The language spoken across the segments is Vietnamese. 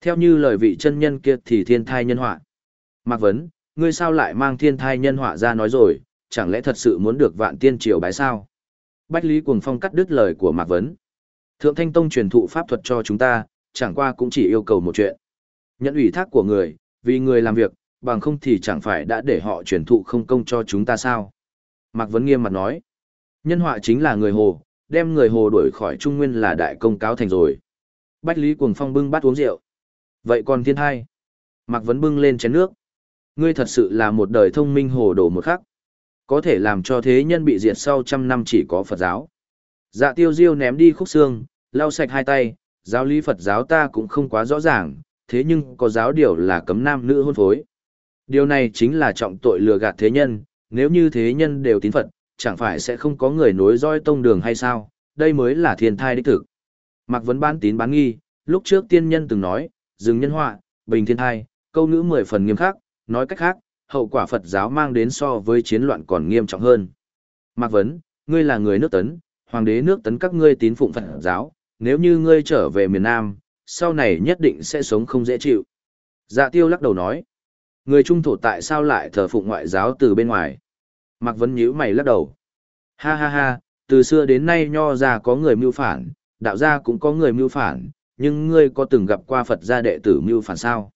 Theo như lời vị chân nhân kia thì thiên thai nhân họa. Mạc Vấn, ngươi sao lại mang thiên thai nhân họa ra nói rồi, chẳng lẽ thật sự muốn được vạn tiên triều bái sao? Bách Lý Cuồng Phong cắt đứt lời của Mạc Vấn. Thượng Thanh Tông truyền thụ pháp thuật cho chúng ta, chẳng qua cũng chỉ yêu cầu một chuyện. Nhận ủy thác của người, vì người làm việc, bằng không thì chẳng phải đã để họ truyền thụ không công cho chúng ta sao? Mạc Vấn nghiêm mặt nói. Nhân họa chính là người Hồ, đem người Hồ đuổi khỏi Trung Nguyên là đại công cáo thành rồi. Bách Lý Cuồng Phong bưng bát uống rượu. Vậy còn thiên hai? Mạc Vấn bưng lên chén nước. Ngươi thật sự là một đời thông minh hồ đồ một khắc. Có thể làm cho thế nhân bị diệt sau trăm năm chỉ có Phật giáo. Dạ tiêu diêu ném đi khúc xương, lau sạch hai tay, giáo lý Phật giáo ta cũng không quá rõ ràng, thế nhưng có giáo điều là cấm nam nữ hôn phối. Điều này chính là trọng tội lừa gạt thế nhân, nếu như thế nhân đều tín Phật, chẳng phải sẽ không có người nối roi tông đường hay sao, đây mới là thiên thai đích thực. Mạc Vấn bán tín bán nghi, lúc trước tiên nhân từng nói, dừng nhân họa, bình thiên thai, câu ngữ mười phần nghiêm khắc, nói cách khác, hậu quả Phật giáo mang đến so với chiến loạn còn nghiêm trọng hơn. Mạc Vấn, ngươi là người nước tấn, hoàng đế nước tấn các ngươi tín phụng Phật giáo, nếu như ngươi trở về miền Nam, sau này nhất định sẽ sống không dễ chịu. Dạ tiêu lắc đầu nói, người trung thổ tại sao lại thờ phụng ngoại giáo từ bên ngoài? Mạc Vấn nhíu mày lắc đầu. Ha ha ha, từ xưa đến nay nho ra có người mưu phản, đạo gia cũng có người mưu phản, nhưng ngươi có từng gặp qua Phật gia đệ tử mưu phản sao?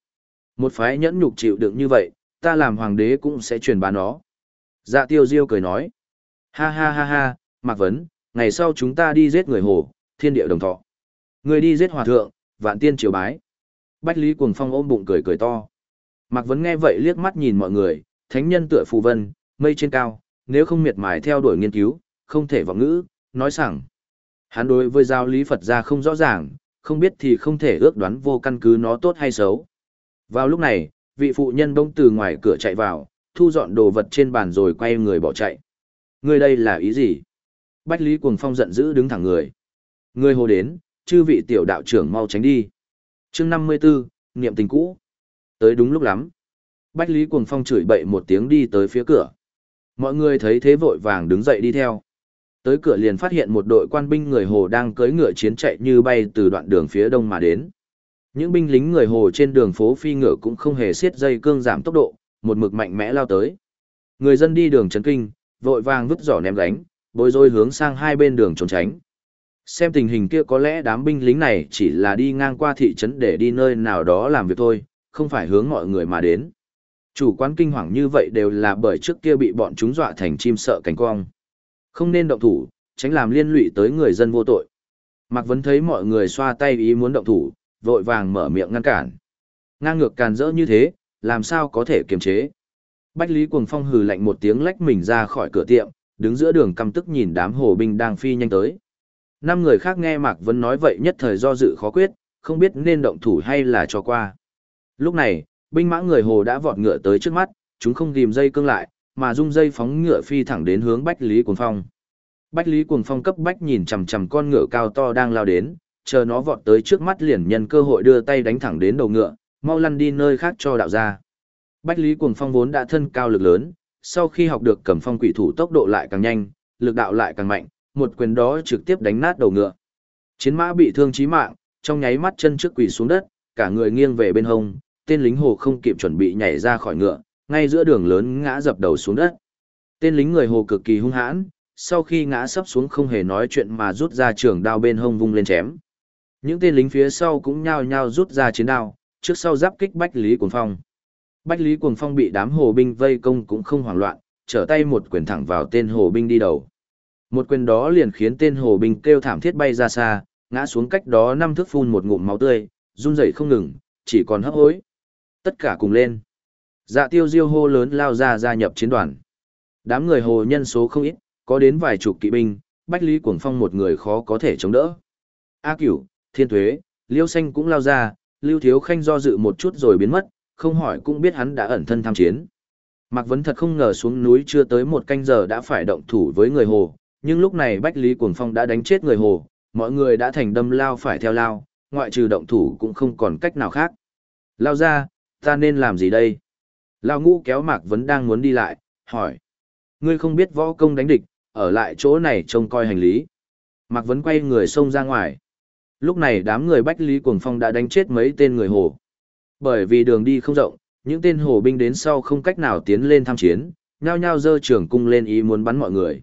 Một phái nhẫn nhục chịu đựng như vậy, ta làm hoàng đế cũng sẽ truyền bá nó. Dạ tiêu diêu cười nói. Ha ha ha ha, Mạc Vấn, ngày sau chúng ta đi giết người hồ, thiên địa đồng thọ. Người đi giết hòa thượng, vạn tiên triều bái. Bách Lý Cuồng Phong ôm bụng cười cười to. Mạc Vấn nghe vậy liếc mắt nhìn mọi người, thánh nhân tựa phù vân, mây trên cao, nếu không miệt mài theo đuổi nghiên cứu, không thể vọng ngữ, nói rằng, Hắn đối với giáo lý Phật gia không rõ ràng, không biết thì không thể ước đoán vô căn cứ nó tốt hay xấu. Vào lúc này, vị phụ nhân bỗng từ ngoài cửa chạy vào, thu dọn đồ vật trên bàn rồi quay người bỏ chạy. Người đây là ý gì? Bách Lý Cuồng Phong giận dữ đứng thẳng người. Người hồ đến, chư vị tiểu đạo trưởng mau tránh đi. chương 54, niệm tình cũ. Tới đúng lúc lắm. Bách Lý Cuồng Phong chửi bậy một tiếng đi tới phía cửa. Mọi người thấy thế vội vàng đứng dậy đi theo. Tới cửa liền phát hiện một đội quan binh người Hồ đang cưỡi ngựa chiến chạy như bay từ đoạn đường phía đông mà đến. Những binh lính người Hồ trên đường phố phi ngựa cũng không hề siết dây cương giảm tốc độ, một mực mạnh mẽ lao tới. Người dân đi đường chấn kinh, vội vàng vứt giỏ ném gánh, bối rối hướng sang hai bên đường trốn tránh. Xem tình hình kia có lẽ đám binh lính này chỉ là đi ngang qua thị trấn để đi nơi nào đó làm việc thôi, không phải hướng mọi người mà đến. Chủ quán kinh hoàng như vậy đều là bởi trước kia bị bọn chúng dọa thành chim sợ cánh cong. Không nên động thủ, tránh làm liên lụy tới người dân vô tội. Mạc Vấn thấy mọi người xoa tay ý muốn động thủ, vội vàng mở miệng ngăn cản. Ngang ngược càn rỡ như thế, làm sao có thể kiềm chế. Bách Lý Cuồng Phong hừ lạnh một tiếng lách mình ra khỏi cửa tiệm, đứng giữa đường căm tức nhìn đám hồ binh đang phi nhanh tới. Năm người khác nghe Mạc Vấn nói vậy nhất thời do dự khó quyết, không biết nên động thủ hay là cho qua. Lúc này, binh mã người hồ đã vọt ngựa tới trước mắt, chúng không tìm dây cương lại, mà dung dây phóng ngựa phi thẳng đến hướng Bách Lý Cuồng Phong. Bách Lý Cuồng Phong cấp bách nhìn chằm chằm con ngựa cao to đang lao đến, chờ nó vọt tới trước mắt liền nhân cơ hội đưa tay đánh thẳng đến đầu ngựa, mau lăn đi nơi khác cho đạo ra. Bách Lý Cuồng Phong vốn đã thân cao lực lớn, sau khi học được cầm phong quỷ thủ tốc độ lại càng nhanh, lực đạo lại càng mạnh, một quyền đó trực tiếp đánh nát đầu ngựa. Chiến mã bị thương chí mạng, trong nháy mắt chân trước quỳ xuống đất, cả người nghiêng về bên hông, tên lính hồ không kịp chuẩn bị nhảy ra khỏi ngựa, ngay giữa đường lớn ngã dập đầu xuống đất. Tên lính người hồ cực kỳ hung hãn, sau khi ngã sấp xuống không hề nói chuyện mà rút ra trường đao bên hông vung lên chém. Những tên lính phía sau cũng nhao nhao rút ra chiến đao, trước sau giáp kích Bách Lý Cuồng Phong. Bách Lý Cuồng Phong bị đám hồ binh vây công cũng không hoảng loạn, trở tay một quyền thẳng vào tên hồ binh đi đầu. Một quyền đó liền khiến tên hồ binh kêu thảm thiết bay ra xa, ngã xuống cách đó năm thước phun một ngụm máu tươi, run rẩy không ngừng, chỉ còn hấp hối. Tất cả cùng lên. Dạ tiêu diêu hô lớn lao ra gia nhập chiến đoàn. Đám người hồ nhân số không ít, có đến vài chục kỵ binh, Bách Lý Cuồng Phong một người khó có thể chống đỡ. A Cửu, Thiên Tuế, Liêu Xanh cũng lao ra, Lưu Thiếu Khanh do dự một chút rồi biến mất, không hỏi cũng biết hắn đã ẩn thân tham chiến. Mạc Vấn thật không ngờ xuống núi chưa tới một canh giờ đã phải động thủ với người hồ, nhưng lúc này Bách Lý Cuồng Phong đã đánh chết người hồ, mọi người đã thành đâm lao phải theo lao, ngoại trừ động thủ cũng không còn cách nào khác. Lao ra, ta nên làm gì đây? Lão ngũ kéo Mạc Vấn đang muốn đi lại, hỏi. Ngươi không biết võ công đánh địch, ở lại chỗ này trông coi hành lý. Mạc Vấn quay người xông ra ngoài. Lúc này đám người Bách Lý Cuồng Phong đã đánh chết mấy tên người hồ. Bởi vì đường đi không rộng, những tên hồ binh đến sau không cách nào tiến lên tham chiến, nhao nhao dơ trường cung lên ý muốn bắn mọi người.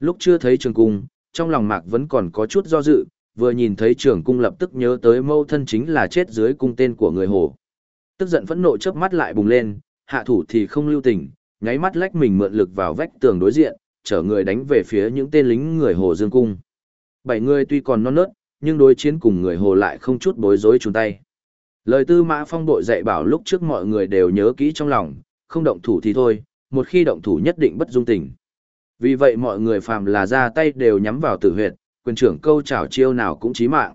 Lúc chưa thấy trường cung, trong lòng Mạc Vấn còn có chút do dự, vừa nhìn thấy trường cung lập tức nhớ tới mâu thân chính là chết dưới cung tên của người hồ. Tức giận phẫn nộ chớp mắt lại bùng lên, hạ thủ thì không lưu tình, nháy mắt lách mình mượn lực vào vách tường đối diện, chở người đánh về phía những tên lính người hồ dương cung. Bảy người tuy còn non nớt, nhưng đối chiến cùng người hồ lại không chút bối rối chung tay. Lời tư mã phong bội dạy bảo lúc trước mọi người đều nhớ kỹ trong lòng, không động thủ thì thôi, một khi động thủ nhất định bất dung tình. Vì vậy mọi người phàm là ra tay đều nhắm vào tử huyệt, quyền trưởng câu trảo chiêu nào cũng chí mạng.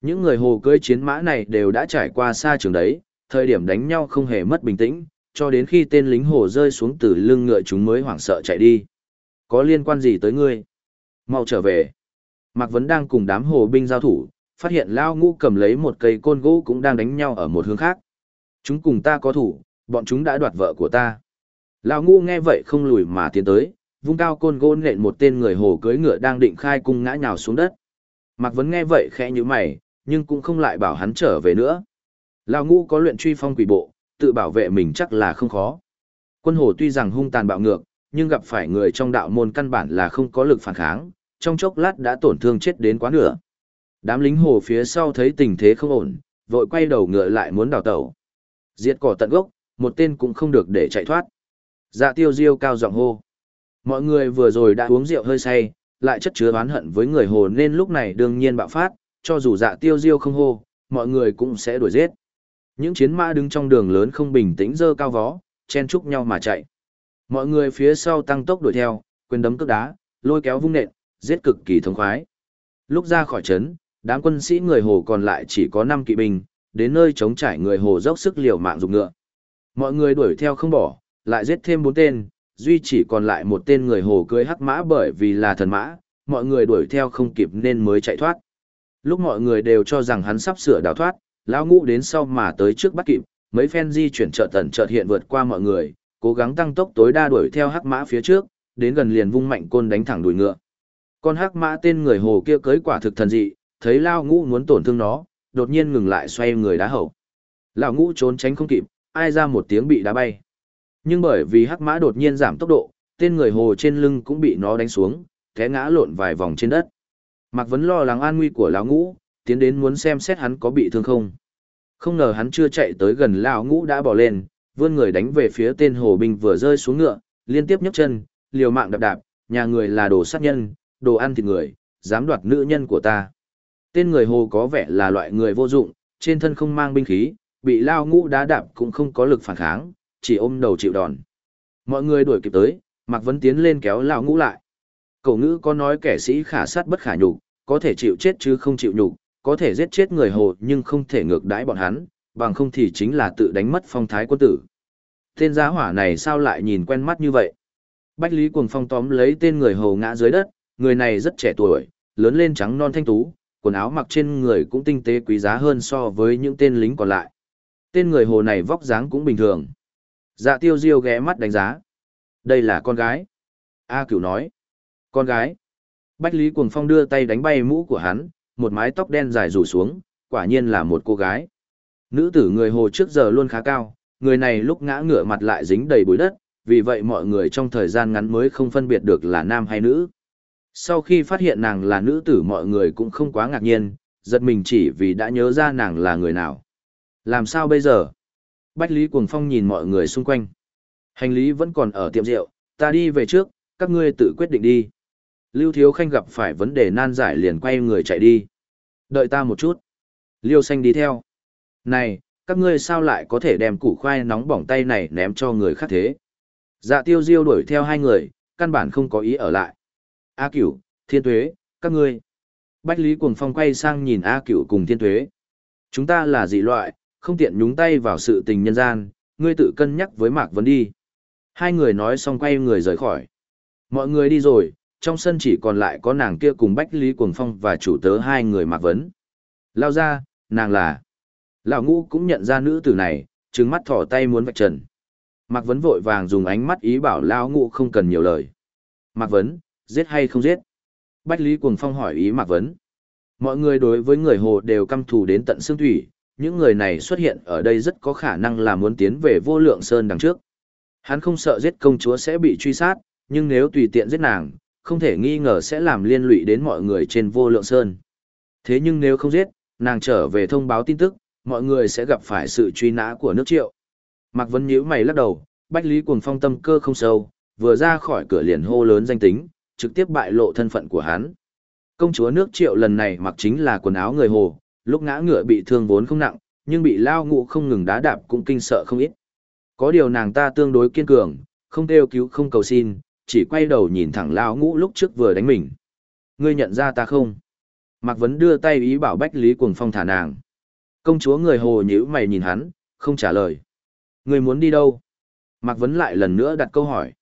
Những người hồ cưỡi chiến mã này đều đã trải qua xa trường đấy, thời điểm đánh nhau không hề mất bình tĩnh, cho đến khi tên lính hồ rơi xuống từ lưng ngựa chúng mới hoảng sợ chạy đi. Có liên quan gì tới ngươi? Mau trở về. Mạc Vấn đang cùng đám hồ binh giao thủ, phát hiện Lao Ngũ cầm lấy một cây côn gỗ cũng đang đánh nhau ở một hướng khác. Chúng cùng ta có thủ, bọn chúng đã đoạt vợ của ta. Lao Ngũ nghe vậy không lùi mà tiến tới, vung cao côn gỗ nện một tên người hồ cưỡi ngựa đang định khai cung ngã nhào xuống đất. Mạc Vấn nghe vậy khẽ như mày, nhưng cũng không lại bảo hắn trở về nữa. Lao Ngũ có luyện truy phong quỷ bộ, tự bảo vệ mình chắc là không khó. Quân hồ tuy rằng hung tàn bạo ngược, nhưng gặp phải người trong đạo môn căn bản là không có lực phản kháng, trong chốc lát đã tổn thương chết đến quá nửa. Đám lính hồ phía sau thấy tình thế không ổn, vội quay đầu ngựa lại muốn đào tẩu. Diệt cỏ tận gốc, một tên cũng không được để chạy thoát. Dạ tiêu diêu cao giọng hô. Mọi người vừa rồi đã uống rượu hơi say, lại chất chứa oán hận với người hồ nên lúc này đương nhiên bạo phát, cho dù dạ tiêu diêu không hô, mọi người cũng sẽ đuổi giết. Những chiến mã đứng trong đường lớn không bình tĩnh dơ cao vó, chen chúc nhau mà chạy. Mọi người phía sau tăng tốc đuổi theo, quyền đấm cước đá, lôi kéo vung nện, giết cực kỳ thông khoái. Lúc ra khỏi trấn, đám quân sĩ người Hồ còn lại chỉ có 5 kỵ binh, đến nơi chống trải người Hồ dốc sức liều mạng dùng ngựa. Mọi người đuổi theo không bỏ, lại giết thêm 4 tên, duy chỉ còn lại một tên người Hồ cưới hắc mã bởi vì là thần mã, mọi người đuổi theo không kịp nên mới chạy thoát. Lúc mọi người đều cho rằng hắn sắp sửa đào thoát, lão ngũ đến sau mà tới trước bắt kịp, mấy phen di chuyển chợt tần chợt hiện vượt qua mọi người, cố gắng tăng tốc tối đa đuổi theo hắc mã phía trước, đến gần liền vung mạnh côn đánh thẳng đuổi ngựa. Con hắc mã tên người hồ kia cưới quả thực thần dị, thấy lao ngũ muốn tổn thương nó, đột nhiên ngừng lại xoay người đá hậu. Lão ngũ trốn tránh không kịp, ai ra một tiếng bị đá bay. Nhưng bởi vì hắc mã đột nhiên giảm tốc độ, tên người hồ trên lưng cũng bị nó đánh xuống, té ngã lộn vài vòng trên đất. Mạc Vấn lo lắng an nguy của lão ngũ, tiến đến muốn xem xét hắn có bị thương không. Không ngờ hắn chưa chạy tới gần lão ngũ đã bỏ lên, vươn người đánh về phía tên hồ binh vừa rơi xuống ngựa, liên tiếp nhấc chân, liều mạng đạp đạp, nhà người là đồ sát nhân, đồ ăn thịt người, dám đoạt nữ nhân của ta. Tên người hồ có vẻ là loại người vô dụng, trên thân không mang binh khí, bị lao ngũ đá đạp cũng không có lực phản kháng, chỉ ôm đầu chịu đòn. Mọi người đuổi kịp tới, Mạc Vấn tiến lên kéo lao ngũ lại. Cậu ngữ có nói kẻ sĩ khả sát bất khả nhục, có thể chịu chết chứ không chịu nhục, có thể giết chết người hồ nhưng không thể ngược đãi bọn hắn, bằng không thì chính là tự đánh mất phong thái quân tử. Tên giá hỏa này sao lại nhìn quen mắt như vậy? Bách Lý Cuồng Phong tóm lấy tên người hồ ngã dưới đất, người này rất trẻ tuổi, lớn lên trắng non thanh tú, quần áo mặc trên người cũng tinh tế quý giá hơn so với những tên lính còn lại. Tên người hồ này vóc dáng cũng bình thường. Dạ tiêu diêu ghé mắt đánh giá. Đây là con gái. A cửu nói. Con gái. Bách Lý Cuồng Phong đưa tay đánh bay mũ của hắn, một mái tóc đen dài rủ xuống, quả nhiên là một cô gái. Nữ tử người hồ trước giờ luôn khá cao, người này lúc ngã ngửa mặt lại dính đầy bụi đất, vì vậy mọi người trong thời gian ngắn mới không phân biệt được là nam hay nữ. Sau khi phát hiện nàng là nữ tử mọi người cũng không quá ngạc nhiên, giật mình chỉ vì đã nhớ ra nàng là người nào. Làm sao bây giờ? Bách Lý Cuồng Phong nhìn mọi người xung quanh. Hành lý vẫn còn ở tiệm rượu, ta đi về trước, các ngươi tự quyết định đi. Lưu Thiếu Khanh gặp phải vấn đề nan giải liền quay người chạy đi. Đợi ta một chút. Liêu Xanh đi theo. Này, các ngươi sao lại có thể đem củ khoai nóng bỏng tay này ném cho người khác thế? Dạ tiêu diêu đuổi theo hai người, căn bản không có ý ở lại. A cửu, thiên tuế, các ngươi. Bách Lý Cuồng Phong quay sang nhìn A cửu cùng thiên tuế. Chúng ta là dị loại, không tiện nhúng tay vào sự tình nhân gian, ngươi tự cân nhắc với Mạc Vấn đi. Hai người nói xong quay người rời khỏi. Mọi người đi rồi, trong sân chỉ còn lại có nàng kia cùng Bách Lý Cuồng Phong và chủ tớ hai người Mạc Vấn. Lao ra, nàng là. Lão ngũ cũng nhận ra nữ tử này, trừng mắt thỏ tay muốn vạch trần. Mạc Vấn vội vàng dùng ánh mắt ý bảo Lão ngũ không cần nhiều lời. Mạc Vấn, giết hay không giết? Bách Lý Cuồng Phong hỏi ý Mạc Vấn. Mọi người đối với người hồ đều căm thù đến tận xương thủy, những người này xuất hiện ở đây rất có khả năng là muốn tiến về vô lượng sơn đằng trước. Hắn không sợ giết công chúa sẽ bị truy sát, nhưng nếu tùy tiện giết nàng, không thể nghi ngờ sẽ làm liên lụy đến mọi người trên vô lượng sơn. Thế nhưng nếu không giết, nàng trở về thông báo tin tức, mọi người sẽ gặp phải sự truy nã của nước triệu. Mạc Vân nhíu mày lắc đầu, Bách Lý Cuồng Phong tâm cơ không sâu, vừa ra khỏi cửa liền hô lớn danh tính, trực tiếp bại lộ thân phận của hắn. Công chúa nước triệu lần này mặc chính là quần áo người hồ, lúc ngã ngựa bị thương vốn không nặng, nhưng bị lao ngụ không ngừng đá đạp cũng kinh sợ không ít. Có điều nàng ta tương đối kiên cường, không kêu cứu không cầu xin, chỉ quay đầu nhìn thẳng lao ngũ lúc trước vừa đánh mình. Ngươi nhận ra ta không? Mạc Vấn đưa tay ý bảo Bách Lý Cuồng Phong thả nàng. Công chúa người hồ nhíu mày nhìn hắn, không trả lời. Ngươi muốn đi đâu? Mạc Vấn lại lần nữa đặt câu hỏi.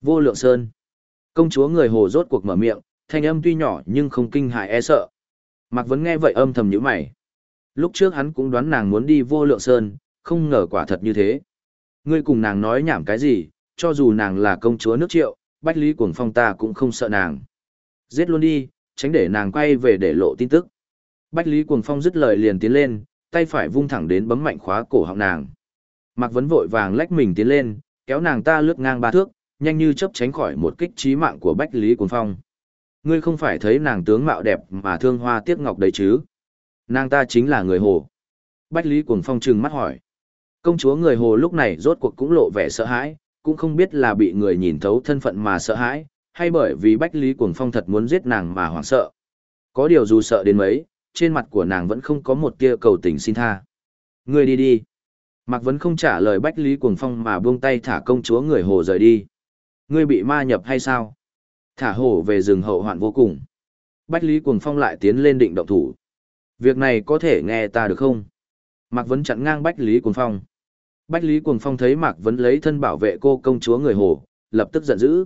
Vô lượng sơn. Công chúa người hồ rốt cuộc mở miệng, thanh âm tuy nhỏ nhưng không kinh hại e sợ. Mạc Vấn nghe vậy âm thầm nhíu mày. Lúc trước hắn cũng đoán nàng muốn đi vô lượng sơn, không ngờ quả thật như thế. Ngươi cùng nàng nói nhảm cái gì, cho dù nàng là công chúa nước triệu, Bách Lý Cuồng Phong ta cũng không sợ nàng. Giết luôn đi, tránh để nàng quay về để lộ tin tức. Bách Lý Cuồng Phong dứt lời liền tiến lên, tay phải vung thẳng đến bấm mạnh khóa cổ họng nàng. Mạc Vấn vội vàng lách mình tiến lên, kéo nàng ta lướt ngang ba thước, nhanh như chớp tránh khỏi một kích trí mạng của Bách Lý Cuồng Phong. Ngươi không phải thấy nàng tướng mạo đẹp mà thương hoa tiếc ngọc đấy chứ? Nàng ta chính là người hồ. Bách Lý Cuồng Phong trừng mắt hỏi. Công chúa người hồ lúc này rốt cuộc cũng lộ vẻ sợ hãi, cũng không biết là bị người nhìn thấu thân phận mà sợ hãi, hay bởi vì Bách Lý Cuồng Phong thật muốn giết nàng mà hoảng sợ. Có điều dù sợ đến mấy, trên mặt của nàng vẫn không có một tia cầu tình xin tha. Ngươi đi đi. Mạc Vấn không trả lời Bách Lý Cuồng Phong mà buông tay thả công chúa người hồ rời đi. Ngươi bị ma nhập hay sao? Thả hồ về rừng hậu hoạn vô cùng. Bách Lý Cuồng Phong lại tiến lên định động thủ. Việc này có thể nghe ta được không? Mạc Vấn chặn ngang Bách Lý Cuồng Phong. Bách Lý Cuồng Phong thấy Mạc Vấn lấy thân bảo vệ cô công chúa người hồ, lập tức giận dữ.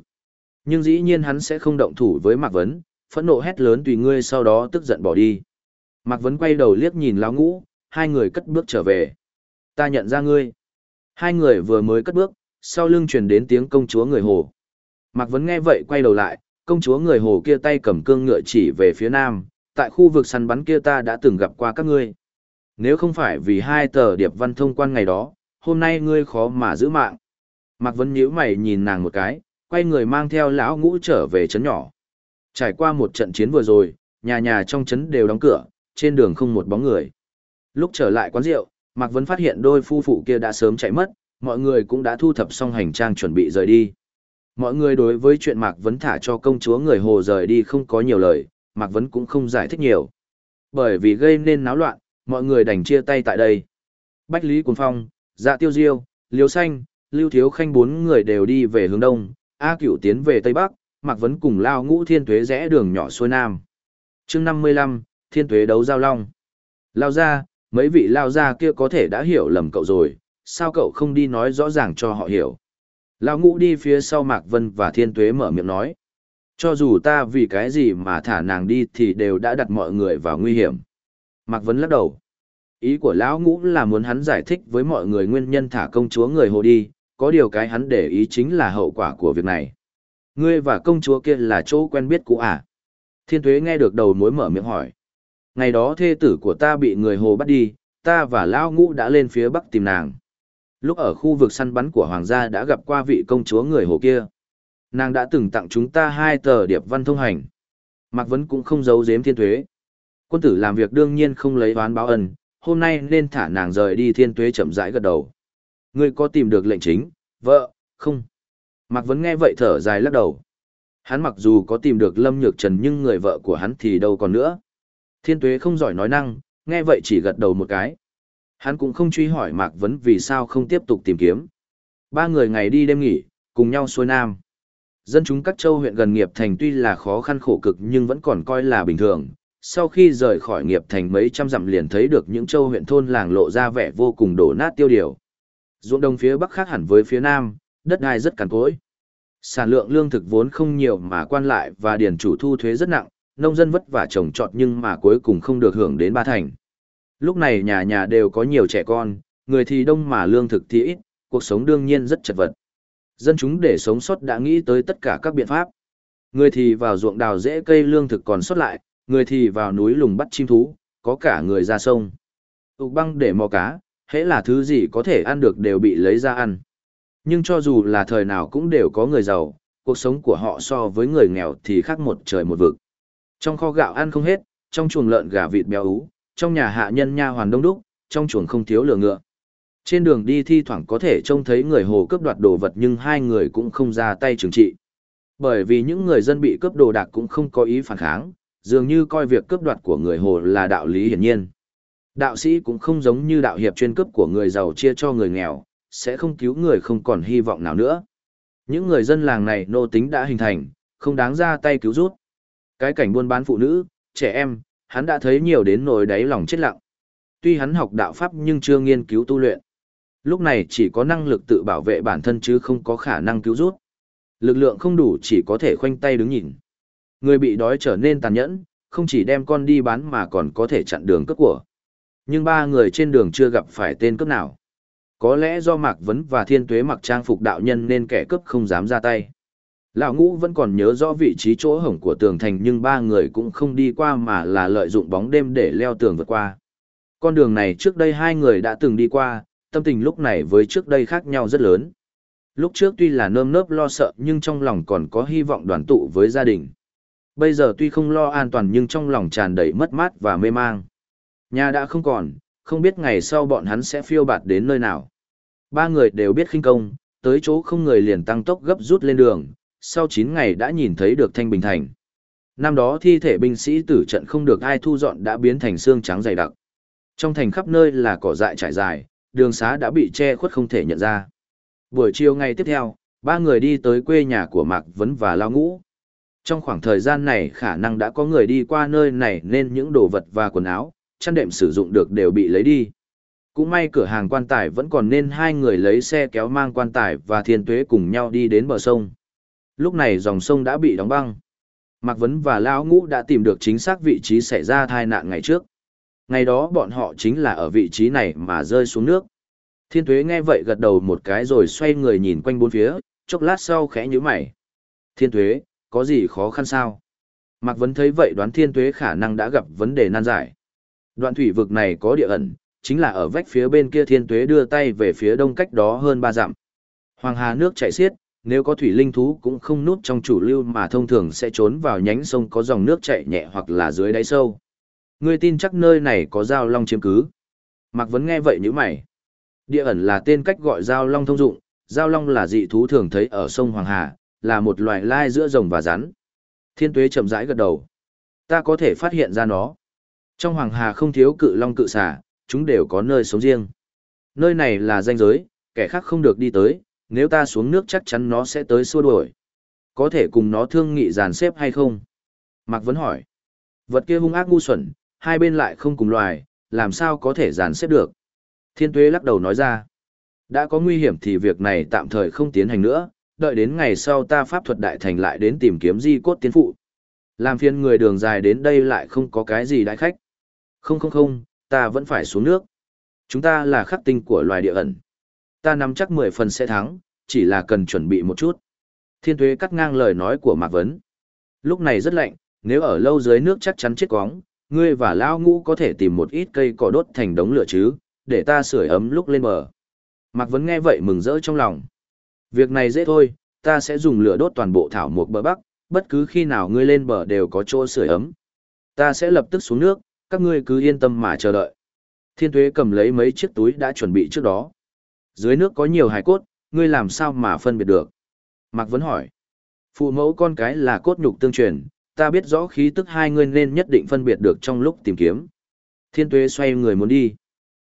Nhưng dĩ nhiên hắn sẽ không động thủ với Mạc Vấn, phẫn nộ hét lớn tùy ngươi sau đó tức giận bỏ đi. Mạc Vấn quay đầu liếc nhìn lão ngũ, hai người cất bước trở về. Ta nhận ra ngươi. Hai người vừa mới cất bước, sau lưng truyền đến tiếng công chúa người hồ. Mạc Vấn nghe vậy quay đầu lại, công chúa người hồ kia tay cầm cương ngựa chỉ về phía nam, tại khu vực săn bắn kia ta đã từng gặp qua các ngươi. Nếu không phải vì hai tờ điệp văn thông quan ngày đó, hôm nay ngươi khó mà giữ mạng. Mạc Vân nhíu mày nhìn nàng một cái, quay người mang theo lão ngũ trở về trấn nhỏ. Trải qua một trận chiến vừa rồi, nhà nhà trong trấn đều đóng cửa, trên đường không một bóng người. Lúc trở lại quán rượu, Mạc Vân phát hiện đôi phu phụ kia đã sớm chạy mất, mọi người cũng đã thu thập xong hành trang chuẩn bị rời đi. Mọi người đối với chuyện Mạc Vấn thả cho công chúa người Hồ rời đi không có nhiều lời, Mạc Vấn cũng không giải thích nhiều. Bởi vì gây nên náo loạn, mọi người đành chia tay tại đây. Bách Lý Cuồng Phong, Dạ Tiêu Diêu, Liêu Xanh, Lưu Thiếu Khanh bốn người đều đi về hướng đông, A Cửu tiến về tây bắc, Mạc Vấn cùng Lao Ngũ Thiên Tuế rẽ đường nhỏ xuôi nam. chương 55, Thiên Tuế đấu giao long. Lao ra, mấy vị Lao ra kia có thể đã hiểu lầm cậu rồi, sao cậu không đi nói rõ ràng cho họ hiểu. Lao Ngũ đi phía sau Mạc Vân và Thiên Tuế mở miệng nói. Cho dù ta vì cái gì mà thả nàng đi thì đều đã đặt mọi người vào nguy hiểm. Mạc Vân lắc đầu. Ý của lão ngũ là muốn hắn giải thích với mọi người nguyên nhân thả công chúa người hồ đi, có điều cái hắn để ý chính là hậu quả của việc này. Ngươi và công chúa kia là chỗ quen biết cũ à? Thiên Tuế nghe được đầu mối mở miệng hỏi. Ngày đó thê tử của ta bị người hồ bắt đi, ta và lão ngũ đã lên phía bắc tìm nàng. Lúc ở khu vực săn bắn của hoàng gia đã gặp qua vị công chúa người hồ kia. Nàng đã từng tặng chúng ta hai tờ điệp văn thông hành. Mạc Vấn cũng không giấu giếm thiên thuế. Quân tử làm việc đương nhiên không lấy oán báo ân, hôm nay nên thả nàng rời đi thiên tuế chậm rãi gật đầu. Ngươi có tìm được lệnh chính, vợ, không? Mạc Vấn nghe vậy thở dài lắc đầu. Hắn mặc dù có tìm được Lâm Nhược Trần nhưng người vợ của hắn thì đâu còn nữa. Thiên tuế không giỏi nói năng, nghe vậy chỉ gật đầu một cái. Hắn cũng không truy hỏi Mạc Vấn vì sao không tiếp tục tìm kiếm. Ba người ngày đi đêm nghỉ, cùng nhau xuôi nam. Dân chúng các châu huyện gần nghiệp thành tuy là khó khăn khổ cực nhưng vẫn còn coi là bình thường, sau khi rời khỏi nghiệp thành mấy trăm dặm liền thấy được những châu huyện thôn làng lộ ra vẻ vô cùng đổ nát tiêu điều. Ruộng đông phía bắc khác hẳn với phía nam, đất đai rất cằn cỗi. Sản lượng lương thực vốn không nhiều mà quan lại và điền chủ thu thuế rất nặng, nông dân vất vả trồng trọt nhưng mà cuối cùng không được hưởng đến ba thành. Lúc này nhà nhà đều có nhiều trẻ con, người thì đông mà lương thực thì ít, cuộc sống đương nhiên rất chật vật. Dân chúng để sống sót đã nghĩ tới tất cả các biện pháp. Người thì vào ruộng đào rễ cây lương thực còn sót lại, Người thì vào núi lùng bắt chim thú, có cả người ra sông. Tục băng để mò cá, hễ là thứ gì có thể ăn được đều bị lấy ra ăn. Nhưng cho dù là thời nào cũng đều có người giàu, cuộc sống của họ so với người nghèo thì khác một trời một vực. Trong kho gạo ăn không hết, trong chuồng lợn gà vịt béo ú, trong nhà hạ nhân nha hoàn đông đúc, trong chuồng không thiếu lửa ngựa. Trên đường đi thi thoảng có thể trông thấy người hồ cướp đoạt đồ vật nhưng hai người cũng không ra tay trừng trị. Bởi vì những người dân bị cướp đồ đạc cũng không có ý phản kháng, dường như coi việc cướp đoạt của người hồ là đạo lý hiển nhiên. Đạo sĩ cũng không giống như đạo hiệp chuyên cướp của người giàu chia cho người nghèo, sẽ không cứu người không còn hy vọng nào nữa. Những người dân làng này nô tính đã hình thành, không đáng ra tay cứu rút. Cái cảnh buôn bán phụ nữ, trẻ em, hắn đã thấy nhiều đến nỗi đáy lòng chết lặng. Tuy hắn học đạo pháp nhưng chưa nghiên cứu tu luyện. Lúc này chỉ có năng lực tự bảo vệ bản thân chứ không có khả năng cứu rút. Lực lượng không đủ chỉ có thể khoanh tay đứng nhìn. Người bị đói trở nên tàn nhẫn, không chỉ đem con đi bán mà còn có thể chặn đường cướp của. Nhưng ba người trên đường chưa gặp phải tên cướp nào. Có lẽ do Mạc Vấn và Thiên Tuế mặc trang phục đạo nhân nên kẻ cướp không dám ra tay. Lão ngũ vẫn còn nhớ rõ vị trí chỗ hổng của tường thành nhưng ba người cũng không đi qua mà là lợi dụng bóng đêm để leo tường vượt qua. Con đường này trước đây hai người đã từng đi qua, tâm tình lúc này với trước đây khác nhau rất lớn. Lúc trước tuy là nơm nớp lo sợ nhưng trong lòng còn có hy vọng đoàn tụ với gia đình. Bây giờ tuy không lo an toàn nhưng trong lòng tràn đầy mất mát và mê mang. Nhà đã không còn, không biết ngày sau bọn hắn sẽ phiêu bạt đến nơi nào. Ba người đều biết khinh công, tới chỗ không người liền tăng tốc gấp rút lên đường, sau 9 ngày đã nhìn thấy được Thanh Bình Thành. Năm đó thi thể binh sĩ tử trận không được ai thu dọn đã biến thành xương trắng dày đặc. Trong thành khắp nơi là cỏ dại trải dài, đường xá đã bị che khuất không thể nhận ra. Buổi chiều ngày tiếp theo, ba người đi tới quê nhà của Mạc Vấn và Lao Ngũ. Trong khoảng thời gian này khả năng đã có người đi qua nơi này nên những đồ vật và quần áo, chăn đệm sử dụng được đều bị lấy đi. Cũng may cửa hàng quan tài vẫn còn nên hai người lấy xe kéo mang quan tài và thiên tuế cùng nhau đi đến bờ sông. Lúc này dòng sông đã bị đóng băng. Mạc Vấn và Lão Ngũ đã tìm được chính xác vị trí xảy ra tai nạn ngày trước. Ngày đó bọn họ chính là ở vị trí này mà rơi xuống nước. Thiên Tuế nghe vậy gật đầu một cái rồi xoay người nhìn quanh bốn phía, chốc lát sau khẽ nhíu mày. Thiên Tuế, có gì khó khăn sao? Mạc Vấn thấy vậy đoán Thiên Tuế khả năng đã gặp vấn đề nan giải. Đoạn thủy vực này có địa ẩn, chính là ở vách phía bên kia Thiên Tuế đưa tay về phía đông cách đó hơn ba dặm. Hoàng hà nước chảy xiết, nếu có thủy linh thú cũng không núp trong chủ lưu mà thông thường sẽ trốn vào nhánh sông có dòng nước chảy nhẹ hoặc là dưới đáy sâu. Ngươi tin chắc nơi này có giao long chiếm cứ. Mạc Vấn nghe vậy như mày. Địa ẩn là tên cách gọi giao long thông dụng, giao long là dị thú thường thấy ở sông Hoàng Hà, là một loài lai giữa rồng và rắn. Thiên tuế chậm rãi gật đầu. Ta có thể phát hiện ra nó. Trong Hoàng Hà không thiếu cự long cự xà, chúng đều có nơi sống riêng. Nơi này là danh giới, kẻ khác không được đi tới, nếu ta xuống nước chắc chắn nó sẽ tới xua đuổi. Có thể cùng nó thương nghị dàn xếp hay không? Mạc Vấn hỏi. Vật kia hung ác ngu xuẩn, hai bên lại không cùng loài, làm sao có thể dàn xếp được? Thiên Tuế lắc đầu nói ra. Đã có nguy hiểm thì việc này tạm thời không tiến hành nữa, đợi đến ngày sau ta pháp thuật đại thành lại đến tìm kiếm di cốt tiến phụ. Làm phiền người đường dài đến đây lại không có cái gì đại khách. Không không không, ta vẫn phải xuống nước. Chúng ta là khắc tinh của loài địa ẩn. Ta nắm chắc 10 phần sẽ thắng, chỉ là cần chuẩn bị một chút. Thiên Tuế cắt ngang lời nói của Mạc Vấn. Lúc này rất lạnh, nếu ở lâu dưới nước chắc chắn chết quóng, ngươi và lao Ngũ có thể tìm một ít cây cỏ đốt thành đống lửa chứ, để ta sưởi ấm lúc lên bờ. Mạc Vấn nghe vậy mừng rỡ trong lòng. Việc này dễ thôi, ta sẽ dùng lửa đốt toàn bộ thảo mộc bờ bắc, bất cứ khi nào ngươi lên bờ đều có chỗ sưởi ấm. Ta sẽ lập tức xuống nước, các ngươi cứ yên tâm mà chờ đợi. Thiên Tuế cầm lấy mấy chiếc túi đã chuẩn bị trước đó. Dưới nước có nhiều hài cốt, ngươi làm sao mà phân biệt được? Mạc Vấn hỏi. Phụ mẫu con cái là cốt nhục tương truyền, ta biết rõ khí tức hai ngươi nên nhất định phân biệt được trong lúc tìm kiếm. Thiên Tuế xoay người muốn đi.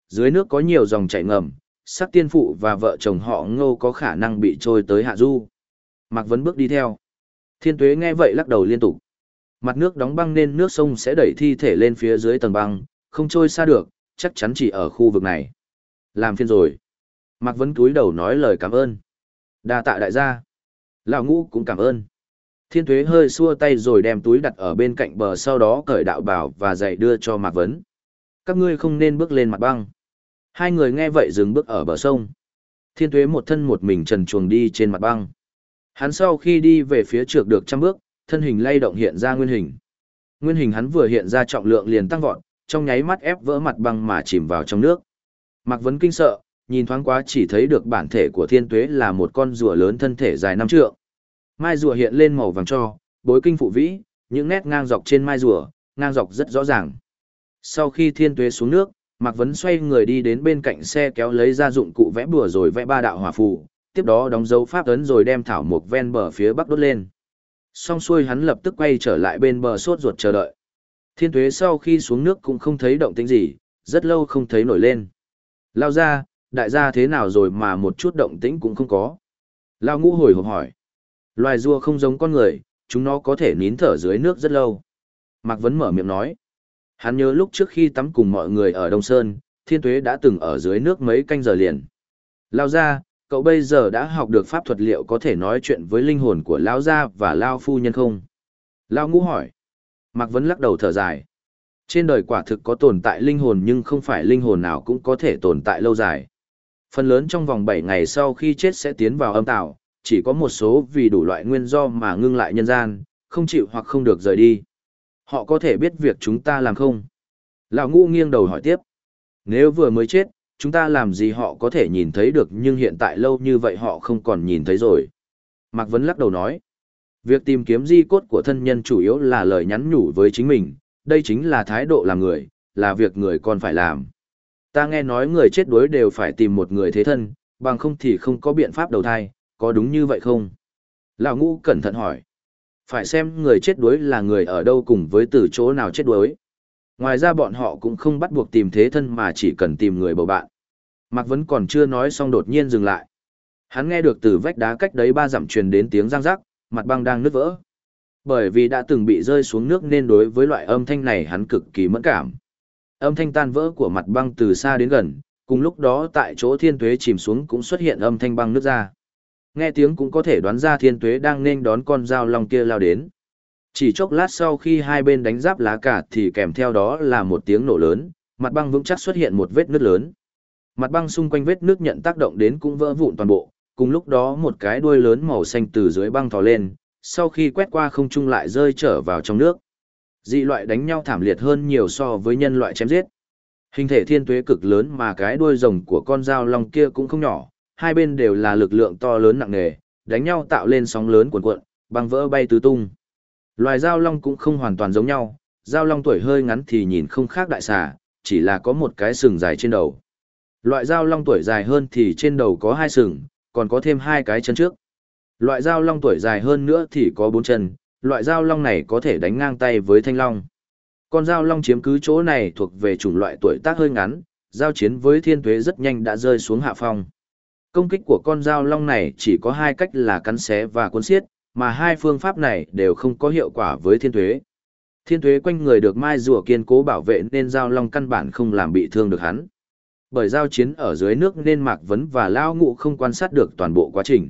Dưới nước có nhiều dòng chảy ngầm, sắc tiên phụ và vợ chồng họ ngô có khả năng bị trôi tới hạ du. Mạc Vấn bước đi theo. Thiên Tuế nghe vậy lắc đầu liên tục. Mặt nước đóng băng nên nước sông sẽ đẩy thi thể lên phía dưới tầng băng, không trôi xa được, chắc chắn chỉ ở khu vực này. Làm phiên rồi. Mạc Vấn túi đầu nói lời cảm ơn. đa tạ đại gia. Lão ngũ cũng cảm ơn. Thiên Tuế hơi xua tay rồi đem túi đặt ở bên cạnh bờ sau đó cởi đạo bảo và giày đưa cho Mạc Vấn. Các ngươi không nên bước lên mặt băng. Hai người nghe vậy dừng bước ở bờ sông. Thiên Tuế một thân một mình trần chuồng đi trên mặt băng. Hắn sau khi đi về phía trượt được trăm bước, thân hình lay động hiện ra nguyên hình. Nguyên hình hắn vừa hiện ra trọng lượng liền tăng vọt, trong nháy mắt ép vỡ mặt băng mà chìm vào trong nước. Mạc Vấn kinh sợ, nhìn thoáng qua chỉ thấy được bản thể của thiên tuế là một con rùa lớn thân thể dài năm trượng. Mai rùa hiện lên màu vàng cho, bối kinh phụ vĩ, những nét ngang dọc trên mai rùa, ngang dọc rất rõ ràng. Sau khi thiên tuế xuống nước, Mạc Vấn xoay người đi đến bên cạnh xe kéo lấy ra dụng cụ vẽ bùa rồi vẽ ba đạo hỏa phù, tiếp đó đóng dấu pháp ấn rồi đem thảo mộc ven bờ phía bắc đốt lên. Xong xuôi hắn lập tức quay trở lại bên bờ sốt ruột chờ đợi. Thiên tuế sau khi xuống nước cũng không thấy động tĩnh gì, rất lâu không thấy nổi lên. Lao ra, đại gia thế nào rồi mà một chút động tĩnh cũng không có. Lao ngũ hồi hộp hỏi. Loài rùa không giống con người, chúng nó có thể nín thở dưới nước rất lâu. Mạc Vấn mở miệng nói. Hắn nhớ lúc trước khi tắm cùng mọi người ở Đông Sơn, thiên tuế đã từng ở dưới nước mấy canh giờ liền. Lao ra, cậu bây giờ đã học được pháp thuật liệu có thể nói chuyện với linh hồn của Lao gia và Lao phu nhân không? Lao ngũ hỏi. Mạc Vấn lắc đầu thở dài. Trên đời quả thực có tồn tại linh hồn nhưng không phải linh hồn nào cũng có thể tồn tại lâu dài. Phần lớn trong vòng 7 ngày sau khi chết sẽ tiến vào âm tạo, chỉ có một số vì đủ loại nguyên do mà ngưng lại nhân gian, không chịu hoặc không được rời đi. Họ có thể biết việc chúng ta làm không? Lão ngu nghiêng đầu hỏi tiếp. Nếu vừa mới chết, chúng ta làm gì họ có thể nhìn thấy được nhưng hiện tại lâu như vậy họ không còn nhìn thấy rồi. Mạc Vấn lắc đầu nói. Việc tìm kiếm di cốt của thân nhân chủ yếu là lời nhắn nhủ với chính mình, đây chính là thái độ làm người, là việc người còn phải làm. Ta nghe nói người chết đuối đều phải tìm một người thế thân, bằng không thì không có biện pháp đầu thai, có đúng như vậy không? Lão ngũ cẩn thận hỏi. Phải xem người chết đuối là người ở đâu cùng với từ chỗ nào chết đuối. Ngoài ra bọn họ cũng không bắt buộc tìm thế thân mà chỉ cần tìm người bầu bạn. Mạc Vấn còn chưa nói xong đột nhiên dừng lại. Hắn nghe được từ vách đá cách đấy ba dặm truyền đến tiếng răng rắc, mặt băng đang nứt vỡ. Bởi vì đã từng bị rơi xuống nước nên đối với loại âm thanh này hắn cực kỳ mẫn cảm. Âm thanh tan vỡ của mặt băng từ xa đến gần, cùng lúc đó tại chỗ thiên tuế chìm xuống cũng xuất hiện âm thanh băng nước ra. Nghe tiếng cũng có thể đoán ra thiên tuế đang nên đón con dao long kia lao đến. Chỉ chốc lát sau khi hai bên đánh giáp lá cả thì kèm theo đó là một tiếng nổ lớn, mặt băng vững chắc xuất hiện một vết nứt lớn. Mặt băng xung quanh vết nước nhận tác động đến cũng vỡ vụn toàn bộ, cùng lúc đó một cái đuôi lớn màu xanh từ dưới băng thò lên, sau khi quét qua không trung lại rơi trở vào trong nước. Dị loại đánh nhau thảm liệt hơn nhiều so với nhân loại chém giết. Hình thể thiên tuế cực lớn mà cái đuôi rồng của con dao long kia cũng không nhỏ, hai bên đều là lực lượng to lớn nặng nề, đánh nhau tạo lên sóng lớn cuồn cuộn, băng vỡ bay tứ tung. Loài giao long cũng không hoàn toàn giống nhau, giao long tuổi hơi ngắn thì nhìn không khác đại xà, chỉ là có một cái sừng dài trên đầu. Loại giao long tuổi dài hơn thì trên đầu có hai sừng, còn có thêm hai cái chân trước. Loại giao long tuổi dài hơn nữa thì có bốn chân, loại giao long này có thể đánh ngang tay với thanh long. Con giao long chiếm cứ chỗ này thuộc về chủng loại tuổi tác hơi ngắn, giao chiến với thiên tuế rất nhanh đã rơi xuống hạ phong. Công kích của con dao long này chỉ có hai cách là cắn xé và cuốn xiết, mà hai phương pháp này đều không có hiệu quả với thiên tuế. Thiên tuế quanh người được mai rùa kiên cố bảo vệ nên dao long căn bản không làm bị thương được hắn. Bởi giao chiến ở dưới nước nên Mạc Vấn và Lao Ngụ không quan sát được toàn bộ quá trình.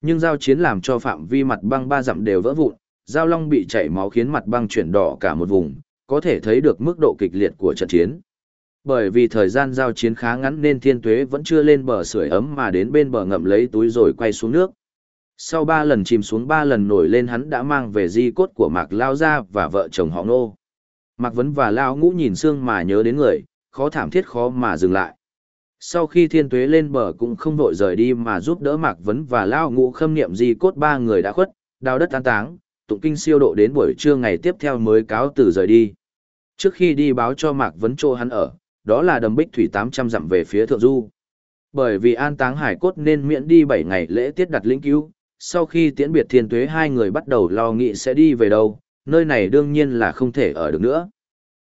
Nhưng giao chiến làm cho phạm vi mặt băng ba dặm đều vỡ vụn, giao long bị chảy máu khiến mặt băng chuyển đỏ cả một vùng, có thể thấy được mức độ kịch liệt của trận chiến. Bởi vì thời gian giao chiến khá ngắn nên thiên tuế vẫn chưa lên bờ sưởi ấm mà đến bên bờ ngậm lấy túi rồi quay xuống nước. Sau ba lần chìm xuống ba lần nổi lên hắn đã mang về di cốt của Mạc Lao Gia và vợ chồng họ Nô. Mạc Vấn và Lao Ngũ nhìn xương mà nhớ đến người, khó thảm thiết khó mà dừng lại. Sau khi thiên tuế lên bờ cũng không vội rời đi mà giúp đỡ Mạc Vấn và Lao Ngũ khâm niệm di cốt ba người đã khuất, đào đất an táng, tụng kinh siêu độ đến buổi trưa ngày tiếp theo mới cáo từ rời đi. Trước khi đi báo cho Mạc Vấn Trô hắn ở, đó là đầm bích thủy 800 dặm về phía thượng du. Bởi vì an táng hải cốt nên miễn đi 7 ngày lễ tiết đặt lĩnh cứu, sau khi tiễn biệt thiên tuế hai người bắt đầu lo nghĩ sẽ đi về đâu, nơi này đương nhiên là không thể ở được nữa.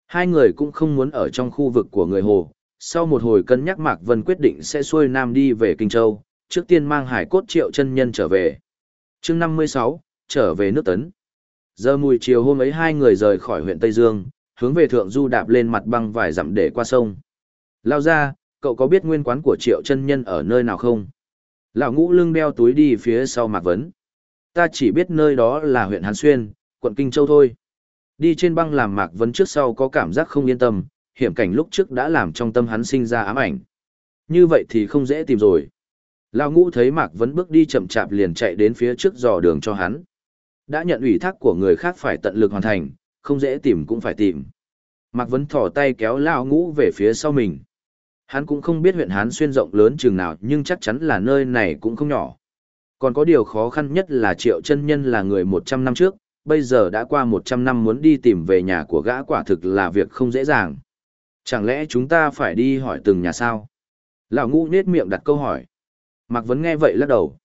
Hai người cũng không muốn ở trong khu vực của người Hồ, sau một hồi cân nhắc Mạc Vân quyết định sẽ xuôi nam đi về Kinh Châu, trước tiên mang hải cốt triệu chân nhân trở về. chương 56, trở về nước tấn. Giờ mùi chiều hôm ấy hai người rời khỏi huyện Tây Dương, hướng về thượng du đạp lên mặt băng vài dặm để qua sông. Lao ra, cậu có biết nguyên quán của triệu chân nhân ở nơi nào không? Lão ngũ lưng đeo túi đi phía sau Mạc Vấn. Ta chỉ biết nơi đó là huyện Hán Xuyên, quận Kinh Châu thôi. Đi trên băng làm Mạc Vấn trước sau có cảm giác không yên tâm, hiểm cảnh lúc trước đã làm trong tâm hắn sinh ra ám ảnh. Như vậy thì không dễ tìm rồi. Lão ngũ thấy Mạc Vấn bước đi chậm chạp liền chạy đến phía trước dò đường cho hắn. Đã nhận ủy thác của người khác phải tận lực hoàn thành, không dễ tìm cũng phải tìm. Mạc Vấn thỏ tay kéo Lao Ngũ về phía sau mình. Hắn cũng không biết huyện Hán xuyên rộng lớn chừng nào nhưng chắc chắn là nơi này cũng không nhỏ. Còn có điều khó khăn nhất là Triệu chân Nhân là người 100 năm trước, bây giờ đã qua 100 năm muốn đi tìm về nhà của gã quả thực là việc không dễ dàng. Chẳng lẽ chúng ta phải đi hỏi từng nhà sao? Lão ngũ nết miệng đặt câu hỏi. Mạc Vấn nghe vậy lắc đầu.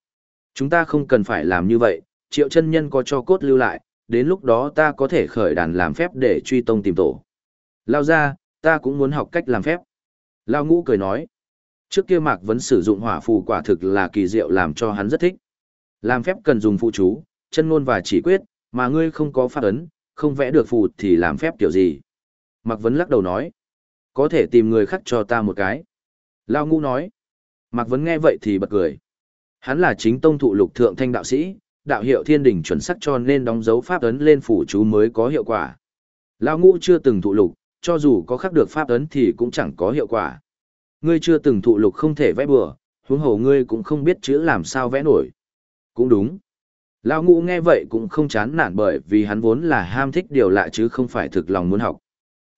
Chúng ta không cần phải làm như vậy, triệu chân nhân có cho cốt lưu lại, đến lúc đó ta có thể khởi đàn làm phép để truy tông tìm tổ. Lao ra, ta cũng muốn học cách làm phép. Lao ngũ cười nói. Trước kia Mạc Vấn sử dụng hỏa phù quả thực là kỳ diệu làm cho hắn rất thích. Làm phép cần dùng phụ chú, chân ngôn và chỉ quyết, mà ngươi không có pháp ấn, không vẽ được phù thì làm phép kiểu gì. Mạc Vấn lắc đầu nói. Có thể tìm người khác cho ta một cái. Lao ngũ nói. Mạc Vấn nghe vậy thì bật cười. Hắn là chính tông thụ lục thượng thanh đạo sĩ, đạo hiệu thiên đình chuẩn sắc cho nên đóng dấu pháp ấn lên phủ chú mới có hiệu quả. Lão ngũ chưa từng thụ lục, cho dù có khắc được pháp ấn thì cũng chẳng có hiệu quả. Ngươi chưa từng thụ lục không thể vẽ bừa, huống hồ ngươi cũng không biết chữ làm sao vẽ nổi. Cũng đúng. Lão ngũ nghe vậy cũng không chán nản bởi vì hắn vốn là ham thích điều lạ chứ không phải thực lòng muốn học.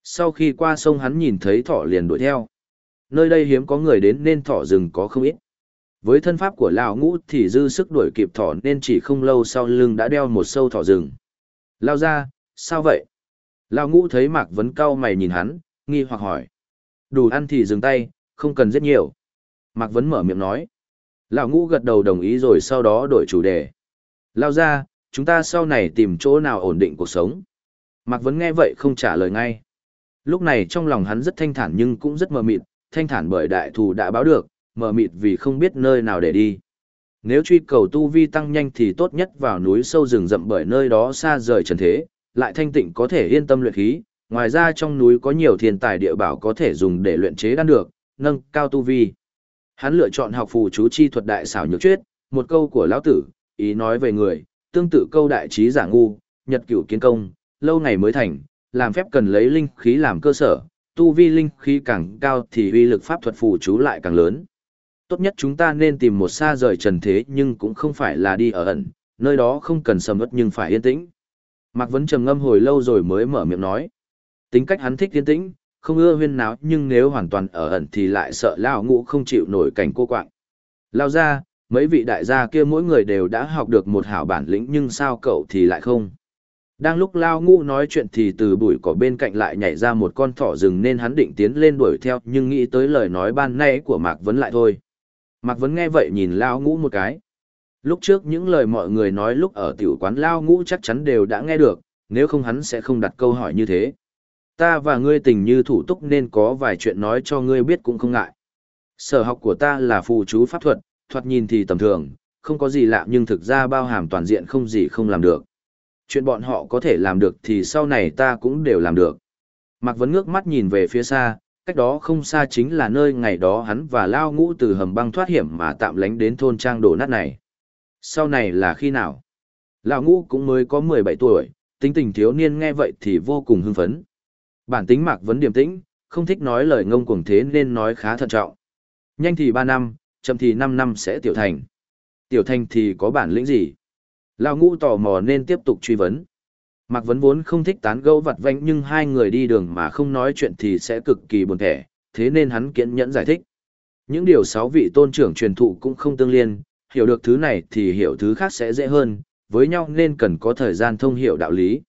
Sau khi qua sông hắn nhìn thấy thỏ liền đuổi theo. Nơi đây hiếm có người đến nên thỏ rừng có không ít. Với thân pháp của Lão ngũ thì dư sức đuổi kịp thỏ nên chỉ không lâu sau lưng đã đeo một sâu thỏ rừng. Lao ra, sao vậy? Lão ngũ thấy Mạc Vấn cao mày nhìn hắn, nghi hoặc hỏi. Đủ ăn thì dừng tay, không cần rất nhiều. Mạc Vấn mở miệng nói. Lão ngũ gật đầu đồng ý rồi sau đó đổi chủ đề. Lao ra, chúng ta sau này tìm chỗ nào ổn định cuộc sống. Mạc Vấn nghe vậy không trả lời ngay. Lúc này trong lòng hắn rất thanh thản nhưng cũng rất mờ mịt, thanh thản bởi đại thù đã báo được, mờ mịt vì không biết nơi nào để đi. Nếu truy cầu tu vi tăng nhanh thì tốt nhất vào núi sâu rừng rậm bởi nơi đó xa rời trần thế, lại thanh tịnh có thể yên tâm luyện khí, ngoài ra trong núi có nhiều thiên tài địa bảo có thể dùng để luyện chế đan được, nâng cao tu vi. Hắn lựa chọn học phù chú chi thuật đại xảo nhược chuyết, một câu của lão tử, ý nói về người, tương tự câu đại trí giả ngu, nhật cửu kiến công, lâu ngày mới thành, làm phép cần lấy linh khí làm cơ sở, tu vi linh khí càng cao thì uy lực pháp thuật phù chú lại càng lớn. Tốt nhất chúng ta nên tìm một xa rời trần thế nhưng cũng không phải là đi ở ẩn, nơi đó không cần sầm ớt nhưng phải yên tĩnh. Mạc Vấn trầm ngâm hồi lâu rồi mới mở miệng nói. Tính cách hắn thích yên tĩnh, không ưa huyên náo nhưng nếu hoàn toàn ở ẩn thì lại sợ Lao ngũ không chịu nổi cảnh cô quạng. Lao ra, mấy vị đại gia kia mỗi người đều đã học được một hảo bản lĩnh nhưng sao cậu thì lại không. Đang lúc Lao Ngũ nói chuyện thì từ bụi cỏ bên cạnh lại nhảy ra một con thỏ rừng nên hắn định tiến lên đuổi theo nhưng nghĩ tới lời nói ban nay của Mạc Vấn lại thôi. Mạc Vấn nghe vậy nhìn Lao Ngũ một cái. Lúc trước những lời mọi người nói lúc ở tiểu quán Lao Ngũ chắc chắn đều đã nghe được, nếu không hắn sẽ không đặt câu hỏi như thế. Ta và ngươi tình như thủ túc nên có vài chuyện nói cho ngươi biết cũng không ngại. Sở học của ta là phù chú pháp thuật, thoạt nhìn thì tầm thường, không có gì lạ nhưng thực ra bao hàm toàn diện không gì không làm được. Chuyện bọn họ có thể làm được thì sau này ta cũng đều làm được. Mạc Vấn ngước mắt nhìn về phía xa, cách đó không xa chính là nơi ngày đó hắn và Lao Ngũ từ hầm băng thoát hiểm mà tạm lánh đến thôn trang đổ nát này. Sau này là khi nào? Lao Ngũ cũng mới có 17 tuổi, tính tình thiếu niên nghe vậy thì vô cùng hưng phấn. Bản tính Mạc Vấn điềm tĩnh, không thích nói lời ngông cuồng thế nên nói khá thận trọng. Nhanh thì 3 năm, chậm thì 5 năm sẽ tiểu thành. Tiểu thành thì có bản lĩnh gì? Lão ngũ tò mò nên tiếp tục truy vấn. Mạc Vấn vốn không thích tán gẫu vặt vãnh nhưng hai người đi đường mà không nói chuyện thì sẽ cực kỳ buồn thẻ, thế nên hắn kiên nhẫn giải thích. Những điều sáu vị tôn trưởng truyền thụ cũng không tương liên, hiểu được thứ này thì hiểu thứ khác sẽ dễ hơn, với nhau nên cần có thời gian thông hiểu đạo lý.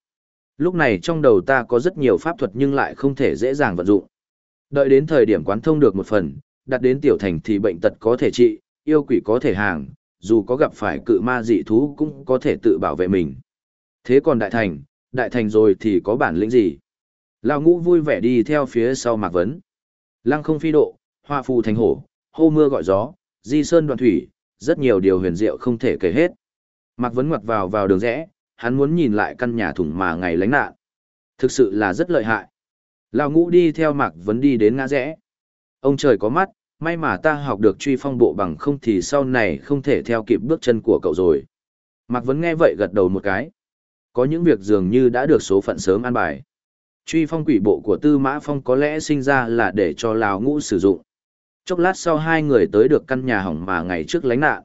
Lúc này trong đầu ta có rất nhiều pháp thuật nhưng lại không thể dễ dàng vận dụng. Đợi đến thời điểm quán thông được một phần, đặt đến tiểu thành thì bệnh tật có thể trị, yêu quỷ có thể hàng, dù có gặp phải cự ma dị thú cũng có thể tự bảo vệ mình. Thế còn đại thành, đại thành rồi thì có bản lĩnh gì? Lão ngũ vui vẻ đi theo phía sau Mạc Vấn. Lăng không phi độ, hoa phù thành hổ, hô mưa gọi gió, di sơn đoạn thủy, rất nhiều điều huyền diệu không thể kể hết. Mạc Vấn ngoặt vào vào đường rẽ, hắn muốn nhìn lại căn nhà thủng mà ngày lánh nạn. Thực sự là rất lợi hại. Lão ngũ đi theo Mạc Vấn đi đến ngã rẽ. Ông trời có mắt, may mà ta học được truy phong bộ bằng không thì sau này không thể theo kịp bước chân của cậu rồi. Mạc Vấn nghe vậy gật đầu một cái. Có những việc dường như đã được số phận sớm an bài. Truy phong quỷ bộ của Tư Mã Phong có lẽ sinh ra là để cho Lào Ngũ sử dụng. Chốc lát sau hai người tới được căn nhà hỏng mà ngày trước lánh nạn.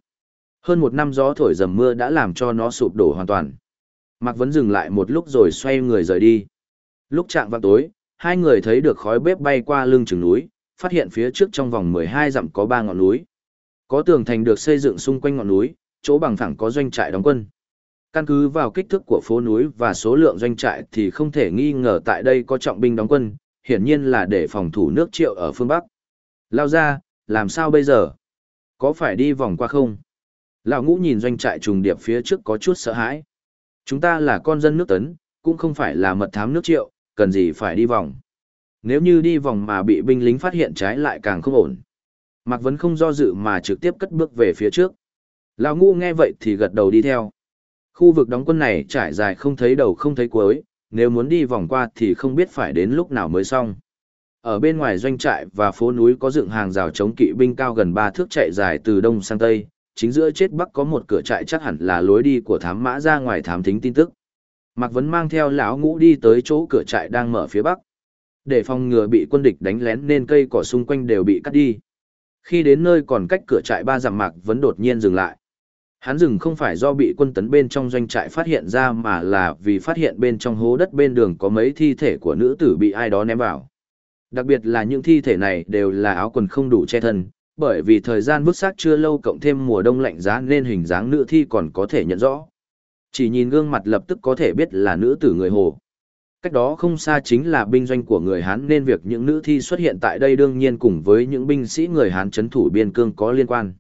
Hơn một năm gió thổi dầm mưa đã làm cho nó sụp đổ hoàn toàn. Mạc Vấn dừng lại một lúc rồi xoay người rời đi. Lúc chạm vào tối, hai người thấy được khói bếp bay qua lưng chừng núi, phát hiện phía trước trong vòng 12 dặm có ba ngọn núi. Có tường thành được xây dựng xung quanh ngọn núi, chỗ bằng phẳng có doanh trại đóng quân. Căn cứ vào kích thước của phố núi và số lượng doanh trại thì không thể nghi ngờ tại đây có trọng binh đóng quân, hiển nhiên là để phòng thủ nước triệu ở phương Bắc. Lao ra, làm sao bây giờ? Có phải đi vòng qua không? Lão ngũ nhìn doanh trại trùng điệp phía trước có chút sợ hãi. Chúng ta là con dân nước tấn, cũng không phải là mật thám nước triệu, cần gì phải đi vòng. Nếu như đi vòng mà bị binh lính phát hiện trái lại càng không ổn. Mạc Vấn không do dự mà trực tiếp cất bước về phía trước. Lão ngũ nghe vậy thì gật đầu đi theo. Khu vực đóng quân này trải dài không thấy đầu không thấy cuối, nếu muốn đi vòng qua thì không biết phải đến lúc nào mới xong. Ở bên ngoài doanh trại và phố núi có dựng hàng rào chống kỵ binh cao gần 3 thước chạy dài từ đông sang tây, chính giữa chết bắc có một cửa trại chắc hẳn là lối đi của thám mã ra ngoài thám thính tin tức. Mạc Vấn mang theo lão ngũ đi tới chỗ cửa trại đang mở phía bắc. Để phòng ngừa bị quân địch đánh lén nên cây cỏ xung quanh đều bị cắt đi. Khi đến nơi còn cách cửa trại ba dặm Mạc Vấn đột nhiên dừng lại. Hắn dừng không phải do bị quân tấn bên trong doanh trại phát hiện ra mà là vì phát hiện bên trong hố đất bên đường có mấy thi thể của nữ tử bị ai đó ném vào. Đặc biệt là những thi thể này đều là áo quần không đủ che thân, bởi vì thời gian vứt xác chưa lâu cộng thêm mùa đông lạnh giá nên hình dáng nữ thi còn có thể nhận rõ. Chỉ nhìn gương mặt lập tức có thể biết là nữ tử người Hồ. Cách đó không xa chính là binh doanh của người Hán nên việc những nữ thi xuất hiện tại đây đương nhiên cùng với những binh sĩ người Hán chấn thủ biên cương có liên quan.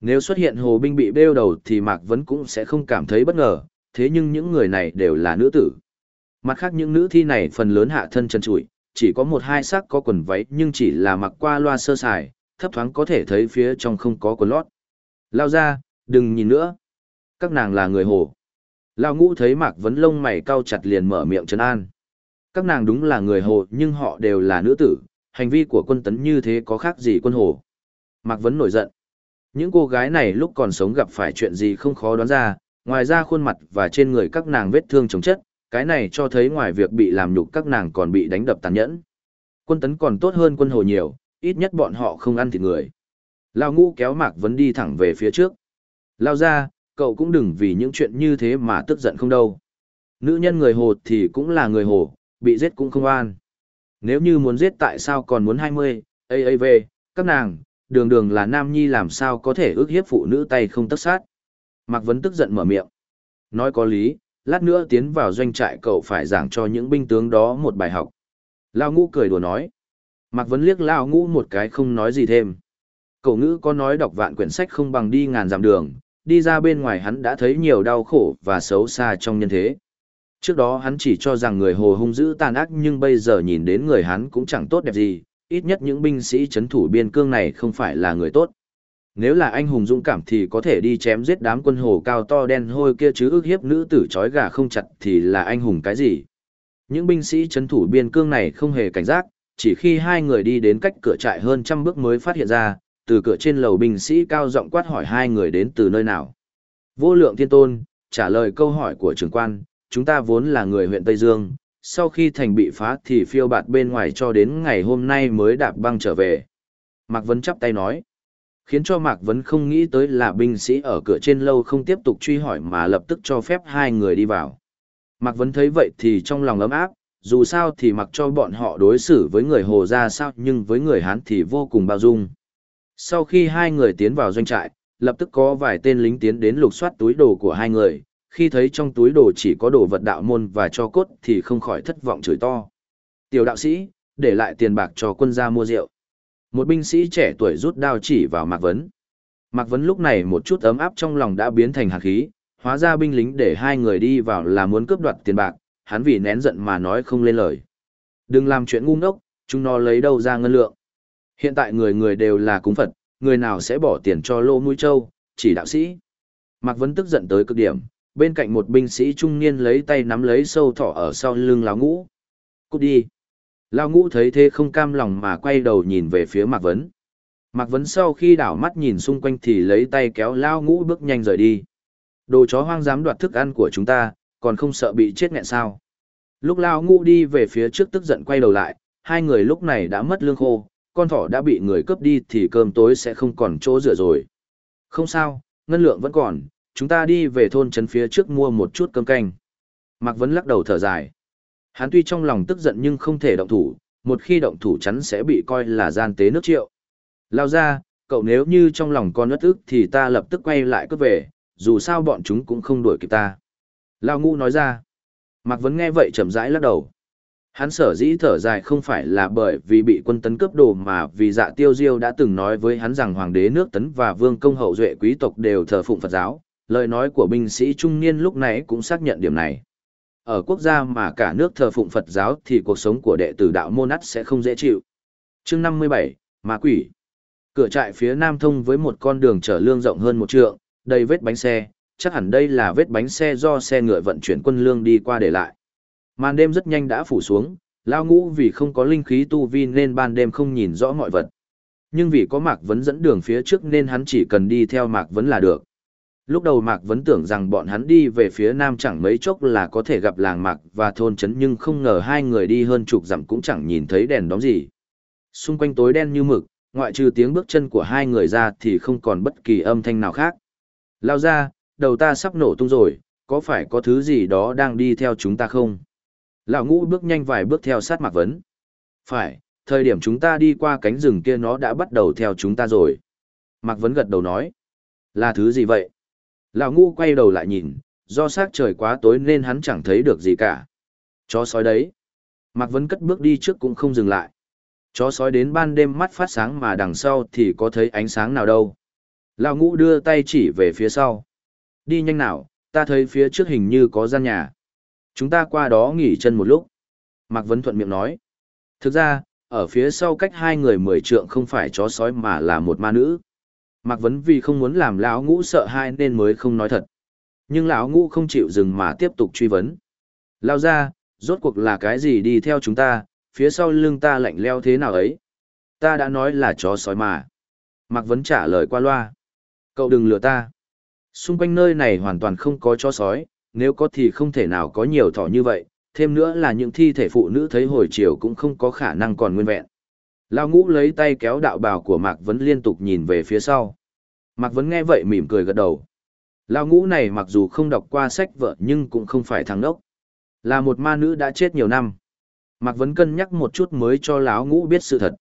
Nếu xuất hiện hồ binh bị bêu đầu thì Mạc Vấn cũng sẽ không cảm thấy bất ngờ, thế nhưng những người này đều là nữ tử. Mặt khác những nữ thi này phần lớn hạ thân chân trụi, chỉ có một hai sắc có quần váy nhưng chỉ là mặc qua loa sơ sài, thấp thoáng có thể thấy phía trong không có quần lót. Lao ra, đừng nhìn nữa. Các nàng là người hồ. Lao ngũ thấy Mạc Vấn lông mày cau chặt liền mở miệng trấn an. Các nàng đúng là người hồ nhưng họ đều là nữ tử, hành vi của quân tấn như thế có khác gì quân hồ. Mạc Vấn nổi giận. Những cô gái này lúc còn sống gặp phải chuyện gì không khó đoán ra, ngoài ra khuôn mặt và trên người các nàng vết thương chống chất, cái này cho thấy ngoài việc bị làm nhục các nàng còn bị đánh đập tàn nhẫn. Quân tấn còn tốt hơn quân hồ nhiều, ít nhất bọn họ không ăn thịt người. Lao ngũ kéo Mạc Vấn đi thẳng về phía trước. Lao ra, cậu cũng đừng vì những chuyện như thế mà tức giận không đâu. Nữ nhân người hồ thì cũng là người hồ, bị giết cũng không an. Nếu như muốn giết tại sao còn muốn 20, AAV, các nàng, đường đường là nam nhi làm sao có thể ước hiếp phụ nữ tay không tất sát. Mạc Vấn tức giận mở miệng. Nói có lý, lát nữa tiến vào doanh trại cậu phải giảng cho những binh tướng đó một bài học. Lao ngũ cười đùa nói. Mạc Vấn liếc Lao ngũ một cái không nói gì thêm. Cậu ngữ có nói đọc vạn quyển sách không bằng đi ngàn dặm đường, đi ra bên ngoài hắn đã thấy nhiều đau khổ và xấu xa trong nhân thế. Trước đó hắn chỉ cho rằng người hồ hung dữ tàn ác nhưng bây giờ nhìn đến người hắn cũng chẳng tốt đẹp gì, ít nhất những binh sĩ chấn thủ biên cương này không phải là người tốt. Nếu là anh hùng dũng cảm thì có thể đi chém giết đám quân hồ cao to đen hôi kia chứ ước hiếp nữ tử trói gà không chặt thì là anh hùng cái gì. Những binh sĩ chấn thủ biên cương này không hề cảnh giác, chỉ khi hai người đi đến cách cửa trại hơn trăm bước mới phát hiện ra, từ cửa trên lầu binh sĩ cao giọng quát hỏi hai người đến từ nơi nào. Vô lượng thiên tôn, trả lời câu hỏi của trưởng quan, chúng ta vốn là người huyện Tây Dương, sau khi thành bị phá thì phiêu bạt bên ngoài cho đến ngày hôm nay mới đạp băng trở về. Mạc Vấn chắp tay nói, khiến cho Mạc Vấn không nghĩ tới là binh sĩ ở cửa trên lâu không tiếp tục truy hỏi mà lập tức cho phép hai người đi vào. Mạc Vấn thấy vậy thì trong lòng ấm áp, dù sao thì mặc cho bọn họ đối xử với người Hồ ra sao nhưng với người Hán thì vô cùng bao dung. Sau khi hai người tiến vào doanh trại, lập tức có vài tên lính tiến đến lục soát túi đồ của hai người, khi thấy trong túi đồ chỉ có đồ vật đạo môn và cho cốt thì không khỏi thất vọng chửi to. Tiểu đạo sĩ, để lại tiền bạc cho quân gia mua rượu. Một binh sĩ trẻ tuổi rút đao chỉ vào Mạc Vấn. Mạc Vấn lúc này một chút ấm áp trong lòng đã biến thành hạt khí, hóa ra binh lính để hai người đi vào là muốn cướp đoạt tiền bạc, hắn vì nén giận mà nói không lên lời. Đừng làm chuyện ngu ngốc, chúng nó lấy đâu ra ngân lượng. Hiện tại người người đều là cúng Phật, người nào sẽ bỏ tiền cho lô mũi châu, chỉ đạo sĩ. Mạc Vấn tức giận tới cực điểm, bên cạnh một binh sĩ trung niên lấy tay nắm lấy sâu thỏ ở sau lưng lão ngũ. Cút đi. Lão ngũ thấy thế không cam lòng mà quay đầu nhìn về phía Mạc Vấn. Mạc Vấn sau khi đảo mắt nhìn xung quanh thì lấy tay kéo Lão ngũ bước nhanh rời đi. Đồ chó hoang dám đoạt thức ăn của chúng ta, còn không sợ bị chết nghẹn sao. Lúc Lão ngũ đi về phía trước tức giận quay đầu lại, hai người lúc này đã mất lương khô, con thỏ đã bị người cướp đi thì cơm tối sẽ không còn chỗ rửa rồi. Không sao, ngân lượng vẫn còn, chúng ta đi về thôn trấn phía trước mua một chút cơm canh. Mạc Vấn lắc đầu thở dài. Hắn tuy trong lòng tức giận nhưng không thể động thủ, một khi động thủ chắn sẽ bị coi là gian tế nước triệu. Lao ra, cậu nếu như trong lòng con ớt ức thì ta lập tức quay lại cướp về, dù sao bọn chúng cũng không đuổi kịp ta. Lao ngu nói ra. Mạc Vấn nghe vậy chậm rãi lắc đầu. Hắn sở dĩ thở dài không phải là bởi vì bị quân tấn cướp đồ mà vì dạ tiêu diêu đã từng nói với hắn rằng hoàng đế nước tấn và vương công hậu duệ quý tộc đều thờ phụng Phật giáo, lời nói của binh sĩ trung niên lúc này cũng xác nhận điểm này. Ở quốc gia mà cả nước thờ phụng Phật giáo thì cuộc sống của đệ tử đạo môn ắt sẽ không dễ chịu. chương 57, Ma Quỷ Cửa trại phía nam thông với một con đường chở lương rộng hơn một trượng, đầy vết bánh xe, chắc hẳn đây là vết bánh xe do xe ngựa vận chuyển quân lương đi qua để lại. Màn đêm rất nhanh đã phủ xuống, lao ngũ vì không có linh khí tu vi nên ban đêm không nhìn rõ mọi vật. Nhưng vì có Mạc Vấn dẫn đường phía trước nên hắn chỉ cần đi theo Mạc Vấn là được. Lúc đầu Mạc vẫn tưởng rằng bọn hắn đi về phía nam chẳng mấy chốc là có thể gặp làng Mạc và thôn trấn nhưng không ngờ hai người đi hơn chục dặm cũng chẳng nhìn thấy đèn đóm gì. Xung quanh tối đen như mực, ngoại trừ tiếng bước chân của hai người ra thì không còn bất kỳ âm thanh nào khác. Lao ra, đầu ta sắp nổ tung rồi, có phải có thứ gì đó đang đi theo chúng ta không? Lão ngũ bước nhanh vài bước theo sát Mạc Vấn. Phải, thời điểm chúng ta đi qua cánh rừng kia nó đã bắt đầu theo chúng ta rồi. Mạc Vấn gật đầu nói. Là thứ gì vậy? Lão ngũ quay đầu lại nhìn, do sát trời quá tối nên hắn chẳng thấy được gì cả. Chó sói đấy. Mạc Vấn cất bước đi trước cũng không dừng lại. Chó sói đến ban đêm mắt phát sáng mà đằng sau thì có thấy ánh sáng nào đâu. Lão ngũ đưa tay chỉ về phía sau. Đi nhanh nào, ta thấy phía trước hình như có gian nhà. Chúng ta qua đó nghỉ chân một lúc. Mạc Vấn thuận miệng nói. Thực ra, ở phía sau cách hai người mười trượng không phải chó sói mà là một ma nữ. Mạc Vấn vì không muốn làm lão ngũ sợ hai nên mới không nói thật. Nhưng lão ngũ không chịu dừng mà tiếp tục truy vấn. Lao ra, rốt cuộc là cái gì đi theo chúng ta, phía sau lưng ta lạnh leo thế nào ấy? Ta đã nói là chó sói mà. Mạc Vấn trả lời qua loa. Cậu đừng lừa ta. Xung quanh nơi này hoàn toàn không có chó sói, nếu có thì không thể nào có nhiều thỏ như vậy, thêm nữa là những thi thể phụ nữ thấy hồi chiều cũng không có khả năng còn nguyên vẹn. Lao ngũ lấy tay kéo đạo bào của Mạc Vấn liên tục nhìn về phía sau. Mạc Vấn nghe vậy mỉm cười gật đầu. Lao ngũ này mặc dù không đọc qua sách vợ nhưng cũng không phải thằng đốc. Là một ma nữ đã chết nhiều năm. Mạc Vấn cân nhắc một chút mới cho Lão ngũ biết sự thật.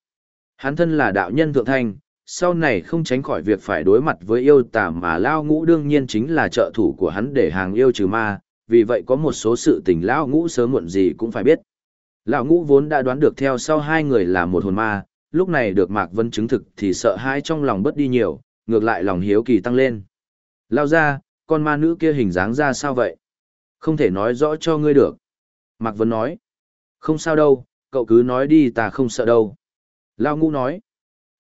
Hắn thân là đạo nhân thượng thanh, sau này không tránh khỏi việc phải đối mặt với yêu tà mà Lao Ngũ đương nhiên chính là trợ thủ của hắn để hàng yêu trừ ma, vì vậy có một số sự tình Lao Ngũ sớm muộn gì cũng phải biết. Lão Ngũ vốn đã đoán được theo sau hai người là một hồn ma, lúc này được Mạc Vân chứng thực thì sợ hãi trong lòng bớt đi nhiều, ngược lại lòng hiếu kỳ tăng lên. Lao ra, con ma nữ kia hình dáng ra sao vậy? Không thể nói rõ cho ngươi được. Mạc Vân nói. Không sao đâu, cậu cứ nói đi ta không sợ đâu. Lao Ngũ nói.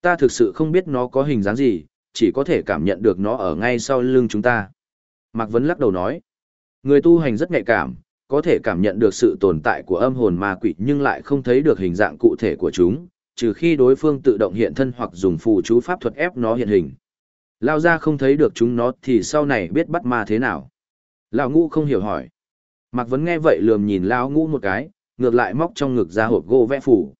Ta thực sự không biết nó có hình dáng gì, chỉ có thể cảm nhận được nó ở ngay sau lưng chúng ta. Mạc Vân lắc đầu nói, người tu hành rất nhạy cảm, có thể cảm nhận được sự tồn tại của âm hồn ma quỷ nhưng lại không thấy được hình dạng cụ thể của chúng, trừ khi đối phương tự động hiện thân hoặc dùng phù chú pháp thuật ép nó hiện hình. Lao ra không thấy được chúng nó thì sau này biết bắt ma thế nào. Lão ngũ không hiểu hỏi. Mạc Vấn nghe vậy lườm nhìn Lão ngũ một cái, ngược lại móc trong ngực ra hộp gỗ vẽ phủ.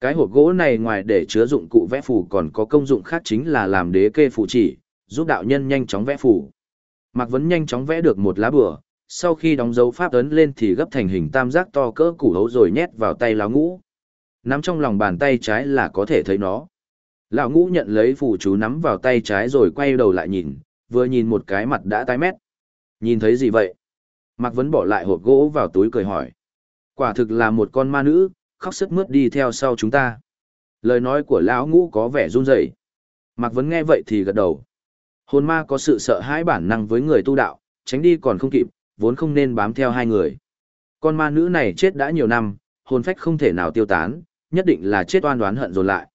Cái hộp gỗ này ngoài để chứa dụng cụ vẽ phù còn có công dụng khác chính là làm đế kê phù chỉ, giúp đạo nhân nhanh chóng vẽ phù. Mạc Vấn nhanh chóng vẽ được một lá bừa, sau khi đóng dấu pháp ấn lên thì gấp thành hình tam giác to cỡ củ hấu rồi nhét vào tay lão ngũ. Nắm trong lòng bàn tay trái là có thể thấy nó. Lão ngũ nhận lấy phù chú nắm vào tay trái rồi quay đầu lại nhìn, vừa nhìn một cái mặt đã tái mét. Nhìn thấy gì vậy? Mạc Vấn bỏ lại hộp gỗ vào túi cười hỏi. Quả thực là một con ma nữ, khóc sức mướt đi theo sau chúng ta. Lời nói của lão ngũ có vẻ run rẩy. Mạc Vấn nghe vậy thì gật đầu. Hồn ma có sự sợ hãi bản năng với người tu đạo, tránh đi còn không kịp, vốn không nên bám theo hai người. Con ma nữ này chết đã nhiều năm, hồn phách không thể nào tiêu tán, nhất định là chết oan đoán hận dồn lại.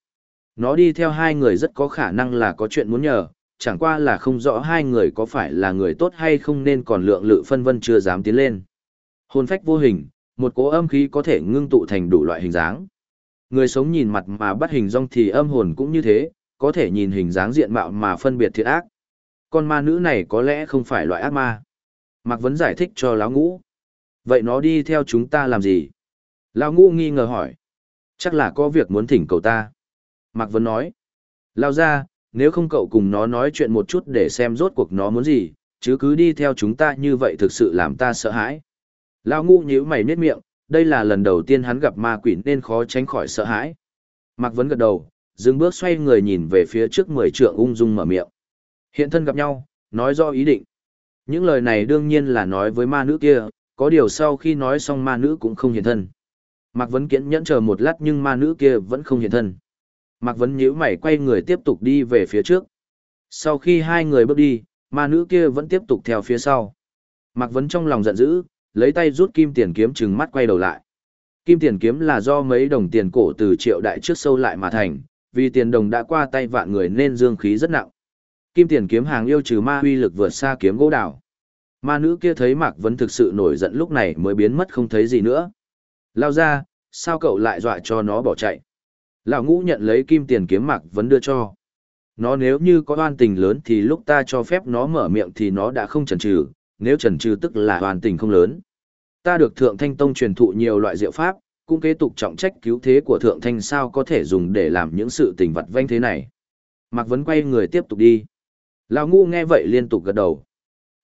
Nó đi theo hai người rất có khả năng là có chuyện muốn nhờ, chẳng qua là không rõ hai người có phải là người tốt hay không nên còn lượng lự phân vân chưa dám tiến lên. Hồn phách vô hình, một cỗ âm khí có thể ngưng tụ thành đủ loại hình dáng. Người sống nhìn mặt mà bắt hình rong thì âm hồn cũng như thế, có thể nhìn hình dáng diện mạo mà phân biệt thiện ác. Con ma nữ này có lẽ không phải loại ác ma. Mạc Vấn giải thích cho lão ngũ. Vậy nó đi theo chúng ta làm gì? Lão ngũ nghi ngờ hỏi. Chắc là có việc muốn thỉnh cầu ta. Mạc Vấn nói. Lao ra, nếu không cậu cùng nó nói chuyện một chút để xem rốt cuộc nó muốn gì, chứ cứ đi theo chúng ta như vậy thực sự làm ta sợ hãi. Lão Ngũ nhíu mày nết miệng, đây là lần đầu tiên hắn gặp ma quỷ nên khó tránh khỏi sợ hãi. Mạc Vấn gật đầu, dừng bước xoay người nhìn về phía trước mười trượng ung dung mở miệng. Hiện thân gặp nhau, nói do ý định. Những lời này đương nhiên là nói với ma nữ kia, có điều sau khi nói xong ma nữ cũng không hiện thân. Mạc Vấn kiễn nhẫn chờ một lát nhưng ma nữ kia vẫn không hiện thân. Mạc Vấn nhíu mày quay người tiếp tục đi về phía trước. Sau khi hai người bước đi, ma nữ kia vẫn tiếp tục theo phía sau. Mạc Vấn trong lòng giận dữ, lấy tay rút kim tiền kiếm trừng mắt quay đầu lại. Kim tiền kiếm là do mấy đồng tiền cổ từ triệu đại trước sâu lại mà thành, vì tiền đồng đã qua tay vạn người nên dương khí rất nặng. Kim tiền kiếm hàng yêu trừ ma huy lực vượt xa kiếm gỗ đào. Ma nữ kia thấy Mạc Vấn thực sự nổi giận lúc này mới biến mất không thấy gì nữa. Lao ra, sao cậu lại dọa cho nó bỏ chạy? Lão ngũ nhận lấy kim tiền kiếm Mạc Vấn đưa cho. Nó nếu như có oan tình lớn thì lúc ta cho phép nó mở miệng thì nó đã không chần chừ, nếu chần chừ tức là oan tình không lớn. Ta được Thượng Thanh Tông truyền thụ nhiều loại diệu pháp, cũng kế tục trọng trách cứu thế của Thượng Thanh sao có thể dùng để làm những sự tình vật vanh thế này. Mạc Vấn quay người tiếp tục đi. Lão ngu nghe vậy liên tục gật đầu.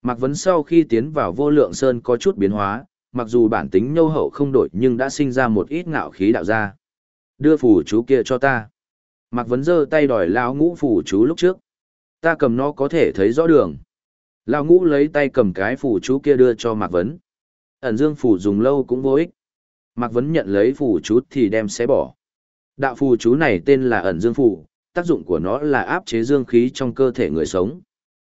Mạc Vấn sau khi tiến vào vô lượng sơn có chút biến hóa, mặc dù bản tính nhâu hậu không đổi nhưng đã sinh ra một ít ngạo khí đạo ra. Đưa phù chú kia cho ta. Mạc Vấn giơ tay đòi lão ngũ phù chú lúc trước. Ta cầm nó có thể thấy rõ đường. Lão ngũ lấy tay cầm cái phù chú kia đưa cho Mạc Vấn. Ẩn dương phù dùng lâu cũng vô ích. Mạc Vấn nhận lấy phù chú thì đem xé bỏ. Đạo phù chú này tên là ẩn dương phù, tác dụng của nó là áp chế dương khí trong cơ thể người sống.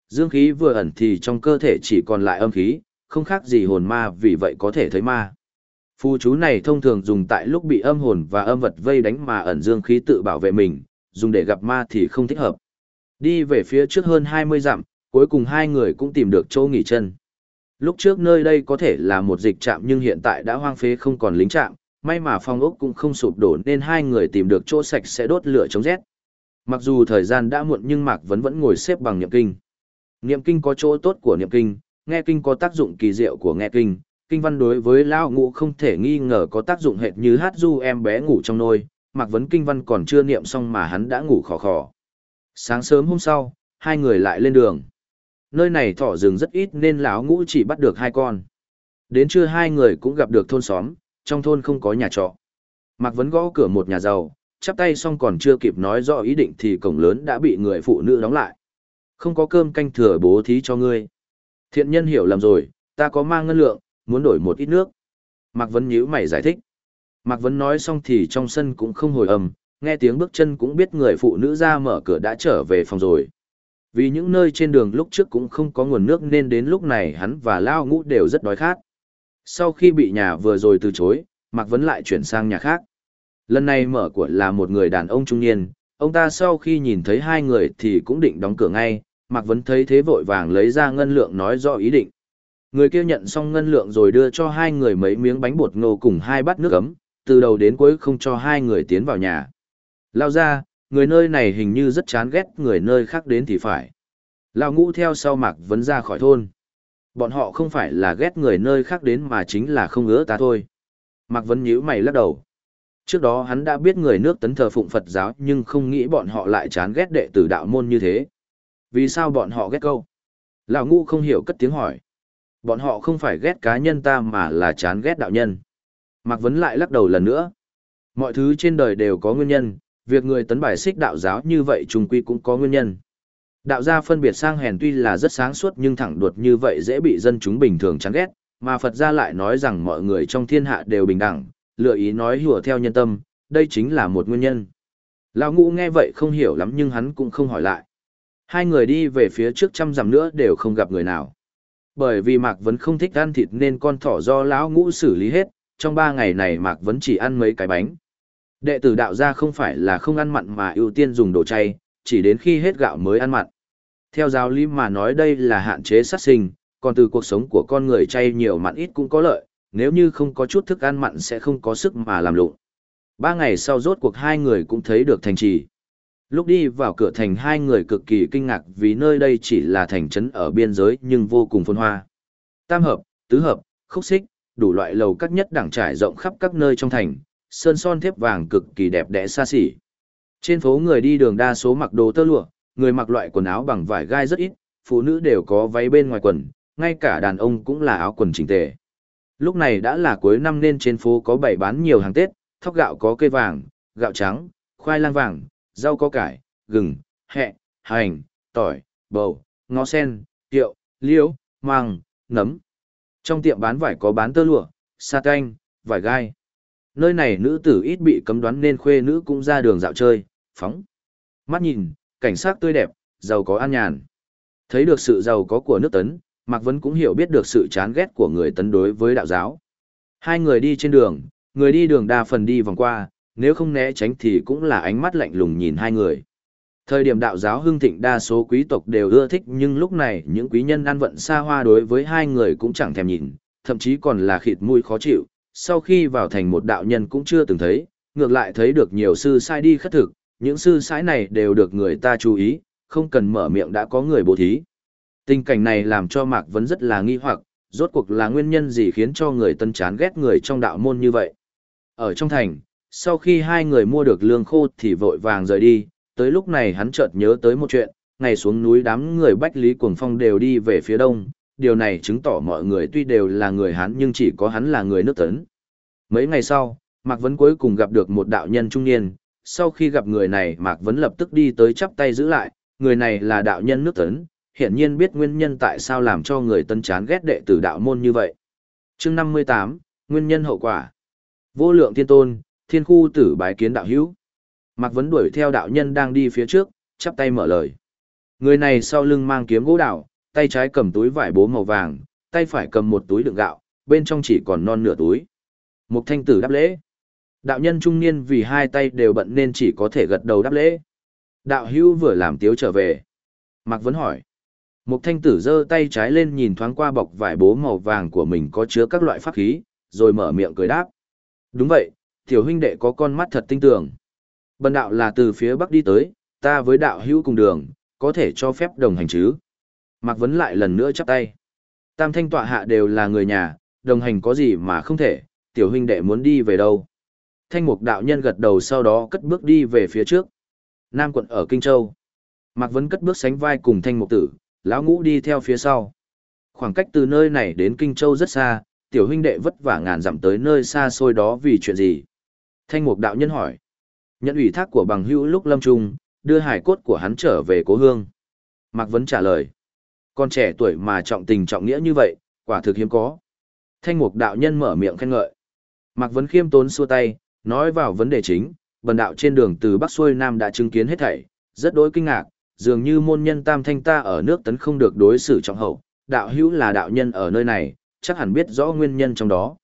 Dương khí vừa ẩn thì trong cơ thể chỉ còn lại âm khí, không khác gì hồn ma vì vậy có thể thấy ma. Phù chú này thông thường dùng tại lúc bị âm hồn và âm vật vây đánh mà ẩn dương khí tự bảo vệ mình, dùng để gặp ma thì không thích hợp. Đi về phía trước hơn 20 dặm, cuối cùng hai người cũng tìm được chỗ nghỉ chân. Lúc trước nơi đây có thể là một dịch trạm nhưng hiện tại đã hoang phế không còn lính trạm, may mà phong ốc cũng không sụp đổ nên hai người tìm được chỗ sạch sẽ đốt lửa chống rét. Mặc dù thời gian đã muộn nhưng Mạc Vấn vẫn ngồi xếp bằng niệm kinh. Niệm kinh có chỗ tốt của niệm kinh, nghe kinh có tác dụng kỳ diệu của nghe kinh, kinh văn đối với lão ngũ không thể nghi ngờ có tác dụng hệt như hát du em bé ngủ trong nôi, Mạc Vấn kinh văn còn chưa niệm xong mà hắn đã ngủ khò khò. Sáng sớm hôm sau, hai người lại lên đường. Nơi này thỏ rừng rất ít nên lão ngũ chỉ bắt được hai con. Đến trưa hai người cũng gặp được thôn xóm, trong thôn không có nhà trọ. Mạc Vấn gõ cửa một nhà giàu, chắp tay xong còn chưa kịp nói rõ ý định thì cổng lớn đã bị người phụ nữ đóng lại. Không có cơm canh thừa bố thí cho ngươi. Thiện nhân hiểu lầm rồi, ta có mang ngân lượng, muốn đổi một ít nước. Mạc Vấn nhíu mày giải thích. Mạc Vấn nói xong thì trong sân cũng không hồi ầm, nghe tiếng bước chân cũng biết người phụ nữ ra mở cửa đã trở về phòng rồi. Vì những nơi trên đường lúc trước cũng không có nguồn nước nên đến lúc này hắn và Lao Ngũ đều rất đói khát. Sau khi bị nhà vừa rồi từ chối, Mạc Vấn lại chuyển sang nhà khác. Lần này mở của là một người đàn ông trung niên, ông ta sau khi nhìn thấy hai người thì cũng định đóng cửa ngay, Mạc Vấn thấy thế vội vàng lấy ra ngân lượng nói rõ ý định. Người kia nhận xong ngân lượng rồi đưa cho hai người mấy miếng bánh bột ngô cùng hai bát nước ấm, từ đầu đến cuối không cho hai người tiến vào nhà. Lao ra, người nơi này hình như rất chán ghét người nơi khác đến thì phải. Lao ngũ theo sau Mạc Vấn ra khỏi thôn. Bọn họ không phải là ghét người nơi khác đến mà chính là không ứa ta thôi. Mạc Vấn nhíu mày lắc đầu. Trước đó hắn đã biết người nước tấn thờ phụng Phật giáo nhưng không nghĩ bọn họ lại chán ghét đệ tử đạo môn như thế. Vì sao bọn họ ghét câu? Lão ngu không hiểu cất tiếng hỏi. Bọn họ không phải ghét cá nhân ta mà là chán ghét đạo nhân. Mạc Vấn lại lắc đầu lần nữa. Mọi thứ trên đời đều có nguyên nhân, việc người tấn bài xích đạo giáo như vậy trùng quy cũng có nguyên nhân. Đạo gia phân biệt sang hèn tuy là rất sáng suốt nhưng thẳng đột như vậy dễ bị dân chúng bình thường chán ghét, mà Phật gia lại nói rằng mọi người trong thiên hạ đều bình đẳng, lựa ý nói hùa theo nhân tâm, đây chính là một nguyên nhân. Lão ngũ nghe vậy không hiểu lắm nhưng hắn cũng không hỏi lại. Hai người đi về phía trước trăm dặm nữa đều không gặp người nào. Bởi vì Mạc Vấn không thích ăn thịt nên con thỏ do lão ngũ xử lý hết, trong ba ngày này Mạc Vấn chỉ ăn mấy cái bánh. Đệ tử đạo gia không phải là không ăn mặn mà ưu tiên dùng đồ chay, chỉ đến khi hết gạo mới ăn mặn. Theo giáo lý mà nói đây là hạn chế sát sinh, còn từ cuộc sống của con người chay nhiều mặn ít cũng có lợi, nếu như không có chút thức ăn mặn sẽ không có sức mà làm lụng. Ba ngày sau rốt cuộc hai người cũng thấy được thành trì. Lúc đi vào cửa thành hai người cực kỳ kinh ngạc vì nơi đây chỉ là thành trấn ở biên giới nhưng vô cùng phồn hoa. Tam hợp, tứ hợp, khúc xích, đủ loại lầu các nhất đẳng trải rộng khắp các nơi trong thành, sơn son thép vàng cực kỳ đẹp đẽ xa xỉ. Trên phố người đi đường đa số mặc đồ tơ lụa, người mặc loại quần áo bằng vải gai rất ít, phụ nữ đều có váy bên ngoài quần, ngay cả đàn ông cũng là áo quần chỉnh tề. Lúc này đã là cuối năm nên trên phố có bày bán nhiều hàng Tết, thóc gạo có cây vàng, gạo trắng, khoai lang vàng, rau có cải, gừng, hẹ, hành, tỏi, bầu, ngó sen, tiệu, liễu, măng, nấm. Trong tiệm bán vải có bán tơ lụa, sa canh, vải gai. Nơi này nữ tử ít bị cấm đoán nên khuê nữ cũng ra đường dạo chơi, phóng. Mắt nhìn, cảnh sát tươi đẹp, giàu có an nhàn. Thấy được sự giàu có của nước tấn, Mạc Vấn cũng hiểu biết được sự chán ghét của người tấn đối với đạo giáo. Hai người đi trên đường, người đi đường đa phần đi vòng qua, nếu không né tránh thì cũng là ánh mắt lạnh lùng nhìn hai người. Thời điểm đạo giáo hưng thịnh đa số quý tộc đều ưa thích nhưng lúc này những quý nhân ăn vận xa hoa đối với hai người cũng chẳng thèm nhìn, thậm chí còn là khịt mũi khó chịu, sau khi vào thành một đạo nhân cũng chưa từng thấy, ngược lại thấy được nhiều sư sai đi khất thực, những sư sãi này đều được người ta chú ý, không cần mở miệng đã có người bố thí. Tình cảnh này làm cho Mạc Vấn rất là nghi hoặc, rốt cuộc là nguyên nhân gì khiến cho người tân chán ghét người trong đạo môn như vậy. Ở trong thành, sau khi hai người mua được lương khô thì vội vàng rời đi, tới lúc này hắn chợt nhớ tới một chuyện, ngày xuống núi đám người Bách Lý Cuồng Phong đều đi về phía đông, điều này chứng tỏ mọi người tuy đều là người Hán nhưng chỉ có hắn là người nước tấn. Mấy ngày sau, Mạc Vấn cuối cùng gặp được một đạo nhân trung niên, sau khi gặp người này Mạc Vấn lập tức đi tới chắp tay giữ lại, người này là đạo nhân nước tấn, hiển nhiên biết nguyên nhân tại sao làm cho người tân chán ghét đệ tử đạo môn như vậy. chương 58, Nguyên nhân hậu quả. Vô lượng thiên tôn, thiên khu tử bái kiến đạo hữu. Mạc Vấn đuổi theo đạo nhân đang đi phía trước, chắp tay mở lời. Người này sau lưng mang kiếm gỗ đảo tay trái cầm túi vải bố màu vàng, tay phải cầm một túi đựng gạo, bên trong chỉ còn non nửa túi. Một thanh tử đáp lễ. Đạo nhân trung niên vì hai tay đều bận nên chỉ có thể gật đầu đáp lễ. Đạo hữu vừa làm tiếu trở về. Mạc Vấn hỏi. Một thanh tử giơ tay trái lên nhìn thoáng qua bọc vải bố màu vàng của mình có chứa các loại pháp khí, rồi mở miệng cười đáp. Đúng vậy, tiểu huynh đệ có con mắt thật tinh tường. Bần đạo là từ phía bắc đi tới, ta với đạo hữu cùng đường, có thể cho phép đồng hành chứ. Mạc Vấn lại lần nữa chắp tay. Tam thanh tọa hạ đều là người nhà, đồng hành có gì mà không thể, tiểu huynh đệ muốn đi về đâu. Thanh mục đạo nhân gật đầu sau đó cất bước đi về phía trước. Nam quận ở Kinh Châu. Mạc Vấn cất bước sánh vai cùng thanh mục tử, lão ngũ đi theo phía sau. Khoảng cách từ nơi này đến Kinh Châu rất xa, tiểu huynh đệ vất vả ngàn dặm tới nơi xa xôi đó vì chuyện gì? Thanh mục đạo nhân hỏi. Nhận ủy thác của bằng hữu lúc lâm trung, đưa hải cốt của hắn trở về cố hương. Mạc Vấn trả lời. Con trẻ tuổi mà trọng tình trọng nghĩa như vậy, quả thực hiếm có. Thanh mục đạo nhân mở miệng khen ngợi. Mạc Vấn khiêm tốn xua tay, nói vào vấn đề chính, bần đạo trên đường từ Bắc xuôi Nam đã chứng kiến hết thảy, rất đối kinh ngạc, dường như môn nhân tam thanh ta ở nước tấn không được đối xử trọng hậu, đạo hữu là đạo nhân ở nơi này, chắc hẳn biết rõ nguyên nhân trong đó.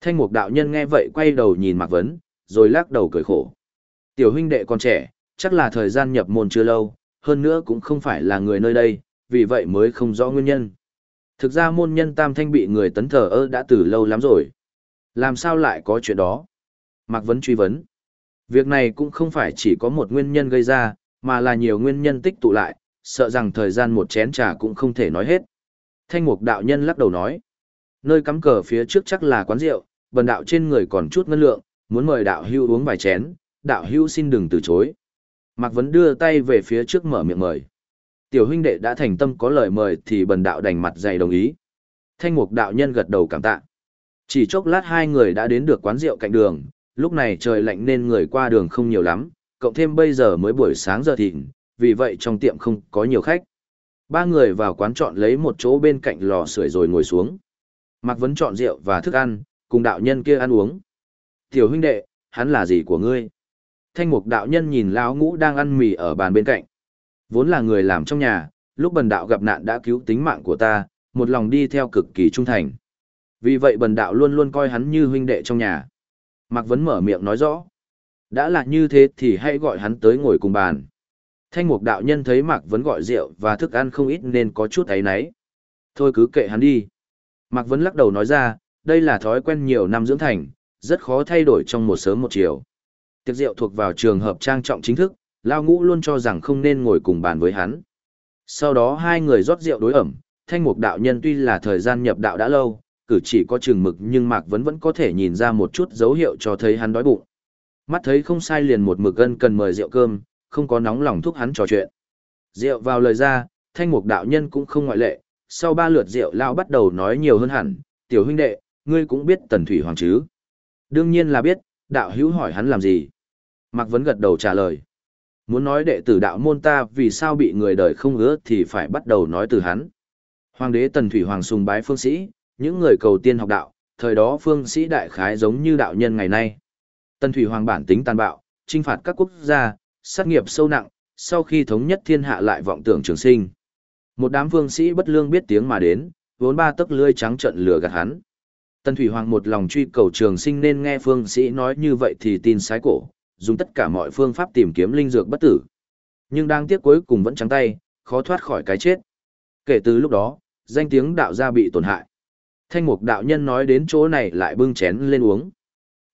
Thanh mục đạo nhân nghe vậy quay đầu nhìn Mạc Vấn, rồi lắc đầu cười khổ. Tiểu huynh đệ còn trẻ, chắc là thời gian nhập môn chưa lâu, hơn nữa cũng không phải là người nơi đây, vì vậy mới không rõ nguyên nhân. Thực ra môn nhân tam thanh bị người tấn thờ ơ đã từ lâu lắm rồi. Làm sao lại có chuyện đó? Mạc Vấn truy vấn. Việc này cũng không phải chỉ có một nguyên nhân gây ra, mà là nhiều nguyên nhân tích tụ lại, sợ rằng thời gian một chén trà cũng không thể nói hết. Thanh mục đạo nhân lắc đầu nói. Nơi cắm cờ phía trước chắc là quán rượu, bần đạo trên người còn chút ngân lượng, muốn mời đạo hưu uống vài chén, đạo hưu xin đừng từ chối. Mạc Vấn đưa tay về phía trước mở miệng mời. Tiểu huynh đệ đã thành tâm có lời mời thì bần đạo đành mặt dày đồng ý. Thanh mục đạo nhân gật đầu cảm tạ. Chỉ chốc lát hai người đã đến được quán rượu cạnh đường, lúc này trời lạnh nên người qua đường không nhiều lắm, cộng thêm bây giờ mới buổi sáng giờ thịnh, vì vậy trong tiệm không có nhiều khách. Ba người vào quán chọn lấy một chỗ bên cạnh lò sưởi rồi ngồi xuống. Mạc Vấn chọn rượu và thức ăn, cùng đạo nhân kia ăn uống. Tiểu huynh đệ, hắn là gì của ngươi? Thanh mục đạo nhân nhìn lão ngũ đang ăn mì ở bàn bên cạnh. Vốn là người làm trong nhà, lúc bần đạo gặp nạn đã cứu tính mạng của ta, một lòng đi theo cực kỳ trung thành. Vì vậy bần đạo luôn luôn coi hắn như huynh đệ trong nhà. Mạc Vấn mở miệng nói rõ. Đã là như thế thì hãy gọi hắn tới ngồi cùng bàn. Thanh mục đạo nhân thấy Mạc Vấn gọi rượu và thức ăn không ít nên có chút ấy náy. Thôi cứ kệ hắn đi. Mạc Vấn lắc đầu nói ra, đây là thói quen nhiều năm dưỡng thành, rất khó thay đổi trong một sớm một chiều. Tiệc rượu thuộc vào trường hợp trang trọng chính thức, Lao Ngũ luôn cho rằng không nên ngồi cùng bàn với hắn. Sau đó hai người rót rượu đối ẩm, thanh mục đạo nhân tuy là thời gian nhập đạo đã lâu, cử chỉ có chừng mực nhưng Mạc Vấn vẫn có thể nhìn ra một chút dấu hiệu cho thấy hắn đói bụng. Mắt thấy không sai liền một mực gân cần mời rượu cơm, không có nóng lòng thúc hắn trò chuyện. Rượu vào lời ra, thanh mục đạo nhân cũng không ngoại lệ, sau ba lượt rượu lao bắt đầu nói nhiều hơn hẳn, tiểu huynh đệ, ngươi cũng biết Tần Thủy Hoàng chứ? Đương nhiên là biết, đạo hữu hỏi hắn làm gì? Mạc Vấn gật đầu trả lời. Muốn nói đệ tử đạo môn ta vì sao bị người đời không ưa thì phải bắt đầu nói từ hắn. Hoàng đế Tần Thủy Hoàng sùng bái phương sĩ, những người cầu tiên học đạo, thời đó phương sĩ đại khái giống như đạo nhân ngày nay. Tần Thủy Hoàng bản tính tàn bạo, trinh phạt các quốc gia, sát nghiệp sâu nặng, sau khi thống nhất thiên hạ lại vọng tưởng trường sinh. Một đám vương sĩ bất lương biết tiếng mà đến, vốn ba tấc lưỡi trắng trận lửa gạt hắn. Tần Thủy Hoàng một lòng truy cầu trường sinh nên nghe phương sĩ nói như vậy thì tin sái cổ, dùng tất cả mọi phương pháp tìm kiếm linh dược bất tử. Nhưng đang tiếc cuối cùng vẫn trắng tay, khó thoát khỏi cái chết. Kể từ lúc đó, danh tiếng đạo gia bị tổn hại. Thanh mục đạo nhân nói đến chỗ này lại bưng chén lên uống.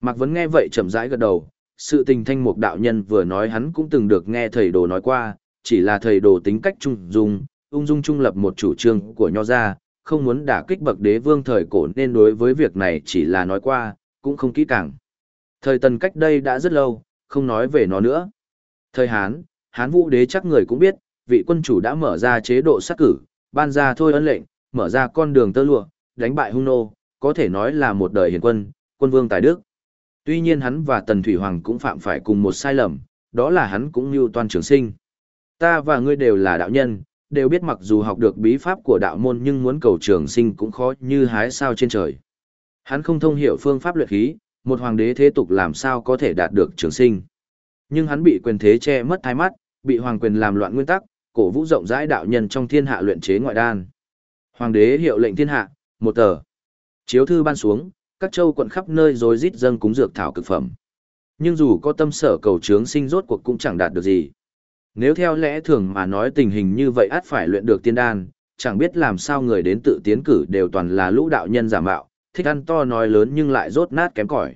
Mạc Vấn nghe vậy chậm rãi gật đầu, sự tình thanh mục đạo nhân vừa nói hắn cũng từng được nghe thầy đồ nói qua, chỉ là thầy đồ tính cách trung dung, ung dung trung lập một chủ trương của nho gia, không muốn đả kích bậc đế vương thời cổ nên đối với việc này chỉ là nói qua, cũng không kỹ càng. Thời tần cách đây đã rất lâu, không nói về nó nữa. Thời Hán, Hán vũ đế chắc người cũng biết, vị quân chủ đã mở ra chế độ sát cử, ban ra thôi ấn lệnh, mở ra con đường tơ lụa, đánh bại hung nô, có thể nói là một đời hiền quân, quân vương tài đức. Tuy nhiên hắn và Tần Thủy Hoàng cũng phạm phải cùng một sai lầm, đó là hắn cũng như toàn trường sinh. Ta và ngươi đều là đạo nhân, đều biết mặc dù học được bí pháp của đạo môn nhưng muốn cầu trường sinh cũng khó như hái sao trên trời. Hắn không thông hiểu phương pháp luyện khí, một hoàng đế thế tục làm sao có thể đạt được trường sinh. Nhưng hắn bị quyền thế che mất thai mắt, bị hoàng quyền làm loạn nguyên tắc, cổ vũ rộng rãi đạo nhân trong thiên hạ luyện chế ngoại đan. Hoàng đế hiệu lệnh thiên hạ, một tờ. Chiếu thư ban xuống, các châu quận khắp nơi rồi rít dâng cúng dược thảo cực phẩm. Nhưng dù có tâm sở cầu chứng sinh rốt cuộc cũng chẳng đạt được gì. Nếu theo lẽ thường mà nói tình hình như vậy át phải luyện được tiên đan, chẳng biết làm sao người đến tự tiến cử đều toàn là lũ đạo nhân giả mạo, thích ăn to nói lớn nhưng lại rốt nát kém cỏi.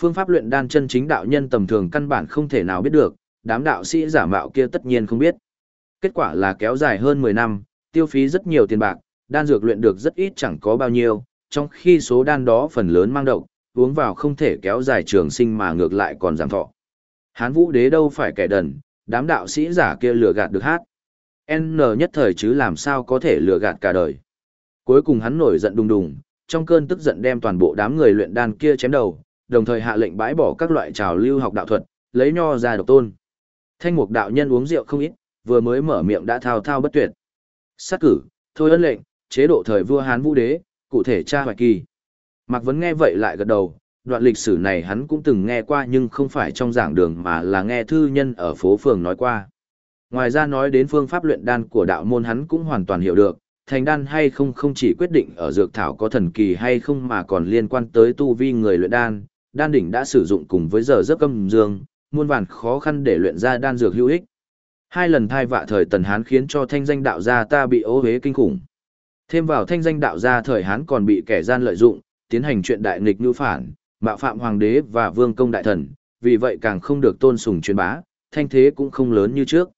Phương pháp luyện đan chân chính đạo nhân tầm thường căn bản không thể nào biết được, đám đạo sĩ giả mạo kia tất nhiên không biết. Kết quả là kéo dài hơn 10 năm, tiêu phí rất nhiều tiền bạc, đan dược luyện được rất ít chẳng có bao nhiêu, trong khi số đan đó phần lớn mang độc, uống vào không thể kéo dài trường sinh mà ngược lại còn giảm thọ. Hán Vũ Đế đâu phải kẻ đần, đám đạo sĩ giả kia lừa gạt được hát. N nhất thời chứ làm sao có thể lừa gạt cả đời. Cuối cùng hắn nổi giận đùng đùng, trong cơn tức giận đem toàn bộ đám người luyện đan kia chém đầu, đồng thời hạ lệnh bãi bỏ các loại trào lưu học đạo thuật, lấy nho ra độc tôn. Thanh mục đạo nhân uống rượu không ít, vừa mới mở miệng đã thao thao bất tuyệt. Sát cử, thôi ân lệnh, chế độ thời vua Hán Vũ Đế, cụ thể cha hoài kỳ. Mạc Vấn nghe vậy lại gật đầu, đoạn lịch sử này hắn cũng từng nghe qua nhưng không phải trong giảng đường mà là nghe thư nhân ở phố phường nói qua. Ngoài ra nói đến phương pháp luyện đan của đạo môn hắn cũng hoàn toàn hiểu được, thành đan hay không không chỉ quyết định ở dược thảo có thần kỳ hay không mà còn liên quan tới tu vi người luyện đan, đan đỉnh đã sử dụng cùng với giờ giấc âm dương, muôn vàn khó khăn để luyện ra đan dược hữu ích. Hai lần thai vạ thời tần hán khiến cho thanh danh đạo gia ta bị ô hế kinh khủng. Thêm vào thanh danh đạo gia thời hán còn bị kẻ gian lợi dụng, tiến hành chuyện đại nghịch như phản, mạo phạm hoàng đế và vương công đại thần, vì vậy càng không được tôn sùng truyền bá, thanh thế cũng không lớn như trước.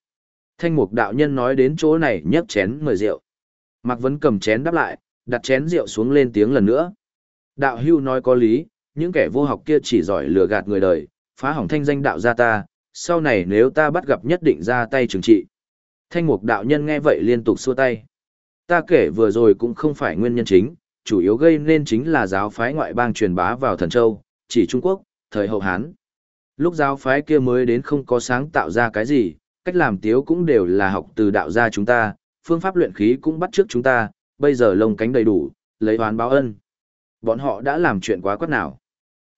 Thanh mục đạo nhân nói đến chỗ này nhấc chén mời rượu. Mạc Vấn cầm chén đáp lại, đặt chén rượu xuống lên tiếng lần nữa. Đạo hưu nói có lý, những kẻ vô học kia chỉ giỏi lừa gạt người đời, phá hỏng thanh danh đạo gia ta, sau này nếu ta bắt gặp nhất định ra tay trừng trị. Thanh mục đạo nhân nghe vậy liên tục xua tay. Ta kể vừa rồi cũng không phải nguyên nhân chính, chủ yếu gây nên chính là giáo phái ngoại bang truyền bá vào thần châu, chỉ Trung Quốc, thời hậu Hán. Lúc giáo phái kia mới đến không có sáng tạo ra cái gì, cách làm tiếu cũng đều là học từ đạo gia chúng ta, phương pháp luyện khí cũng bắt trước chúng ta, bây giờ lông cánh đầy đủ, lấy oán báo ân. Bọn họ đã làm chuyện quá quát nào.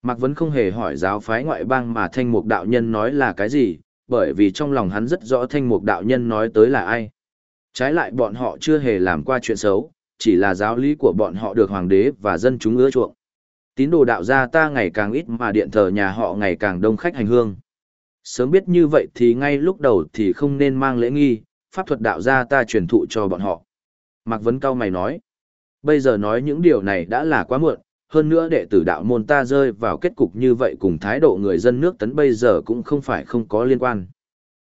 Mạc Vấn không hề hỏi giáo phái ngoại bang mà thanh mục đạo nhân nói là cái gì, bởi vì trong lòng hắn rất rõ thanh mục đạo nhân nói tới là ai. Trái lại bọn họ chưa hề làm qua chuyện xấu, chỉ là giáo lý của bọn họ được hoàng đế và dân chúng ưa chuộng. Tín đồ đạo gia ta ngày càng ít mà điện thờ nhà họ ngày càng đông khách hành hương. Sớm biết như vậy thì ngay lúc đầu thì không nên mang lễ nghi, pháp thuật đạo gia ta truyền thụ cho bọn họ. Mạc Vấn Cao mày nói, bây giờ nói những điều này đã là quá muộn, hơn nữa đệ tử đạo môn ta rơi vào kết cục như vậy cùng thái độ người dân nước tấn bây giờ cũng không phải không có liên quan.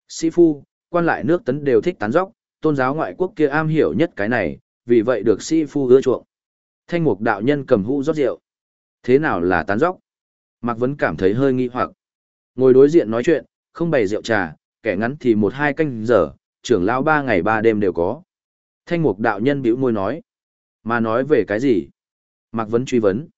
Sĩ phu, quan lại nước tấn đều thích tán dóc, tôn giáo ngoại quốc kia am hiểu nhất cái này, vì vậy được sĩ phu ưa chuộng. Thanh mục đạo nhân cầm hũ rót rượu. Thế nào là tán dóc? Mạc Vấn cảm thấy hơi nghi hoặc. Ngồi đối diện nói chuyện, không bày rượu trà, kẻ ngắn thì một hai canh giờ, trưởng lão ba ngày ba đêm đều có. Thanh mục đạo nhân bĩu môi nói. Mà nói về cái gì? Mạc Vấn truy vấn.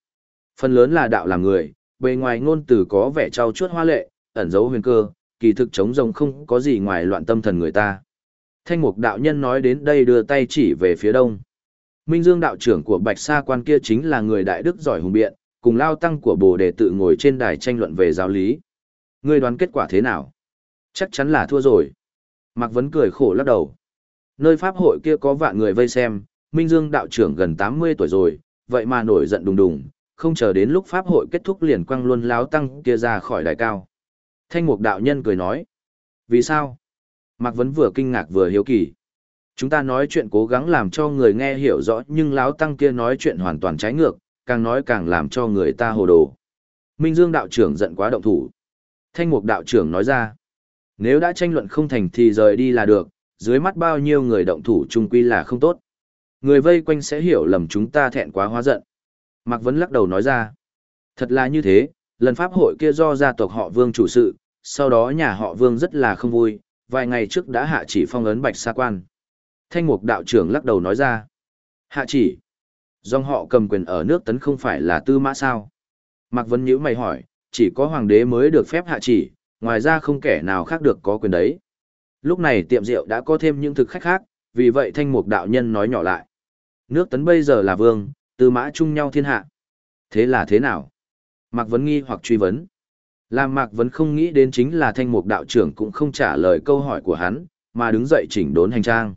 Phần lớn là đạo làm người, bề ngoài ngôn từ có vẻ trao chuốt hoa lệ, ẩn dấu huyền cơ, kỳ thực chống rồng không có gì ngoài loạn tâm thần người ta. Thanh mục đạo nhân nói đến đây đưa tay chỉ về phía đông. Minh Dương đạo trưởng của Bạch Sa quan kia chính là người đại đức giỏi hùng biện, cùng lao tăng của Bồ Đề tự ngồi trên đài tranh luận về giáo lý. Ngươi đoán kết quả thế nào? Chắc chắn là thua rồi. Mạc Vấn cười khổ lắc đầu. Nơi pháp hội kia có vạn người vây xem, Minh Dương đạo trưởng gần 80 tuổi rồi, vậy mà nổi giận đùng đùng, không chờ đến lúc pháp hội kết thúc liền quăng luôn láo tăng kia ra khỏi đài cao. Thanh mục đạo nhân cười nói. Vì sao? Mạc Vấn vừa kinh ngạc vừa hiếu kỳ. Chúng ta nói chuyện cố gắng làm cho người nghe hiểu rõ nhưng láo tăng kia nói chuyện hoàn toàn trái ngược, càng nói càng làm cho người ta hồ đồ. Minh Dương đạo trưởng giận quá động thủ. Thanh mục đạo trưởng nói ra. Nếu đã tranh luận không thành thì rời đi là được, dưới mắt bao nhiêu người động thủ chung quy là không tốt. Người vây quanh sẽ hiểu lầm chúng ta thẹn quá hóa giận. Mạc Vấn lắc đầu nói ra. Thật là như thế, lần pháp hội kia do gia tộc họ Vương chủ sự, sau đó nhà họ Vương rất là không vui, vài ngày trước đã hạ chỉ phong ấn Bạch Sa Quan. Thanh mục đạo trưởng lắc đầu nói ra. Hạ chỉ. Dòng họ cầm quyền ở nước tấn không phải là tư mã sao? Mạc Vấn nhữ mày hỏi, chỉ có hoàng đế mới được phép hạ chỉ, ngoài ra không kẻ nào khác được có quyền đấy. Lúc này tiệm rượu đã có thêm những thực khách khác, vì vậy thanh mục đạo nhân nói nhỏ lại. Nước tấn bây giờ là vương, tư mã chung nhau thiên hạ. Thế là thế nào? Mạc Vấn nghi hoặc truy vấn. Làm Mạc Vấn không nghĩ đến chính là thanh mục đạo trưởng cũng không trả lời câu hỏi của hắn, mà đứng dậy chỉnh đốn hành trang.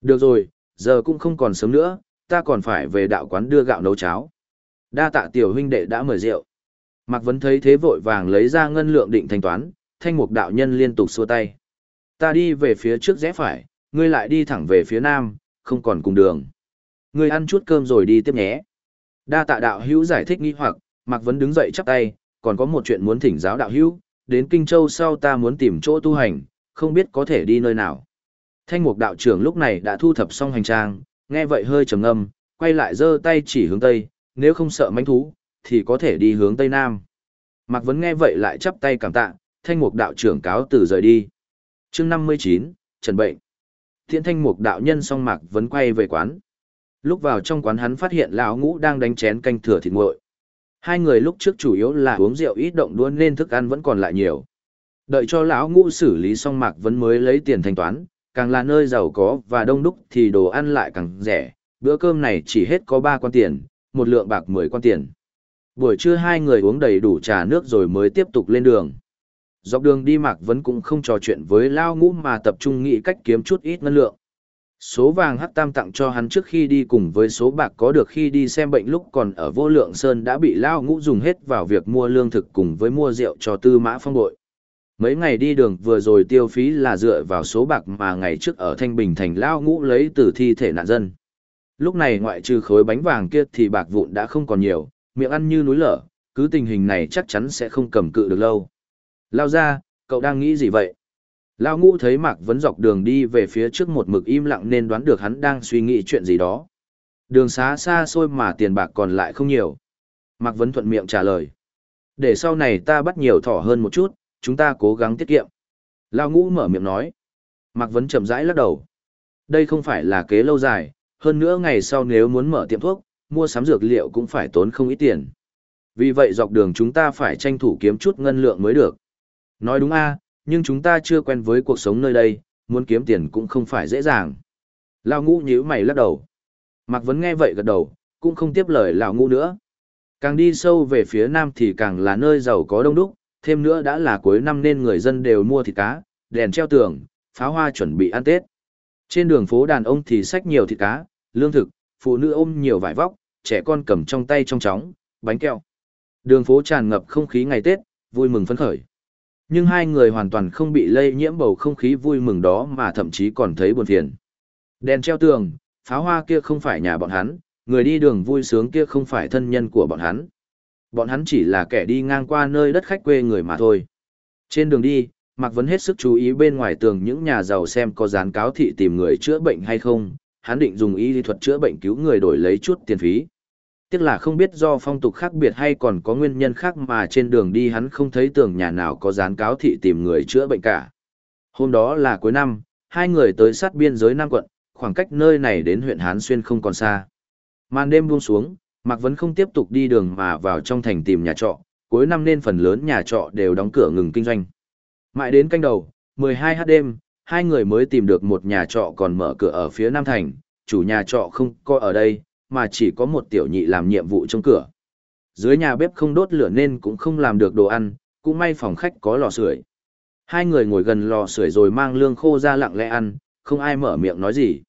Được rồi, giờ cũng không còn sớm nữa, ta còn phải về đạo quán đưa gạo nấu cháo. Đa tạ tiểu huynh đệ đã mời rượu. Mạc Vấn thấy thế vội vàng lấy ra ngân lượng định thanh toán, thanh mục đạo nhân liên tục xua tay. Ta đi về phía trước rẽ phải, ngươi lại đi thẳng về phía nam, không còn cùng đường. Ngươi ăn chút cơm rồi đi tiếp nhé. Đa tạ đạo hữu giải thích nghi hoặc, Mạc Vấn đứng dậy chắp tay, còn có một chuyện muốn thỉnh giáo đạo hữu, đến Kinh Châu sau ta muốn tìm chỗ tu hành, không biết có thể đi nơi nào. Thanh mục đạo trưởng lúc này đã thu thập xong hành trang, nghe vậy hơi trầm ngâm, quay lại giơ tay chỉ hướng Tây, nếu không sợ mánh thú, thì có thể đi hướng Tây Nam. Mạc Vấn nghe vậy lại chắp tay cảm tạ, thanh mục đạo trưởng cáo từ rời đi. chương 59, Trần Bệnh. Thiện thanh mục đạo nhân xong Mạc Vấn quay về quán. Lúc vào trong quán hắn phát hiện lão ngũ đang đánh chén canh thừa thịt nguội. Hai người lúc trước chủ yếu là uống rượu ít động đua nên thức ăn vẫn còn lại nhiều. Đợi cho lão ngũ xử lý xong Mạc Vấn mới lấy tiền thanh toán, càng là nơi giàu có và đông đúc thì đồ ăn lại càng rẻ, bữa cơm này chỉ hết có 3 quan tiền, một lượng bạc 10 quan tiền. Buổi trưa hai người uống đầy đủ trà nước rồi mới tiếp tục lên đường. Dọc đường đi Mạc Vấn cũng không trò chuyện với Lao Ngũ mà tập trung nghĩ cách kiếm chút ít ngân lượng. Số vàng hắc tam tặng cho hắn trước khi đi cùng với số bạc có được khi đi xem bệnh lúc còn ở vô lượng sơn đã bị Lao Ngũ dùng hết vào việc mua lương thực cùng với mua rượu cho tư mã phong bội. Mấy ngày đi đường vừa rồi tiêu phí là dựa vào số bạc mà ngày trước ở Thanh Bình thành Lao Ngũ lấy từ thi thể nạn dân. Lúc này ngoại trừ khối bánh vàng kia thì bạc vụn đã không còn nhiều, miệng ăn như núi lở, cứ tình hình này chắc chắn sẽ không cầm cự được lâu. Lao ra, cậu đang nghĩ gì vậy? Lão ngũ thấy Mạc Vấn dọc đường đi về phía trước một mực im lặng nên đoán được hắn đang suy nghĩ chuyện gì đó. Đường xá xa xôi mà tiền bạc còn lại không nhiều. Mạc Vấn thuận miệng trả lời. Để sau này ta bắt nhiều thỏ hơn một chút, chúng ta cố gắng tiết kiệm. Lão ngũ mở miệng nói. Mạc Vấn chậm rãi lắc đầu. Đây không phải là kế lâu dài, hơn nữa ngày sau nếu muốn mở tiệm thuốc, mua sắm dược liệu cũng phải tốn không ít tiền. Vì vậy dọc đường chúng ta phải tranh thủ kiếm chút ngân lượng mới được. Nói đúng a, nhưng chúng ta chưa quen với cuộc sống nơi đây, muốn kiếm tiền cũng không phải dễ dàng. Lão ngũ nhíu mày lắc đầu. Mạc Vấn nghe vậy gật đầu, cũng không tiếp lời lão ngũ nữa. Càng đi sâu về phía nam thì càng là nơi giàu có đông đúc, thêm nữa đã là cuối năm nên người dân đều mua thịt cá, đèn treo tường, pháo hoa chuẩn bị ăn Tết. Trên đường phố đàn ông thì xách nhiều thịt cá, lương thực, phụ nữ ôm nhiều vải vóc, trẻ con cầm trong tay trong chóng, bánh kẹo. Đường phố tràn ngập không khí ngày Tết, vui mừng phấn khởi. Nhưng hai người hoàn toàn không bị lây nhiễm bầu không khí vui mừng đó mà thậm chí còn thấy buồn phiền. Đèn treo tường, pháo hoa kia không phải nhà bọn hắn, người đi đường vui sướng kia không phải thân nhân của bọn hắn. Bọn hắn chỉ là kẻ đi ngang qua nơi đất khách quê người mà thôi. Trên đường đi, Mạc Vấn hết sức chú ý bên ngoài tường những nhà giàu xem có dán cáo thị tìm người chữa bệnh hay không, hắn định dùng y lý thuật chữa bệnh cứu người đổi lấy chút tiền phí. Tiếc là không biết do phong tục khác biệt hay còn có nguyên nhân khác mà trên đường đi hắn không thấy tường nhà nào có dán cáo thị tìm người chữa bệnh cả. Hôm đó là cuối năm, hai người tới sát biên giới Nam quận, khoảng cách nơi này đến huyện Hán Xuyên không còn xa. Màn đêm buông xuống, Mạc Vấn không tiếp tục đi đường mà vào trong thành tìm nhà trọ, cuối năm nên phần lớn nhà trọ đều đóng cửa ngừng kinh doanh. Mãi đến canh đầu, 12 h đêm, hai người mới tìm được một nhà trọ còn mở cửa ở phía Nam Thành, chủ nhà trọ không có ở đây, mà chỉ có một tiểu nhị làm nhiệm vụ trong cửa. Dưới nhà bếp không đốt lửa nên cũng không làm được đồ ăn, cũng may phòng khách có lò sưởi. Hai người ngồi gần lò sưởi rồi mang lương khô ra lặng lẽ ăn, không ai mở miệng nói gì.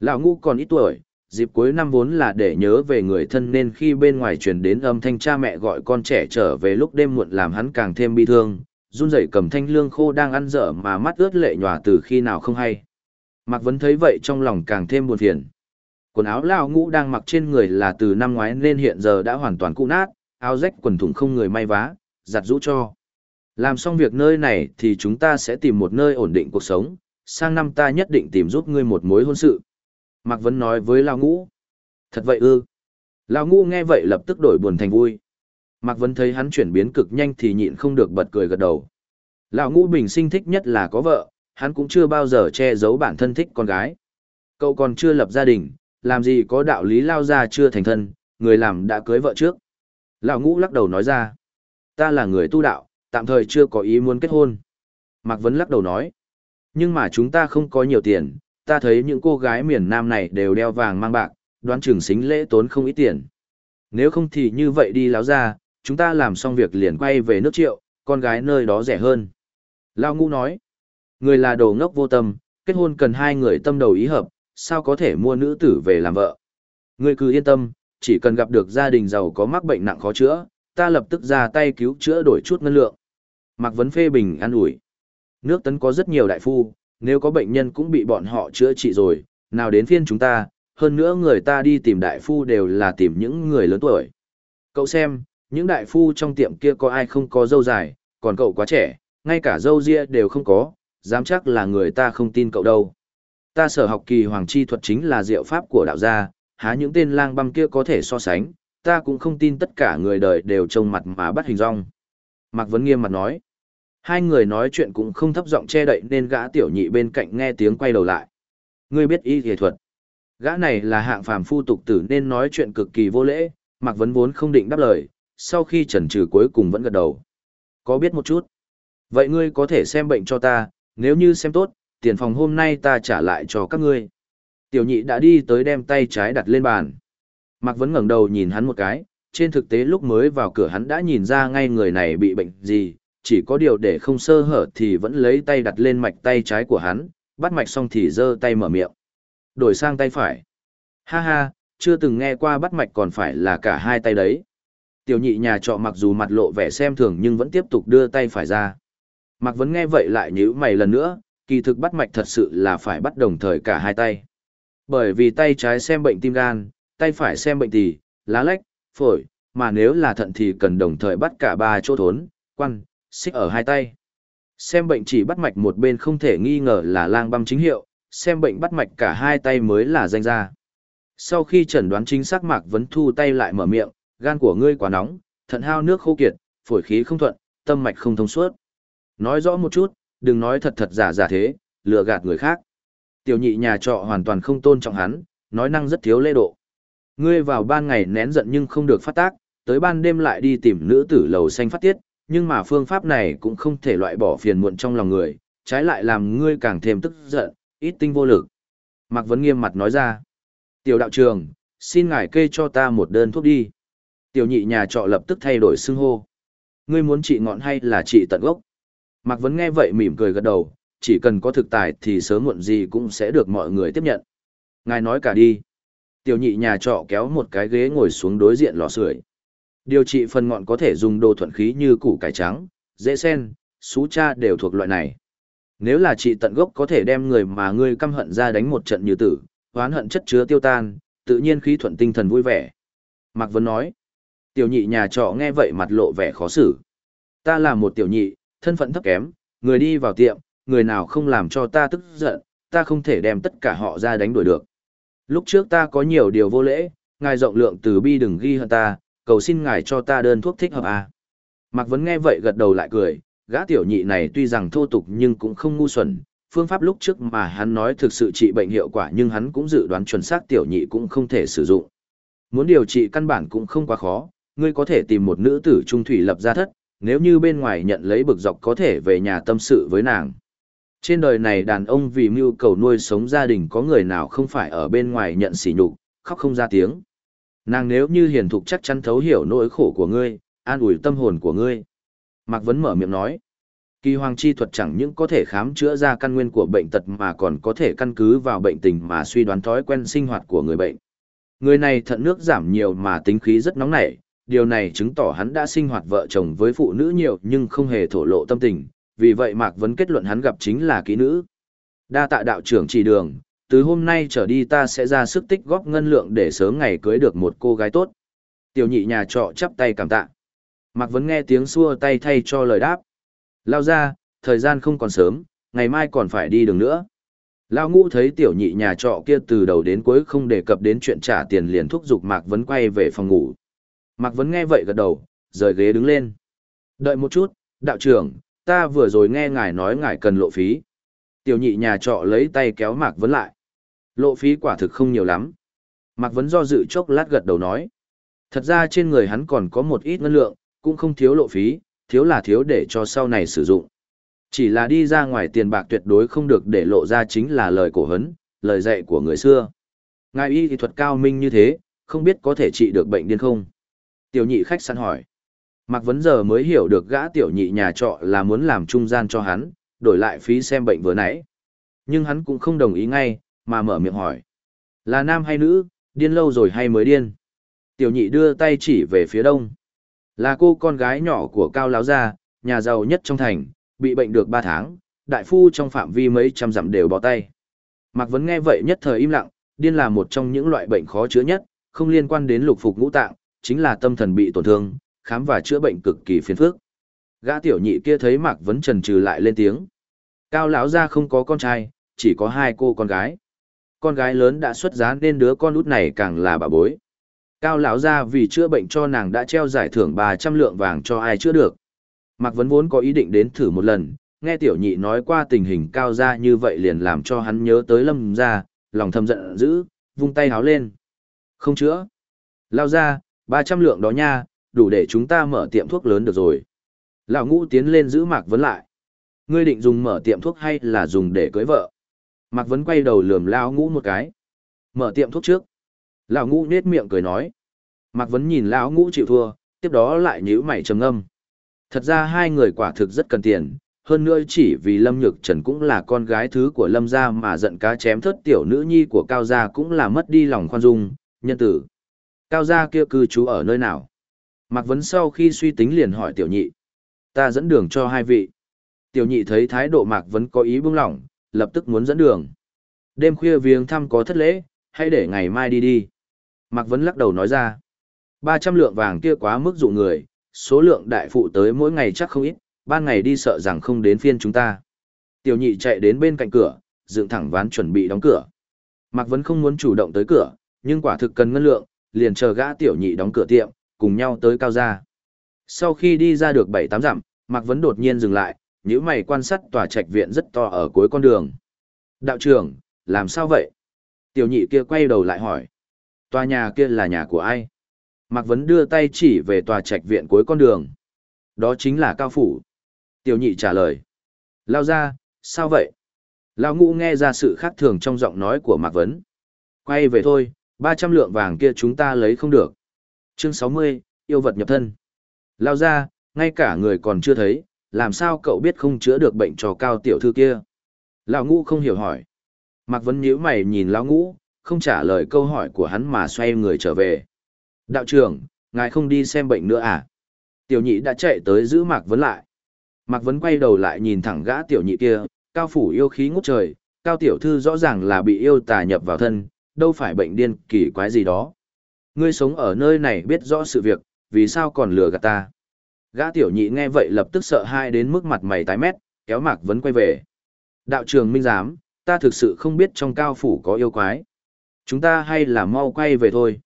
Lão ngũ còn ít tuổi, dịp cuối năm vốn là để nhớ về người thân nên khi bên ngoài truyền đến âm thanh cha mẹ gọi con trẻ trở về lúc đêm muộn làm hắn càng thêm bi thương, run rẩy cầm thanh lương khô đang ăn dở mà mắt ướt lệ nhòa từ khi nào không hay. Mạc Vấn thấy vậy trong lòng càng thêm buồn phiền. Quần áo lão ngũ đang mặc trên người là từ năm ngoái nên hiện giờ đã hoàn toàn cũ nát, áo rách quần thủng không người may vá, giặt rũ cho. Làm xong việc nơi này thì chúng ta sẽ tìm một nơi ổn định cuộc sống, sang năm ta nhất định tìm giúp ngươi một mối hôn sự. Mạc Vấn nói với Lao Ngũ. Thật vậy ư. Lao Ngũ nghe vậy lập tức đổi buồn thành vui. Mạc Vấn thấy hắn chuyển biến cực nhanh thì nhịn không được bật cười gật đầu. Lão Ngũ bình sinh thích nhất là có vợ, hắn cũng chưa bao giờ che giấu bản thân thích con gái. Cậu còn chưa lập gia đình, làm gì có đạo lý lao ra chưa thành thân, người làm đã cưới vợ trước. Lão Ngũ lắc đầu nói ra. Ta là người tu đạo, tạm thời chưa có ý muốn kết hôn. Mạc Vấn lắc đầu nói. Nhưng mà chúng ta không có nhiều tiền, ta thấy những cô gái miền Nam này đều đeo vàng mang bạc, đoán chừng xính lễ tốn không ít tiền. Nếu không thì như vậy đi láo ra, chúng ta làm xong việc liền quay về nước triệu, con gái nơi đó rẻ hơn. Lao Ngũ nói, người là đồ ngốc vô tâm, kết hôn cần hai người tâm đầu ý hợp, sao có thể mua nữ tử về làm vợ. ngươi cứ yên tâm, chỉ cần gặp được gia đình giàu có mắc bệnh nặng khó chữa, ta lập tức ra tay cứu chữa đổi chút ngân lượng. Mạc Vấn phê bình an ủi. Nước tấn có rất nhiều đại phu, nếu có bệnh nhân cũng bị bọn họ chữa trị rồi, nào đến phiên chúng ta, hơn nữa người ta đi tìm đại phu đều là tìm những người lớn tuổi. Cậu xem, những đại phu trong tiệm kia có ai không có dâu dài, còn cậu quá trẻ, ngay cả dâu ria đều không có, dám chắc là người ta không tin cậu đâu. Ta sở học kỳ hoàng chi thuật chính là diệu pháp của đạo gia, há những tên lang băm kia có thể so sánh, ta cũng không tin tất cả người đời đều trông mặt mà bắt hình rong. Mạc Vấn nghiêm mặt nói. Hai người nói chuyện cũng không thấp giọng che đậy nên gã tiểu nhị bên cạnh nghe tiếng quay đầu lại. Ngươi biết y thể thuật. Gã này là hạng phàm phu tục tử nên nói chuyện cực kỳ vô lễ, Mạc Vấn vốn không định đáp lời, sau khi chần chừ cuối cùng vẫn gật đầu. Có biết một chút. Vậy ngươi có thể xem bệnh cho ta, nếu như xem tốt, tiền phòng hôm nay ta trả lại cho các ngươi. Tiểu nhị đã đi tới đem tay trái đặt lên bàn. Mạc Vấn ngẩng đầu nhìn hắn một cái, trên thực tế lúc mới vào cửa hắn đã nhìn ra ngay người này bị bệnh gì, chỉ có điều để không sơ hở thì vẫn lấy tay đặt lên mạch tay trái của hắn, bắt mạch xong thì giơ tay mở miệng. Đổi sang tay phải. Ha ha, chưa từng nghe qua bắt mạch còn phải là cả hai tay đấy. Tiểu nhị nhà trọ mặc dù mặt lộ vẻ xem thường nhưng vẫn tiếp tục đưa tay phải ra. Mạc Vấn nghe vậy lại nhíu mày lần nữa, kỳ thực bắt mạch thật sự là phải bắt đồng thời cả hai tay. Bởi vì tay trái xem bệnh tim gan, tay phải xem bệnh tỳ, lá lách, phổi, mà nếu là thận thì cần đồng thời bắt cả ba chỗ thốn, quan, xích ở hai tay. Xem bệnh chỉ bắt mạch một bên không thể nghi ngờ là lang băm chính hiệu, xem bệnh bắt mạch cả hai tay mới là danh gia. Sau khi chẩn đoán chính xác Mạc Vấn thu tay lại mở miệng, gan của ngươi quá nóng, thận hao nước khô kiệt, phổi khí không thuận, tâm mạch không thông suốt. Nói rõ một chút, đừng nói thật thật giả giả thế, lừa gạt người khác. Tiểu nhị nhà trọ hoàn toàn không tôn trọng hắn, nói năng rất thiếu lễ độ. Ngươi vào ban ngày nén giận nhưng không được phát tác, tới ban đêm lại đi tìm nữ tử lầu xanh phát tiết, nhưng mà phương pháp này cũng không thể loại bỏ phiền muộn trong lòng người, trái lại làm ngươi càng thêm tức giận, ít tinh vô lực. Mạc Vấn nghiêm mặt nói ra. Tiểu đạo trường, xin ngài kê cho ta một đơn thuốc đi. Tiểu nhị nhà trọ lập tức thay đổi xưng hô. Ngươi muốn trị ngọn hay là trị tận gốc? Mạc Vấn nghe vậy mỉm cười gật đầu, chỉ cần có thực tài thì sớm muộn gì cũng sẽ được mọi người tiếp nhận. Ngài nói cả đi. Tiểu nhị nhà trọ kéo một cái ghế ngồi xuống đối diện lò sưởi. Điều trị phần ngọn có thể dùng đồ thuận khí như củ cải trắng, dễ sen, sú cha đều thuộc loại này. Nếu là trị tận gốc có thể đem người mà ngươi căm hận ra đánh một trận như tử, oán hận chất chứa tiêu tan, tự nhiên khí thuận tinh thần vui vẻ. Mạc Vân nói, tiểu nhị nhà trọ nghe vậy mặt lộ vẻ khó xử. Ta là một tiểu nhị, thân phận thấp kém, người đi vào tiệm, người nào không làm cho ta tức giận, ta không thể đem tất cả họ ra đánh đuổi được. Lúc trước ta có nhiều điều vô lễ, ngài rộng lượng từ bi đừng ghi hận ta, cầu xin ngài cho ta đơn thuốc thích hợp à. Mạc Vấn nghe vậy gật đầu lại cười, gã tiểu nhị này tuy rằng thô tục nhưng cũng không ngu xuẩn, phương pháp lúc trước mà hắn nói thực sự trị bệnh hiệu quả nhưng hắn cũng dự đoán chuẩn xác tiểu nhị cũng không thể sử dụng. Muốn điều trị căn bản cũng không quá khó, ngươi có thể tìm một nữ tử trung thủy lập ra thất, nếu như bên ngoài nhận lấy bực dọc có thể về nhà tâm sự với nàng. Trên đời này đàn ông vì mưu cầu nuôi sống gia đình có người nào không phải ở bên ngoài nhận sỉ nhục, khóc không ra tiếng. Nàng nếu như hiền thục chắc chắn thấu hiểu nỗi khổ của ngươi, an ủi tâm hồn của ngươi. Mạc Vấn mở miệng nói, kỳ hoàng chi thuật chẳng những có thể khám chữa ra căn nguyên của bệnh tật mà còn có thể căn cứ vào bệnh tình mà suy đoán thói quen sinh hoạt của người bệnh. Người này thận nước giảm nhiều mà tính khí rất nóng nảy, điều này chứng tỏ hắn đã sinh hoạt vợ chồng với phụ nữ nhiều nhưng không hề thổ lộ tâm tình, vì vậy Mạc Vấn kết luận hắn gặp chính là kỹ nữ. Đa tạ đạo trưởng chỉ đường, từ hôm nay trở đi ta sẽ ra sức tích góp ngân lượng để sớm ngày cưới được một cô gái tốt. Tiểu nhị nhà trọ chắp tay cảm tạ. Mạc Vấn nghe tiếng xua tay thay cho lời đáp. Lao ra, thời gian không còn sớm, ngày mai còn phải đi đường nữa. Lao ngũ thấy tiểu nhị nhà trọ kia từ đầu đến cuối không đề cập đến chuyện trả tiền liền thúc giục Mạc Vấn quay về phòng ngủ. Mạc Vấn nghe vậy gật đầu, rời ghế đứng lên. Đợi một chút, đạo trưởng, ta vừa rồi nghe ngài nói ngài cần lộ phí. Tiểu nhị nhà trọ lấy tay kéo Mạc Vấn lại. Lộ phí quả thực không nhiều lắm. Mạc Vấn do dự chốc lát gật đầu nói. Thật ra trên người hắn còn có một ít ngân lượng, cũng không thiếu lộ phí, thiếu là thiếu để cho sau này sử dụng. Chỉ là đi ra ngoài tiền bạc tuyệt đối không được để lộ ra chính là lời cổ hấn, lời dạy của người xưa. Ngài y thì thuật cao minh như thế, không biết có thể trị được bệnh điên không? Tiểu nhị khách săn hỏi. Mạc Vấn giờ mới hiểu được gã tiểu nhị nhà trọ là muốn làm trung gian cho hắn, đổi lại phí xem bệnh vừa nãy. Nhưng hắn cũng không đồng ý ngay, mà mở miệng hỏi. Là nam hay nữ, điên lâu rồi hay mới điên? Tiểu nhị đưa tay chỉ về phía đông. Là cô con gái nhỏ của Cao Láo Gia, nhà giàu nhất trong thành, bị bệnh được 3 tháng, đại phu trong phạm vi mấy trăm dặm đều bỏ tay. Mạc Vấn nghe vậy nhất thời im lặng, điên là một trong những loại bệnh khó chữa nhất, không liên quan đến lục phục ngũ tạng, chính là tâm thần bị tổn thương, khám và chữa bệnh cực kỳ phiền phức. Gã tiểu nhị kia thấy Mạc Vấn trần trừ lại lên tiếng. Cao lão gia không có con trai, chỉ có hai cô con gái. Con gái lớn đã xuất giá nên đứa con út này càng là bà bối. Cao lão gia vì chữa bệnh cho nàng đã treo giải thưởng 300 lượng vàng cho ai chữa được. Mạc Vấn vốn có ý định đến thử một lần, nghe tiểu nhị nói qua tình hình cao gia như vậy liền làm cho hắn nhớ tới lâm gia, lòng thầm giận dữ, vung tay háo lên. Không chữa. Lao ra, 300 lượng đó nha, đủ để chúng ta mở tiệm thuốc lớn được rồi. Lão ngũ tiến lên giữ Mạc Vấn lại. Ngươi định dùng mở tiệm thuốc hay là dùng để cưới vợ? Mạc Vấn quay đầu lườm Lão ngũ một cái. Mở tiệm thuốc trước. Lão ngũ nết miệng cười nói. Mạc Vấn nhìn Lão ngũ chịu thua, tiếp đó lại nhíu mày trầm ngâm. Thật ra hai người quả thực rất cần tiền, hơn nữa chỉ vì Lâm Nhược Trần cũng là con gái thứ của Lâm gia mà giận cá chém thất tiểu nữ nhi của Cao gia cũng là mất đi lòng khoan dung, nhân tử. Cao gia kia cư trú ở nơi nào? Mạc Vấn sau khi suy tính liền hỏi tiểu nhị. Ta dẫn đường cho hai vị. Tiểu nhị thấy thái độ Mạc Vấn có ý buông lỏng, lập tức muốn dẫn đường. Đêm khuya viếng thăm có thất lễ, hãy để ngày mai đi đi. Mạc Vấn lắc đầu nói ra. 300 lượng vàng kia quá mức dụ người, số lượng đại phụ tới mỗi ngày chắc không ít, ban ngày đi sợ rằng không đến phiên chúng ta. Tiểu nhị chạy đến bên cạnh cửa, dựng thẳng ván chuẩn bị đóng cửa. Mạc Vấn không muốn chủ động tới cửa, nhưng quả thực cần ngân lượng, liền chờ gã tiểu nhị đóng cửa tiệm, cùng nhau tới cao gia. Sau khi đi ra được 7-8 dặm, Mạc Vấn đột nhiên dừng lại, nhíu mày quan sát tòa trạch viện rất to ở cuối con đường. Đạo trưởng, làm sao vậy? Tiểu nhị kia quay đầu lại hỏi. Tòa nhà kia là nhà của ai? Mạc Vấn đưa tay chỉ về tòa trạch viện cuối con đường. Đó chính là Cao Phủ. Tiểu nhị trả lời. Lao ra, sao vậy? Lao ngũ nghe ra sự khác thường trong giọng nói của Mạc Vấn. Quay về thôi, 300 lượng vàng kia chúng ta lấy không được. Chương 60, yêu vật nhập thân. Lao ra, ngay cả người còn chưa thấy, làm sao cậu biết không chữa được bệnh cho cao tiểu thư kia? Lão ngũ không hiểu hỏi. Mạc Vấn nhíu mày nhìn lão ngũ, không trả lời câu hỏi của hắn mà xoay người trở về. Đạo trưởng, ngài không đi xem bệnh nữa à? Tiểu nhị đã chạy tới giữ Mạc Vấn lại. Mạc Vấn quay đầu lại nhìn thẳng gã tiểu nhị kia, cao phủ yêu khí ngút trời, cao tiểu thư rõ ràng là bị yêu tà nhập vào thân, đâu phải bệnh điên kỳ quái gì đó. Ngươi sống ở nơi này biết rõ sự việc, vì sao còn lừa gạt ta? Gã tiểu nhị nghe vậy lập tức sợ hai đến mức mặt mày tái mét, kéo Mạc Vấn quay về. Đạo trường minh giám, ta thực sự không biết trong cao phủ có yêu quái. Chúng ta hay là mau quay về thôi.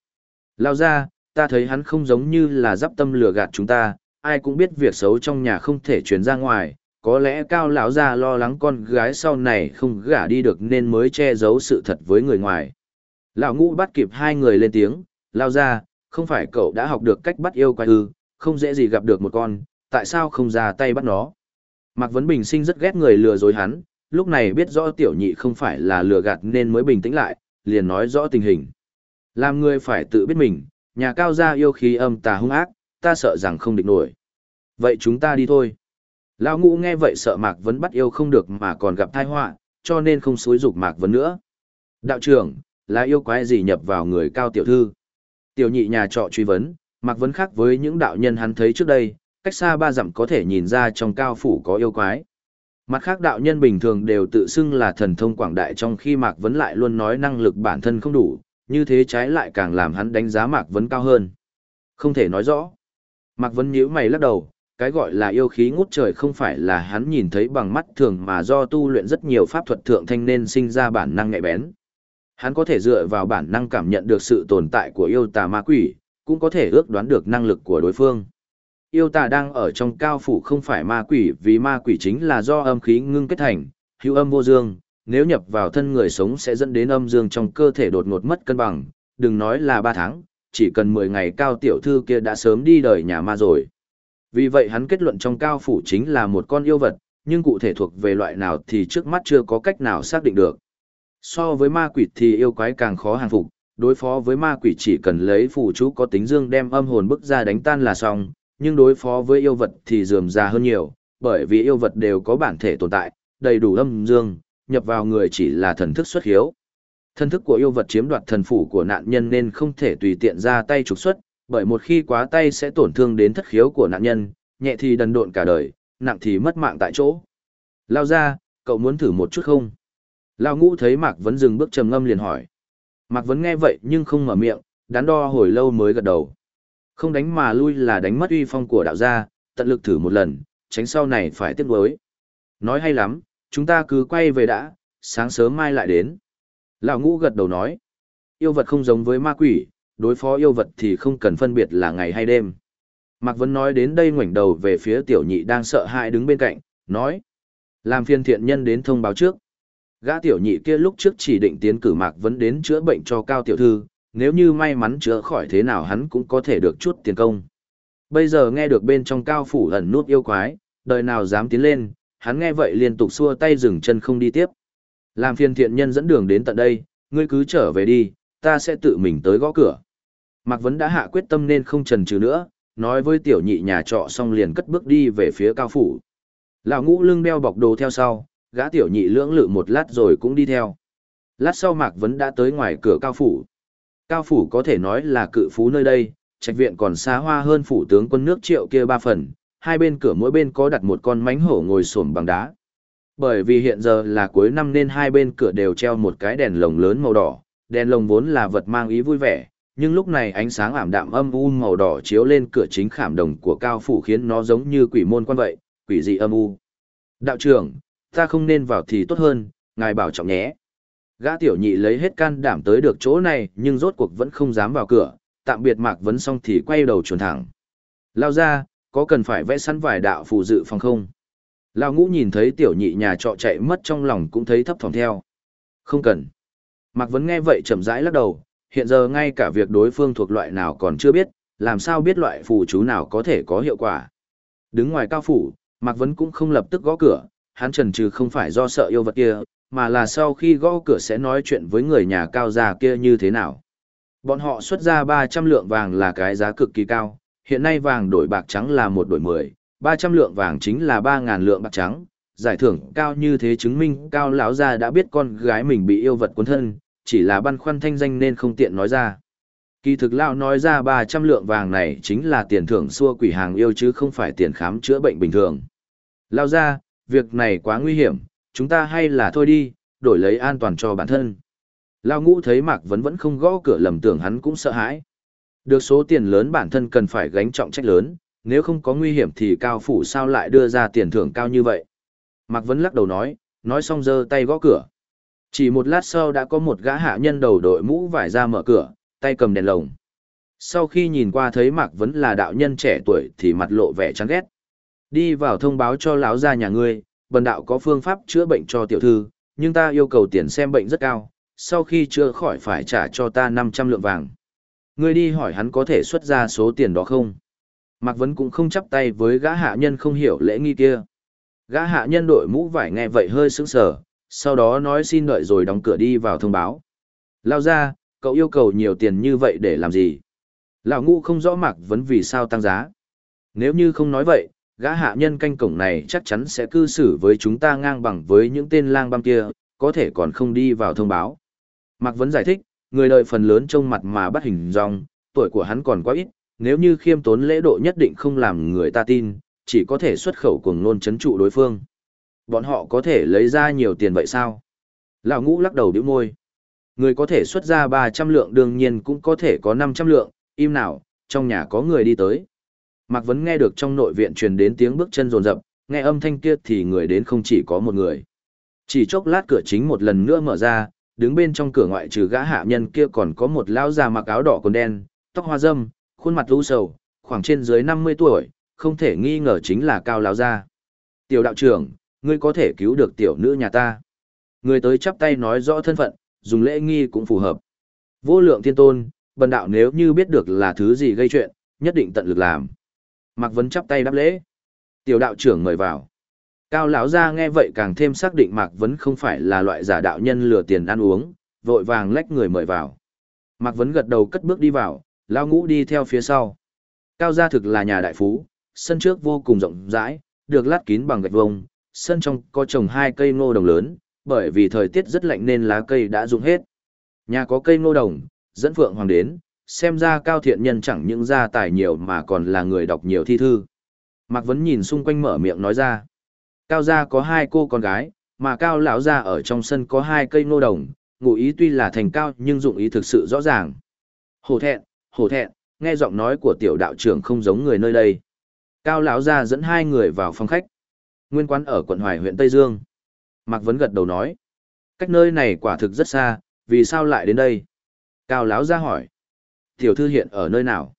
Lao ra, ta thấy hắn không giống như là giáp tâm lừa gạt chúng ta, ai cũng biết việc xấu trong nhà không thể truyền ra ngoài, có lẽ cao lão gia lo lắng con gái sau này không gả đi được nên mới che giấu sự thật với người ngoài. Lão ngũ bắt kịp hai người lên tiếng, Lao ra, không phải cậu đã học được cách bắt yêu quái ư, không dễ gì gặp được một con, tại sao không ra tay bắt nó? Mạc Vấn Bình sinh rất ghét người lừa dối hắn, lúc này biết rõ tiểu nhị không phải là lừa gạt nên mới bình tĩnh lại, liền nói rõ tình hình. Làm người phải tự biết mình, nhà cao gia yêu khí âm tà hung ác, ta sợ rằng không địch nổi. Vậy chúng ta đi thôi. Lão ngũ nghe vậy sợ Mạc Vấn bắt yêu không được mà còn gặp tai họa, cho nên không xúi dục Mạc Vấn nữa. Đạo trưởng, là yêu quái gì nhập vào người cao tiểu thư? Tiểu nhị nhà trọ truy vấn, Mạc Vấn khác với những đạo nhân hắn thấy trước đây, cách xa ba dặm có thể nhìn ra trong cao phủ có yêu quái. Mặt khác đạo nhân bình thường đều tự xưng là thần thông quảng đại trong khi Mạc Vấn lại luôn nói năng lực bản thân không đủ, như thế trái lại càng làm hắn đánh giá Mạc Vấn cao hơn. Không thể nói rõ. Mạc Vấn nhíu mày lắc đầu, cái gọi là yêu khí ngút trời không phải là hắn nhìn thấy bằng mắt thường mà do tu luyện rất nhiều pháp thuật thượng thanh nên sinh ra bản năng nhạy bén. Hắn có thể dựa vào bản năng cảm nhận được sự tồn tại của yêu tà ma quỷ, cũng có thể ước đoán được năng lực của đối phương. Yêu tà đang ở trong cao phủ không phải ma quỷ vì ma quỷ chính là do âm khí ngưng kết thành, hữu âm vô dương, nếu nhập vào thân người sống sẽ dẫn đến âm dương trong cơ thể đột ngột mất cân bằng, đừng nói là 3 tháng, chỉ cần 10 ngày cao tiểu thư kia đã sớm đi đời nhà ma rồi. Vì vậy hắn kết luận trong cao phủ chính là một con yêu vật, nhưng cụ thể thuộc về loại nào thì trước mắt chưa có cách nào xác định được. So với ma quỷ thì yêu quái càng khó hàng phục, đối phó với ma quỷ chỉ cần lấy phù chú có tính dương đem âm hồn bức ra đánh tan là xong, nhưng đối phó với yêu vật thì dườm già hơn nhiều, bởi vì yêu vật đều có bản thể tồn tại, đầy đủ âm dương, nhập vào người chỉ là thần thức xuất hiếu. Thần thức của yêu vật chiếm đoạt thần phủ của nạn nhân nên không thể tùy tiện ra tay trục xuất, bởi một khi quá tay sẽ tổn thương đến thất khiếu của nạn nhân, nhẹ thì đần độn cả đời, nặng thì mất mạng tại chỗ. Lao ra, cậu muốn thử một chút không? Lão ngũ thấy Mạc Vấn dừng bước trầm ngâm liền hỏi. Mạc Vấn nghe vậy nhưng không mở miệng, đắn đo hồi lâu mới gật đầu. Không đánh mà lui là đánh mất uy phong của đạo gia, tận lực thử một lần, tránh sau này phải tiếc nuối. Nói hay lắm, chúng ta cứ quay về đã, sáng sớm mai lại đến. Lão ngũ gật đầu nói, yêu vật không giống với ma quỷ, đối phó yêu vật thì không cần phân biệt là ngày hay đêm. Mạc Vấn nói đến đây ngoảnh đầu về phía tiểu nhị đang sợ hãi đứng bên cạnh, nói, làm phiên thiện nhân đến thông báo trước. Gã tiểu nhị kia lúc trước chỉ định tiến cử Mạc Vấn đến chữa bệnh cho cao tiểu thư, nếu như may mắn chữa khỏi thế nào hắn cũng có thể được chút tiền công. Bây giờ nghe được bên trong cao phủ ẩn nút yêu quái, đời nào dám tiến lên, hắn nghe vậy liên tục xua tay dừng chân không đi tiếp. Làm phiền thiện nhân dẫn đường đến tận đây, ngươi cứ trở về đi, ta sẽ tự mình tới gõ cửa. Mạc Vấn đã hạ quyết tâm nên không trần trừ nữa, nói với tiểu nhị nhà trọ xong liền cất bước đi về phía cao phủ. Lão ngũ lưng đeo bọc đồ theo sau, gã tiểu nhị lưỡng lự một lát rồi cũng đi theo. Lát sau Mạc Vấn đã tới ngoài cửa cao phủ. Cao phủ có thể nói là cự phú nơi đây, trạch viện còn xa hoa hơn phủ tướng quân nước triệu kia ba phần, hai bên cửa mỗi bên có đặt một con mánh hổ ngồi xổm bằng đá. Bởi vì hiện giờ là cuối năm nên hai bên cửa đều treo một cái đèn lồng lớn màu đỏ, đèn lồng vốn là vật mang ý vui vẻ, nhưng lúc này ánh sáng ảm đạm âm u màu đỏ chiếu lên cửa chính khảm đồng của cao phủ khiến nó giống như quỷ môn quan vậy, quỷ dị âm u. Đạo trưởng, ta không nên vào thì tốt hơn, ngài bảo trọng nhé. Gã tiểu nhị lấy hết can đảm tới được chỗ này nhưng rốt cuộc vẫn không dám vào cửa, tạm biệt Mạc Vấn xong thì quay đầu chuồn thẳng. Lao ra, có cần phải vẽ sẵn vài đạo phù dự phòng không? Lao ngũ nhìn thấy tiểu nhị nhà trọ chạy mất trong lòng cũng thấy thấp thỏm theo. Không cần. Mạc Vấn nghe vậy chậm rãi lắc đầu, hiện giờ ngay cả việc đối phương thuộc loại nào còn chưa biết, làm sao biết loại phù chú nào có thể có hiệu quả. Đứng ngoài cao phủ, Mạc Vấn cũng không lập tức gõ cửa, hắn trần trừ không phải do sợ yêu vật kia, mà là sau khi gõ cửa sẽ nói chuyện với người nhà cao già kia như thế nào. Bọn họ xuất ra 300 lượng vàng là cái giá cực kỳ cao, hiện nay vàng đổi bạc trắng là một đổi 10, 300 lượng vàng chính là 3.000 lượng bạc trắng, giải thưởng cao như thế chứng minh cao lão gia đã biết con gái mình bị yêu vật cuốn thân, chỉ là băn khoăn thanh danh nên không tiện nói ra. Kỳ thực lão nói ra 300 lượng vàng này chính là tiền thưởng xua quỷ hàng yêu chứ không phải tiền khám chữa bệnh bình thường. Lão gia, việc này quá nguy hiểm, chúng ta hay là thôi đi, đổi lấy an toàn cho bản thân. Lao ngũ thấy Mạc Vấn vẫn không gõ cửa lầm tưởng hắn cũng sợ hãi. Được số tiền lớn bản thân cần phải gánh trọng trách lớn, nếu không có nguy hiểm thì cao phủ sao lại đưa ra tiền thưởng cao như vậy. Mạc Vấn lắc đầu nói, nói xong giơ tay gõ cửa. Chỉ một lát sau đã có một gã hạ nhân đầu đội mũ vải ra mở cửa, tay cầm đèn lồng. Sau khi nhìn qua thấy Mạc Vấn là đạo nhân trẻ tuổi thì mặt lộ vẻ chán ghét. Đi vào thông báo cho lão gia nhà ngươi, bần đạo có phương pháp chữa bệnh cho tiểu thư, nhưng ta yêu cầu tiền xem bệnh rất cao, sau khi chữa khỏi phải trả cho ta 500 lượng vàng. Ngươi đi hỏi hắn có thể xuất ra số tiền đó không? Mạc Vấn cũng không chắp tay với gã hạ nhân không hiểu lễ nghi kia. Gã hạ nhân đội mũ vải nghe vậy hơi sững sờ, sau đó nói xin đợi rồi đóng cửa đi vào thông báo. Lao ra, cậu yêu cầu nhiều tiền như vậy để làm gì? Lão ngũ không rõ Mạc Vấn vì sao tăng giá. Nếu như không nói vậy, gã hạ nhân canh cổng này chắc chắn sẽ cư xử với chúng ta ngang bằng với những tên lang băm kia, có thể còn không đi vào thông báo. Mạc Vấn giải thích, người đời phần lớn trông mặt mà bắt hình dong, tuổi của hắn còn quá ít, nếu như khiêm tốn lễ độ nhất định không làm người ta tin, chỉ có thể xuất khẩu cuồng nôn chấn trụ đối phương. Bọn họ có thể lấy ra nhiều tiền vậy sao? Lão ngũ lắc đầu điếu môi. Người có thể xuất ra 300 lượng đương nhiên cũng có thể có 500 lượng, im nào, trong nhà có người đi tới. Mạc Vấn nghe được trong nội viện truyền đến tiếng bước chân rồn rập, nghe âm thanh kia thì người đến không chỉ có một người. Chỉ chốc lát cửa chính một lần nữa mở ra, đứng bên trong cửa ngoại trừ gã hạ nhân kia còn có một lão già mặc áo đỏ quần đen, tóc hoa râm, khuôn mặt u sầu, khoảng trên dưới 50 tuổi, không thể nghi ngờ chính là cao lão gia. Tiểu đạo trưởng, ngươi có thể cứu được tiểu nữ nhà ta. Người tới chắp tay nói rõ thân phận, dùng lễ nghi cũng phù hợp. Vô lượng thiên tôn, bần đạo nếu như biết được là thứ gì gây chuyện, nhất định tận lực làm. Mạc Vấn chắp tay đáp lễ. Tiểu đạo trưởng mời vào. Cao lão gia nghe vậy càng thêm xác định Mạc Vấn không phải là loại giả đạo nhân lừa tiền ăn uống, vội vàng lách người mời vào. Mạc Vấn gật đầu cất bước đi vào, lao ngũ đi theo phía sau. Cao gia thực là nhà đại phú, sân trước vô cùng rộng rãi, được lát kín bằng gạch vông, sân trong có trồng hai cây ngô đồng lớn, bởi vì thời tiết rất lạnh nên lá cây đã rụng hết. Nhà có cây ngô đồng, dẫn phượng hoàng đến, xem ra cao thiện nhân chẳng những gia tài nhiều mà còn là người đọc nhiều thi thư. Mạc Vấn nhìn xung quanh mở miệng nói ra. Cao gia có hai cô con gái, mà cao lão gia ở trong sân có hai cây nô đồng, ngụ ý tuy là thành cao nhưng dụng ý thực sự rõ ràng. Hổ thẹn, hổ thẹn, nghe giọng nói của tiểu đạo trưởng không giống người nơi đây. Cao lão gia dẫn hai người vào phòng khách. Nguyên quán ở quận Hoài huyện Tây Dương. Mạc Vấn gật đầu nói. Cách nơi này quả thực rất xa, vì sao lại đến đây? Cao lão gia hỏi. Tiểu thư hiện ở nơi nào?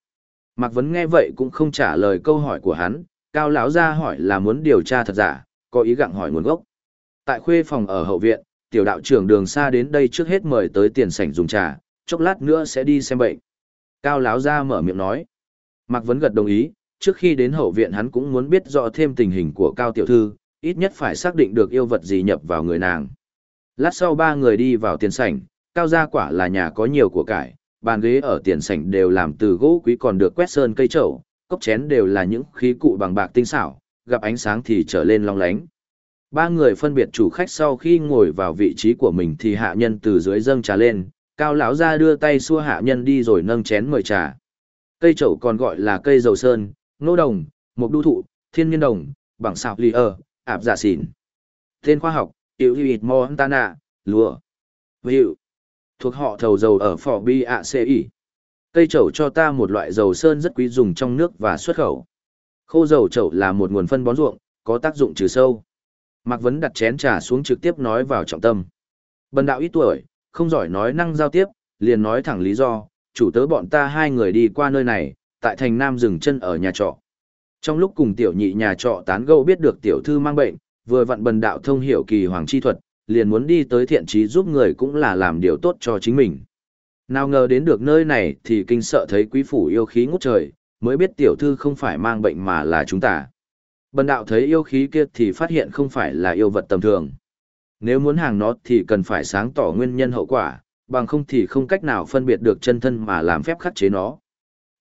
Mạc Vấn nghe vậy cũng không trả lời câu hỏi của hắn. Cao lão gia hỏi là muốn điều tra thật giả, có ý gặng hỏi nguồn gốc. Tại khuê phòng ở hậu viện, tiểu đạo trưởng đường xa đến đây trước hết mời tới tiền sảnh dùng trà, chốc lát nữa sẽ đi xem bệnh. Cao lão gia mở miệng nói. Mạc Vấn gật đồng ý, trước khi đến hậu viện hắn cũng muốn biết rõ thêm tình hình của Cao tiểu thư, ít nhất phải xác định được yêu vật gì nhập vào người nàng. Lát sau ba người đi vào tiền sảnh, Cao gia quả là nhà có nhiều của cải, bàn ghế ở tiền sảnh đều làm từ gỗ quý còn được quét sơn cây trậu, cốc chén đều là những khí cụ bằng bạc tinh xảo, gặp ánh sáng thì trở lên long lánh. Ba người phân biệt chủ khách sau khi ngồi vào vị trí của mình thì hạ nhân từ dưới dâng trà lên, cao lão ra đưa tay xua hạ nhân đi rồi nâng chén mời trà. Cây trậu còn gọi là cây dầu sơn, nô đồng, mục đu thụ, thiên nhiên đồng, bằng sạo ly ơ, ạp giả xỉn. Tên khoa học, Yêu Hivit Montana, lúa. Hiệu. Thuộc họ thầu dầu ở phỏ bi ạ Cây trậu cho ta một loại dầu sơn rất quý dùng trong nước và xuất khẩu. Khô dầu chậu là một nguồn phân bón ruộng, có tác dụng trừ sâu. Mạc Vấn đặt chén trà xuống trực tiếp nói vào trọng tâm. Bần đạo ít tuổi, không giỏi nói năng giao tiếp, liền nói thẳng lý do, chủ tớ bọn ta hai người đi qua nơi này, tại thành Nam dừng chân ở nhà trọ. Trong lúc cùng tiểu nhị nhà trọ tán gẫu biết được tiểu thư mang bệnh, vừa vặn bần đạo thông hiểu kỳ hoàng chi thuật, liền muốn đi tới thiện trí giúp người cũng là làm điều tốt cho chính mình. Nào ngờ đến được nơi này thì kinh sợ thấy quý phủ yêu khí ngút trời, mới biết tiểu thư không phải mang bệnh mà là chúng ta. Bần đạo thấy yêu khí kia thì phát hiện không phải là yêu vật tầm thường. Nếu muốn hàng nó thì cần phải sáng tỏ nguyên nhân hậu quả, bằng không thì không cách nào phân biệt được chân thân mà làm phép khắc chế nó.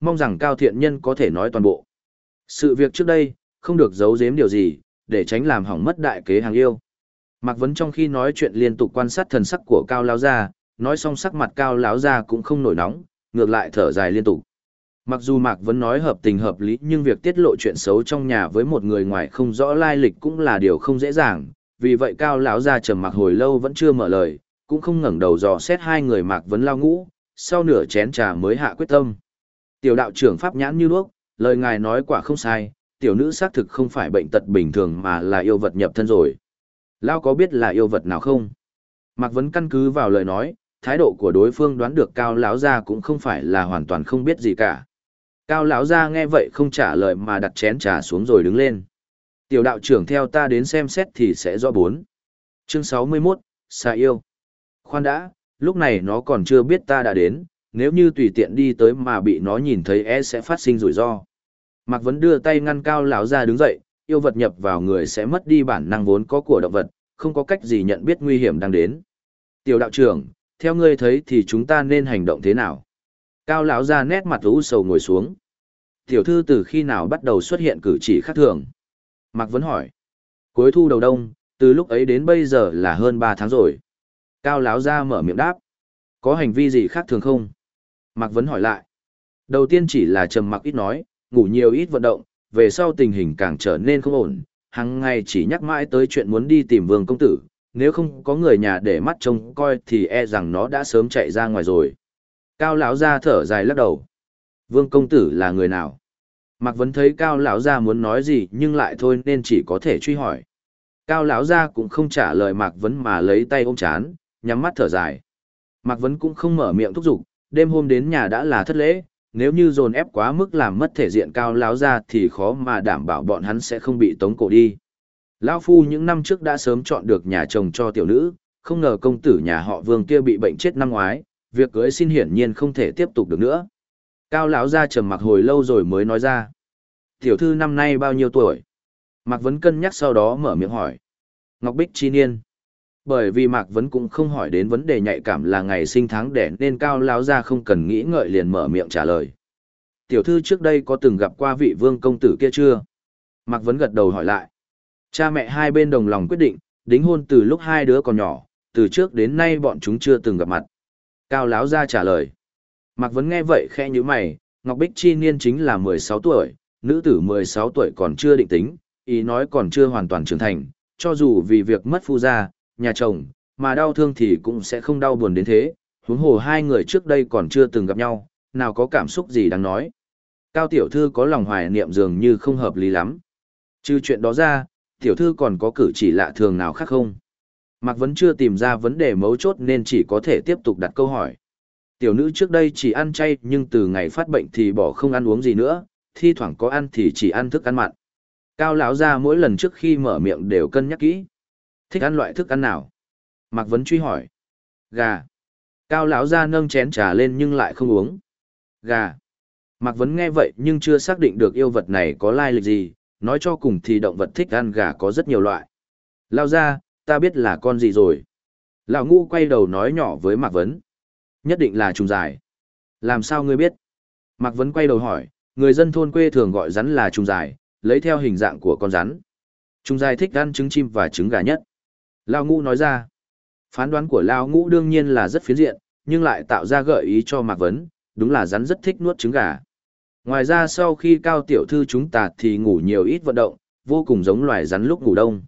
Mong rằng cao thiện nhân có thể nói toàn bộ. Sự việc trước đây, không được giấu giếm điều gì, để tránh làm hỏng mất đại kế hàng yêu. Mạc Vấn trong khi nói chuyện liên tục quan sát thần sắc của Cao Lão Gia, nói xong sắc mặt Cao Lão Gia cũng không nổi nóng, ngược lại thở dài liên tục. Mặc dù Mạc Vấn nói hợp tình hợp lý nhưng việc tiết lộ chuyện xấu trong nhà với một người ngoài không rõ lai lịch cũng là điều không dễ dàng, vì vậy Cao lão gia trầm mặc hồi lâu vẫn chưa mở lời, cũng không ngẩng đầu dò xét hai người Mạc Vấn lao ngũ, sau nửa chén trà mới hạ quyết tâm. Tiểu đạo trưởng pháp nhãn như đuốc, lời ngài nói quả không sai, tiểu nữ xác thực không phải bệnh tật bình thường mà là yêu vật nhập thân rồi. Lao có biết là yêu vật nào không? Mạc Vấn căn cứ vào lời nói, thái độ của đối phương đoán được Cao lão gia cũng không phải là hoàn toàn không biết gì cả. Cao lão gia nghe vậy không trả lời mà đặt chén trà xuống rồi đứng lên. Tiểu đạo trưởng theo ta đến xem xét thì sẽ rõ bốn. Chương sáu mươi 61, xa yêu. Khoan đã, lúc này nó còn chưa biết ta đã đến, nếu như tùy tiện đi tới mà bị nó nhìn thấy e sẽ phát sinh rủi ro. Mạc Vấn đưa tay ngăn cao lão gia đứng dậy, yêu vật nhập vào người sẽ mất đi bản năng vốn có của động vật, không có cách gì nhận biết nguy hiểm đang đến. Tiểu đạo trưởng, theo ngươi thấy thì chúng ta nên hành động thế nào? Cao lão ra nét mặt u sầu ngồi xuống. Tiểu thư từ khi nào bắt đầu xuất hiện cử chỉ khác thường? Mạc Vấn hỏi. Cuối thu đầu đông, từ lúc ấy đến bây giờ là hơn 3 tháng rồi. Cao lão ra mở miệng đáp. Có hành vi gì khác thường không? Mạc Vấn hỏi lại. Đầu tiên chỉ là trầm mặc ít nói, ngủ nhiều ít vận động, về sau tình hình càng trở nên không ổn, hàng ngày chỉ nhắc mãi tới chuyện muốn đi tìm vương công tử, nếu không có người nhà để mắt trông coi thì e rằng nó đã sớm chạy ra ngoài rồi. Cao lão gia thở dài lắc đầu. Vương công tử là người nào? Mạc Vấn thấy Cao lão gia muốn nói gì nhưng lại thôi nên chỉ có thể truy hỏi. Cao lão gia cũng không trả lời Mạc Vấn mà lấy tay ôm chán, nhắm mắt thở dài. Mạc Vấn cũng không mở miệng thúc giục, đêm hôm đến nhà đã là thất lễ, nếu như dồn ép quá mức làm mất thể diện cao lão gia thì khó mà đảm bảo bọn hắn sẽ không bị tống cổ đi. Lão phu những năm trước đã sớm chọn được nhà chồng cho tiểu nữ, không ngờ công tử nhà họ Vương kia bị bệnh chết năm ngoái, việc cưới xin hiển nhiên không thể tiếp tục được nữa. Cao lão gia trầm mặc hồi lâu rồi mới nói ra. Tiểu thư năm nay bao nhiêu tuổi? Mạc Vấn cân nhắc sau đó mở miệng hỏi. Ngọc Bích chi niên. Bởi vì Mạc Vấn cũng không hỏi đến vấn đề nhạy cảm là ngày sinh tháng đẻ nên Cao lão gia không cần nghĩ ngợi liền mở miệng trả lời. Tiểu thư trước đây có từng gặp qua vị vương công tử kia chưa? Mạc Vấn gật đầu hỏi lại. Cha mẹ hai bên đồng lòng quyết định, đính hôn từ lúc hai đứa còn nhỏ, từ trước đến nay bọn chúng chưa từng gặp mặt. Cao Láo ra trả lời. Mạc Vấn nghe vậy khe như mày, Ngọc Bích Chi niên chính là 16 tuổi, nữ tử 16 tuổi còn chưa định tính, ý nói còn chưa hoàn toàn trưởng thành, cho dù vì việc mất phu gia, nhà chồng, mà đau thương thì cũng sẽ không đau buồn đến thế, huống hồ hai người trước đây còn chưa từng gặp nhau, nào có cảm xúc gì đáng nói. Cao tiểu thư có lòng hoài niệm dường như không hợp lý lắm. Trừ chuyện đó ra, tiểu thư còn có cử chỉ lạ thường nào khác không? Mạc vẫn chưa tìm ra vấn đề mấu chốt nên chỉ có thể tiếp tục đặt câu hỏi. Tiểu nữ trước đây chỉ ăn chay nhưng từ ngày phát bệnh thì bỏ không ăn uống gì nữa, thi thoảng có ăn thì chỉ ăn thức ăn mặn. Cao lão ra mỗi lần trước khi mở miệng đều cân nhắc kỹ. Thích ăn loại thức ăn nào? Mạc Vấn truy hỏi. Gà. Cao lão ra nâng chén trà lên nhưng lại không uống. Gà. Mạc Vấn nghe vậy nhưng chưa xác định được yêu vật này có lai lịch gì, nói cho cùng thì động vật thích ăn gà có rất nhiều loại. Lao ra, ta biết là con gì rồi. Lão ngu quay đầu nói nhỏ với Mạc Vấn. Nhất định là trùng dài. Làm sao ngươi biết? Mạc Vấn quay đầu hỏi, người dân thôn quê thường gọi rắn là trùng dài, lấy theo hình dạng của con rắn. Trùng dài thích ăn trứng chim và trứng gà nhất. Lão Ngũ nói ra. Phán đoán của Lão ngũ đương nhiên là rất phiến diện, nhưng lại tạo ra gợi ý cho Mạc Vấn, đúng là rắn rất thích nuốt trứng gà. Ngoài ra sau khi cao tiểu thư chúng ta thì ngủ nhiều ít vận động, vô cùng giống loài rắn lúc ngủ đông.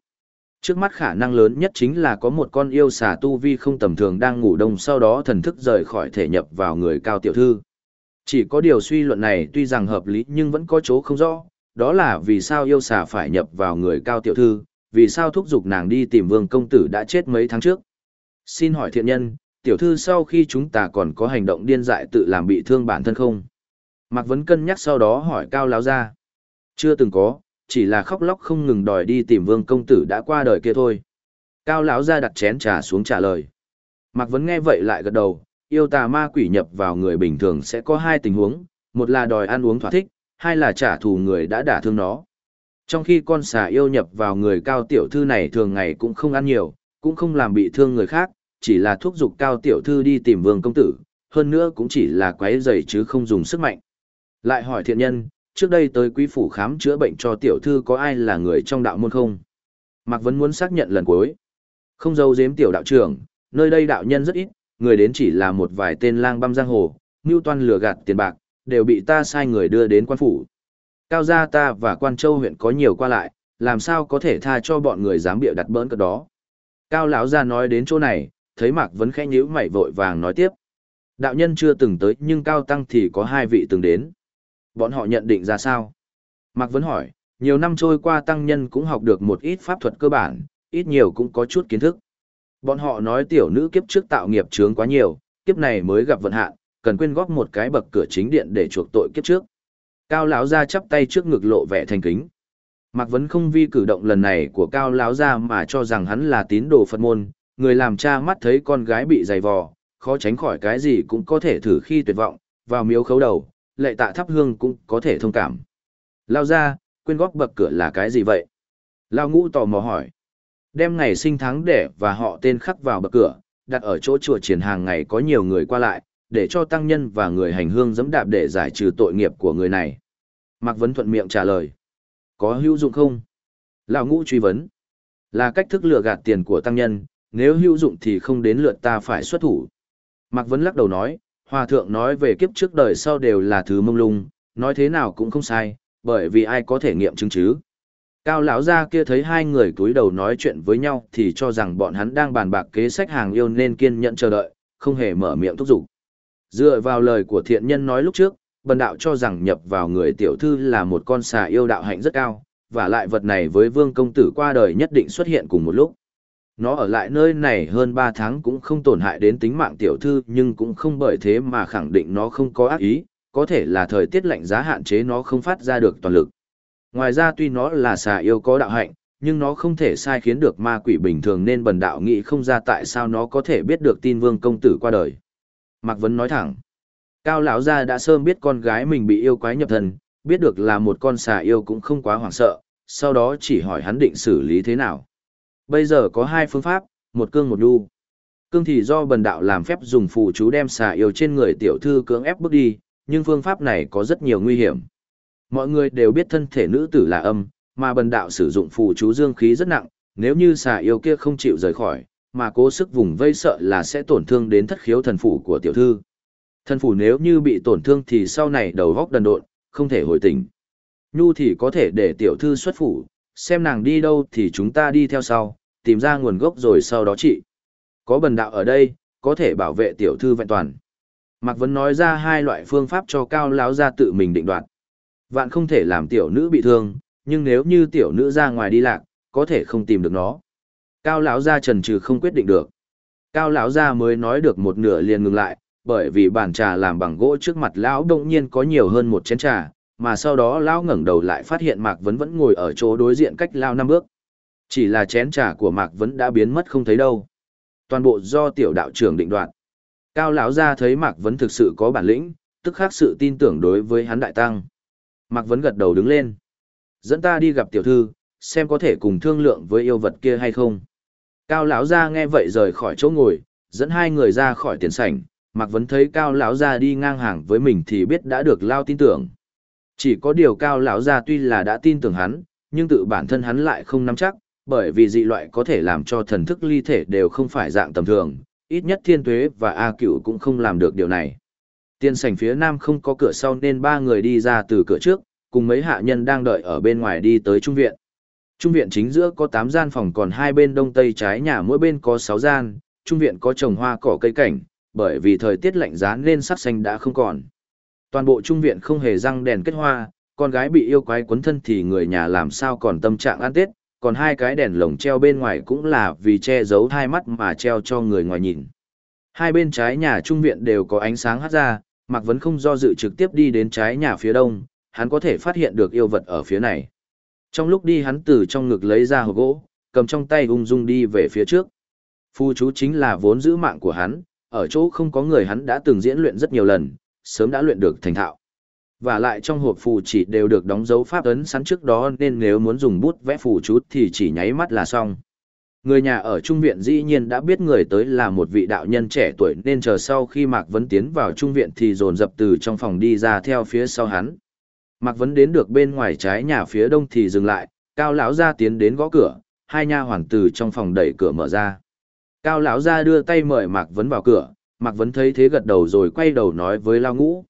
Trước mắt khả năng lớn nhất chính là có một con yêu xà tu vi không tầm thường đang ngủ đông sau đó thần thức rời khỏi thể nhập vào người cao tiểu thư. Chỉ có điều suy luận này tuy rằng hợp lý nhưng vẫn có chỗ không rõ, đó là vì sao yêu xà phải nhập vào người cao tiểu thư, vì sao thúc giục nàng đi tìm vương công tử đã chết mấy tháng trước. Xin hỏi thiện nhân, tiểu thư sau khi chúng ta còn có hành động điên dại tự làm bị thương bản thân không? Mạc Vấn cân nhắc sau đó hỏi Cao Lão Gia. Chưa từng có, chỉ là khóc lóc không ngừng đòi đi tìm vương công tử đã qua đời kia thôi. Cao Lão Gia đặt chén trà xuống trả lời. Mạc Vấn nghe vậy lại gật đầu, yêu tà ma quỷ nhập vào người bình thường sẽ có hai tình huống, một là đòi ăn uống thỏa thích, hai là trả thù người đã đả thương nó. Trong khi con xà yêu nhập vào người cao tiểu thư này thường ngày cũng không ăn nhiều, cũng không làm bị thương người khác, chỉ là thúc giục cao tiểu thư đi tìm vương công tử, hơn nữa cũng chỉ là quấy rầy chứ không dùng sức mạnh. Lại hỏi thiện nhân, trước đây tới quý phủ khám chữa bệnh cho tiểu thư có ai là người trong đạo môn không? Mạc Vấn muốn xác nhận lần cuối. Không dâu giếm tiểu đạo trưởng, nơi đây đạo nhân rất ít, người đến chỉ là một vài tên lang băm giang hồ, mưu toan lừa gạt tiền bạc, đều bị ta sai người đưa đến quan phủ. Cao gia ta và quan châu huyện có nhiều qua lại, làm sao có thể tha cho bọn người dám bịa đặt bỡn cỡ đó. Cao lão gia nói đến chỗ này, thấy Mạc Vấn khẽ nhíu mày vội vàng nói tiếp. Đạo nhân chưa từng tới nhưng Cao Tăng thì có hai vị từng đến. Bọn họ nhận định ra sao? Mạc Vấn hỏi, nhiều năm trôi qua tăng nhân cũng học được một ít pháp thuật cơ bản, ít nhiều cũng có chút kiến thức. Bọn họ nói tiểu nữ kiếp trước tạo nghiệp chướng quá nhiều, kiếp này mới gặp vận hạn, cần quyên góp một cái bậc cửa chính điện để chuộc tội kiếp trước. Cao lão gia chắp tay trước ngực lộ vẻ thành kính. Mạc Vấn không vi cử động lần này của Cao lão gia mà cho rằng hắn là tín đồ Phật môn, người làm cha mắt thấy con gái bị dày vò, khó tránh khỏi cái gì cũng có thể thử khi tuyệt vọng, vào miếu khấu đầu, lệ tạ thắp hương cũng có thể thông cảm. Lao ra, quên góp bậc cửa là cái gì vậy? Lao ngũ tò mò hỏi. Đem ngày sinh tháng đẻ và họ tên khắc vào bậc cửa, đặt ở chỗ chùa triển hàng ngày có nhiều người qua lại, để cho tăng nhân và người hành hương dẫm đạp để giải trừ tội nghiệp của người này. Mạc Vấn thuận miệng trả lời. Có hữu dụng không? Lão ngũ truy vấn. Là cách thức lừa gạt tiền của tăng nhân, nếu hữu dụng thì không đến lượt ta phải xuất thủ. Mạc Vấn lắc đầu nói, Hòa thượng nói về kiếp trước đời sau đều là thứ mông lung, nói thế nào cũng không sai, bởi vì ai có thể nghiệm chứng chứ. Cao lão gia kia thấy hai người cúi đầu nói chuyện với nhau thì cho rằng bọn hắn đang bàn bạc kế sách hàng yêu nên kiên nhẫn chờ đợi, không hề mở miệng thúc giục. Dựa vào lời của thiện nhân nói lúc trước, bần đạo cho rằng nhập vào người tiểu thư là một con xà yêu đạo hạnh rất cao, và lại vật này với vương công tử qua đời nhất định xuất hiện cùng một lúc. Nó ở lại nơi này hơn 3 tháng cũng không tổn hại đến tính mạng tiểu thư nhưng cũng không bởi thế mà khẳng định nó không có ác ý, có thể là thời tiết lạnh giá hạn chế nó không phát ra được toàn lực. Ngoài ra tuy nó là xà yêu có đạo hạnh, nhưng nó không thể sai khiến được ma quỷ bình thường nên bần đạo nghĩ không ra tại sao nó có thể biết được tin vương công tử qua đời. Mạc Vấn nói thẳng. Cao lão gia đã sớm biết con gái mình bị yêu quái nhập thần, biết được là một con xà yêu cũng không quá hoảng sợ, sau đó chỉ hỏi hắn định xử lý thế nào. Bây giờ có hai phương pháp, một cương một nhu. Cương thì do bần đạo làm phép dùng phù chú đem xà yêu trên người tiểu thư cưỡng ép bước đi, nhưng phương pháp này có rất nhiều nguy hiểm. Mọi người đều biết thân thể nữ tử là âm, mà bần đạo sử dụng phù chú dương khí rất nặng, nếu như xà yêu kia không chịu rời khỏi, mà cố sức vùng vây sợ là sẽ tổn thương đến thất khiếu thần phủ của tiểu thư. Thần phủ nếu như bị tổn thương thì sau này đầu góc đần độn, không thể hồi tỉnh. Nhu thì có thể để tiểu thư xuất phủ, xem nàng đi đâu thì chúng ta đi theo sau, tìm ra nguồn gốc rồi sau đó trị. Có bần đạo ở đây, có thể bảo vệ tiểu thư vẹn toàn. Mạc Vấn nói ra hai loại phương pháp cho cao lão ra tự mình định đoạt. Vạn không thể làm tiểu nữ bị thương, nhưng nếu như tiểu nữ ra ngoài đi lạc, có thể không tìm được nó. Cao lão gia trần trừ không quyết định được. Cao lão gia mới nói được một nửa liền ngừng lại, bởi vì bàn trà làm bằng gỗ trước mặt lão đột nhiên có nhiều hơn một chén trà, mà sau đó lão ngẩng đầu lại phát hiện Mạc Vấn vẫn ngồi ở chỗ đối diện cách lao năm bước. Chỉ là chén trà của Mạc Vấn đã biến mất không thấy đâu. Toàn bộ do tiểu đạo trưởng định đoạt. Cao lão gia thấy Mạc Vấn thực sự có bản lĩnh, tức khác sự tin tưởng đối với hắn đại tăng. Mạc Vấn gật đầu đứng lên. Dẫn ta đi gặp tiểu thư, xem có thể cùng thương lượng với yêu vật kia hay không. Cao lão gia nghe vậy rời khỏi chỗ ngồi, dẫn hai người ra khỏi tiền sảnh, Mạc Vấn thấy Cao lão gia đi ngang hàng với mình thì biết đã được lao tin tưởng. Chỉ có điều Cao lão gia tuy là đã tin tưởng hắn, nhưng tự bản thân hắn lại không nắm chắc, bởi vì dị loại có thể làm cho thần thức ly thể đều không phải dạng tầm thường, ít nhất Thiên Tuế và A Cựu cũng không làm được điều này. Tiên sảnh phía nam không có cửa sau nên ba người đi ra từ cửa trước, cùng mấy hạ nhân đang đợi ở bên ngoài đi tới trung viện. Trung viện chính giữa có 8 gian phòng còn hai bên đông tây trái nhà mỗi bên có 6 gian, trung viện có trồng hoa cỏ cây cảnh, bởi vì thời tiết lạnh giá nên sắc xanh đã không còn. Toàn bộ trung viện không hề răng đèn kết hoa, con gái bị yêu quái quấn thân thì người nhà làm sao còn tâm trạng ăn tết, còn hai cái đèn lồng treo bên ngoài cũng là vì che giấu hai mắt mà treo cho người ngoài nhìn. Hai bên trái nhà trung viện đều có ánh sáng hát ra, Mạc Vấn không do dự trực tiếp đi đến trái nhà phía đông, hắn có thể phát hiện được yêu vật ở phía này. Trong lúc đi hắn từ trong ngực lấy ra hộp gỗ, cầm trong tay ung dung đi về phía trước. Phu chú chính là vốn giữ mạng của hắn, ở chỗ không có người hắn đã từng diễn luyện rất nhiều lần, sớm đã luyện được thành thạo. Và lại trong hộp phù chỉ đều được đóng dấu pháp ấn sẵn trước đó nên nếu muốn dùng bút vẽ phù chú thì chỉ nháy mắt là xong. Người nhà ở Trung Viện dĩ nhiên đã biết người tới là một vị đạo nhân trẻ tuổi nên chờ sau khi Mạc Vấn tiến vào Trung Viện thì dồn dập từ trong phòng đi ra theo phía sau hắn. Mạc Vấn đến được bên ngoài trái nhà phía đông thì dừng lại, Cao lão gia tiến đến gõ cửa, hai nha hoàn từ trong phòng đẩy cửa mở ra. Cao lão gia đưa tay mời Mạc Vấn vào cửa, Mạc Vấn thấy thế gật đầu rồi quay đầu nói với Lao Ngũ.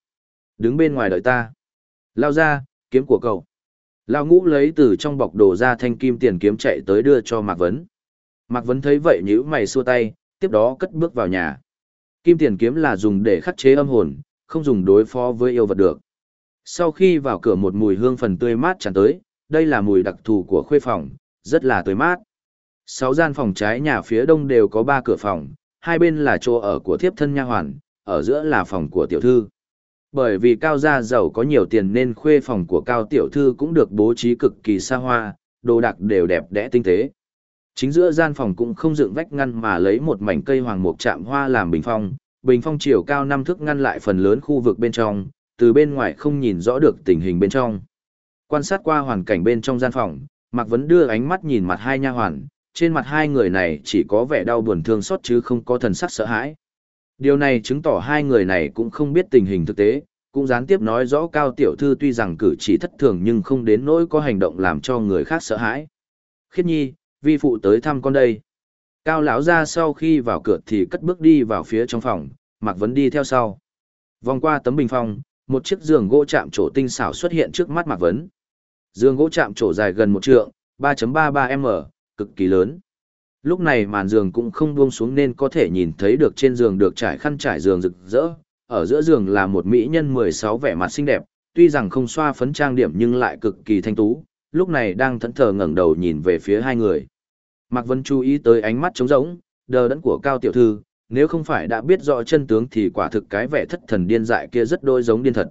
Đứng bên ngoài đợi ta. Lao ra, kiếm của cậu. Lao Ngũ lấy từ trong bọc đồ ra thanh kim tiền kiếm chạy tới đưa cho Mạc Vấn. Mạc Vấn thấy vậy nhữ mày xua tay, tiếp đó cất bước vào nhà. Kim tiền kiếm là dùng để khắc chế âm hồn, không dùng đối phó với yêu vật được. Sau khi vào cửa một mùi hương phần tươi mát tràn tới, đây là mùi đặc thù của khuê phòng, rất là tươi mát. Sáu gian phòng trái nhà phía đông đều có ba cửa phòng, hai bên là chỗ ở của thiếp thân nha hoàn, ở giữa là phòng của tiểu thư. Bởi vì cao gia giàu có nhiều tiền nên khuê phòng của cao tiểu thư cũng được bố trí cực kỳ xa hoa, đồ đạc đều đẹp đẽ tinh tế. Chính giữa gian phòng cũng không dựng vách ngăn mà lấy một mảnh cây hoàng mục chạm hoa làm bình phong, bình phong chiều cao năm thước ngăn lại phần lớn khu vực bên trong, từ bên ngoài không nhìn rõ được tình hình bên trong. Quan sát qua hoàn cảnh bên trong gian phòng, Mạc Vấn đưa ánh mắt nhìn mặt hai nha hoàn, trên mặt hai người này chỉ có vẻ đau buồn thương xót chứ không có thần sắc sợ hãi. Điều này chứng tỏ hai người này cũng không biết tình hình thực tế, cũng gián tiếp nói rõ Cao Tiểu Thư tuy rằng cử chỉ thất thường nhưng không đến nỗi có hành động làm cho người khác sợ hãi. Khiết nhi, vi phụ tới thăm con đây. Cao lão ra sau khi vào cửa thì cất bước đi vào phía trong phòng, Mạc Vấn đi theo sau. Vòng qua tấm bình phong, một chiếc giường gỗ chạm trổ tinh xảo xuất hiện trước mắt Mạc Vấn. Giường gỗ chạm trổ dài gần một trượng, 3.33m, cực kỳ lớn. Lúc này màn giường cũng không buông xuống nên có thể nhìn thấy được trên giường được trải khăn trải giường rực rỡ. Ở giữa giường là một mỹ nhân 16 vẻ mặt xinh đẹp, tuy rằng không xoa phấn trang điểm nhưng lại cực kỳ thanh tú, lúc này đang thẫn thờ ngẩng đầu nhìn về phía hai người. Mạc Vân chú ý tới ánh mắt trống rỗng, đờ đẫn của Cao Tiểu Thư, nếu không phải đã biết rõ chân tướng thì quả thực cái vẻ thất thần điên dại kia rất đôi giống điên thật.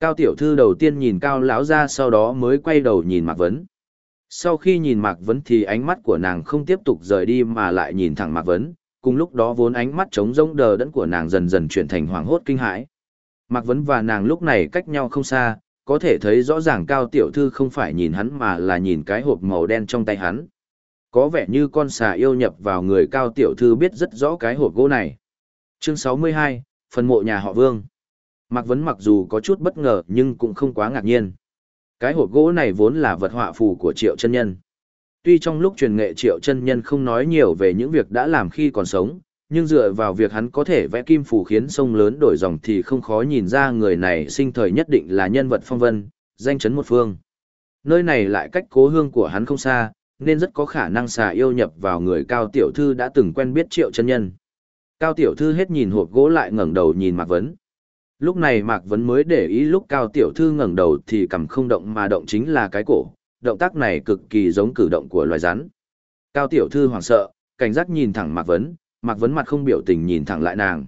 Cao Tiểu Thư đầu tiên nhìn Cao lão ra sau đó mới quay đầu nhìn Mạc Vấn. Sau khi nhìn Mạc Vấn thì ánh mắt của nàng không tiếp tục rời đi mà lại nhìn thẳng Mạc Vấn, cùng lúc đó vốn ánh mắt trống rỗng đờ đẫn của nàng dần dần chuyển thành hoảng hốt kinh hãi. Mạc Vấn và nàng lúc này cách nhau không xa, có thể thấy rõ ràng Cao Tiểu Thư không phải nhìn hắn mà là nhìn cái hộp màu đen trong tay hắn có vẻ như con xà yêu nhập vào người cao tiểu thư biết rất rõ cái hộp gỗ này. Chương 62, phần mộ nhà họ Vương. Mạc Vấn mặc dù có chút bất ngờ nhưng cũng không quá ngạc nhiên. Cái hộp gỗ này vốn là vật họa phù của Triệu chân Nhân. Tuy trong lúc truyền nghệ Triệu chân Nhân không nói nhiều về những việc đã làm khi còn sống, nhưng dựa vào việc hắn có thể vẽ kim phù khiến sông lớn đổi dòng thì không khó nhìn ra người này sinh thời nhất định là nhân vật phong vân, danh chấn một phương. Nơi này lại cách cố hương của hắn không xa, nên rất có khả năng xà yêu nhập vào người cao tiểu thư đã từng quen biết triệu chân nhân. Cao tiểu thư hết nhìn hộp gỗ lại ngẩng đầu nhìn Mạc Vấn. Lúc này Mạc Vấn mới để ý lúc cao tiểu thư ngẩng đầu thì cầm không động mà động chính là cái cổ, động tác này cực kỳ giống cử động của loài rắn. Cao tiểu thư hoảng sợ, cảnh giác nhìn thẳng Mạc Vấn, Mạc Vấn mặt không biểu tình nhìn thẳng lại nàng.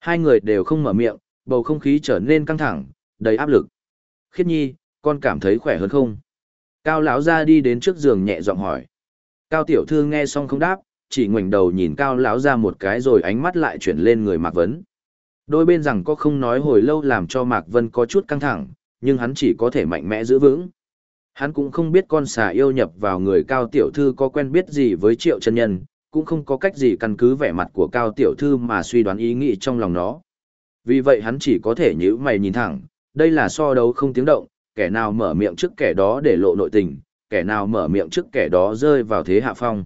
Hai người đều không mở miệng, bầu không khí trở nên căng thẳng, đầy áp lực. Khiết nhi, con cảm thấy khỏe hơn không? Cao lão gia đi đến trước giường nhẹ giọng hỏi. Cao tiểu thư nghe xong không đáp, chỉ ngoảnh đầu nhìn cao lão gia một cái rồi ánh mắt lại chuyển lên người Mạc Vấn. Đôi bên rằng có không nói hồi lâu làm cho Mạc Vân có chút căng thẳng, nhưng hắn chỉ có thể mạnh mẽ giữ vững. Hắn cũng không biết con xà yêu nhập vào người cao tiểu thư có quen biết gì với triệu chân nhân, cũng không có cách gì căn cứ vẻ mặt của cao tiểu thư mà suy đoán ý nghĩ trong lòng nó. Vì vậy hắn chỉ có thể nhíu mày nhìn thẳng, đây là so đấu không tiếng động, kẻ nào mở miệng trước kẻ đó để lộ nội tình, kẻ nào mở miệng trước kẻ đó rơi vào thế hạ phong.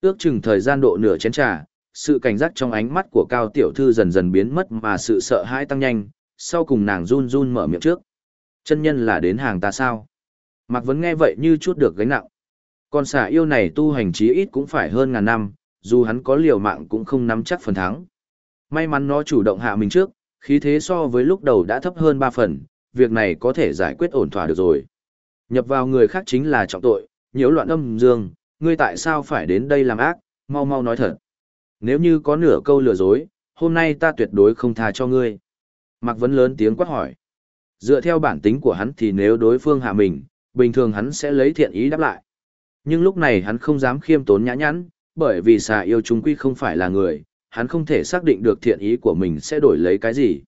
Ước chừng thời gian độ nửa chén trà, sự cảnh giác trong ánh mắt của cao tiểu thư dần dần biến mất mà sự sợ hãi tăng nhanh, sau cùng nàng run run mở miệng trước. Chân nhân là đến hàng ta sao? Mạc Vấn nghe vậy như chút được gánh nặng. Con xà yêu này tu hành chí ít cũng phải hơn ngàn năm, dù hắn có liều mạng cũng không nắm chắc phần thắng. May mắn nó chủ động hạ mình trước, khí thế so với lúc đầu đã thấp hơn 3 phần, việc này có thể giải quyết ổn thỏa được rồi. Nhập vào người khác chính là trọng tội, nhiễu loạn âm dương, ngươi tại sao phải đến đây làm ác, mau mau nói thật. Nếu như có nửa câu lừa dối, hôm nay ta tuyệt đối không tha cho ngươi. Mạc Vấn lớn tiếng quát hỏi. Dựa theo bản tính của hắn thì nếu đối phương hạ mình, bình thường hắn sẽ lấy thiện ý đáp lại. Nhưng lúc này hắn không dám khiêm tốn nhã nhãn, bởi vì xà yêu chúng quy không phải là người, hắn không thể xác định được thiện ý của mình sẽ đổi lấy cái gì.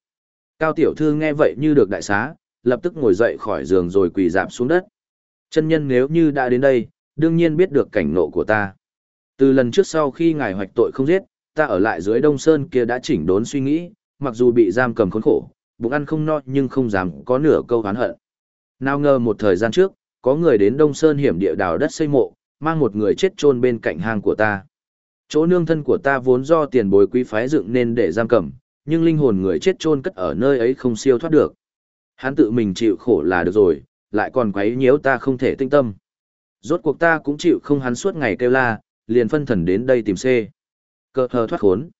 Cao tiểu thư nghe vậy như được đại xá, lập tức ngồi dậy khỏi giường rồi quỳ dạp xuống đất. Chân nhân nếu như đã đến đây, đương nhiên biết được cảnh nộ của ta. Từ lần trước sau khi ngài hoạch tội không giết, ta ở lại dưới Đông Sơn kia đã chỉnh đốn suy nghĩ, mặc dù bị giam cầm khốn khổ, bụng ăn không no nhưng không dám có nửa câu hán hận. Nào ngờ một thời gian trước, có người đến Đông Sơn hiểm địa đào đất xây mộ, mang một người chết chôn bên cạnh hang của ta. Chỗ nương thân của ta vốn do tiền bối quý phái dựng nên để giam cầm, nhưng linh hồn người chết chôn cất ở nơi ấy không siêu thoát được. Hắn tự mình chịu khổ là được rồi, lại còn quấy nhiễu ta không thể tinh tâm. Rốt cuộc ta cũng chịu không hắn suốt ngày kêu la, liền phân thần đến đây tìm C. Cơ hờ thoát khốn.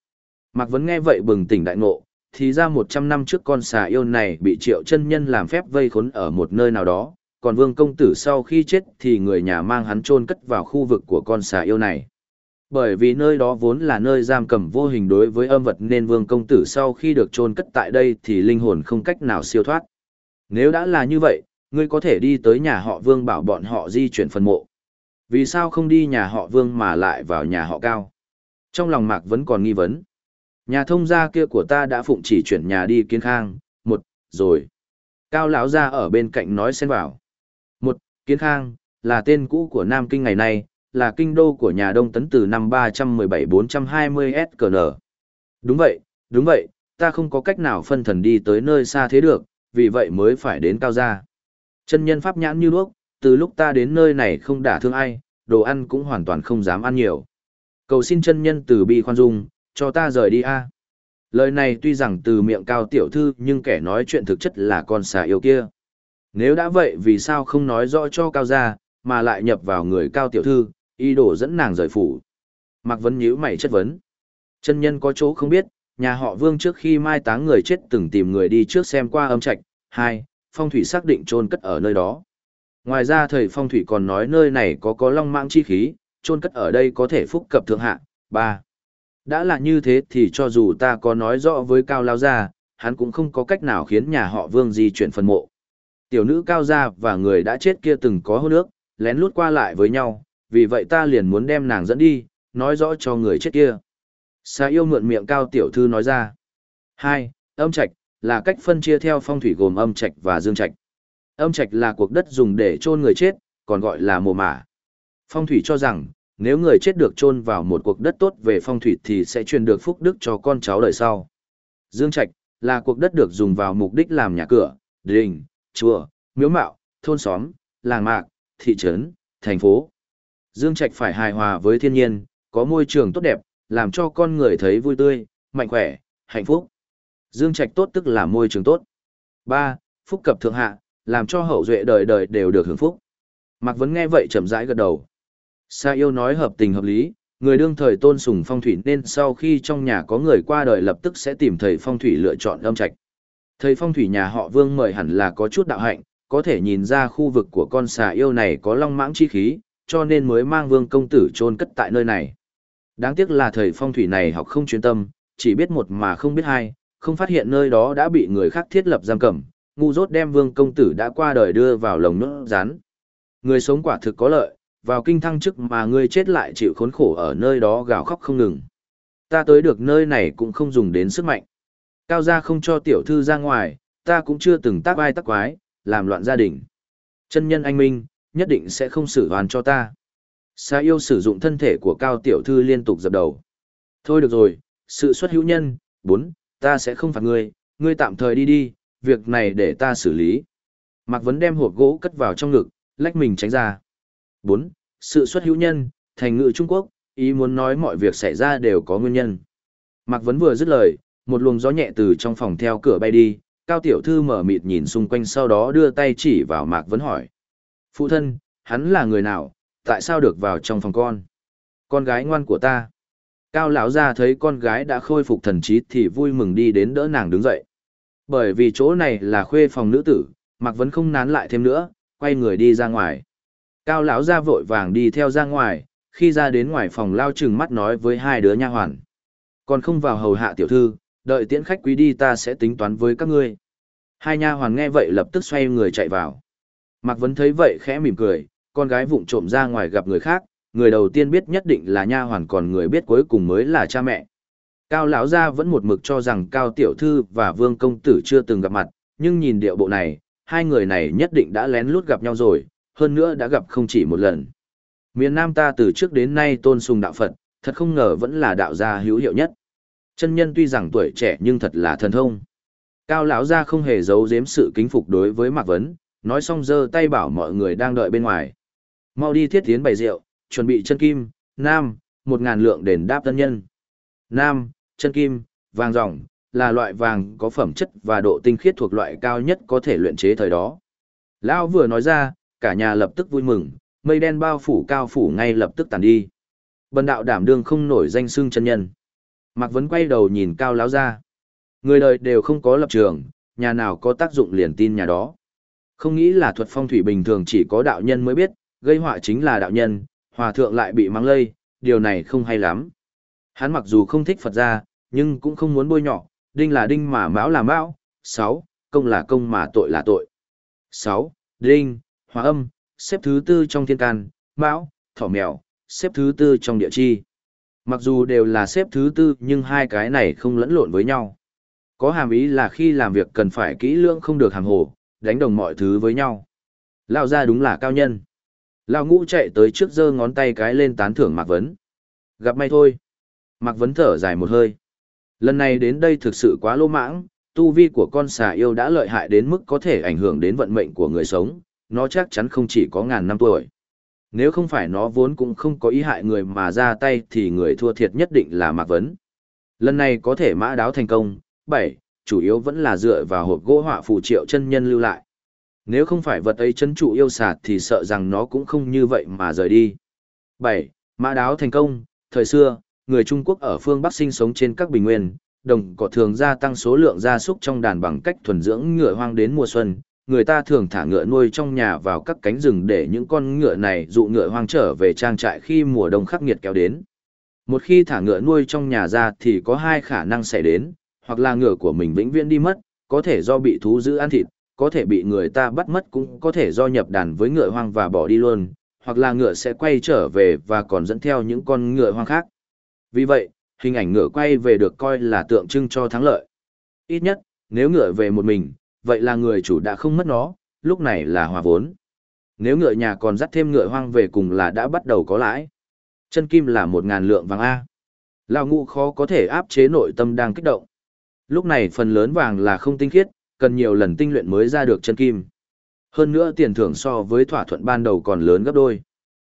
Mạc Vấn nghe vậy bừng tỉnh đại ngộ, thì ra 100 năm trước con xà yêu này bị triệu chân nhân làm phép vây khốn ở một nơi nào đó, còn vương công tử sau khi chết thì người nhà mang hắn chôn cất vào khu vực của con xà yêu này. Bởi vì nơi đó vốn là nơi giam cầm vô hình đối với âm vật nên vương công tử sau khi được chôn cất tại đây thì linh hồn không cách nào siêu thoát. Nếu đã là như vậy, ngươi có thể đi tới nhà họ vương bảo bọn họ di chuyển phần mộ. Vì sao không đi nhà họ vương mà lại vào nhà họ cao? Trong lòng mạc vẫn còn nghi vấn. Nhà thông gia kia của ta đã phụng chỉ chuyển nhà đi kiến khang, một, rồi. Cao lão gia ở bên cạnh nói xen vào. Một, kiến khang, là tên cũ của Nam Kinh ngày nay, là kinh đô của nhà Đông Tấn từ năm 317-420 SKN. Đúng vậy, đúng vậy, ta không có cách nào phân thần đi tới nơi xa thế được, vì vậy mới phải đến cao gia. Chân nhân pháp nhãn như đuốc, từ lúc ta đến nơi này không đả thương ai, đồ ăn cũng hoàn toàn không dám ăn nhiều. Cầu xin chân nhân từ bi khoan dung, cho ta rời đi a. Lời này tuy rằng từ miệng cao tiểu thư nhưng kẻ nói chuyện thực chất là con xà yêu kia. Nếu đã vậy vì sao không nói rõ cho cao gia, mà lại nhập vào người cao tiểu thư, ý đồ dẫn nàng rời phủ. Mạc Vấn nhíu mày chất vấn. Chân nhân có chỗ không biết, nhà họ Vương trước khi mai táng người chết từng tìm người đi trước xem qua âm trạch. Hai, phong thủy xác định chôn cất ở nơi đó. Ngoài ra thầy phong thủy còn nói nơi này có có long mãng chi khí, chôn cất ở đây có thể phúc cập thượng hạ. Ba, đã là như thế thì cho dù ta có nói rõ với Cao Lao Gia, hắn cũng không có cách nào khiến nhà họ Vương di chuyển phần mộ. Tiểu nữ Cao Gia và người đã chết kia từng có hôn ước, lén lút qua lại với nhau, vì vậy ta liền muốn đem nàng dẫn đi, nói rõ cho người chết kia. Xà yêu mượn miệng Cao Tiểu Thư nói ra. Hai, Âm trạch là cách phân chia theo phong thủy gồm âm trạch và dương trạch. Âm trạch là cuộc đất dùng để chôn người chết, còn gọi là mồ mả. Phong thủy cho rằng, nếu người chết được chôn vào một cuộc đất tốt về phong thủy thì sẽ truyền được phúc đức cho con cháu đời sau. Dương Trạch là cuộc đất được dùng vào mục đích làm nhà cửa, đình, chùa, miếu mạo, thôn xóm, làng mạc, thị trấn, thành phố. Dương Trạch phải hài hòa với thiên nhiên, có môi trường tốt đẹp, làm cho con người thấy vui tươi, mạnh khỏe, hạnh phúc. Dương Trạch tốt tức là môi trường tốt. 3. Phúc cập thượng hạ, làm cho hậu duệ đời đời đều được hưởng phúc. Mạc Vấn nghe vậy chậm rãi gật đầu. Sa yêu nói hợp tình hợp lý, người đương thời tôn sùng phong thủy nên sau khi trong nhà có người qua đời lập tức sẽ tìm thầy phong thủy lựa chọn âm trạch. Thầy phong thủy nhà họ Vương mời hẳn là có chút đạo hạnh, có thể nhìn ra khu vực của con xà yêu này có long mãng chi khí, cho nên mới mang Vương công tử chôn cất tại nơi này. Đáng tiếc là thầy phong thủy này học không chuyên tâm, chỉ biết một mà không biết hai, không phát hiện nơi đó đã bị người khác thiết lập giam cầm, ngu dốt đem Vương công tử đã qua đời đưa vào lồng nước rán. Người sống quả thực có lợi, vào kinh thăng chức mà ngươi chết lại chịu khốn khổ ở nơi đó gào khóc không ngừng. Ta tới được nơi này cũng không dùng đến sức mạnh. Cao gia không cho tiểu thư ra ngoài, ta cũng chưa từng tác ai tác quái, làm loạn gia đình. Chân nhân anh minh, nhất định sẽ không xử hoàn cho ta. Sa yêu sử dụng thân thể của cao tiểu thư liên tục dập đầu. Thôi được rồi, sự xuất hữu nhân, bốn, ta sẽ không phạt ngươi, ngươi tạm thời đi đi, việc này để ta xử lý. Mạc Vấn đem hộp gỗ cất vào trong ngực, lách mình tránh ra. Bốn Sự xuất hữu nhân, thành ngữ Trung Quốc, ý muốn nói mọi việc xảy ra đều có nguyên nhân. Mạc Vấn vừa dứt lời, một luồng gió nhẹ từ trong phòng theo cửa bay đi, Cao Tiểu Thư mở mịt nhìn xung quanh sau đó đưa tay chỉ vào Mạc Vấn hỏi. Phụ thân, hắn là người nào, tại sao được vào trong phòng con? Con gái ngoan của ta. Cao lão ra thấy con gái đã khôi phục thần trí thì vui mừng đi đến đỡ nàng đứng dậy. Bởi vì chỗ này là khuê phòng nữ tử, Mạc Vấn không nán lại thêm nữa, quay người đi ra ngoài. Cao lão ra vội vàng đi theo ra ngoài, khi ra đến ngoài phòng lao chừng mắt nói với hai đứa nha hoàn. Còn không vào hầu hạ tiểu thư, đợi tiễn khách quý đi ta sẽ tính toán với các ngươi. Hai nha hoàn nghe vậy lập tức xoay người chạy vào. Mạc Vấn thấy vậy khẽ mỉm cười, con gái vụng trộm ra ngoài gặp người khác, người đầu tiên biết nhất định là nha hoàn còn người biết cuối cùng mới là cha mẹ. Cao lão gia vẫn một mực cho rằng Cao tiểu thư và Vương công tử chưa từng gặp mặt, nhưng nhìn điệu bộ này, hai người này nhất định đã lén lút gặp nhau rồi, hơn nữa đã gặp không chỉ một lần. Miền Nam ta từ trước đến nay tôn sùng đạo Phật, thật không ngờ vẫn là đạo gia hữu hiệu nhất. Chân nhân tuy rằng tuổi trẻ nhưng thật là thần thông. Cao lão gia không hề giấu giếm sự kính phục đối với Mạc Vấn, nói xong giơ tay bảo mọi người đang đợi bên ngoài. Mau đi thiết tiến bày rượu, chuẩn bị chân kim, nam, một ngàn lượng đền đáp tân nhân. Nam, chân kim, vàng ròng, là loại vàng có phẩm chất và độ tinh khiết thuộc loại cao nhất có thể luyện chế thời đó. Lão vừa nói ra, cả nhà lập tức vui mừng, mây đen bao phủ cao phủ ngay lập tức tàn đi. Bần đạo đảm đương không nổi danh xưng chân nhân. Mạc Vấn quay đầu nhìn cao lão ra. Người đời đều không có lập trường, nhà nào có tác dụng liền tin nhà đó. Không nghĩ là thuật phong thủy bình thường chỉ có đạo nhân mới biết, gây họa chính là đạo nhân, hòa thượng lại bị mang lây, điều này không hay lắm. Hắn mặc dù không thích Phật gia, nhưng cũng không muốn bôi nhọ, đinh là đinh mà mão là mão, 6. Công là công mà tội là tội. 6. Đinh, hòa âm, xếp thứ tư trong thiên can, mão, thỏ mèo, xếp thứ tư trong địa chi. Mặc dù đều là xếp thứ tư nhưng hai cái này không lẫn lộn với nhau. Có hàm ý là khi làm việc cần phải kỹ lưỡng không được hàm hồ, đánh đồng mọi thứ với nhau. Lao ra đúng là cao nhân. Lao ngũ chạy tới trước giơ ngón tay cái lên tán thưởng Mạc Vấn. Gặp may thôi. Mạc Vấn thở dài một hơi. Lần này đến đây thực sự quá lô mãng, tu vi của con xà yêu đã lợi hại đến mức có thể ảnh hưởng đến vận mệnh của người sống, nó chắc chắn không chỉ có ngàn năm tuổi. Nếu không phải nó vốn cũng không có ý hại người mà ra tay thì người thua thiệt nhất định là Mạc Vấn. Lần này có thể mã đáo thành công, 7, chủ yếu vẫn là dựa vào hộp gỗ họa phù triệu chân nhân lưu lại. Nếu không phải vật ấy chân trụ yêu sạt thì sợ rằng nó cũng không như vậy mà rời đi. 7. Mã đáo thành công, thời xưa, người Trung Quốc ở phương Bắc sinh sống trên các bình nguyên, đồng cỏ thường gia tăng số lượng gia súc trong đàn bằng cách thuần dưỡng ngựa hoang đến mùa xuân. Người ta thường thả ngựa nuôi trong nhà vào các cánh rừng để những con ngựa này dụ ngựa hoang trở về trang trại khi mùa đông khắc nghiệt kéo đến. Một khi thả ngựa nuôi trong nhà ra thì có hai khả năng xảy đến, hoặc là ngựa của mình vĩnh viễn đi mất, có thể do bị thú giữ ăn thịt, có thể bị người ta bắt mất cũng có thể do nhập đàn với ngựa hoang và bỏ đi luôn, hoặc là ngựa sẽ quay trở về và còn dẫn theo những con ngựa hoang khác. Vì vậy, hình ảnh ngựa quay về được coi là tượng trưng cho thắng lợi. Ít nhất, nếu ngựa về một mình, vậy là người chủ đã không mất nó, lúc này là hòa vốn. Nếu ngựa nhà còn dắt thêm ngựa hoang về cùng là đã bắt đầu có lãi. Chân kim là một ngàn lượng vàng A. Lào ngụ khó có thể áp chế nội tâm đang kích động. Lúc này phần lớn vàng là không tinh khiết, cần nhiều lần tinh luyện mới ra được chân kim. Hơn nữa tiền thưởng so với thỏa thuận ban đầu còn lớn gấp đôi.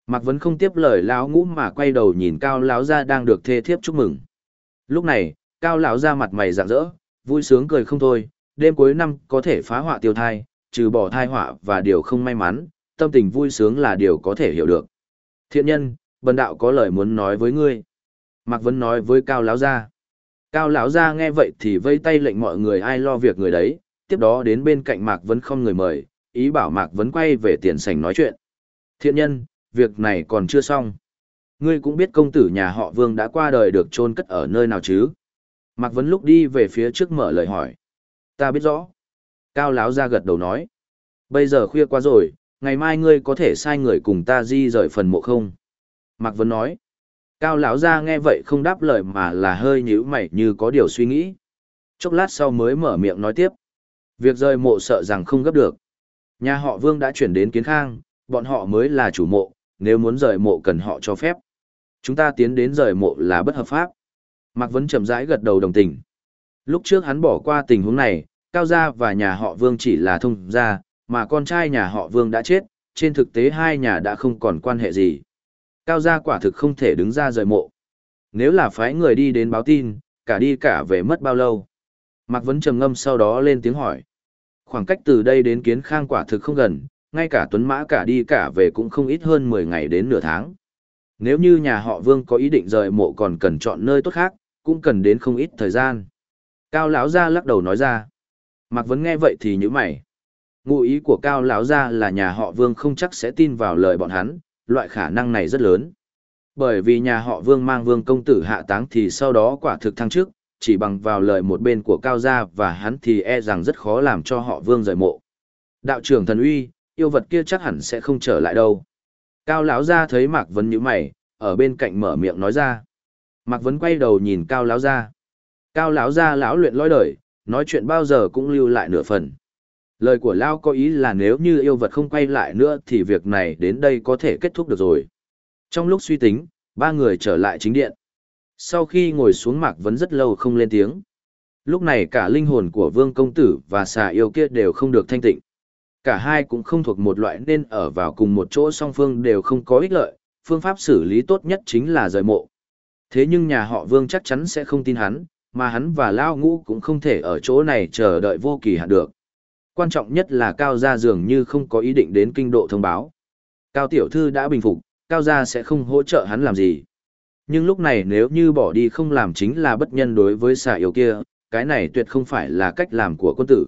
Mạc Vấn không tiếp lời lão ngũ mà quay đầu nhìn Cao lão gia đang được thê thiếp chúc mừng. Lúc này, Cao lão gia mặt mày rạng rỡ, vui sướng cười không thôi, đêm cuối năm có thể phá họa tiêu thai, trừ bỏ thai họa và điều không may mắn, tâm tình vui sướng là điều có thể hiểu được. Thiện nhân, bần đạo có lời muốn nói với ngươi. Mạc Vấn nói với Cao lão gia. Cao lão gia nghe vậy thì vây tay lệnh mọi người ai lo việc người đấy, tiếp đó đến bên cạnh Mạc Vấn không người mời, ý bảo Mạc Vấn quay về tiền sảnh nói chuyện. Thiện nhân, việc này còn chưa xong. Ngươi cũng biết công tử nhà họ Vương đã qua đời được chôn cất ở nơi nào chứ? Mạc Vấn lúc đi về phía trước mở lời hỏi. Ta biết rõ. Cao lão gia gật đầu nói. Bây giờ khuya quá rồi, ngày mai ngươi có thể sai người cùng ta di rời phần mộ không? Mạc Vấn nói. Cao lão gia nghe vậy không đáp lời mà là hơi nhíu mày như có điều suy nghĩ. Chốc lát sau mới mở miệng nói tiếp. Việc rời mộ sợ rằng không gấp được. Nhà họ Vương đã chuyển đến Kiến Khang, bọn họ mới là chủ mộ, nếu muốn rời mộ cần họ cho phép. Chúng ta tiến đến rời mộ là bất hợp pháp. Mạc Vấn chậm rãi gật đầu đồng tình. Lúc trước hắn bỏ qua tình huống này, Cao Gia và nhà họ Vương chỉ là thông gia, mà con trai nhà họ Vương đã chết, trên thực tế hai nhà đã không còn quan hệ gì. Cao Gia quả thực không thể đứng ra rời mộ. Nếu là phái người đi đến báo tin, cả đi cả về mất bao lâu. Mạc Vấn trầm ngâm sau đó lên tiếng hỏi. Khoảng cách từ đây đến kiến khang quả thực không gần, ngay cả tuấn mã cả đi cả về cũng không ít hơn 10 ngày đến nửa tháng. Nếu như nhà họ Vương có ý định rời mộ còn cần chọn nơi tốt khác, cũng cần đến không ít thời gian. Cao lão gia lắc đầu nói ra. Mạc Vấn nghe vậy thì như mày. Ngụ ý của Cao lão gia là nhà họ Vương không chắc sẽ tin vào lời bọn hắn, loại khả năng này rất lớn. Bởi vì nhà họ Vương mang Vương công tử hạ táng thì sau đó quả thực thăng trước, chỉ bằng vào lời một bên của Cao Gia và hắn thì e rằng rất khó làm cho họ vương rời mộ. Đạo trưởng thần uy, yêu vật kia chắc hẳn sẽ không trở lại đâu. Cao lão gia thấy Mạc Vấn nhíu mày, ở bên cạnh mở miệng nói ra. Mạc Vấn quay đầu nhìn Cao lão gia. Cao lão gia lão luyện lối đời, nói chuyện bao giờ cũng lưu lại nửa phần. Lời của Lao có ý là nếu như yêu vật không quay lại nữa thì việc này đến đây có thể kết thúc được rồi. Trong lúc suy tính, ba người trở lại chính điện. Sau khi ngồi xuống Mạc Vấn rất lâu không lên tiếng. Lúc này cả linh hồn của vương công tử và xà yêu kia đều không được thanh tịnh. Cả hai cũng không thuộc một loại nên ở vào cùng một chỗ song phương đều không có ích lợi, phương pháp xử lý tốt nhất chính là rời mộ. Thế nhưng nhà họ vương chắc chắn sẽ không tin hắn, mà hắn và Lao Ngũ cũng không thể ở chỗ này chờ đợi vô kỳ hạn được. Quan trọng nhất là Cao Gia dường như không có ý định đến kinh độ thông báo. Cao Tiểu Thư đã bình phục, Cao Gia sẽ không hỗ trợ hắn làm gì. Nhưng lúc này nếu như bỏ đi không làm chính là bất nhân đối với xà yêu kia, cái này tuyệt không phải là cách làm của quân tử.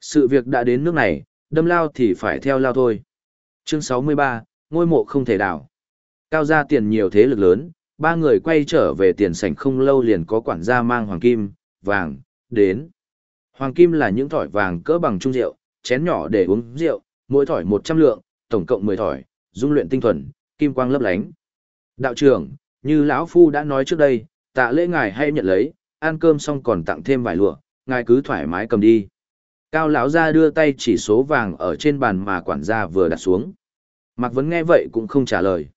Sự việc đã đến nước này, đâm lao thì phải theo lao thôi. Chương 63, ngôi mộ không thể đảo. Cao gia tiền nhiều thế lực lớn, ba người quay trở về tiền sảnh không lâu liền có quản gia mang hoàng kim, vàng, đến. Hoàng kim là những thỏi vàng cỡ bằng trung rượu, chén nhỏ để uống rượu, mỗi thỏi 100 lượng, tổng cộng 10 thỏi, dung luyện tinh thuần, kim quang lấp lánh. Đạo trưởng, Như lão phu đã nói trước đây, tạ lễ ngài hay nhận lấy, ăn cơm xong còn tặng thêm vài lụa, ngài cứ thoải mái cầm đi. Cao lão gia đưa tay chỉ số vàng ở trên bàn mà quản gia vừa đặt xuống. Mạc Vấn nghe vậy cũng không trả lời.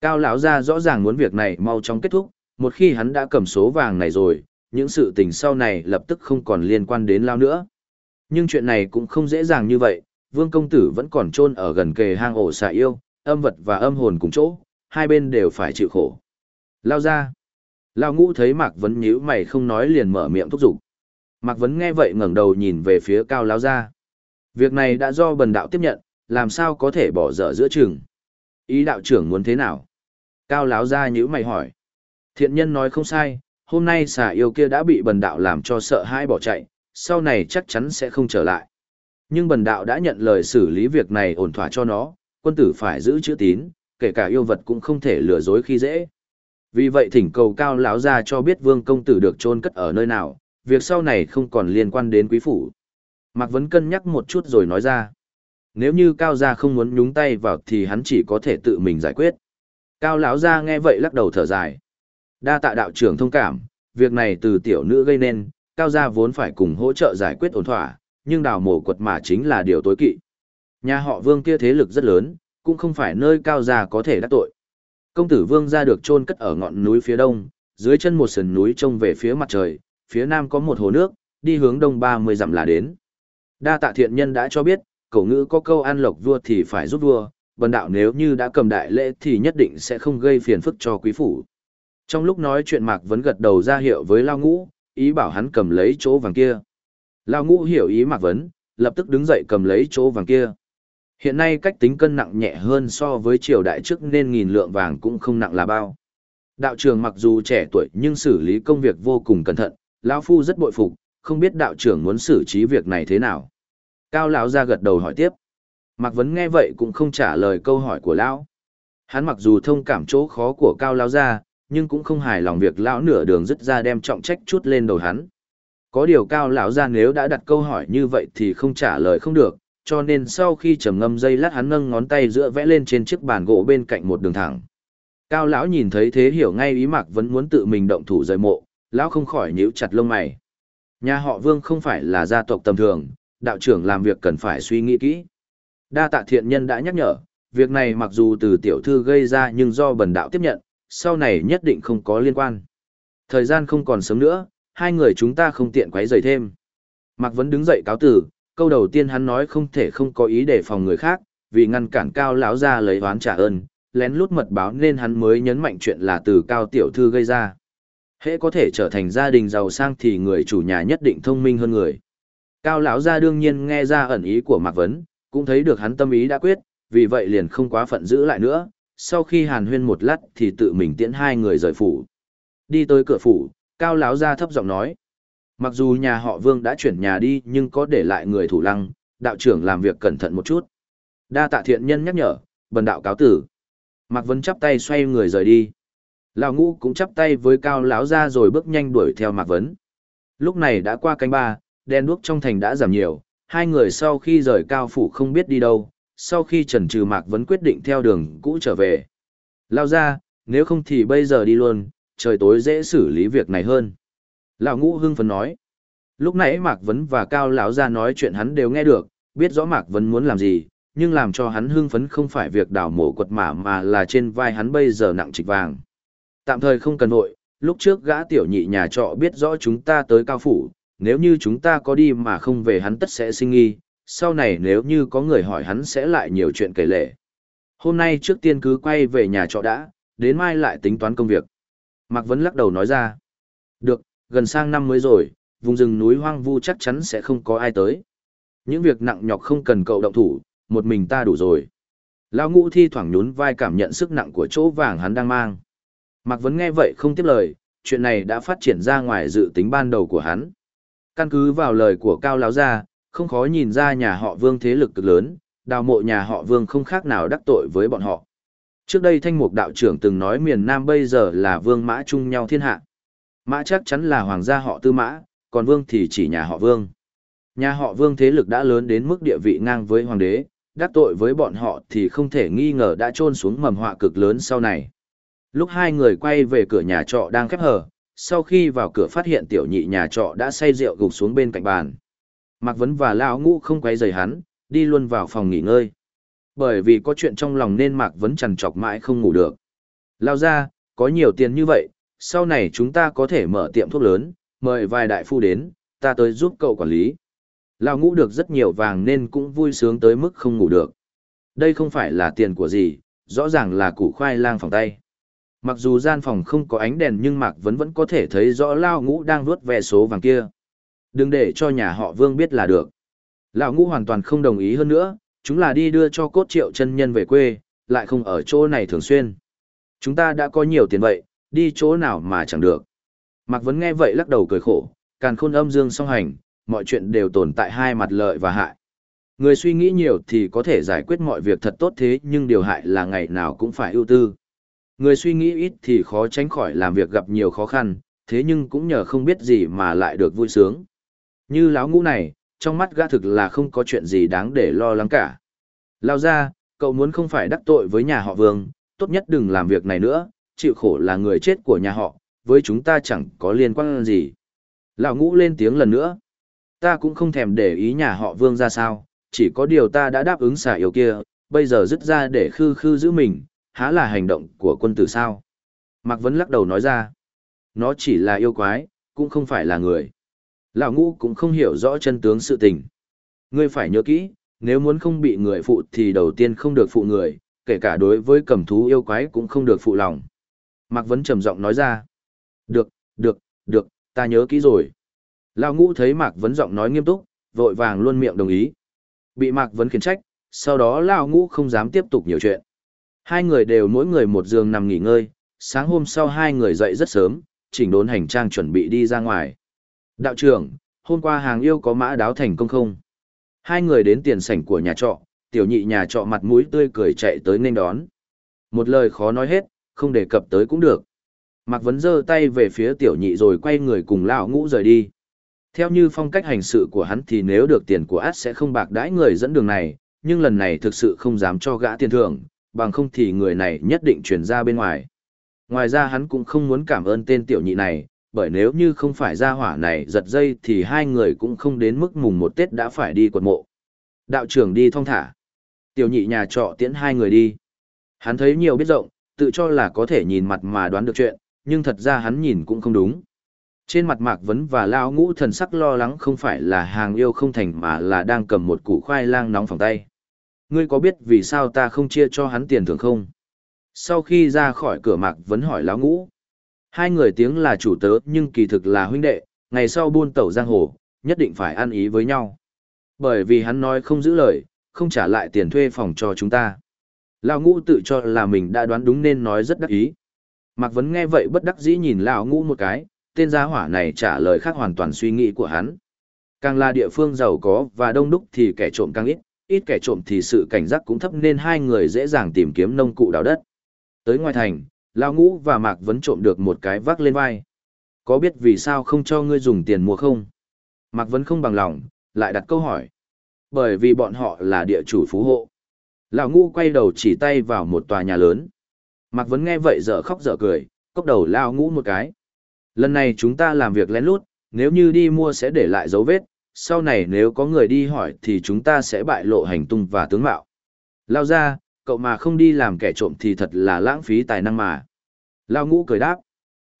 Cao lão gia rõ ràng muốn việc này mau chóng kết thúc, một khi hắn đã cầm số vàng này rồi, những sự tình sau này lập tức không còn liên quan đến lao nữa. Nhưng chuyện này cũng không dễ dàng như vậy, vương công tử vẫn còn chôn ở gần kề hang ổ xà yêu, âm vật và âm hồn cùng chỗ, hai bên đều phải chịu khổ. Lao ra. Lao ngũ thấy Mạc Vấn nhíu mày không nói liền mở miệng thúc giục. Mạc Vấn nghe vậy ngẩng đầu nhìn về phía cao Lao ra. Việc này đã do bần đạo tiếp nhận, làm sao có thể bỏ dở giữa chừng. Ý đạo trưởng muốn thế nào? Cao Láo ra nhíu mày hỏi. Thiện nhân nói không sai, hôm nay xà yêu kia đã bị bần đạo làm cho sợ hãi bỏ chạy, sau này chắc chắn sẽ không trở lại. Nhưng bần đạo đã nhận lời xử lý việc này ổn thỏa cho nó, quân tử phải giữ chữ tín, kể cả yêu vật cũng không thể lừa dối khi dễ. Vì vậy thỉnh cầu cao lão ra cho biết vương công tử được chôn cất ở nơi nào, việc sau này không còn liên quan đến quý phủ. Mạc Vấn cân nhắc một chút rồi nói ra. Nếu như cao gia không muốn nhúng tay vào thì hắn chỉ có thể tự mình giải quyết. Cao lão gia nghe vậy lắc đầu thở dài. Đa tạ đạo trưởng thông cảm, việc này từ tiểu nữ gây nên, cao gia vốn phải cùng hỗ trợ giải quyết ổn thỏa, nhưng đào mổ quật mà chính là điều tối kỵ. Nhà họ vương kia thế lực rất lớn, cũng không phải nơi cao gia có thể đắc tội. Công tử vương gia được chôn cất ở ngọn núi phía đông, dưới chân một sườn núi trông về phía mặt trời, phía nam có một hồ nước, đi hướng đông 30 dặm là đến. Đa tạ thiện nhân đã cho biết, cổ ngữ có câu an lộc vua thì phải giúp vua, bần đạo nếu như đã cầm đại lễ thì nhất định sẽ không gây phiền phức cho quý phủ. Trong lúc nói chuyện Mạc Vấn gật đầu ra hiệu với Lao Ngũ, ý bảo hắn cầm lấy chỗ vàng kia. Lao Ngũ hiểu ý Mạc Vấn, lập tức đứng dậy cầm lấy chỗ vàng kia. Hiện nay cách tính cân nặng nhẹ hơn so với triều đại trước nên nghìn lượng vàng cũng không nặng là bao. Đạo trưởng mặc dù trẻ tuổi nhưng xử lý công việc vô cùng cẩn thận, lão phu rất bội phục, không biết đạo trưởng muốn xử trí việc này thế nào. Cao lão ra gật đầu hỏi tiếp. Mạc Vấn nghe vậy cũng không trả lời câu hỏi của lão. Hắn mặc dù thông cảm chỗ khó của Cao lão ra, nhưng cũng không hài lòng việc lão nửa đường dứt ra đem trọng trách chút lên đầu hắn. Có điều Cao lão ra nếu đã đặt câu hỏi như vậy thì không trả lời không được, cho nên sau khi trầm ngâm dây lát hắn nâng ngón tay giữa vẽ lên trên chiếc bàn gỗ bên cạnh một đường thẳng. Cao lão nhìn thấy thế hiểu ngay ý Mạc vẫn muốn tự mình động thủ rời mộ, lão không khỏi nhíu chặt lông mày. Nhà họ Vương không phải là gia tộc tầm thường, đạo trưởng làm việc cần phải suy nghĩ kỹ. Đa tạ thiện nhân đã nhắc nhở, việc này mặc dù từ tiểu thư gây ra nhưng do bần đạo tiếp nhận, sau này nhất định không có liên quan. Thời gian không còn sớm nữa, hai người chúng ta không tiện quấy rầy thêm. Mạc Vấn đứng dậy cáo tử, câu đầu tiên hắn nói không thể không có ý để phòng người khác, vì ngăn cản cao lão ra lấy oán trả ơn, lén lút mật báo nên hắn mới nhấn mạnh chuyện là từ cao tiểu thư gây ra. Hễ có thể trở thành gia đình giàu sang thì người chủ nhà nhất định thông minh hơn người. Cao lão gia đương nhiên nghe ra ẩn ý của Mạc Vấn, cũng thấy được hắn tâm ý đã quyết, vì vậy liền không quá phận giữ lại nữa, sau khi hàn huyên một lát thì tự mình tiễn hai người rời phủ. Đi tới cửa phủ, Cao lão gia thấp giọng nói: Mặc dù nhà họ Vương đã chuyển nhà đi nhưng có để lại người thủ lăng, đạo trưởng làm việc cẩn thận một chút. Đa tạ thiện nhân nhắc nhở, bần đạo cáo tử. Mạc Vấn chắp tay xoay người rời đi. Lão ngũ cũng chắp tay với cao lão ra rồi bước nhanh đuổi theo Mạc Vấn. Lúc này đã qua canh ba, đen đuốc trong thành đã giảm nhiều, hai người sau khi rời cao phủ không biết đi đâu, sau khi trần trừ Mạc vẫn quyết định theo đường cũ trở về. Lao ra, nếu không thì bây giờ đi luôn, trời tối dễ xử lý việc này hơn. Lão ngũ hưng phấn nói. Lúc nãy Mạc Vấn và Cao lão ra nói chuyện hắn đều nghe được, biết rõ Mạc Vấn muốn làm gì, nhưng làm cho hắn hưng phấn không phải việc đào mổ quật mả mà là trên vai hắn bây giờ nặng trịch vàng. Tạm thời không cần hội. lúc trước gã tiểu nhị nhà trọ biết rõ chúng ta tới cao phủ, nếu như chúng ta có đi mà không về hắn tất sẽ sinh nghi, sau này nếu như có người hỏi hắn sẽ lại nhiều chuyện kể lể. Hôm nay trước tiên cứ quay về nhà trọ đã, đến mai lại tính toán công việc. Mạc Vấn lắc đầu nói ra. Được, gần sang năm mới rồi, vùng rừng núi hoang vu chắc chắn sẽ không có ai tới. Những việc nặng nhọc không cần cậu động thủ, một mình ta đủ rồi. Lão ngũ thi thoảng nhún vai cảm nhận sức nặng của chỗ vàng hắn đang mang. Mạc Vấn nghe vậy không tiếp lời, chuyện này đã phát triển ra ngoài dự tính ban đầu của hắn. Căn cứ vào lời của Cao Lão Gia, không khó nhìn ra nhà họ Vương thế lực cực lớn, đào mộ nhà họ Vương không khác nào đắc tội với bọn họ. Trước đây Thanh Mục đạo trưởng từng nói miền Nam bây giờ là Vương mã chung nhau thiên hạ. Mã chắc chắn là hoàng gia họ Tư Mã, còn Vương thì chỉ nhà họ Vương. Nhà họ Vương thế lực đã lớn đến mức địa vị ngang với hoàng đế, đắc tội với bọn họ thì không thể nghi ngờ đã trôn xuống mầm họa cực lớn sau này. Lúc hai người quay về cửa nhà trọ đang khép hờ, sau khi vào cửa phát hiện tiểu nhị nhà trọ đã say rượu gục xuống bên cạnh bàn. Mạc Vấn và Lão Ngũ không quay rời hắn, đi luôn vào phòng nghỉ ngơi. Bởi vì có chuyện trong lòng nên Mạc Vấn chẳng chọc mãi không ngủ được. Lao ra, có nhiều tiền như vậy, sau này chúng ta có thể mở tiệm thuốc lớn, mời vài đại phu đến, ta tới giúp cậu quản lý. Lão Ngũ được rất nhiều vàng nên cũng vui sướng tới mức không ngủ được. Đây không phải là tiền của gì, rõ ràng là củ khoai lang phòng tay. Mặc dù gian phòng không có ánh đèn nhưng Mạc Vấn vẫn có thể thấy rõ Lao Ngũ đang vuốt ve số vàng kia. Đừng để cho nhà họ Vương biết là được. Lão Ngũ hoàn toàn không đồng ý hơn nữa, chúng là đi đưa cho cốt triệu chân nhân về quê, lại không ở chỗ này thường xuyên. Chúng ta đã có nhiều tiền vậy, đi chỗ nào mà chẳng được. Mạc Vấn nghe vậy lắc đầu cười khổ, càn khôn âm dương song hành, mọi chuyện đều tồn tại hai mặt lợi và hại. Người suy nghĩ nhiều thì có thể giải quyết mọi việc thật tốt thế nhưng điều hại là ngày nào cũng phải ưu tư. Người suy nghĩ ít thì khó tránh khỏi làm việc gặp nhiều khó khăn, thế nhưng cũng nhờ không biết gì mà lại được vui sướng. Như lão ngũ này, trong mắt gã thực là không có chuyện gì đáng để lo lắng cả. Lao ra, cậu muốn không phải đắc tội với nhà họ vương, tốt nhất đừng làm việc này nữa, chịu khổ là người chết của nhà họ, với chúng ta chẳng có liên quan gì. Lão ngũ lên tiếng lần nữa. Ta cũng không thèm để ý nhà họ vương ra sao, chỉ có điều ta đã đáp ứng xả yêu kia, bây giờ dứt ra để khư khư giữ mình, há là hành động của quân tử sao? Mạc Vấn lắc đầu nói ra. Nó chỉ là yêu quái, cũng không phải là người. Lão ngũ cũng không hiểu rõ chân tướng sự tình. Ngươi phải nhớ kỹ, nếu muốn không bị người phụ thì đầu tiên không được phụ người, kể cả đối với cầm thú yêu quái cũng không được phụ lòng. Mạc Vấn trầm giọng nói ra. Được, được, được, ta nhớ kỹ rồi. Lão ngũ thấy Mạc Vấn giọng nói nghiêm túc, vội vàng luôn miệng đồng ý. Bị Mạc Vấn khiển trách, sau đó Lão ngũ không dám tiếp tục nhiều chuyện. Hai người đều mỗi người một giường nằm nghỉ ngơi, sáng hôm sau hai người dậy rất sớm, chỉnh đốn hành trang chuẩn bị đi ra ngoài. Đạo trưởng, hôm qua hàng yêu có mã đáo thành công không? Hai người đến tiền sảnh của nhà trọ, tiểu nhị nhà trọ mặt mũi tươi cười chạy tới nên đón. Một lời khó nói hết, không đề cập tới cũng được. Mạc Vấn giơ tay về phía tiểu nhị rồi quay người cùng lão ngũ rời đi. Theo như phong cách hành sự của hắn thì nếu được tiền của át sẽ không bạc đãi người dẫn đường này, nhưng lần này thực sự không dám cho gã tiền thưởng, bằng không thì người này nhất định chuyển ra bên ngoài. Ngoài ra hắn cũng không muốn cảm ơn tên tiểu nhị này, bởi nếu như không phải ra hỏa này giật dây thì hai người cũng không đến mức mùng một Tết đã phải đi quật mộ. Đạo trưởng đi thong thả. Tiểu nhị nhà trọ tiễn hai người đi. Hắn thấy nhiều biết rộng, tự cho là có thể nhìn mặt mà đoán được chuyện, nhưng thật ra hắn nhìn cũng không đúng. Trên mặt Mạc Vấn và Lao Ngũ thần sắc lo lắng không phải là hàng yêu không thành mà là đang cầm một củ khoai lang nóng phòng tay ngươi có biết vì sao ta không chia cho hắn tiền thưởng không? Sau khi ra khỏi cửa mạc vấn hỏi lão ngũ. Hai người tiếng là chủ tớ nhưng kỳ thực là huynh đệ, ngày sau buôn tẩu giang hồ, nhất định phải ăn ý với nhau. Bởi vì hắn nói không giữ lời, không trả lại tiền thuê phòng cho chúng ta. Lão ngũ tự cho là mình đã đoán đúng nên nói rất đắc ý. Mạc Vấn nghe vậy bất đắc dĩ nhìn lão ngũ một cái, tên gia hỏa này trả lời khác hoàn toàn suy nghĩ của hắn. Càng là địa phương giàu có và đông đúc thì kẻ trộm càng ít, ít kẻ trộm thì sự cảnh giác cũng thấp nên hai người dễ dàng tìm kiếm nông cụ đào đất. Tới ngoài thành, Lao Ngũ và Mạc Vấn trộm được một cái vác lên vai. Có biết vì sao không cho ngươi dùng tiền mua không? Mạc Vấn không bằng lòng, lại đặt câu hỏi. Bởi vì bọn họ là địa chủ phú hộ. Lão Ngũ quay đầu chỉ tay vào một tòa nhà lớn. Mạc Vấn nghe vậy dở khóc dở cười, cốc đầu Lao Ngũ một cái. Lần này chúng ta làm việc lén lút, nếu như đi mua sẽ để lại dấu vết, sau này nếu có người đi hỏi thì chúng ta sẽ bại lộ hành tung và tướng mạo. Lao ra, cậu mà không đi làm kẻ trộm thì thật là lãng phí tài năng mà. Lao ngũ cười đáp.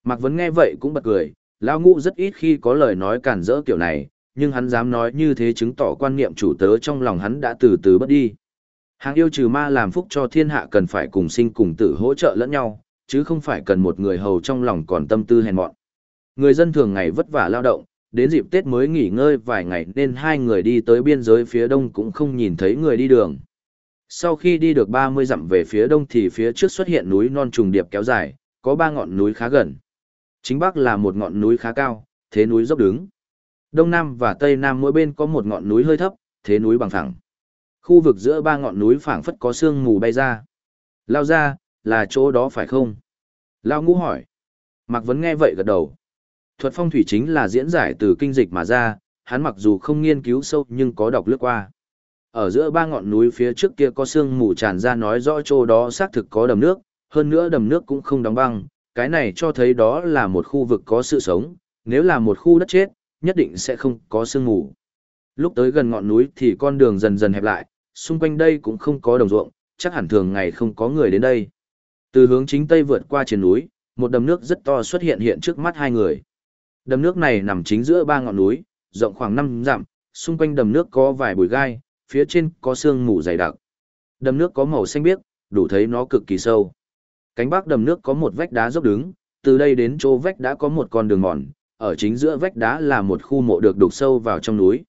Mạc Vấn nghe vậy cũng bật cười, Lao ngũ rất ít khi có lời nói cản rỡ kiểu này, nhưng hắn dám nói như thế chứng tỏ quan niệm chủ tớ trong lòng hắn đã từ từ bất đi. Hàng yêu trừ ma làm phúc cho thiên hạ cần phải cùng sinh cùng tử hỗ trợ lẫn nhau, chứ không phải cần một người hầu trong lòng còn tâm tư hèn mọn. Người dân thường ngày vất vả lao động, đến dịp Tết mới nghỉ ngơi vài ngày nên hai người đi tới biên giới phía đông cũng không nhìn thấy người đi đường. Sau khi đi được 30 dặm về phía đông thì phía trước xuất hiện núi non trùng điệp kéo dài, có ba ngọn núi khá gần. Chính bắc là một ngọn núi khá cao, thế núi dốc đứng. Đông nam và tây nam mỗi bên có một ngọn núi hơi thấp, thế núi bằng phẳng. Khu vực giữa ba ngọn núi phảng phất có sương mù bay ra. Lao ra, là chỗ đó phải không? Lao ngũ hỏi. Mạc Vấn nghe vậy gật đầu. Thuật phong thủy chính là diễn giải từ kinh dịch mà ra, hắn mặc dù không nghiên cứu sâu nhưng có đọc lướt qua. Ở giữa ba ngọn núi phía trước kia có sương mù tràn ra nói rõ chỗ đó xác thực có đầm nước, Hơn nữa đầm nước cũng không đóng băng, cái này cho thấy đó là một khu vực có sự sống, nếu là một khu đất chết, nhất định sẽ không có sương mù. Lúc tới gần ngọn núi thì con đường dần dần hẹp lại, xung quanh đây cũng không có đồng ruộng, chắc hẳn thường ngày không có người đến đây. Từ hướng chính tây vượt qua trên núi, một đầm nước rất to xuất hiện hiện trước mắt hai người. Đầm nước này nằm chính giữa ba ngọn núi, rộng khoảng 5 dặm, xung quanh đầm nước có vài bụi gai, phía trên có sương mù dày đặc. Đầm nước có màu xanh biếc, đủ thấy nó cực kỳ sâu. Cánh bắc đầm nước có một vách đá dốc đứng, từ đây đến chỗ vách đá có một con đường mòn, ở chính giữa vách đá là một khu mộ được đục sâu vào trong núi.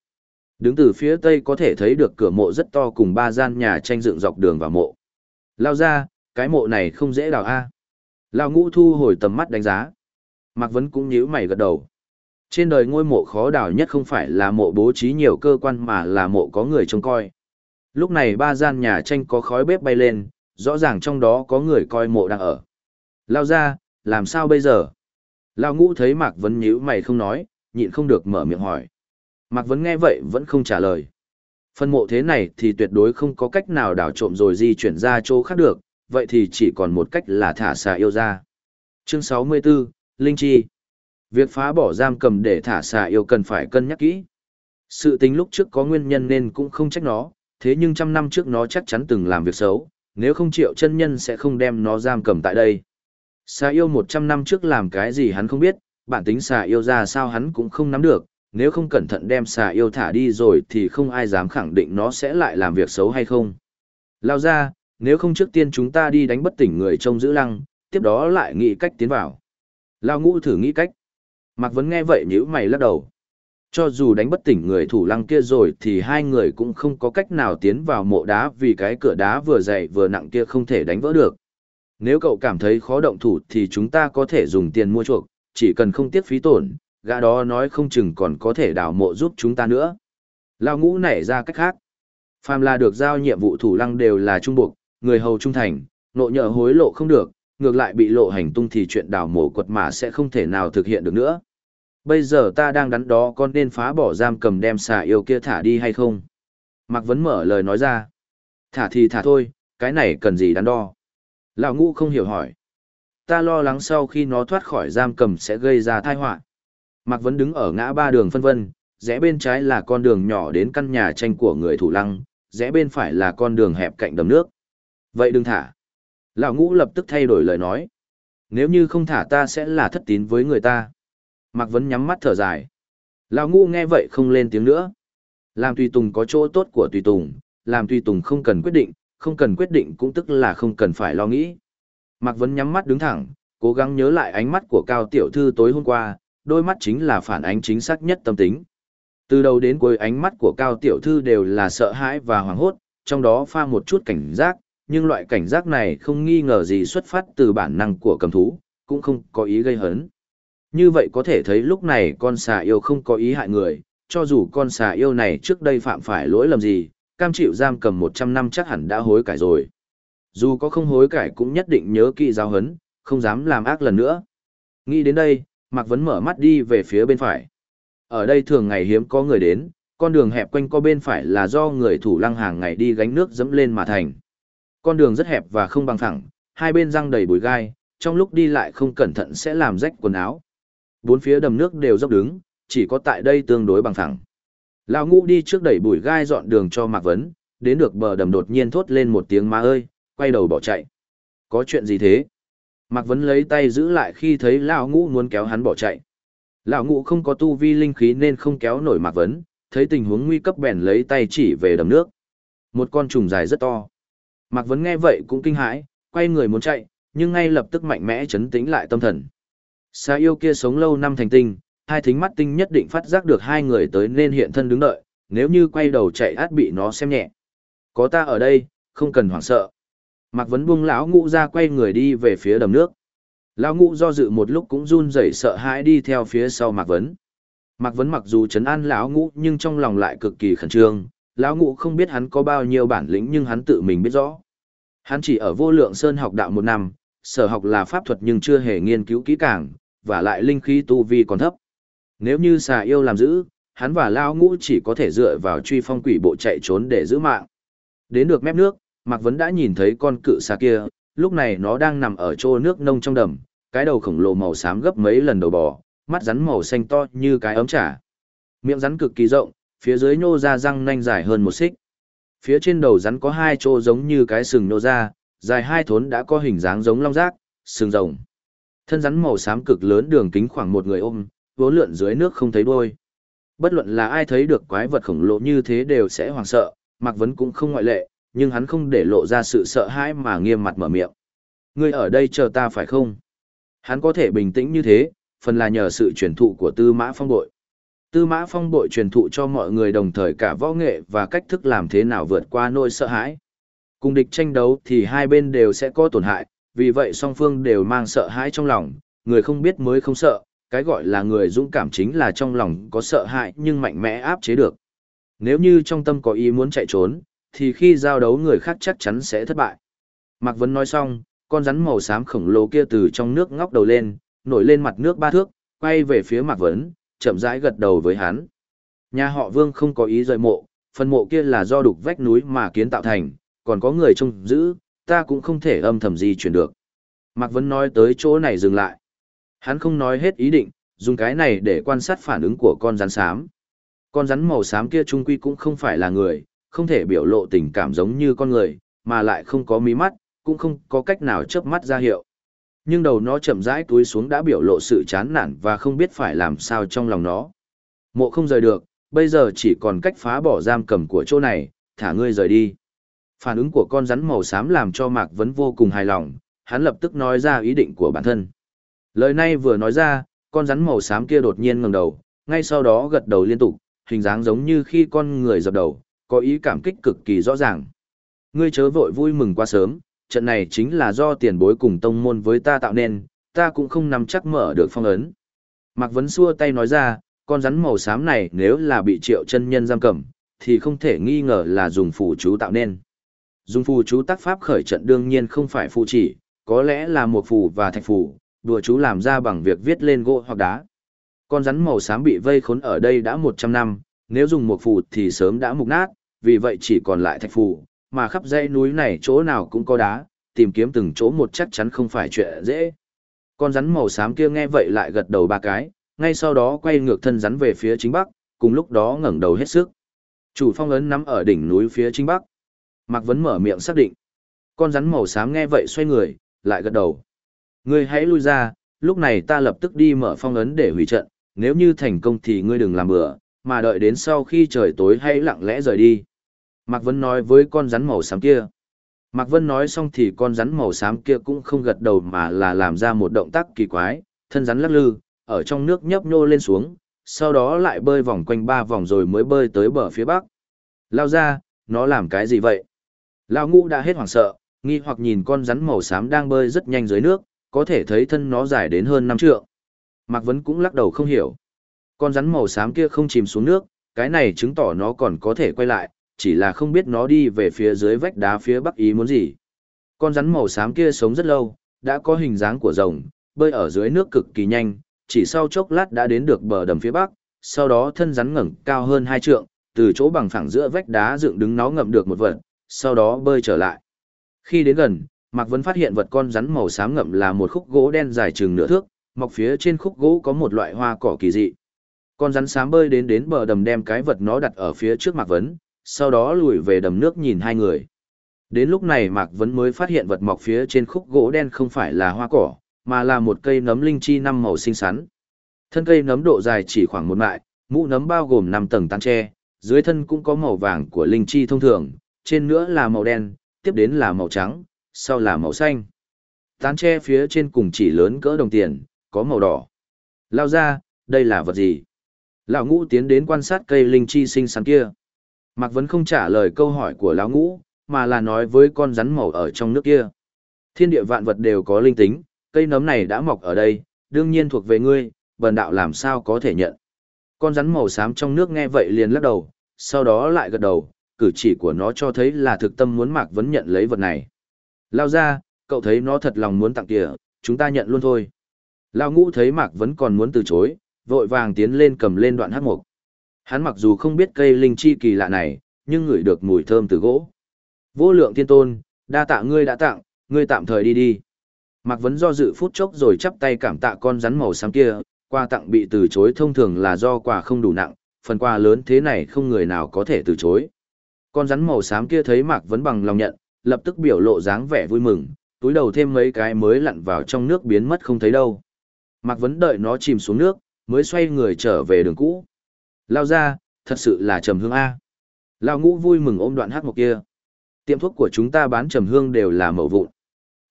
Đứng từ phía tây có thể thấy được cửa mộ rất to cùng ba gian nhà tranh dựng dọc đường vào mộ. Lao ra, cái mộ này không dễ đào a. Lao ngũ thu hồi tầm mắt đánh giá. Mạc Vấn cũng nhíu mày gật đầu. Trên đời ngôi mộ khó đào nhất không phải là mộ bố trí nhiều cơ quan mà là mộ có người trông coi. Lúc này ba gian nhà tranh có khói bếp bay lên, rõ ràng trong đó có người coi mộ đang ở. Lao ra, làm sao bây giờ? Lao ngũ thấy Mạc Vấn nhíu mày không nói, nhịn không được mở miệng hỏi. Mạc Vấn nghe vậy vẫn không trả lời. Phân mộ thế này thì tuyệt đối không có cách nào đảo trộm rồi di chuyển ra chỗ khác được, vậy thì chỉ còn một cách là thả xà yêu ra. Chương 64, Linh Chi Việc phá bỏ giam cầm để thả xà yêu cần phải cân nhắc kỹ. Sự tính lúc trước có nguyên nhân nên cũng không trách nó, thế nhưng trăm năm trước nó chắc chắn từng làm việc xấu, nếu không triệu chân nhân sẽ không đem nó giam cầm tại đây. Xà yêu một trăm năm trước làm cái gì hắn không biết, bản tính xà yêu ra sao hắn cũng không nắm được, nếu không cẩn thận đem xà yêu thả đi rồi thì không ai dám khẳng định nó sẽ lại làm việc xấu hay không. Lao ra, nếu không trước tiên chúng ta đi đánh bất tỉnh người trông giữ lăng, tiếp đó lại nghĩ cách tiến vào. Lao ngũ thử nghĩ cách. Mạc Vấn nghe vậy nhíu mày lắc đầu. Cho dù đánh bất tỉnh người thủ lăng kia rồi thì hai người cũng không có cách nào tiến vào mộ đá vì cái cửa đá vừa dày vừa nặng kia không thể đánh vỡ được. Nếu cậu cảm thấy khó động thủ thì chúng ta có thể dùng tiền mua chuộc, chỉ cần không tiếc phí tổn, gã đó nói không chừng còn có thể đào mộ giúp chúng ta nữa. Lao ngũ nảy ra cách khác. Phàm là được giao nhiệm vụ thủ lăng đều là trung buộc, người hầu trung thành, nộ nhợ hối lộ không được, ngược lại bị lộ hành tung thì chuyện đào mộ quật mà sẽ không thể nào thực hiện được nữa. Bây giờ ta đang đắn đó con nên phá bỏ giam cầm đem xà yêu kia thả đi hay không? Mạc Vấn mở lời nói ra. Thả thì thả thôi, cái này cần gì đắn đo? Lão ngũ không hiểu hỏi. Ta lo lắng sau khi nó thoát khỏi giam cầm sẽ gây ra tai họa. Mạc Vấn đứng ở ngã ba đường phân vân, rẽ bên trái là con đường nhỏ đến căn nhà tranh của người thủ lăng, rẽ bên phải là con đường hẹp cạnh đầm nước. Vậy đừng thả. Lão ngũ lập tức thay đổi lời nói. Nếu như không thả ta sẽ là thất tín với người ta. Mạc Vấn nhắm mắt thở dài. Lão ngũ nghe vậy không lên tiếng nữa. Làm tùy tùng có chỗ tốt của tùy tùng, làm tùy tùng không cần quyết định, không cần quyết định cũng tức là không cần phải lo nghĩ. Mạc Vấn nhắm mắt đứng thẳng, cố gắng nhớ lại ánh mắt của Cao Tiểu Thư tối hôm qua, đôi mắt chính là phản ánh chính xác nhất tâm tính. Từ đầu đến cuối ánh mắt của Cao Tiểu Thư đều là sợ hãi và hoảng hốt, trong đó pha một chút cảnh giác, nhưng loại cảnh giác này không nghi ngờ gì xuất phát từ bản năng của cầm thú, cũng không có ý gây hấn. Như vậy có thể thấy lúc này con xà yêu không có ý hại người, cho dù con xà yêu này trước đây phạm phải lỗi lầm gì, cam chịu giam cầm 100 năm chắc hẳn đã hối cải rồi. Dù có không hối cải cũng nhất định nhớ kỹ giáo hấn, không dám làm ác lần nữa. Nghĩ đến đây, Mạc Vấn mở mắt đi về phía bên phải. Ở đây thường ngày hiếm có người đến, con đường hẹp quanh co bên phải là do người thủ lăng hàng ngày đi gánh nước dẫm lên mà thành. Con đường rất hẹp và không bằng thẳng, hai bên răng đầy bụi gai, trong lúc đi lại không cẩn thận sẽ làm rách quần áo. Bốn phía đầm nước đều dốc đứng, chỉ có tại đây tương đối bằng thẳng. Lão ngũ đi trước đẩy bụi gai dọn đường cho Mạc Vấn, đến được bờ đầm đột nhiên thốt lên một tiếng ma ơi, quay đầu bỏ chạy. Có chuyện gì thế? Mạc Vấn lấy tay giữ lại khi thấy Lão ngũ muốn kéo hắn bỏ chạy. Lão ngũ không có tu vi linh khí nên không kéo nổi Mạc Vấn, thấy tình huống nguy cấp bèn lấy tay chỉ về đầm nước. Một con trùng dài rất to. Mạc Vấn nghe vậy cũng kinh hãi, quay người muốn chạy, nhưng ngay lập tức mạnh mẽ chấn tĩnh lại tâm thần. Xa yêu kia sống lâu năm thành tinh, hai thính mắt tinh nhất định phát giác được hai người tới nên hiện thân đứng đợi, nếu như quay đầu chạy át bị nó xem nhẹ. Có ta ở đây, không cần hoảng sợ. Mạc Vấn buông lão ngũ ra quay người đi về phía đầm nước. Lão ngũ do dự một lúc cũng run rẩy sợ hãi đi theo phía sau Mạc Vấn. Mạc Vấn mặc dù chấn an lão ngũ nhưng trong lòng lại cực kỳ khẩn trương. Lão ngũ không biết hắn có bao nhiêu bản lĩnh nhưng hắn tự mình biết rõ. Hắn chỉ ở vô lượng sơn học đạo một năm, sở học là pháp thuật nhưng chưa hề nghiên cứu kỹ càng, và lại linh khí tu vi còn thấp. Nếu như xà yêu làm giữ, hắn và Lao Ngũ chỉ có thể dựa vào truy phong quỷ bộ chạy trốn để giữ mạng. Đến được mép nước, Mạc Vấn đã nhìn thấy con cự xà kia, lúc này nó đang nằm ở chỗ nước nông trong đầm, cái đầu khổng lồ màu xám gấp mấy lần đầu bò, mắt rắn màu xanh to như cái ấm trà. Miệng rắn cực kỳ rộng, phía dưới nhô ra răng nanh dài hơn một xích. Phía trên đầu rắn có hai chỗ giống như cái sừng nô ra, dài hai thốn đã có hình dáng giống long rác, sừng rồng. Thân rắn màu xám cực lớn đường kính khoảng một người ôm, vốn lượn dưới nước không thấy đuôi. Bất luận là ai thấy được quái vật khổng lồ như thế đều sẽ hoảng sợ, Mạc Vấn cũng không ngoại lệ, nhưng hắn không để lộ ra sự sợ hãi mà nghiêm mặt mở miệng. Ngươi ở đây chờ ta phải không? Hắn có thể bình tĩnh như thế, phần là nhờ sự truyền thụ của Tư Mã Phong Bội. Tư Mã Phong Bội truyền thụ cho mọi người đồng thời cả võ nghệ và cách thức làm thế nào vượt qua nỗi sợ hãi. Cùng địch tranh đấu thì hai bên đều sẽ có tổn hại, vì vậy song phương đều mang sợ hãi trong lòng, người không biết mới không sợ, cái gọi là người dũng cảm chính là trong lòng có sợ hãi nhưng mạnh mẽ áp chế được. Nếu như trong tâm có ý muốn chạy trốn, thì khi giao đấu người khác chắc chắn sẽ thất bại. Mạc Vấn nói xong, con rắn màu xám khổng lồ kia từ trong nước ngóc đầu lên, nổi lên mặt nước ba thước, quay về phía Mạc Vấn, chậm rãi gật đầu với hắn. Nhà họ Vương không có ý rời mộ, phần mộ kia là do đục vách núi mà kiến tạo thành, còn có người trông giữ, ta cũng không thể âm thầm gì chuyển được. Mạc Vấn nói tới chỗ này dừng lại. Hắn không nói hết ý định, dùng cái này để quan sát phản ứng của con rắn xám. Con rắn màu xám kia trung quy cũng không phải là người, không thể biểu lộ tình cảm giống như con người, mà lại không có mí mắt, cũng không có cách nào chớp mắt ra hiệu. Nhưng đầu nó chậm rãi túi xuống đã biểu lộ sự chán nản và không biết phải làm sao trong lòng nó. Mộ không rời được, bây giờ chỉ còn cách phá bỏ giam cầm của chỗ này, thả ngươi rời đi. Phản ứng của con rắn màu xám làm cho Mạc Vấn vô cùng hài lòng, hắn lập tức nói ra ý định của bản thân. Lời này vừa nói ra, con rắn màu xám kia đột nhiên ngẩng đầu, ngay sau đó gật đầu liên tục, hình dáng giống như khi con người dập đầu, có ý cảm kích cực kỳ rõ ràng. Ngươi chớ vội vui mừng quá sớm, trận này chính là do tiền bối cùng tông môn với ta tạo nên, ta cũng không nắm chắc mở được phong ấn. Mạc Vấn xua tay nói ra, con rắn màu xám này nếu là bị triệu chân nhân giam cầm, thì không thể nghi ngờ là dùng phù chú tạo nên. Dùng phù chú tác pháp khởi trận đương nhiên không phải phù chỉ, có lẽ là một phù và thạch phù, đùa chú làm ra bằng việc viết lên gỗ hoặc đá. Con rắn màu xám bị vây khốn ở đây đã 100 năm, nếu dùng một phù thì sớm đã mục nát, vì vậy chỉ còn lại thạch phù, mà khắp dãy núi này chỗ nào cũng có đá, tìm kiếm từng chỗ một chắc chắn không phải chuyện dễ. Con rắn màu xám kia nghe vậy lại gật đầu ba cái, ngay sau đó quay ngược thân rắn về phía chính bắc, cùng lúc đó ngẩng đầu hết sức. Chủ phong ấn nắm ở đỉnh núi phía chính bắc. Mạc Vấn mở miệng xác định. Con rắn màu xám nghe vậy xoay người, lại gật đầu. Ngươi hãy lui ra, lúc này ta lập tức đi mở phong ấn để hủy trận, nếu như thành công thì ngươi đừng làm bừa, mà đợi đến sau khi trời tối hãy lặng lẽ rời đi. Mạc Vân nói với con rắn màu xám kia. Mạc Vân nói xong thì con rắn màu xám kia cũng không gật đầu mà là làm ra một động tác kỳ quái, thân rắn lắc lư, ở trong nước nhấp nhô lên xuống, sau đó lại bơi vòng quanh ba vòng rồi mới bơi tới bờ phía bắc. Lao ra, nó làm cái gì vậy? Lao ngũ đã hết hoảng sợ, nghi hoặc nhìn con rắn màu xám đang bơi rất nhanh dưới nước, có thể thấy thân nó dài đến hơn năm trượng. Mạc Vấn cũng lắc đầu không hiểu. Con rắn màu xám kia không chìm xuống nước, cái này chứng tỏ nó còn có thể quay lại, chỉ là không biết nó đi về phía dưới vách đá phía bắc ý muốn gì. Con rắn màu xám kia sống rất lâu, đã có hình dáng của rồng, bơi ở dưới nước cực kỳ nhanh, chỉ sau chốc lát đã đến được bờ đầm phía bắc, sau đó thân rắn ngẩng cao hơn hai trượng, từ chỗ bằng phẳng giữa vách đá dựng đứng nó ngậm được một vật, sau đó bơi trở lại. Khi đến gần, Mạc Vân phát hiện vật con rắn màu xám ngậm là một khúc gỗ đen dài chừng nửa thước, mọc phía trên khúc gỗ có một loại hoa cỏ kỳ dị. Con rắn xám bơi đến đến bờ đầm đem cái vật nó đặt ở phía trước Mạc Vấn, sau đó lùi về đầm nước nhìn hai người. Đến lúc này Mạc Vấn mới phát hiện vật mọc phía trên khúc gỗ đen không phải là hoa cỏ, mà là một cây nấm linh chi năm màu xinh xắn. Thân cây nấm độ dài chỉ khoảng một mại, mũ nấm bao gồm 5 tầng tán tre, dưới thân cũng có màu vàng của linh chi thông thường, trên nữa là màu đen, tiếp đến là màu trắng, sau là màu xanh. Tán tre phía trên cùng chỉ lớn cỡ đồng tiền, có màu đỏ. Lao ra, đây là vật gì? Lão ngũ tiến đến quan sát cây linh chi xinh xắn kia. Mạc Vấn không trả lời câu hỏi của lão ngũ, mà là nói với con rắn màu ở trong nước kia. Thiên địa vạn vật đều có linh tính, cây nấm này đã mọc ở đây, đương nhiên thuộc về ngươi, bần đạo làm sao có thể nhận. Con rắn màu xám trong nước nghe vậy liền lắc đầu, sau đó lại gật đầu, cử chỉ của nó cho thấy là thực tâm muốn Mạc Vấn nhận lấy vật này. Lao ra, cậu thấy nó thật lòng muốn tặng kìa, chúng ta nhận luôn thôi. Lao ngũ thấy Mạc Vấn còn muốn từ chối, vội vàng tiến lên cầm lên đoạn hát mục. Hắn mặc dù không biết cây linh chi kỳ lạ này, nhưng ngửi được mùi thơm từ gỗ. Vô lượng thiên tôn, đa tạ ngươi đã tặng, ngươi tạm thời đi đi. Mạc Vấn do dự phút chốc rồi chắp tay cảm tạ con rắn màu xám kia, quà tặng bị từ chối thông thường là do quà không đủ nặng, phần quà lớn thế này không người nào có thể từ chối. Con rắn màu xám kia thấy Mạc Vấn bằng lòng nhận, lập tức biểu lộ dáng vẻ vui mừng, túi đầu thêm mấy cái mới lặn vào trong nước biến mất không thấy đâu. Mạc Vấn đợi nó chìm xuống nước, mới xoay người trở về đường cũ. Lao ra, thật sự là trầm hương A. Lao ngũ vui mừng ôm đoạn hát một kia. Tiệm thuốc của chúng ta bán trầm hương đều là mẫu vụn.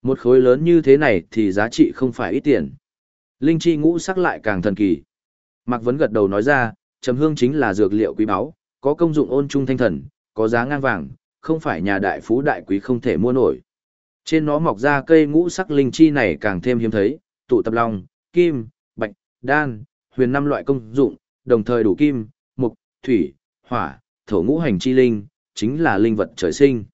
Một khối lớn như thế này thì giá trị không phải ít tiền. Linh chi ngũ sắc lại càng thần kỳ. Mạc Vấn gật đầu nói ra, trầm hương chính là dược liệu quý báu, có công dụng ôn trung thanh thần, có giá ngang vàng, không phải nhà đại phú đại quý không thể mua nổi. Trên nó mọc ra cây ngũ sắc linh chi này càng thêm hiếm thấy, tụ tập long, kim, bạch, đan, huyền năm loại công dụng, đồng thời đủ kim, mục, thủy, hỏa, thổ ngũ hành chi linh, chính là linh vật trời sinh.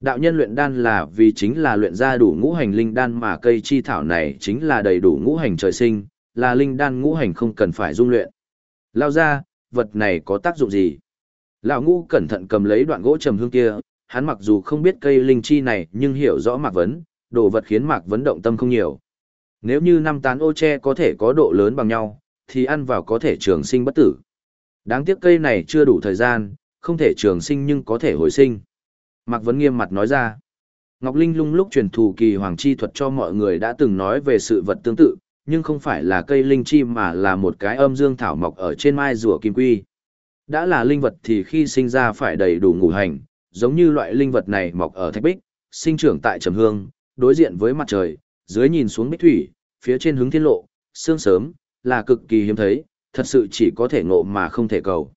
Đạo nhân luyện đan là vì chính là luyện ra đủ ngũ hành linh đan mà cây chi thảo này chính là đầy đủ ngũ hành trời sinh, là linh đan ngũ hành không cần phải dung luyện. Lao ra, vật này có tác dụng gì? Lão ngũ cẩn thận cầm lấy đoạn gỗ trầm hương kia, hắn mặc dù không biết cây linh chi này nhưng hiểu rõ Mạc Vấn, đồ vật khiến Mạc Vấn động tâm không nhiều. Nếu như năm tán ô tre có thể có độ lớn bằng nhau, thì ăn vào có thể trường sinh bất tử. Đáng tiếc cây này chưa đủ thời gian, không thể trường sinh nhưng có thể hồi sinh. Mạc Vấn nghiêm mặt nói ra. Ngọc Linh lung lúc truyền thù kỳ hoàng chi thuật cho mọi người đã từng nói về sự vật tương tự, nhưng không phải là cây linh chi mà là một cái âm dương thảo mọc ở trên mai rùa kim quy. Đã là linh vật thì khi sinh ra phải đầy đủ ngũ hành, giống như loại linh vật này mọc ở thạch bích, sinh trưởng tại trầm hương, đối diện với mặt trời, dưới nhìn xuống bích thủy, phía trên hướng thiên lộ, sương sớm, là cực kỳ hiếm thấy, thật sự chỉ có thể ngộ mà không thể cầu.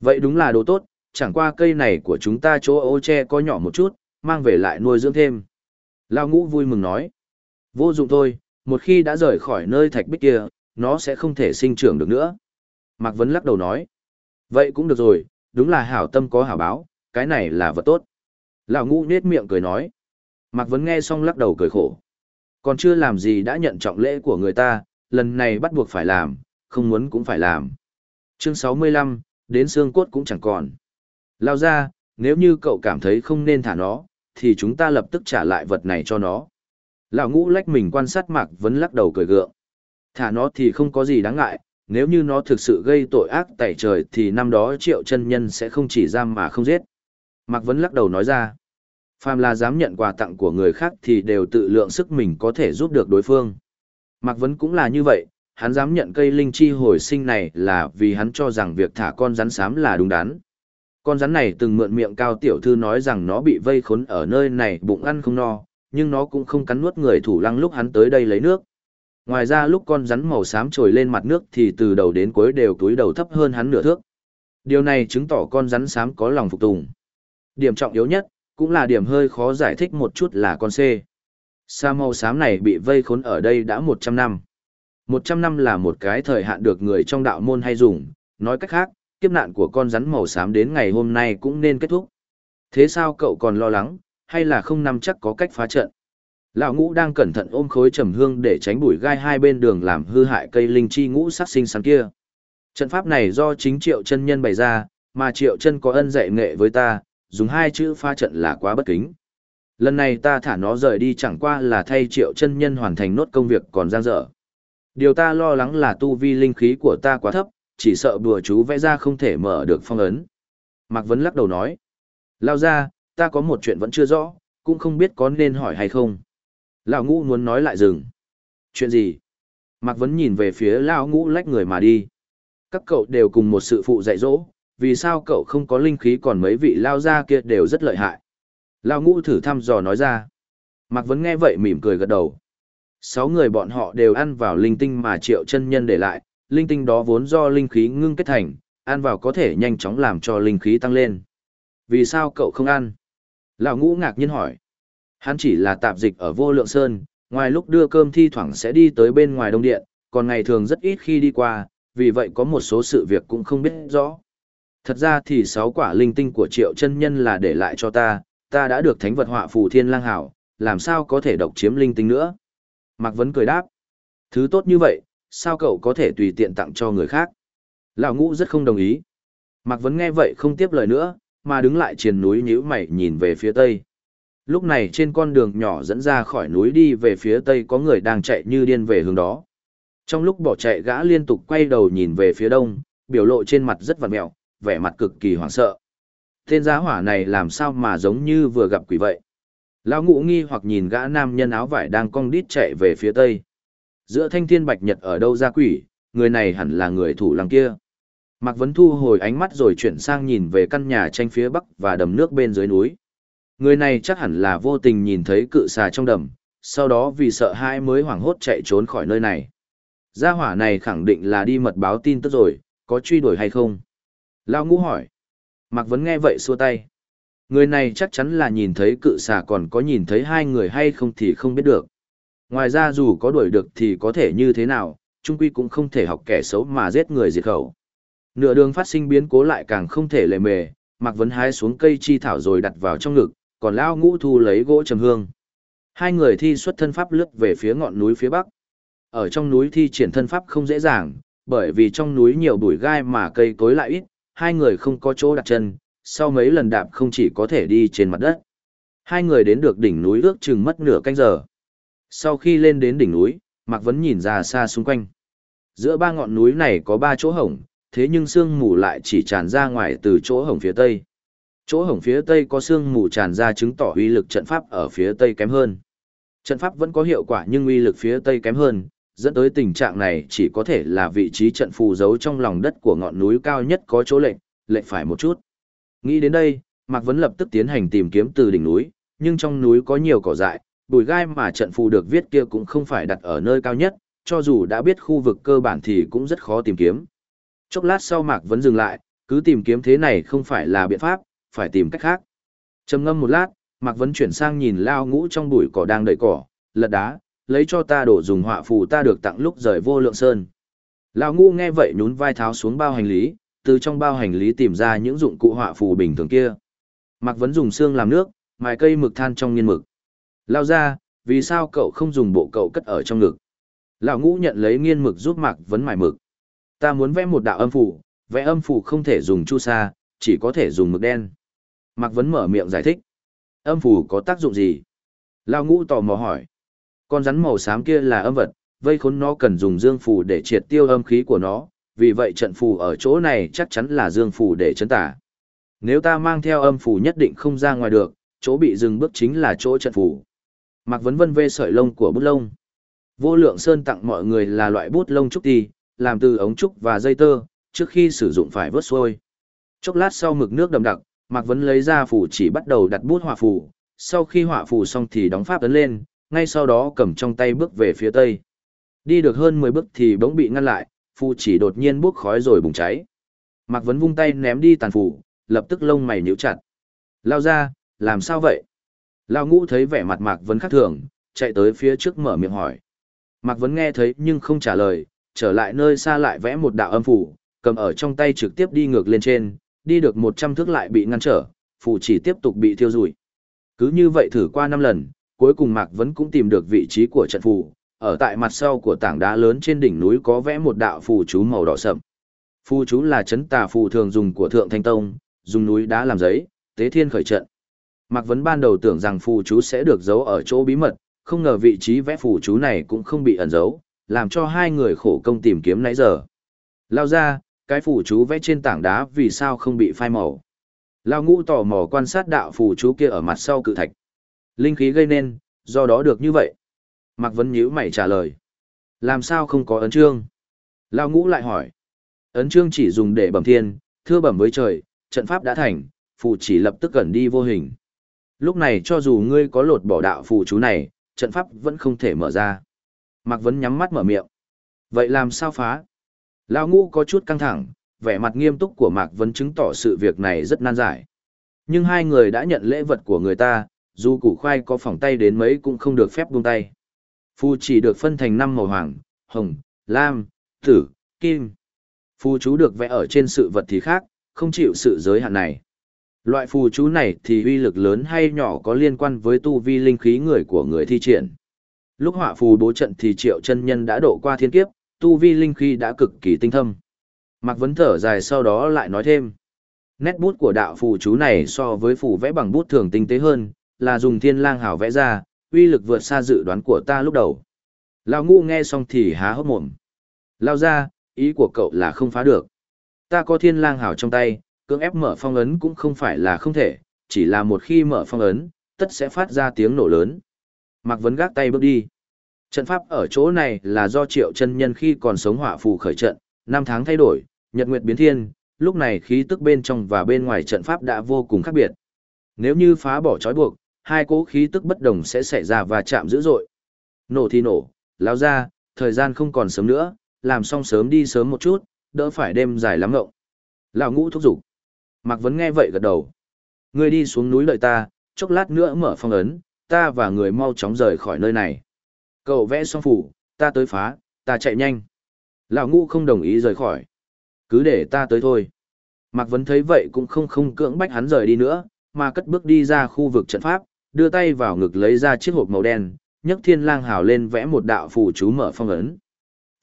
Vậy đúng là đồ tốt, chẳng qua cây này của chúng ta chỗ ô tre có nhỏ một chút, mang về lại nuôi dưỡng thêm. Lao ngũ vui mừng nói. Vô dụng thôi, một khi đã rời khỏi nơi thạch bích kia, nó sẽ không thể sinh trưởng được nữa. Mạc Vấn lắc đầu nói. Vậy cũng được rồi, đúng là hảo tâm có hảo báo, cái này là vật tốt. Lão ngũ nết miệng cười nói. Mạc Vấn nghe xong lắc đầu cười khổ. Còn chưa làm gì đã nhận trọng lễ của người ta, lần này bắt buộc phải làm, không muốn cũng phải làm. Chương 65, đến xương cốt cũng chẳng còn. Lao ra, nếu như cậu cảm thấy không nên thả nó, thì chúng ta lập tức trả lại vật này cho nó. Lão ngũ lách mình quan sát Mạc Vấn lắc đầu cười gượng. Thả nó thì không có gì đáng ngại, nếu như nó thực sự gây tội ác tẩy trời thì năm đó triệu chân nhân sẽ không chỉ giam mà không giết. Mạc Vấn lắc đầu nói ra. Phàm là dám nhận quà tặng của người khác thì đều tự lượng sức mình có thể giúp được đối phương. Mạc Vấn cũng là như vậy, hắn dám nhận cây linh chi hồi sinh này là vì hắn cho rằng việc thả con rắn xám là đúng đắn. Con rắn này từng mượn miệng cao tiểu thư nói rằng nó bị vây khốn ở nơi này bụng ăn không no, nhưng nó cũng không cắn nuốt người thủ lăng lúc hắn tới đây lấy nước. Ngoài ra lúc con rắn màu xám trồi lên mặt nước thì từ đầu đến cuối đều túi đầu thấp hơn hắn nửa thước. Điều này chứng tỏ con rắn xám có lòng phục tùng. Điểm trọng yếu nhất, cũng là điểm hơi khó giải thích một chút là con C. Sa màu xám này bị vây khốn ở đây đã 100 năm. 100 năm là một cái thời hạn được người trong đạo môn hay dùng, nói cách khác, kiếp nạn của con rắn màu xám đến ngày hôm nay cũng nên kết thúc. Thế sao cậu còn lo lắng, hay là không nắm chắc có cách phá trận? Lão ngũ đang cẩn thận ôm khối trầm hương để tránh bụi gai hai bên đường làm hư hại cây linh chi ngũ sắc sinh sắn kia. Trận pháp này do chính triệu chân nhân bày ra, mà triệu chân có ân dạy nghệ với ta, dùng hai chữ phá trận là quá bất kính. Lần này ta thả nó rời đi chẳng qua là thay triệu chân nhân hoàn thành nốt công việc còn giang dở. Điều ta lo lắng là tu vi linh khí của ta quá thấp, chỉ sợ bùa chú vẽ ra không thể mở được phong ấn. Mạc Vấn lắc đầu nói. Lao ra, ta có một chuyện vẫn chưa rõ, cũng không biết có nên hỏi hay không. Lão ngũ muốn nói lại dừng. Chuyện gì? Mạc Vấn nhìn về phía Lão ngũ lách người mà đi. Các cậu đều cùng một sự phụ dạy dỗ, vì sao cậu không có linh khí còn mấy vị Lao gia kia đều rất lợi hại. Lão ngũ thử thăm dò nói ra. Mạc Vấn nghe vậy mỉm cười gật đầu. Sáu người bọn họ đều ăn vào linh tinh mà triệu chân nhân để lại, linh tinh đó vốn do linh khí ngưng kết thành, ăn vào có thể nhanh chóng làm cho linh khí tăng lên. Vì sao cậu không ăn? Lão ngũ ngạc nhiên hỏi. Hắn chỉ là tạp dịch ở vô lượng sơn, ngoài lúc đưa cơm thi thoảng sẽ đi tới bên ngoài đông điện, còn ngày thường rất ít khi đi qua, vì vậy có một số sự việc cũng không biết rõ. Thật ra thì sáu quả linh tinh của triệu chân nhân là để lại cho ta, ta đã được thánh vật họa phù thiên lang hảo, làm sao có thể độc chiếm linh tinh nữa. Mạc Vấn cười đáp. Thứ tốt như vậy, sao cậu có thể tùy tiện tặng cho người khác? Lão ngũ rất không đồng ý. Mạc Vấn nghe vậy không tiếp lời nữa, mà đứng lại trên núi nhíu mày nhìn về phía tây. Lúc này trên con đường nhỏ dẫn ra khỏi núi đi về phía tây có người đang chạy như điên về hướng đó. Trong lúc bỏ chạy gã liên tục quay đầu nhìn về phía đông, biểu lộ trên mặt rất vằn mẹo, vẻ mặt cực kỳ hoảng sợ. Tên giá hỏa này làm sao mà giống như vừa gặp quỷ vậy. Lão ngũ nghi hoặc nhìn gã nam nhân áo vải đang cong đít chạy về phía tây. Giữa thanh thiên bạch nhật ở đâu ra quỷ, người này hẳn là người thủ lăng kia. Mạc Vấn thu hồi ánh mắt rồi chuyển sang nhìn về căn nhà tranh phía bắc và đầm nước bên dưới núi. Người này chắc hẳn là vô tình nhìn thấy cự xà trong đầm, sau đó vì sợ hãi mới hoảng hốt chạy trốn khỏi nơi này. Gia hỏa này khẳng định là đi mật báo tin tức rồi, có truy đuổi hay không? Lao ngũ hỏi. Mạc Vấn nghe vậy xua tay. Người này chắc chắn là nhìn thấy cự xà còn có nhìn thấy hai người hay không thì không biết được. Ngoài ra dù có đuổi được thì có thể như thế nào, trung quy cũng không thể học kẻ xấu mà giết người diệt khẩu. Nửa đường phát sinh biến cố lại càng không thể lề mề, Mạc Vấn hái xuống cây chi thảo rồi đặt vào trong ngực, còn Lao Ngũ thu lấy gỗ trầm hương. Hai người thi xuất thân pháp lướt về phía ngọn núi phía bắc. Ở trong núi thi triển thân pháp không dễ dàng, bởi vì trong núi nhiều bụi gai mà cây cối lại ít, hai người không có chỗ đặt chân, sau mấy lần đạp không chỉ có thể đi trên mặt đất. Hai người đến được đỉnh núi ước chừng mất nửa canh giờ. Sau khi lên đến đỉnh núi, Mạc Vấn nhìn ra xa xung quanh. Giữa ba ngọn núi này có ba chỗ hổng, thế nhưng sương mù lại chỉ tràn ra ngoài từ chỗ hổng phía tây. Chỗ hổng phía tây có sương mù tràn ra chứng tỏ uy lực trận pháp ở phía tây kém hơn. Trận pháp vẫn có hiệu quả nhưng uy lực phía tây kém hơn, dẫn tới tình trạng này chỉ có thể là vị trí trận phù giấu trong lòng đất của ngọn núi cao nhất có chỗ lệnh, lệnh phải một chút. Nghĩ đến đây, Mạc Vấn lập tức tiến hành tìm kiếm từ đỉnh núi, nhưng trong núi có nhiều cỏ dại, bùi gai mà trận phù được viết kia cũng không phải đặt ở nơi cao nhất, cho dù đã biết khu vực cơ bản thì cũng rất khó tìm kiếm. Chốc lát sau Mạc Vấn dừng lại, cứ tìm kiếm thế này không phải là biện pháp, phải tìm cách khác. Trầm ngâm một lát, Mạc Vấn chuyển sang nhìn lao ngũ trong bụi cỏ đang đầy cỏ, lật đá, lấy cho ta đổ dùng họa phù ta được tặng lúc rời vô lượng sơn. Lão ngu nghe vậy nhún vai tháo xuống bao hành lý, từ trong bao hành lý tìm ra những dụng cụ họa phù bình thường kia. Mạc Vấn dùng xương làm nước, mài cây mực than trong nghiên mực. Lao ra, vì sao cậu không dùng bộ cậu cất ở trong ngực? Lão ngũ nhận lấy nghiên mực giúp Mạc Vấn mài mực. Ta muốn vẽ một đạo âm phủ, vẽ âm phủ không thể dùng chu sa, chỉ có thể dùng mực đen. Mạc Vấn mở miệng giải thích. Âm phủ có tác dụng gì? Lão ngũ tò mò hỏi. Con rắn màu xám kia là âm vật, vây khốn nó cần dùng dương phù để triệt tiêu âm khí của nó, vì vậy trận phù ở chỗ này chắc chắn là dương phù để chấn tả. Nếu ta mang theo âm phù nhất định không ra ngoài được, chỗ bị dừng bước chính là chỗ trận phù. Mạc Vấn Vân vê sợi lông của bút lông. Vô lượng sơn tặng mọi người là loại bút lông trúc ti, làm từ ống trúc và dây tơ, trước khi sử dụng phải vớt xuôi. Chốc lát sau mực nước đậm đặc, Mạc Vấn lấy ra phù chỉ bắt đầu đặt bút họa phù, sau khi họa phù xong thì đóng pháp ấn lên, ngay sau đó cầm trong tay bước về phía tây. Đi được hơn 10 bước thì bỗng bị ngăn lại, phù chỉ đột nhiên bốc khói rồi bùng cháy. Mạc Vấn vung tay ném đi tàn phù, lập tức lông mày nhíu chặt. Lao ra, làm sao vậy? Lao ngũ thấy vẻ mặt Mạc Vấn khác thường, chạy tới phía trước mở miệng hỏi. Mạc Vấn nghe thấy nhưng không trả lời, trở lại nơi xa lại vẽ một đạo âm phù, cầm ở trong tay trực tiếp đi ngược lên trên, đi được 100 thước lại bị ngăn trở, phù chỉ tiếp tục bị thiêu rụi. Cứ như vậy thử qua 5 lần, cuối cùng Mạc Vấn cũng tìm được vị trí của trận phù, ở tại mặt sau của tảng đá lớn trên đỉnh núi có vẽ một đạo phù chú màu đỏ sậm. Phù chú là chấn tà phù thường dùng của Thượng Thanh Tông, dùng núi đá làm giấy, tế thiên khởi trận. Mạc Vấn ban đầu tưởng rằng phù chú sẽ được giấu ở chỗ bí mật, không ngờ vị trí vẽ phù chú này cũng không bị ẩn giấu, làm cho hai người khổ công tìm kiếm nãy giờ. Lao ra, cái phù chú vẽ trên tảng đá vì sao không bị phai màu. Lao ngũ tò mò quan sát đạo phù chú kia ở mặt sau cự thạch. Linh khí gây nên, do đó được như vậy. Mạc Vấn nhíu mày trả lời. Làm sao không có ấn trương? Lao ngũ lại hỏi. Ấn trương chỉ dùng để bẩm thiên, thưa bẩm với trời, trận pháp đã thành, phù chỉ lập tức gần đi vô hình. Lúc này cho dù ngươi có lột bỏ đạo phù chú này, trận pháp vẫn không thể mở ra. Mạc Vấn nhắm mắt mở miệng. Vậy làm sao phá? Lao ngũ có chút căng thẳng, vẻ mặt nghiêm túc của Mạc Vấn chứng tỏ sự việc này rất nan giải. Nhưng hai người đã nhận lễ vật của người ta, dù củ khoai có phỏng tay đến mấy cũng không được phép buông tay. Phù chỉ được phân thành năm màu hoàng, hồng, lam, tử, kim. Phù chú được vẽ ở trên sự vật thì khác, không chịu sự giới hạn này. Loại phù chú này thì uy lực lớn hay nhỏ có liên quan với tu vi linh khí người của người thi triển. Lúc họa phù bố trận thì triệu chân nhân đã độ qua thiên kiếp, tu vi linh khí đã cực kỳ tinh thâm. Mạc Vấn thở dài sau đó lại nói thêm. Nét bút của đạo phù chú này so với phù vẽ bằng bút thường tinh tế hơn, là dùng thiên lang hảo vẽ ra, uy lực vượt xa dự đoán của ta lúc đầu. Lão ngu nghe xong thì há hốc mồm. Lao ra, ý của cậu là không phá được. Ta có thiên lang hảo trong tay, cưỡng ép mở phong ấn cũng không phải là không thể, chỉ là một khi mở phong ấn, tất sẽ phát ra tiếng nổ lớn. Mạc Vấn gác tay bước đi. Trận pháp ở chỗ này là do triệu chân nhân khi còn sống hỏa phù khởi trận, năm tháng thay đổi, nhật nguyệt biến thiên, lúc này khí tức bên trong và bên ngoài trận pháp đã vô cùng khác biệt. Nếu như phá bỏ trói buộc, hai cỗ khí tức bất đồng sẽ xảy ra và chạm dữ dội. Nổ thì nổ, lao ra, thời gian không còn sớm nữa, làm xong sớm đi sớm một chút, đỡ phải đêm dài lắm ngộng. Lão ngũ thúc giục. Mạc Vấn nghe vậy gật đầu. Người đi xuống núi đợi ta, chốc lát nữa mở phong ấn, ta và người mau chóng rời khỏi nơi này. Cậu vẽ xong phủ, ta tới phá, ta chạy nhanh. Lão ngũ không đồng ý rời khỏi. Cứ để ta tới thôi. Mạc Vấn thấy vậy cũng không không cưỡng bách hắn rời đi nữa, mà cất bước đi ra khu vực trận pháp, đưa tay vào ngực lấy ra chiếc hộp màu đen, nhấc thiên lang hào lên vẽ một đạo phù chú mở phong ấn.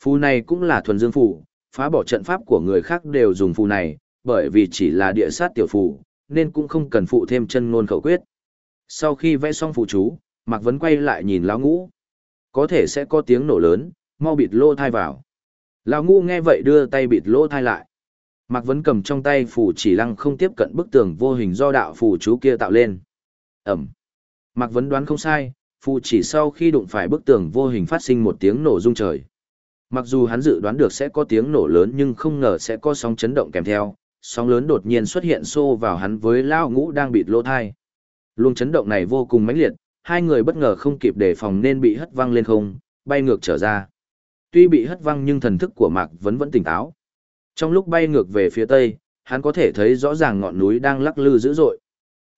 Phù này cũng là thuần dương phù, phá bỏ trận pháp của người khác đều dùng phù này, bởi vì chỉ là địa sát tiểu phù, nên cũng không cần phụ thêm chân ngôn khẩu quyết. Sau khi vẽ xong phù chú, Mạc Vấn quay lại nhìn lão ngũ. Có thể sẽ có tiếng nổ lớn, mau bịt lô thai vào. Lão ngũ nghe vậy đưa tay bịt lô thai lại. Mạc Vấn cầm trong tay phù chỉ lăng không tiếp cận bức tường vô hình do đạo phù chú kia tạo lên. Ẩm. Mạc Vấn đoán không sai, phù chỉ sau khi đụng phải bức tường vô hình phát sinh một tiếng nổ rung trời. Mặc dù hắn dự đoán được sẽ có tiếng nổ lớn nhưng không ngờ sẽ có sóng chấn động kèm theo, sóng lớn đột nhiên xuất hiện xô vào hắn với lao ngũ đang bịt lỗ thai. Luồng chấn động này vô cùng mãnh liệt, hai người bất ngờ không kịp đề phòng nên bị hất văng lên không, bay ngược trở ra. Tuy bị hất văng nhưng thần thức của Mạc vẫn vẫn tỉnh táo. Trong lúc bay ngược về phía tây, hắn có thể thấy rõ ràng ngọn núi đang lắc lư dữ dội.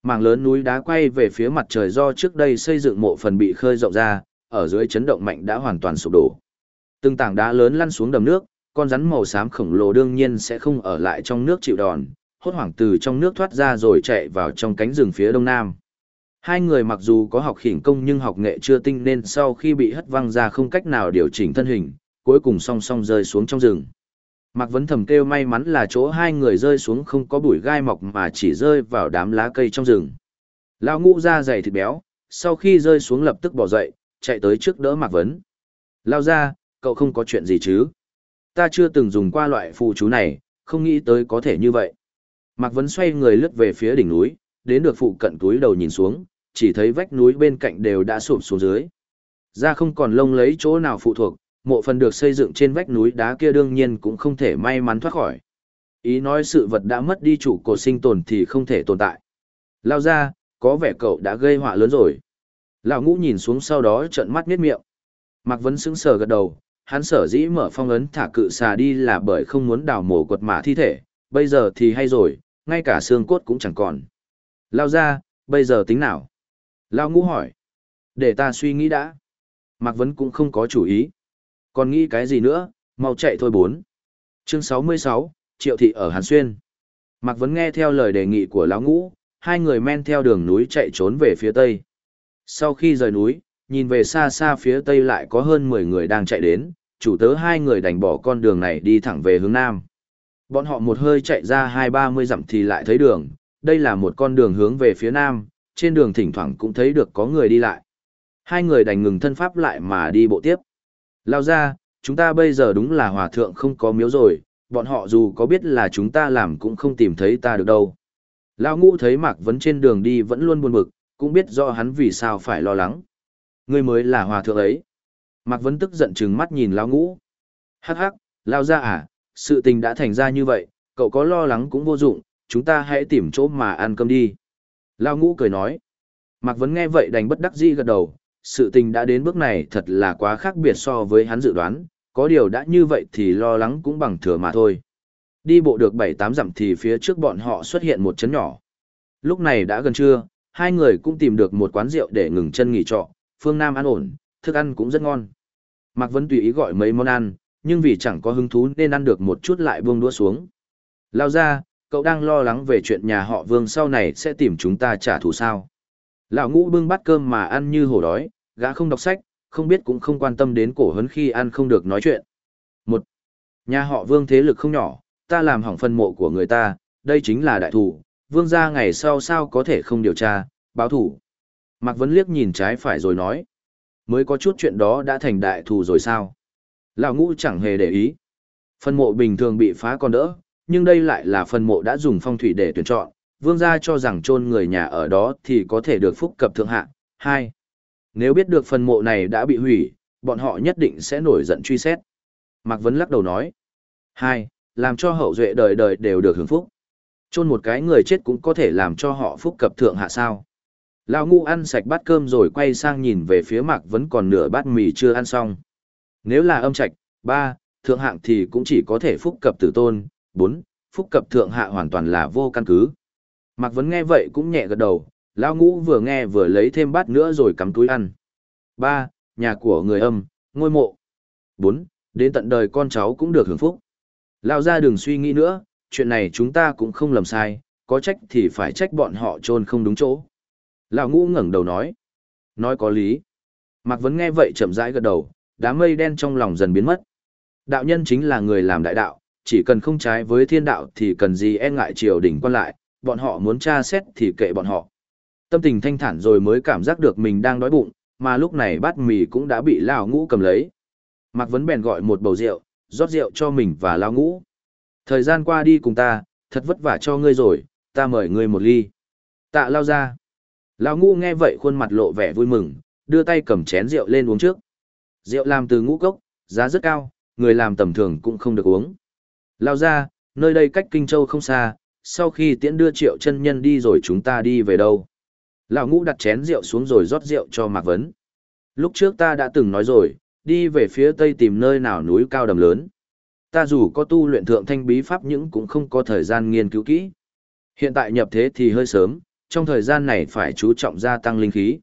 Mảng lớn núi đá quay về phía mặt trời do trước đây xây dựng mộ phần bị khơi rộng ra, ở dưới chấn động mạnh đã hoàn toàn sụp đổ. Từng tảng đá lớn lăn xuống đầm nước, con rắn màu xám khổng lồ đương nhiên sẽ không ở lại trong nước chịu đòn, hốt hoảng từ trong nước thoát ra rồi chạy vào trong cánh rừng phía đông nam. Hai người mặc dù có học khỉnh công nhưng học nghệ chưa tinh nên sau khi bị hất văng ra không cách nào điều chỉnh thân hình, cuối cùng song song rơi xuống trong rừng. Mạc Vấn thầm kêu may mắn là chỗ hai người rơi xuống không có bụi gai mọc mà chỉ rơi vào đám lá cây trong rừng. Lão ngũ ra dày thịt béo, sau khi rơi xuống lập tức bỏ dậy, chạy tới trước đỡ Mạc Vấn. Lao ra, cậu không có chuyện gì chứ? Ta chưa từng dùng qua loại phù chú này, không nghĩ tới có thể như vậy. Mạc Vấn xoay người lướt về phía đỉnh núi, đến được phụ cận túi đầu nhìn xuống, chỉ thấy vách núi bên cạnh đều đã sụp xuống dưới. Ra không còn lông lấy chỗ nào phụ thuộc, mộ phần được xây dựng trên vách núi đá kia đương nhiên cũng không thể may mắn thoát khỏi. Ý nói sự vật đã mất đi chủ cột sinh tồn thì không thể tồn tại. Lao ra, có vẻ cậu đã gây họa lớn rồi. Lão ngũ nhìn xuống sau đó trợn mắt miết miệng. Mạc Vấn sững sờ gật đầu, hắn sở dĩ mở phong ấn thả cự xà đi là bởi không muốn đào mổ quật mã thi thể, bây giờ thì hay rồi, ngay cả xương cốt cũng chẳng còn. Lao ra, bây giờ tính nào? Lao ngũ hỏi. Để ta suy nghĩ đã. Mạc Vấn cũng không có chủ ý. Còn nghĩ cái gì nữa, mau chạy thôi bốn. Chương 66, Triệu Thị ở Hàn Xuyên. Mạc Vấn nghe theo lời đề nghị của lão ngũ, hai người men theo đường núi chạy trốn về phía tây. Sau khi rời núi, nhìn về xa xa phía tây lại có hơn 10 người đang chạy đến, chủ tớ hai người đành bỏ con đường này đi thẳng về hướng nam. Bọn họ một hơi chạy ra hai ba mươi dặm thì lại thấy đường, đây là một con đường hướng về phía nam, trên đường thỉnh thoảng cũng thấy được có người đi lại. Hai người đành ngừng thân pháp lại mà đi bộ tiếp. Lao ra, chúng ta bây giờ đúng là hòa thượng không có miếu rồi, bọn họ dù có biết là chúng ta làm cũng không tìm thấy ta được đâu. Lao ngũ thấy Mạc Vấn trên đường đi vẫn luôn buồn bực, cũng biết do hắn vì sao phải lo lắng. Ngươi mới là hòa thượng ấy. Mạc Vấn tức giận trừng mắt nhìn Lao ngũ. Hắc hắc, Lao ra à, sự tình đã thành ra như vậy, cậu có lo lắng cũng vô dụng, chúng ta hãy tìm chỗ mà ăn cơm đi. Lao ngũ cười nói. Mạc Vấn nghe vậy đành bất đắc dĩ gật đầu, sự tình đã đến bước này thật là quá khác biệt so với hắn dự đoán, có điều đã như vậy thì lo lắng cũng bằng thừa mà thôi. Đi bộ được 7-8 dặm thì phía trước bọn họ xuất hiện một chấn nhỏ. Lúc này đã gần trưa, hai người cũng tìm được một quán rượu để ngừng chân nghỉ trọ, phương Nam ăn ổn, thức ăn cũng rất ngon. Mạc Vân tùy ý gọi mấy món ăn, nhưng vì chẳng có hứng thú nên ăn được một chút lại buông đũa xuống. Lao ra, cậu đang lo lắng về chuyện nhà họ Vương sau này sẽ tìm chúng ta trả thù sao. Lão ngũ bưng bát cơm mà ăn như hổ đói, gã không đọc sách, không biết cũng không quan tâm đến cổ hấn khi ăn không được nói chuyện. Một, nhà họ Vương thế lực không nhỏ, ta làm hỏng phân mộ của người ta, đây chính là đại thủ, Vương gia ngày sau sao có thể không điều tra, báo thủ. Mạc Vấn liếc nhìn trái phải rồi nói. Mới có chút chuyện đó đã thành đại thù rồi sao? Lão ngũ chẳng hề để ý. phân mộ bình thường bị phá còn đỡ, nhưng đây lại là phân mộ đã dùng phong thủy để tuyển chọn. Vương gia cho rằng chôn người nhà ở đó thì có thể được phúc cập thượng hạ. Hai, Nếu biết được phần mộ này đã bị hủy, bọn họ nhất định sẽ nổi giận truy xét. Mạc Vấn lắc đầu nói. Hai, Làm cho hậu duệ đời đời đều được hưởng phúc. Chôn một cái người chết cũng có thể làm cho họ phúc cập thượng hạ sao. Lão ngu ăn sạch bát cơm rồi quay sang nhìn về phía Mạc Vấn còn nửa bát mì chưa ăn xong. Nếu là âm trạch, ba, thượng hạng thì cũng chỉ có thể phúc cập tử tôn, bốn, phúc cập thượng hạ hoàn toàn là vô căn cứ. Mạc Vấn nghe vậy cũng nhẹ gật đầu, lão ngũ vừa nghe vừa lấy thêm bát nữa rồi cắm túi ăn. ba, nhà của người âm, ngôi mộ. bốn, đến tận đời con cháu cũng được hưởng phúc. Lão ra đừng suy nghĩ nữa, chuyện này chúng ta cũng không lầm sai, có trách thì phải trách bọn họ trôn không đúng chỗ. Lão ngũ ngẩng đầu nói. Nói có lý. Mạc Vấn nghe vậy chậm rãi gật đầu, đám mây đen trong lòng dần biến mất. Đạo nhân chính là người làm đại đạo, chỉ cần không trái với thiên đạo thì cần gì e ngại triều đình quan lại, bọn họ muốn tra xét thì kệ bọn họ. Tâm tình thanh thản rồi mới cảm giác được mình đang đói bụng, mà lúc này bát mì cũng đã bị Lão ngũ cầm lấy. Mạc Vấn bèn gọi một bầu rượu, rót rượu cho mình và Lão ngũ. Thời gian qua đi cùng ta, thật vất vả cho ngươi rồi, ta mời ngươi một ly. Tạ lao ra. Lão ngũ nghe vậy khuôn mặt lộ vẻ vui mừng, đưa tay cầm chén rượu lên uống trước. Rượu làm từ ngũ cốc, giá rất cao, người làm tầm thường cũng không được uống. Lao ra, nơi đây cách Kinh Châu không xa, sau khi tiễn đưa triệu chân nhân đi rồi chúng ta đi về đâu. Lão ngũ đặt chén rượu xuống rồi rót rượu cho Mạc Vấn. Lúc trước ta đã từng nói rồi, đi về phía tây tìm nơi nào núi cao đầm lớn. Ta dù có tu luyện thượng thanh bí pháp nhưng cũng không có thời gian nghiên cứu kỹ. Hiện tại nhập thế thì hơi sớm, trong thời gian này phải chú trọng gia tăng linh khí.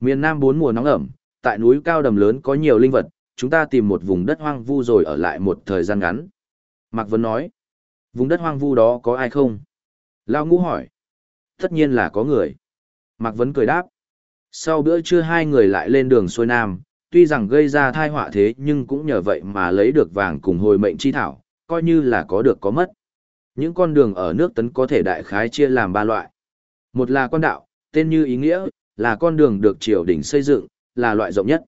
Miền Nam bốn mùa nóng ẩm, tại núi cao đầm lớn có nhiều linh vật, chúng ta tìm một vùng đất hoang vu rồi ở lại một thời gian ngắn. Mạc vấn nói, vùng đất hoang vu đó có ai không? Lao ngũ hỏi, tất nhiên là có người. Mạc Vấn cười đáp, sau bữa trưa hai người lại lên đường xuôi nam, tuy rằng gây ra thai họa thế nhưng cũng nhờ vậy mà lấy được vàng cùng hồi mệnh chi thảo, coi như là có được có mất. Những con đường ở nước tấn có thể đại khái chia làm ba loại. Một là quan đạo, tên như ý nghĩa, là con đường được triều đình xây dựng, là loại rộng nhất.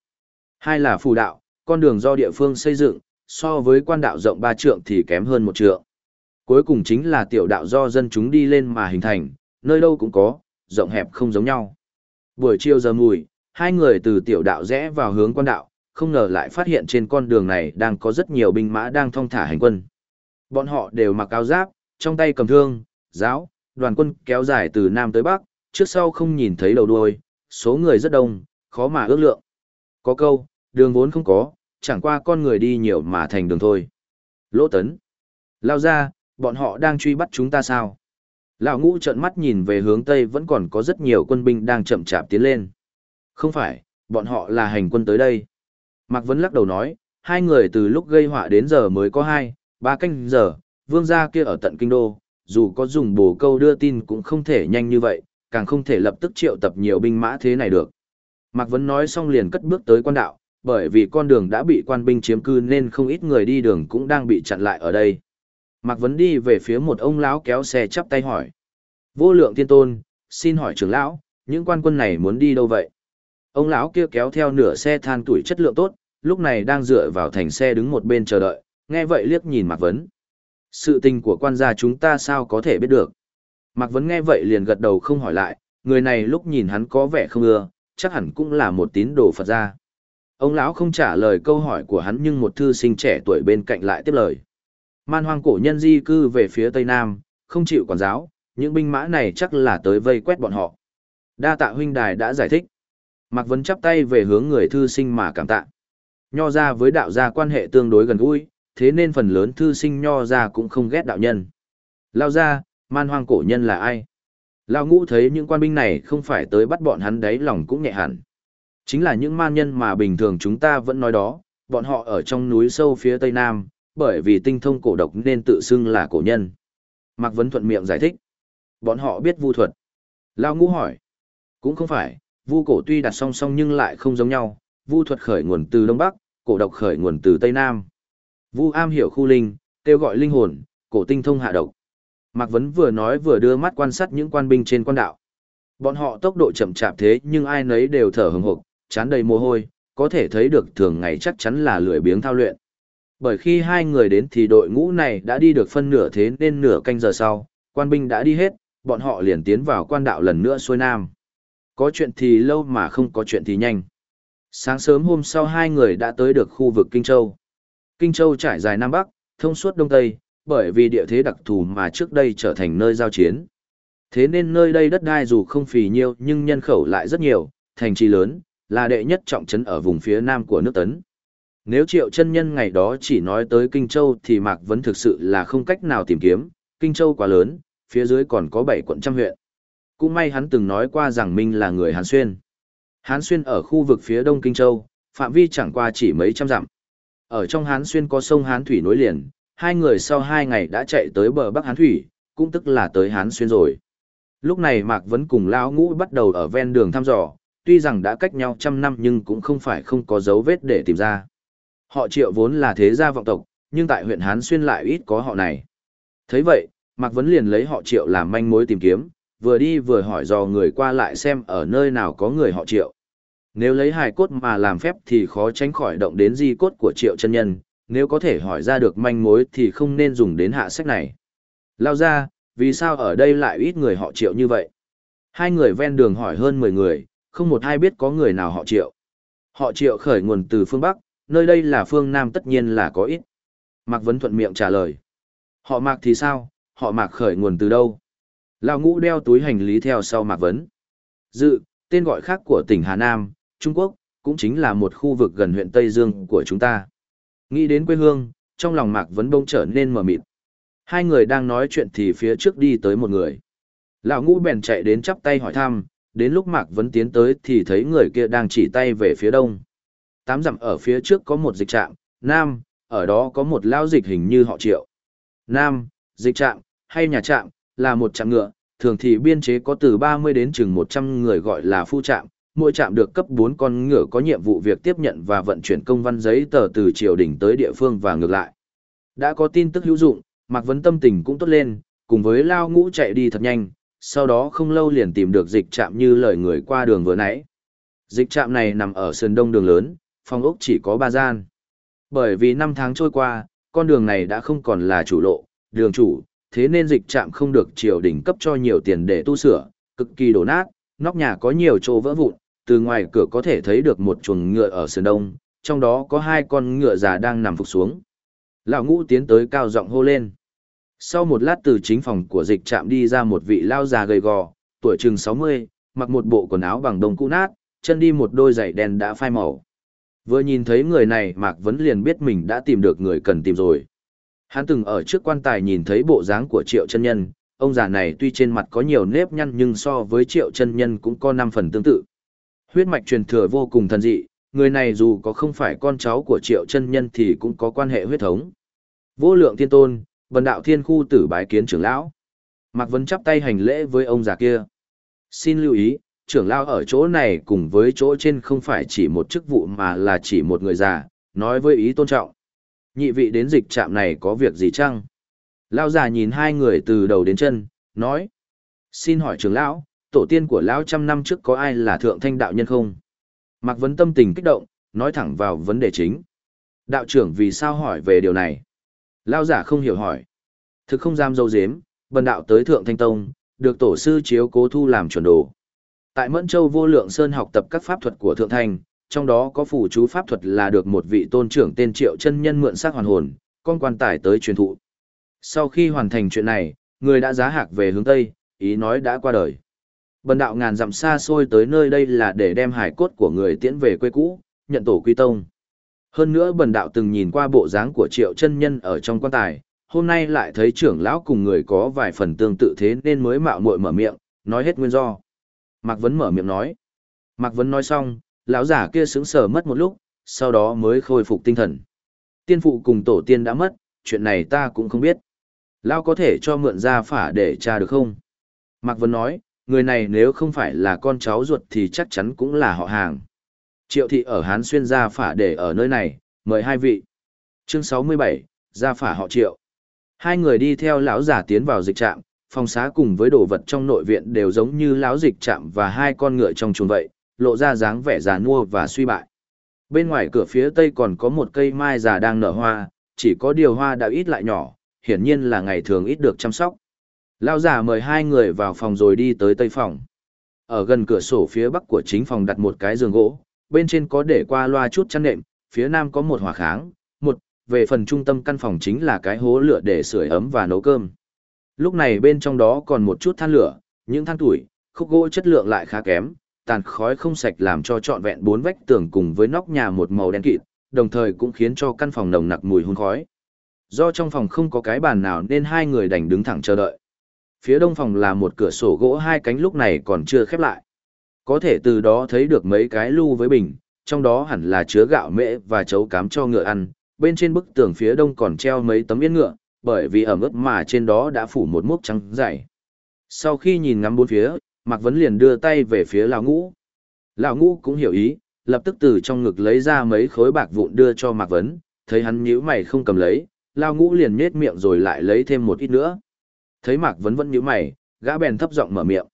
Hai là phù đạo, con đường do địa phương xây dựng, so với quan đạo rộng ba trượng thì kém hơn một trượng. Cuối cùng chính là tiểu đạo do dân chúng đi lên mà hình thành, nơi đâu cũng có, rộng hẹp không giống nhau. Buổi chiều giờ mùi, hai người từ tiểu đạo rẽ vào hướng quan đạo, không ngờ lại phát hiện trên con đường này đang có rất nhiều binh mã đang thong thả hành quân. Bọn họ đều mặc áo giáp, trong tay cầm thương, giáo, đoàn quân kéo dài từ Nam tới Bắc, trước sau không nhìn thấy đầu đuôi, số người rất đông, khó mà ước lượng. Có câu, đường vốn không có, chẳng qua con người đi nhiều mà thành đường thôi. Lỗ tấn. Lao ra, bọn họ đang truy bắt chúng ta sao? Lão ngũ trợn mắt nhìn về hướng Tây vẫn còn có rất nhiều quân binh đang chậm chạp tiến lên. Không phải, bọn họ là hành quân tới đây. Mạc Vấn lắc đầu nói, hai người từ lúc gây họa đến giờ mới có hai, ba canh giờ, vương gia kia ở tận kinh đô, dù có dùng bổ câu đưa tin cũng không thể nhanh như vậy, càng không thể lập tức triệu tập nhiều binh mã thế này được. Mạc Vấn nói xong liền cất bước tới quan đạo, bởi vì con đường đã bị quan binh chiếm cư nên không ít người đi đường cũng đang bị chặn lại ở đây. Mạc Vấn đi về phía một ông lão kéo xe chắp tay hỏi. Vô lượng tiên tôn, xin hỏi trưởng lão, những quan quân này muốn đi đâu vậy? Ông lão kia kéo theo nửa xe than tuổi chất lượng tốt, lúc này đang dựa vào thành xe đứng một bên chờ đợi, nghe vậy liếc nhìn Mạc Vấn. Sự tình của quan gia chúng ta sao có thể biết được? Mạc Vấn nghe vậy liền gật đầu không hỏi lại, người này lúc nhìn hắn có vẻ không ưa, chắc hẳn cũng là một tín đồ Phật gia. Ông lão không trả lời câu hỏi của hắn nhưng một thư sinh trẻ tuổi bên cạnh lại tiếp lời. Man hoang cổ nhân di cư về phía Tây Nam, không chịu quản giáo, những binh mã này chắc là tới vây quét bọn họ. Đa tạ huynh đài đã giải thích. Mạc Vấn chắp tay về hướng người thư sinh mà cảm tạ. Nho ra với đạo gia quan hệ tương đối gần gũi, thế nên phần lớn thư sinh nho ra cũng không ghét đạo nhân. Lao ra, man hoang cổ nhân là ai? Lao ngũ thấy những quan binh này không phải tới bắt bọn hắn đấy lòng cũng nhẹ hẳn. Chính là những man nhân mà bình thường chúng ta vẫn nói đó, bọn họ ở trong núi sâu phía tây nam, bởi vì tinh thông cổ độc nên tự xưng là cổ nhân. Mạc Vấn thuận miệng giải thích. Bọn họ biết vu thuật. Lao ngũ hỏi. Cũng không phải, vu cổ tuy đặt song song nhưng lại không giống nhau, vu thuật khởi nguồn từ Đông Bắc, cổ độc khởi nguồn từ Tây Nam. Vu am hiểu khu linh, kêu gọi linh hồn, cổ tinh thông hạ độc. Mạc Vấn vừa nói vừa đưa mắt quan sát những quan binh trên quan đạo. Bọn họ tốc độ chậm chạp thế nhưng ai nấy đều thở hừng hực, chán đầy mồ hôi, có thể thấy được thường ngày chắc chắn là lười biếng thao luyện. Bởi khi hai người đến thì đội ngũ này đã đi được phân nửa thế nên nửa canh giờ sau, quan binh đã đi hết, bọn họ liền tiến vào quan đạo lần nữa xuôi nam. Có chuyện thì lâu mà không có chuyện thì nhanh. Sáng sớm hôm sau hai người đã tới được khu vực Kinh Châu. Kinh Châu trải dài Nam Bắc, thông suốt Đông Tây, bởi vì địa thế đặc thù mà trước đây trở thành nơi giao chiến. Thế nên nơi đây đất đai dù không phì nhiêu nhưng nhân khẩu lại rất nhiều, thành trì lớn, là đệ nhất trọng trấn ở vùng phía nam của nước Tấn. Nếu triệu chân nhân ngày đó chỉ nói tới Kinh Châu thì Mạc Vấn thực sự là không cách nào tìm kiếm, Kinh Châu quá lớn, phía dưới còn có 7 quận trăm huyện. Cũng may hắn từng nói qua rằng Minh là người Hán Xuyên. Hán Xuyên ở khu vực phía đông Kinh Châu, phạm vi chẳng qua chỉ mấy trăm dặm. Ở trong Hán Xuyên có sông Hán Thủy nối liền, hai người sau hai ngày đã chạy tới bờ Bắc Hán Thủy, cũng tức là tới Hán Xuyên rồi. Lúc này Mạc Vấn cùng Lão Ngũ bắt đầu ở ven đường thăm dò, tuy rằng đã cách nhau trăm năm nhưng cũng không phải không có dấu vết để tìm ra. Họ triệu vốn là thế gia vọng tộc, nhưng tại huyện Hán Xuyên lại ít có họ này. thấy vậy, Mạc Vấn liền lấy họ triệu làm manh mối tìm kiếm, vừa đi vừa hỏi dò người qua lại xem ở nơi nào có người họ triệu. Nếu lấy hài cốt mà làm phép thì khó tránh khỏi động đến di cốt của triệu chân nhân, nếu có thể hỏi ra được manh mối thì không nên dùng đến hạ sách này. Lao ra, vì sao ở đây lại ít người họ triệu như vậy? Hai người ven đường hỏi hơn 10 người, không một ai biết có người nào họ triệu. Họ triệu khởi nguồn từ phương Bắc, nơi đây là phương Nam tất nhiên là có ít. Mạc Vấn thuận miệng trả lời. Họ Mạc thì sao, họ Mạc khởi nguồn từ đâu? Lão ngũ đeo túi hành lý theo sau Mạc Vấn. Dự, tên gọi khác của tỉnh Hà Nam, Trung Quốc, cũng chính là một khu vực gần huyện Tây Dương của chúng ta. Nghĩ đến quê hương, trong lòng Mạc Vấn bông trở nên mờ mịt. Hai người đang nói chuyện thì phía trước đi tới một người. Lão ngũ bèn chạy đến chắp tay hỏi thăm, đến lúc Mạc Vấn tiến tới thì thấy người kia đang chỉ tay về phía đông. Tám dặm ở phía trước có một dịch trạm, Nam, ở đó có một lao dịch hình như họ triệu. Nam, dịch trạm, hay nhà trạm, là một trạm ngựa, thường thì biên chế có từ 30 đến chừng 100 người gọi là phu trạm, mỗi trạm được cấp 4 con ngựa có nhiệm vụ việc tiếp nhận và vận chuyển công văn giấy tờ từ triều đình tới địa phương và ngược lại. Đã có tin tức hữu dụng, Mạc Vấn tâm tình cũng tốt lên, cùng với lao ngũ chạy đi thật nhanh, sau đó không lâu liền tìm được dịch trạm như lời người qua đường vừa nãy. Dịch trạm này nằm ở sườn đông đường lớn, phòng ốc chỉ có ba gian. Bởi vì năm tháng trôi qua, con đường này đã không còn là chủ lộ, đường chủ, thế nên dịch trạm không được triều đình cấp cho nhiều tiền để tu sửa, cực kỳ đổ nát, nóc nhà có nhiều chỗ vỡ vụn, từ ngoài cửa có thể thấy được một chuồng ngựa ở sườn đông, trong đó có hai con ngựa già đang nằm phục xuống. Lão ngũ tiến tới cao giọng hô lên. Sau một lát từ chính phòng của dịch trạm đi ra một vị lao già gầy gò, tuổi chừng 60, mặc một bộ quần áo bằng đồng cũ nát, chân đi một đôi giày đen đã phai màu. Vừa nhìn thấy người này Mạc Vấn liền biết mình đã tìm được người cần tìm rồi. Hắn từng ở trước quan tài nhìn thấy bộ dáng của triệu chân nhân, ông già này tuy trên mặt có nhiều nếp nhăn nhưng so với triệu chân nhân cũng có 5 phần tương tự. Huyết mạch truyền thừa vô cùng thần dị, người này dù có không phải con cháu của triệu chân nhân thì cũng có quan hệ huyết thống. Vô lượng thiên tôn, bần đạo thiên khu tử bái kiến trưởng lão. Mạc Vấn chắp tay hành lễ với ông già kia. Xin lưu ý, trưởng lão ở chỗ này cùng với chỗ trên không phải chỉ một chức vụ mà là chỉ một người già, nói với ý tôn trọng. Nhị vị đến dịch trạm này có việc gì chăng? Lão già nhìn hai người từ đầu đến chân, nói. Xin hỏi trưởng lão, tổ tiên của lão trăm năm trước có ai là thượng thanh đạo nhân không? Mạc Vấn tâm tình kích động, nói thẳng vào vấn đề chính. Đạo trưởng vì sao hỏi về điều này? Lão giả không hiểu hỏi. Thực không dám dâu dếm, bần đạo tới thượng thanh tông, được tổ sư chiếu cố thu làm chuẩn đồ. Tại Mẫn Châu vô lượng sơn học tập các pháp thuật của thượng thanh, trong đó có phù chú pháp thuật là được một vị tôn trưởng tên Triệu chân nhân mượn xác hoàn hồn, con quan tài tới truyền thụ. Sau khi hoàn thành chuyện này, người đã giá hạc về hướng Tây, ý nói đã qua đời. Bần đạo ngàn dặm xa xôi tới nơi đây là để đem hải cốt của người tiễn về quê cũ, nhận tổ quy tông. Hơn nữa bần đạo từng nhìn qua bộ dáng của triệu chân nhân ở trong quan tài, hôm nay lại thấy trưởng lão cùng người có vài phần tương tự thế nên mới mạo muội mở miệng, nói hết nguyên do. Mạc Vấn mở miệng nói. Mạc Vấn nói xong, lão giả kia sững sờ mất một lúc, sau đó mới khôi phục tinh thần. Tiên phụ cùng tổ tiên đã mất, chuyện này ta cũng không biết. Lão có thể cho mượn ra phả để tra được không? Mạc Vấn nói, người này nếu không phải là con cháu ruột thì chắc chắn cũng là họ hàng. Triệu thị ở Hán Xuyên ra phả để ở nơi này, mời hai vị. Chương 67, ra phả họ Triệu. Hai người đi theo lão giả tiến vào dịch trạm, phòng xá cùng với đồ vật trong nội viện đều giống như láo dịch chạm và hai con ngựa trong chuồng vậy, lộ ra dáng vẻ già nua và suy bại. Bên ngoài cửa phía tây còn có một cây mai già đang nở hoa, chỉ có điều hoa đã ít lại nhỏ, hiển nhiên là ngày thường ít được chăm sóc. Lão giả mời hai người vào phòng rồi đi tới tây phòng. Ở gần cửa sổ phía bắc của chính phòng đặt một cái giường gỗ, bên trên có để qua loa chút chăn nệm, phía nam có một hỏa kháng, một, về phần trung tâm căn phòng chính là cái hố lửa để sưởi ấm và nấu cơm. Lúc này bên trong đó còn một chút than lửa, những than tuổi, khúc gỗ chất lượng lại khá kém, tàn khói không sạch làm cho trọn vẹn bốn vách tường cùng với nóc nhà một màu đen kịt, đồng thời cũng khiến cho căn phòng nồng nặc mùi hun khói. Do trong phòng không có cái bàn nào nên hai người đành đứng thẳng chờ đợi. Phía đông phòng là một cửa sổ gỗ hai cánh lúc này còn chưa khép lại. Có thể từ đó thấy được mấy cái lu với bình, trong đó hẳn là chứa gạo mễ và chấu cám cho ngựa ăn. Bên trên bức tường phía đông còn treo mấy tấm yên ngựa, bởi vì ẩm ướt mà trên đó đã phủ một mốc trắng dày. Sau khi nhìn ngắm bốn phía, Mạc Vấn liền đưa tay về phía Lão Ngũ. Lão Ngũ cũng hiểu ý, lập tức từ trong ngực lấy ra mấy khối bạc vụn đưa cho Mạc Vấn, thấy hắn nhíu mày không cầm lấy, Lão Ngũ liền nhết miệng rồi lại lấy thêm một ít nữa. Thấy Mạc Vấn vẫn nhíu mày, gã bèn thấp giọng mở miệng.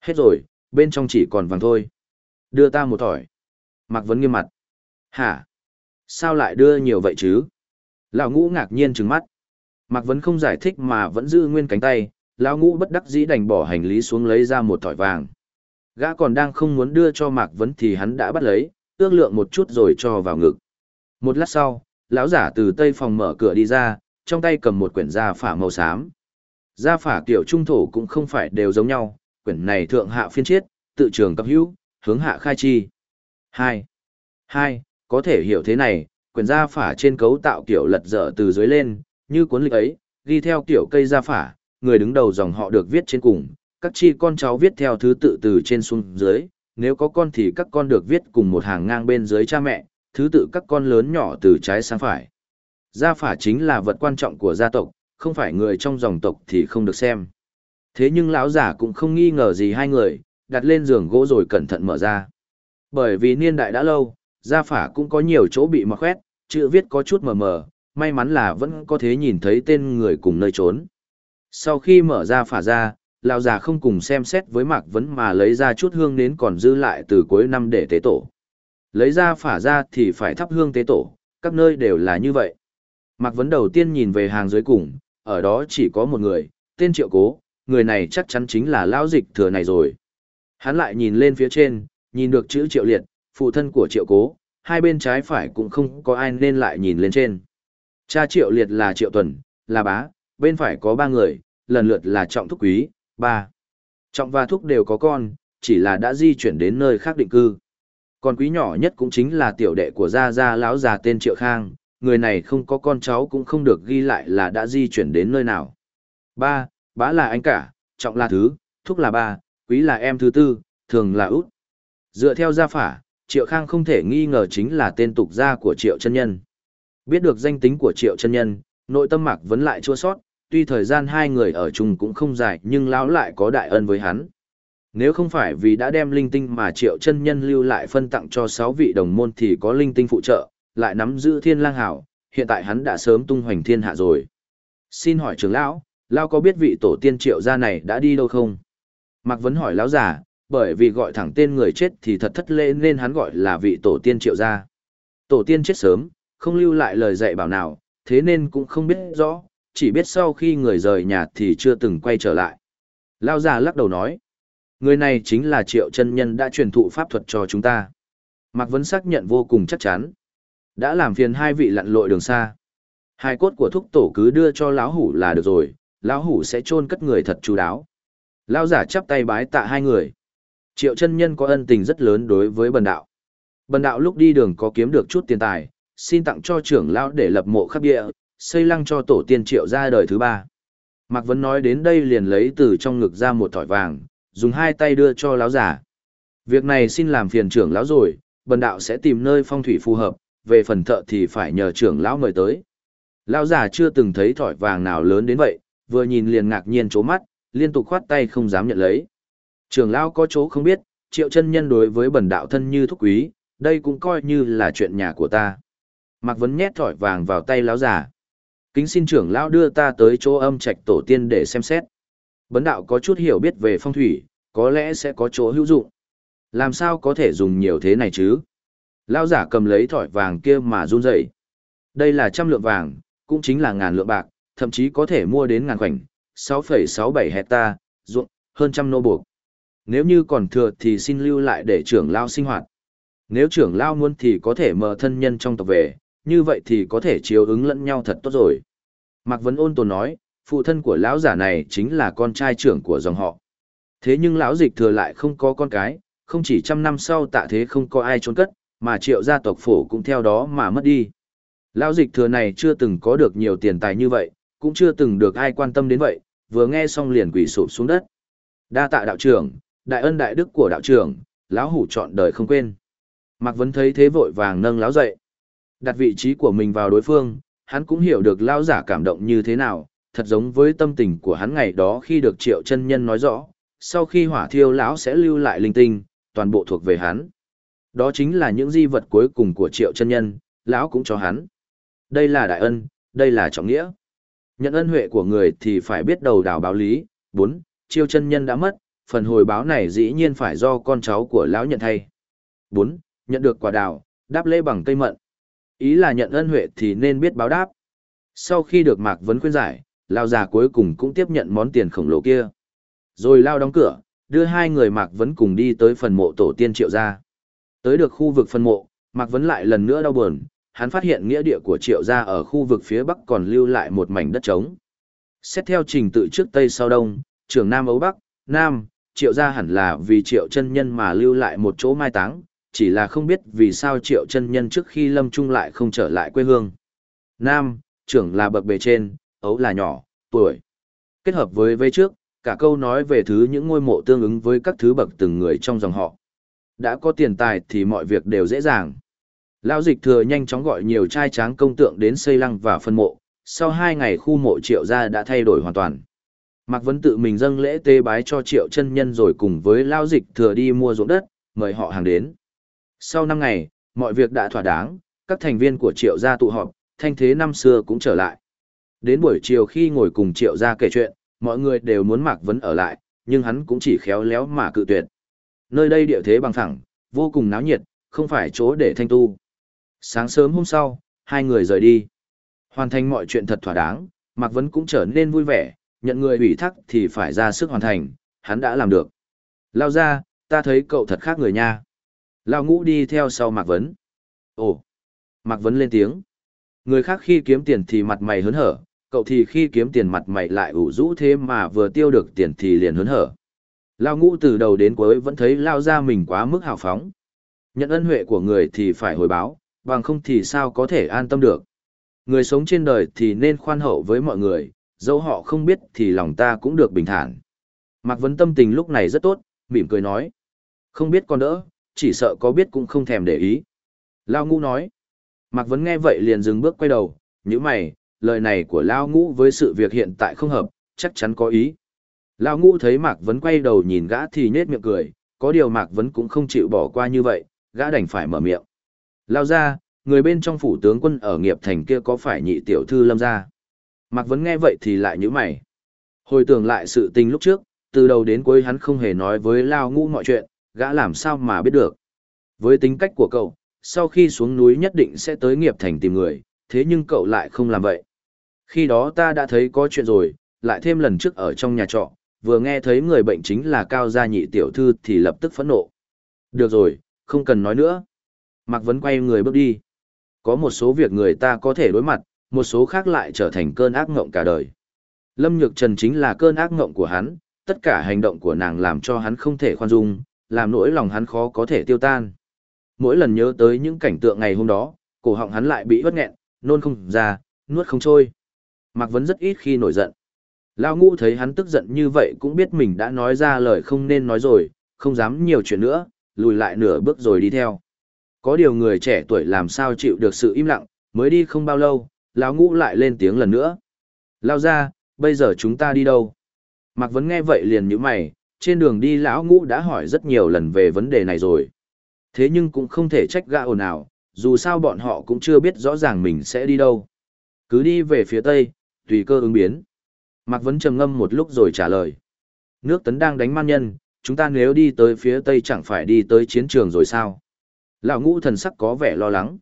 Hết rồi, bên trong chỉ còn vàng thôi. Đưa ta một thỏi. Mạc Vấn nghiêm mặt. Hả? Sao lại đưa nhiều vậy chứ? Lão Ngũ ngạc nhiên trừng mắt. Mạc Vấn không giải thích mà vẫn giữ nguyên cánh tay, lão ngũ bất đắc dĩ đành bỏ hành lý xuống lấy ra một thỏi vàng. Gã còn đang không muốn đưa cho Mạc Vấn thì hắn đã bắt lấy, ước lượng một chút rồi cho vào ngực. Một lát sau, lão giả từ tây phòng mở cửa đi ra, trong tay cầm một quyển gia phả màu xám. Gia phả kiểu trung thổ cũng không phải đều giống nhau, quyển này thượng hạ phiên chiết, tự trường cấp hữu, hướng hạ khai chi. 2. 2. Có thể hiểu thế này, quyển gia phả trên cấu tạo kiểu lật dở từ dưới lên, như cuốn lịch ấy, ghi theo kiểu cây gia phả, người đứng đầu dòng họ được viết trên cùng, các chi con cháu viết theo thứ tự từ trên xuống dưới, nếu có con thì các con được viết cùng một hàng ngang bên dưới cha mẹ, thứ tự các con lớn nhỏ từ trái sang phải. Gia phả chính là vật quan trọng của gia tộc, không phải người trong dòng tộc thì không được xem. Thế nhưng lão giả cũng không nghi ngờ gì hai người, đặt lên giường gỗ rồi cẩn thận mở ra. Bởi vì niên đại đã lâu, gia phả cũng có nhiều chỗ bị mọt khoét, chữ viết có chút mờ mờ, may mắn là vẫn có thể nhìn thấy tên người cùng nơi trốn. Sau khi mở ra phả ra, lão già không cùng xem xét với Mạc Vấn mà lấy ra chút hương nến còn dư lại từ cuối năm để tế tổ. Lấy ra phả ra thì phải thắp hương tế tổ, các nơi đều là như vậy. Mạc Vấn đầu tiên nhìn về hàng dưới cùng, ở đó chỉ có một người, tên Triệu Cố, người này chắc chắn chính là lão dịch thừa này rồi. Hắn lại nhìn lên phía trên, nhìn được chữ Triệu Liệt, phụ thân của Triệu Cố, hai bên trái phải cũng không có ai nên lại nhìn lên trên. Cha Triệu Liệt là Triệu Tuần, là bá, bên phải có ba người, lần lượt là Trọng Thúc Quý, ba. Trọng và Thúc đều có con, chỉ là đã di chuyển đến nơi khác định cư. Còn quý nhỏ nhất cũng chính là tiểu đệ của gia gia lão già tên Triệu Khang, người này không có con cháu cũng không được ghi lại là đã di chuyển đến nơi nào. Ba, bá là anh cả, trọng là thứ, thúc là ba, quý là em thứ tư, thường là út. Dựa theo gia phả, Triệu Khang không thể nghi ngờ chính là tên tục gia của Triệu chân nhân. Biết được danh tính của Triệu chân nhân, nội tâm Mạc Vấn lại chua sót, tuy thời gian hai người ở chung cũng không dài nhưng lão lại có đại ân với hắn. Nếu không phải vì đã đem linh tinh mà Triệu chân nhân lưu lại phân tặng cho sáu vị đồng môn thì có linh tinh phụ trợ, lại nắm giữ thiên lang hảo, hiện tại hắn đã sớm tung hoành thiên hạ rồi. Xin hỏi trưởng lão, lão có biết vị tổ tiên Triệu gia này đã đi đâu không? Mạc Vấn hỏi lão giả, bởi vì gọi thẳng tên người chết thì thật thất lễ nên hắn gọi là vị tổ tiên Triệu gia. Tổ tiên chết sớm, không lưu lại lời dạy bảo nào, thế nên cũng không biết rõ, chỉ biết sau khi người rời nhà thì chưa từng quay trở lại. Lao già lắc đầu nói, người này chính là triệu chân nhân đã truyền thụ pháp thuật cho chúng ta. Mạc Vấn xác nhận vô cùng chắc chắn. Đã làm phiền hai vị lặn lội đường xa. Hai cốt của thúc tổ cứ đưa cho lão hủ là được rồi, lão hủ sẽ chôn cất người thật chú đáo. Lão giả chắp tay bái tạ hai người. Triệu chân nhân có ân tình rất lớn đối với bần đạo. Bần đạo lúc đi đường có kiếm được chút tiền tài, xin tặng cho trưởng lão để lập mộ khắc địa, xây lăng cho tổ tiên triệu ra đời thứ ba. Mạc Vấn nói đến đây liền lấy từ trong ngực ra một thỏi vàng, dùng hai tay đưa cho lão giả. Việc này xin làm phiền trưởng lão rồi, bần đạo sẽ tìm nơi phong thủy phù hợp, về phần thợ thì phải nhờ trưởng lão mời tới. Lão giả chưa từng thấy thỏi vàng nào lớn đến vậy, vừa nhìn liền ngạc nhiên chố mắt, liên tục khoát tay không dám nhận lấy. Trưởng lão có chỗ không biết, triệu chân nhân đối với bần đạo thân như thúc quý, đây cũng coi như là chuyện nhà của ta. Mạc Vấn nhét thỏi vàng vào tay lão giả. Kính xin trưởng lão đưa ta tới chỗ âm trạch tổ tiên để xem xét. Bấn đạo có chút hiểu biết về phong thủy, có lẽ sẽ có chỗ hữu dụng. Làm sao có thể dùng nhiều thế này chứ? lão giả cầm lấy thỏi vàng kia mà run rẩy. Đây là trăm lượng vàng, cũng chính là ngàn lượng bạc, thậm chí có thể mua đến ngàn khoảnh, 6,67 hecta, ruộng, hơn trăm nô buộc. Nếu như còn thừa thì xin lưu lại để trưởng lao sinh hoạt. Nếu trưởng lao muốn thì có thể mở thân nhân trong tộc về, như vậy thì có thể chiếu ứng lẫn nhau thật tốt rồi. Mạc Vấn ôn tồn nói, phụ thân của lão giả này chính là con trai trưởng của dòng họ. Thế nhưng lão dịch thừa lại không có con cái, không chỉ trăm năm sau tạ thế không có ai trốn cất, mà triệu gia tộc phổ cũng theo đó mà mất đi. Lão dịch thừa này chưa từng có được nhiều tiền tài như vậy, cũng chưa từng được ai quan tâm đến vậy, vừa nghe xong liền quỷ sụp xuống đất. Đa tạ đạo trưởng, đại ân đại đức của đạo trưởng, lão hủ chọn đời không quên. Mạc Vấn thấy thế vội vàng nâng lão dậy. Đặt vị trí của mình vào đối phương, hắn cũng hiểu được lão giả cảm động như thế nào, thật giống với tâm tình của hắn ngày đó khi được triệu chân nhân nói rõ, sau khi hỏa thiêu lão sẽ lưu lại linh tinh, toàn bộ thuộc về hắn. Đó chính là những di vật cuối cùng của triệu chân nhân, lão cũng cho hắn. Đây là đại ân, đây là trọng nghĩa. Nhận ân huệ của người thì phải biết đầu đảo báo lý. 4. triệu chân nhân đã mất, phần hồi báo này dĩ nhiên phải do con cháu của lão nhận thay. 4. Nhận được quả đào, đáp lễ bằng cây mận. Ý là nhận ân huệ thì nên biết báo đáp. Sau khi được Mạc Vấn khuyên giải, Lao già cuối cùng cũng tiếp nhận món tiền khổng lồ kia. Rồi Lao đóng cửa, đưa hai người Mạc Vấn cùng đi tới phần mộ tổ tiên triệu gia. Tới được khu vực phần mộ, Mạc Vấn lại lần nữa đau buồn, hắn phát hiện nghĩa địa của triệu gia ở khu vực phía bắc còn lưu lại một mảnh đất trống. Xét theo trình tự trước Tây sau Đông, trường Nam Ấu Bắc, Nam, triệu gia hẳn là vì triệu chân nhân mà lưu lại một chỗ mai táng, chỉ là không biết vì sao triệu chân nhân trước khi lâm trung lại không trở lại quê hương. Nam, trưởng là bậc bề trên, ấu là nhỏ, tuổi. Kết hợp với vây trước, cả câu nói về thứ những ngôi mộ tương ứng với các thứ bậc từng người trong dòng họ. Đã có tiền tài thì mọi việc đều dễ dàng. Lão dịch thừa nhanh chóng gọi nhiều trai tráng công tượng đến xây lăng và phân mộ, sau hai ngày khu mộ triệu gia đã thay đổi hoàn toàn. Mạc Vấn tự mình dâng lễ tế bái cho triệu chân nhân rồi cùng với Lao dịch thừa đi mua ruộng đất, mời họ hàng đến. Sau năm ngày, mọi việc đã thỏa đáng, các thành viên của triệu gia tụ họp, thanh thế năm xưa cũng trở lại. Đến buổi chiều khi ngồi cùng triệu gia kể chuyện, mọi người đều muốn Mạc Vấn ở lại, nhưng hắn cũng chỉ khéo léo mà cự tuyệt. Nơi đây địa thế bằng phẳng, vô cùng náo nhiệt, không phải chỗ để thanh tu. Sáng sớm hôm sau, hai người rời đi. Hoàn thành mọi chuyện thật thỏa đáng, Mạc Vấn cũng trở nên vui vẻ, nhận người ủy thác thì phải ra sức hoàn thành, hắn đã làm được. Lao ra, ta thấy cậu thật khác người nha. Lao ngũ đi theo sau Mạc Vấn. Ồ! Mạc Vấn lên tiếng. Người khác khi kiếm tiền thì mặt mày hớn hở, cậu thì khi kiếm tiền mặt mày lại ủ rũ thế mà vừa tiêu được tiền thì liền hớn hở. Lao ngũ từ đầu đến cuối vẫn thấy Lao ra mình quá mức hào phóng. Nhận ân huệ của người thì phải hồi báo, bằng không thì sao có thể an tâm được. Người sống trên đời thì nên khoan hậu với mọi người, dẫu họ không biết thì lòng ta cũng được bình thản. Mạc Vấn tâm tình lúc này rất tốt, mỉm cười nói. Không biết con đỡ, chỉ sợ có biết cũng không thèm để ý. Lao ngũ nói. Mạc Vấn nghe vậy liền dừng bước quay đầu, như mày, lời này của Lao ngũ với sự việc hiện tại không hợp, chắc chắn có ý. Lao ngũ thấy Mạc Vấn quay đầu nhìn gã thì nhết miệng cười, có điều Mạc Vấn cũng không chịu bỏ qua như vậy, gã đành phải mở miệng. Lao ra, người bên trong phủ tướng quân ở nghiệp thành kia có phải nhị tiểu thư lâm ra? Mạc Vấn nghe vậy thì lại như mày. Hồi tưởng lại sự tình lúc trước, từ đầu đến cuối hắn không hề nói với Lao Ngũ mọi chuyện, gã làm sao mà biết được. Với tính cách của cậu, sau khi xuống núi nhất định sẽ tới nghiệp thành tìm người, thế nhưng cậu lại không làm vậy. Khi đó ta đã thấy có chuyện rồi, lại thêm lần trước ở trong nhà trọ, vừa nghe thấy người bệnh chính là Cao Gia Nhị Tiểu Thư thì lập tức phẫn nộ. Được rồi, không cần nói nữa. Mạc Vấn quay người bước đi. Có một số việc người ta có thể đối mặt, một số khác lại trở thành cơn ác ngộng cả đời. Lâm Nhược Trần chính là cơn ác ngộng của hắn, tất cả hành động của nàng làm cho hắn không thể khoan dung, làm nỗi lòng hắn khó có thể tiêu tan. Mỗi lần nhớ tới những cảnh tượng ngày hôm đó, cổ họng hắn lại bị bất nghẹn, nôn không ra, nuốt không trôi. Mạc Vấn rất ít khi nổi giận. Lao ngũ thấy hắn tức giận như vậy cũng biết mình đã nói ra lời không nên nói rồi, không dám nhiều chuyện nữa, lùi lại nửa bước rồi đi theo. Có điều người trẻ tuổi làm sao chịu được sự im lặng, mới đi không bao lâu, lão ngũ lại lên tiếng lần nữa. Lao ra, bây giờ chúng ta đi đâu? Mạc Vấn nghe vậy liền như mày, trên đường đi lão ngũ đã hỏi rất nhiều lần về vấn đề này rồi. Thế nhưng cũng không thể trách gã ồn ào, dù sao bọn họ cũng chưa biết rõ ràng mình sẽ đi đâu. Cứ đi về phía tây, tùy cơ ứng biến. Mạc Vấn trầm ngâm một lúc rồi trả lời. Nước tấn đang đánh man nhân, chúng ta nếu đi tới phía tây chẳng phải đi tới chiến trường rồi sao? Lão ngũ thần sắc có vẻ lo lắng.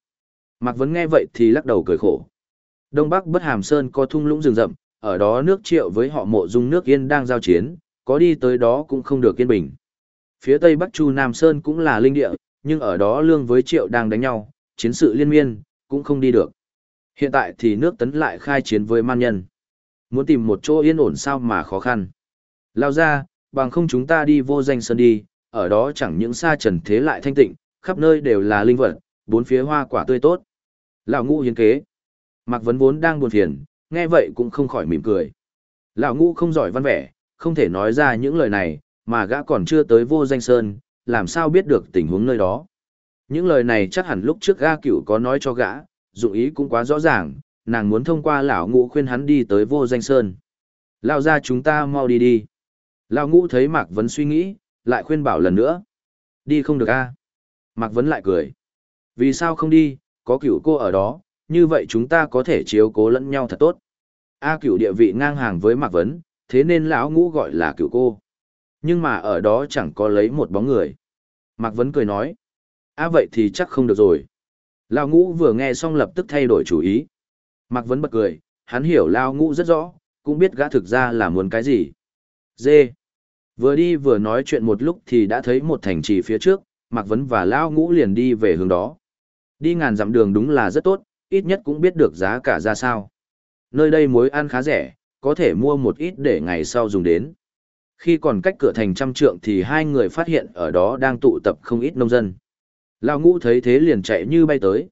Mạc Vấn nghe vậy thì lắc đầu cười khổ. Đông Bắc Bất Hàm Sơn có thung lũng rừng rậm, ở đó nước triệu với họ mộ dung nước yên đang giao chiến, có đi tới đó cũng không được yên bình. Phía Tây Bắc Chu Nam Sơn cũng là linh địa, nhưng ở đó lương với triệu đang đánh nhau, chiến sự liên miên, cũng không đi được. Hiện tại thì nước tấn lại khai chiến với man nhân. Muốn tìm một chỗ yên ổn sao mà khó khăn. Lao ra, bằng không chúng ta đi vô danh sơn đi, ở đó chẳng những xa trần thế lại thanh tịnh, khắp nơi đều là linh vật, bốn phía hoa quả tươi tốt. Lão ngũ hiến kế. Mạc Vấn vốn đang buồn phiền, nghe vậy cũng không khỏi mỉm cười. Lão ngũ không giỏi văn vẻ, không thể nói ra những lời này, mà gã còn chưa tới vô danh sơn, làm sao biết được tình huống nơi đó. Những lời này chắc hẳn lúc trước ga cửu có nói cho gã, dụng ý cũng quá rõ ràng, nàng muốn thông qua lão ngũ khuyên hắn đi tới vô danh sơn. Lao ra chúng ta mau đi đi. Lão ngũ thấy Mạc Vấn suy nghĩ, lại khuyên bảo lần nữa. Đi không được a Mạc Vấn lại cười. Vì sao không đi, có cửu cô ở đó, như vậy chúng ta có thể chiếu cố lẫn nhau thật tốt. A cửu địa vị ngang hàng với Mạc Vấn, thế nên lão ngũ gọi là cựu cô. Nhưng mà ở đó chẳng có lấy một bóng người. Mạc Vấn cười nói. A vậy thì chắc không được rồi. Lão ngũ vừa nghe xong lập tức thay đổi chủ ý. Mạc Vấn bật cười, hắn hiểu Lão ngũ rất rõ, cũng biết gã thực ra là muốn cái gì. Dê. Vừa đi vừa nói chuyện một lúc thì đã thấy một thành trì phía trước, Mạc Vấn và Lão ngũ liền đi về hướng đó. Đi ngàn dặm đường đúng là rất tốt, ít nhất cũng biết được giá cả ra sao. Nơi đây muối ăn khá rẻ, có thể mua một ít để ngày sau dùng đến. Khi còn cách cửa thành trăm trượng thì hai người phát hiện ở đó đang tụ tập không ít nông dân. Lao ngũ thấy thế liền chạy như bay tới.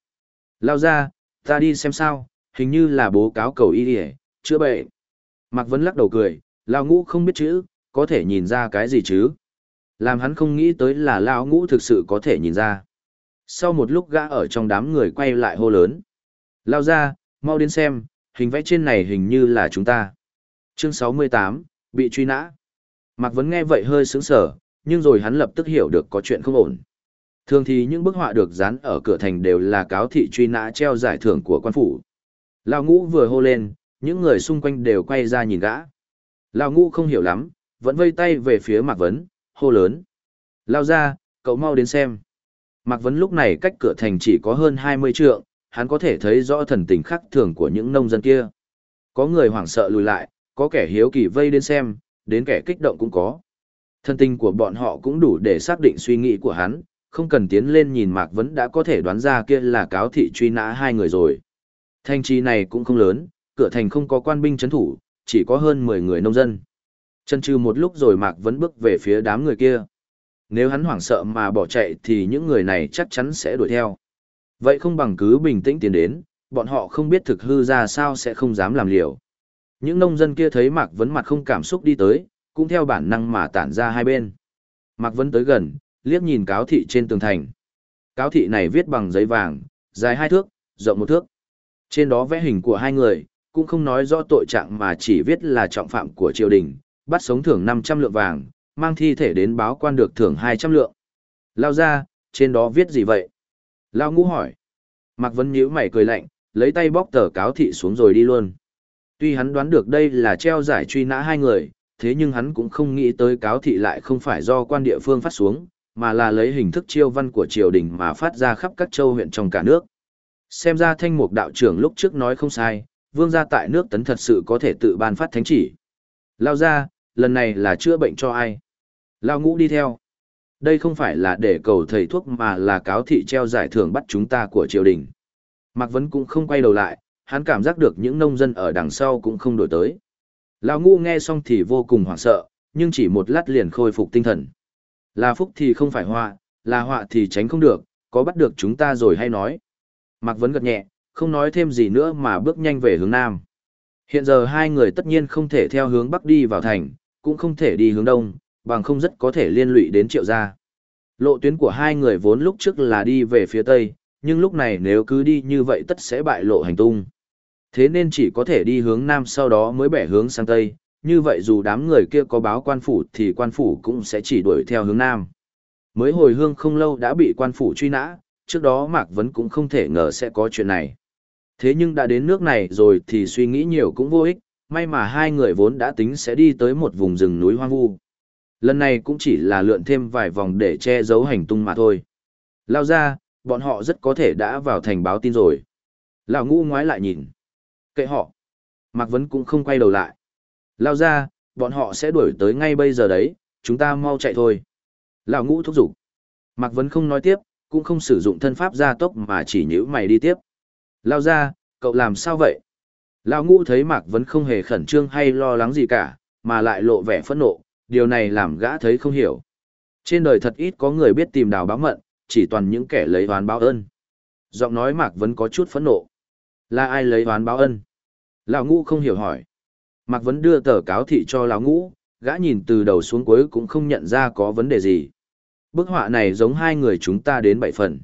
Lao ra, ta đi xem sao, hình như là bố cáo cầu y đi chữa bệnh. Mạc Vấn lắc đầu cười, Lao ngũ không biết chữ, có thể nhìn ra cái gì chứ. Làm hắn không nghĩ tới là Lao ngũ thực sự có thể nhìn ra. Sau một lúc gã ở trong đám người quay lại hô lớn. Lao ra, mau đến xem, hình vẽ trên này hình như là chúng ta. Chương 68, bị truy nã. Mạc Vấn nghe vậy hơi sướng sở, nhưng rồi hắn lập tức hiểu được có chuyện không ổn. Thường thì những bức họa được dán ở cửa thành đều là cáo thị truy nã treo giải thưởng của quan phủ. Lão ngũ vừa hô lên, những người xung quanh đều quay ra nhìn gã. Lão ngũ không hiểu lắm, vẫn vây tay về phía Mạc Vấn, hô lớn. Lao ra, cậu mau đến xem. Mạc Vấn lúc này cách cửa thành chỉ có hơn 20 trượng, hắn có thể thấy rõ thần tình khắc thường của những nông dân kia. Có người hoảng sợ lùi lại, có kẻ hiếu kỳ vây đến xem, đến kẻ kích động cũng có. Thân tình của bọn họ cũng đủ để xác định suy nghĩ của hắn, không cần tiến lên nhìn Mạc Vấn đã có thể đoán ra kia là cáo thị truy nã hai người rồi. Thành trì này cũng không lớn, cửa thành không có quan binh chấn thủ, chỉ có hơn 10 người nông dân. Chân trừ một lúc rồi Mạc Vấn bước về phía đám người kia. Nếu hắn hoảng sợ mà bỏ chạy thì những người này chắc chắn sẽ đuổi theo. Vậy không bằng cứ bình tĩnh tiến đến, bọn họ không biết thực hư ra sao sẽ không dám làm liều. Những nông dân kia thấy Mạc Vấn mặt không cảm xúc đi tới, cũng theo bản năng mà tản ra hai bên. Mạc Vấn tới gần, liếc nhìn cáo thị trên tường thành. Cáo thị này viết bằng giấy vàng, dài hai thước, rộng một thước. Trên đó vẽ hình của hai người, cũng không nói rõ tội trạng mà chỉ viết là trọng phạm của triều đình, bắt sống thưởng 500 lượng vàng, mang thi thể đến báo quan được thưởng 200 lượng. Lao ra, trên đó viết gì vậy? Lao ngũ hỏi. Mạc Vấn nhíu mày cười lạnh, lấy tay bóc tờ cáo thị xuống rồi đi luôn. Tuy hắn đoán được đây là treo giải truy nã hai người, thế nhưng hắn cũng không nghĩ tới cáo thị lại không phải do quan địa phương phát xuống, mà là lấy hình thức chiêu văn của triều đình mà phát ra khắp các châu huyện trong cả nước. Xem ra thanh mục đạo trưởng lúc trước nói không sai, vương gia tại nước tấn thật sự có thể tự ban phát thánh chỉ. Lao ra, lần này là chữa bệnh cho ai? Lao ngũ đi theo. Đây không phải là để cầu thầy thuốc mà là cáo thị treo giải thưởng bắt chúng ta của triều đình. Mạc Vấn cũng không quay đầu lại, hắn cảm giác được những nông dân ở đằng sau cũng không đổi tới. Lão ngu nghe xong thì vô cùng hoảng sợ, nhưng chỉ một lát liền khôi phục tinh thần. Là phúc thì không phải họa, là họa thì tránh không được, có bắt được chúng ta rồi hay nói. Mạc Vấn gật nhẹ, không nói thêm gì nữa mà bước nhanh về hướng Nam. Hiện giờ hai người tất nhiên không thể theo hướng Bắc đi vào thành, cũng không thể đi hướng Đông, bằng không rất có thể liên lụy đến triệu gia. Lộ tuyến của hai người vốn lúc trước là đi về phía Tây, nhưng lúc này nếu cứ đi như vậy tất sẽ bại lộ hành tung. Thế nên chỉ có thể đi hướng Nam sau đó mới bẻ hướng sang Tây, như vậy dù đám người kia có báo quan phủ thì quan phủ cũng sẽ chỉ đuổi theo hướng Nam. Mới hồi hương không lâu đã bị quan phủ truy nã, trước đó Mạc Vấn cũng không thể ngờ sẽ có chuyện này. Thế nhưng đã đến nước này rồi thì suy nghĩ nhiều cũng vô ích, may mà hai người vốn đã tính sẽ đi tới một vùng rừng núi hoang vu. Lần này cũng chỉ là lượn thêm vài vòng để che giấu hành tung mà thôi. Lao ra, bọn họ rất có thể đã vào thành báo tin rồi. Lão ngũ ngoái lại nhìn. Kệ họ. Mạc Vấn cũng không quay đầu lại. Lao ra, bọn họ sẽ đuổi tới ngay bây giờ đấy, chúng ta mau chạy thôi. Lão ngũ thúc giục. Mạc Vấn không nói tiếp, cũng không sử dụng thân pháp gia tốc mà chỉ nhữ mày đi tiếp. Lao ra, cậu làm sao vậy? Lão ngũ thấy Mạc Vấn không hề khẩn trương hay lo lắng gì cả, mà lại lộ vẻ phẫn nộ, điều này làm gã thấy không hiểu. Trên đời thật ít có người biết tìm đào báo mận, chỉ toàn những kẻ lấy oán báo ơn. Giọng nói Mạc Vấn có chút phẫn nộ. Là ai lấy oán báo ân? Lão ngũ không hiểu hỏi. Mạc Vấn đưa tờ cáo thị cho lão ngũ, gã nhìn từ đầu xuống cuối cũng không nhận ra có vấn đề gì. Bức họa này giống hai người chúng ta đến bảy phần.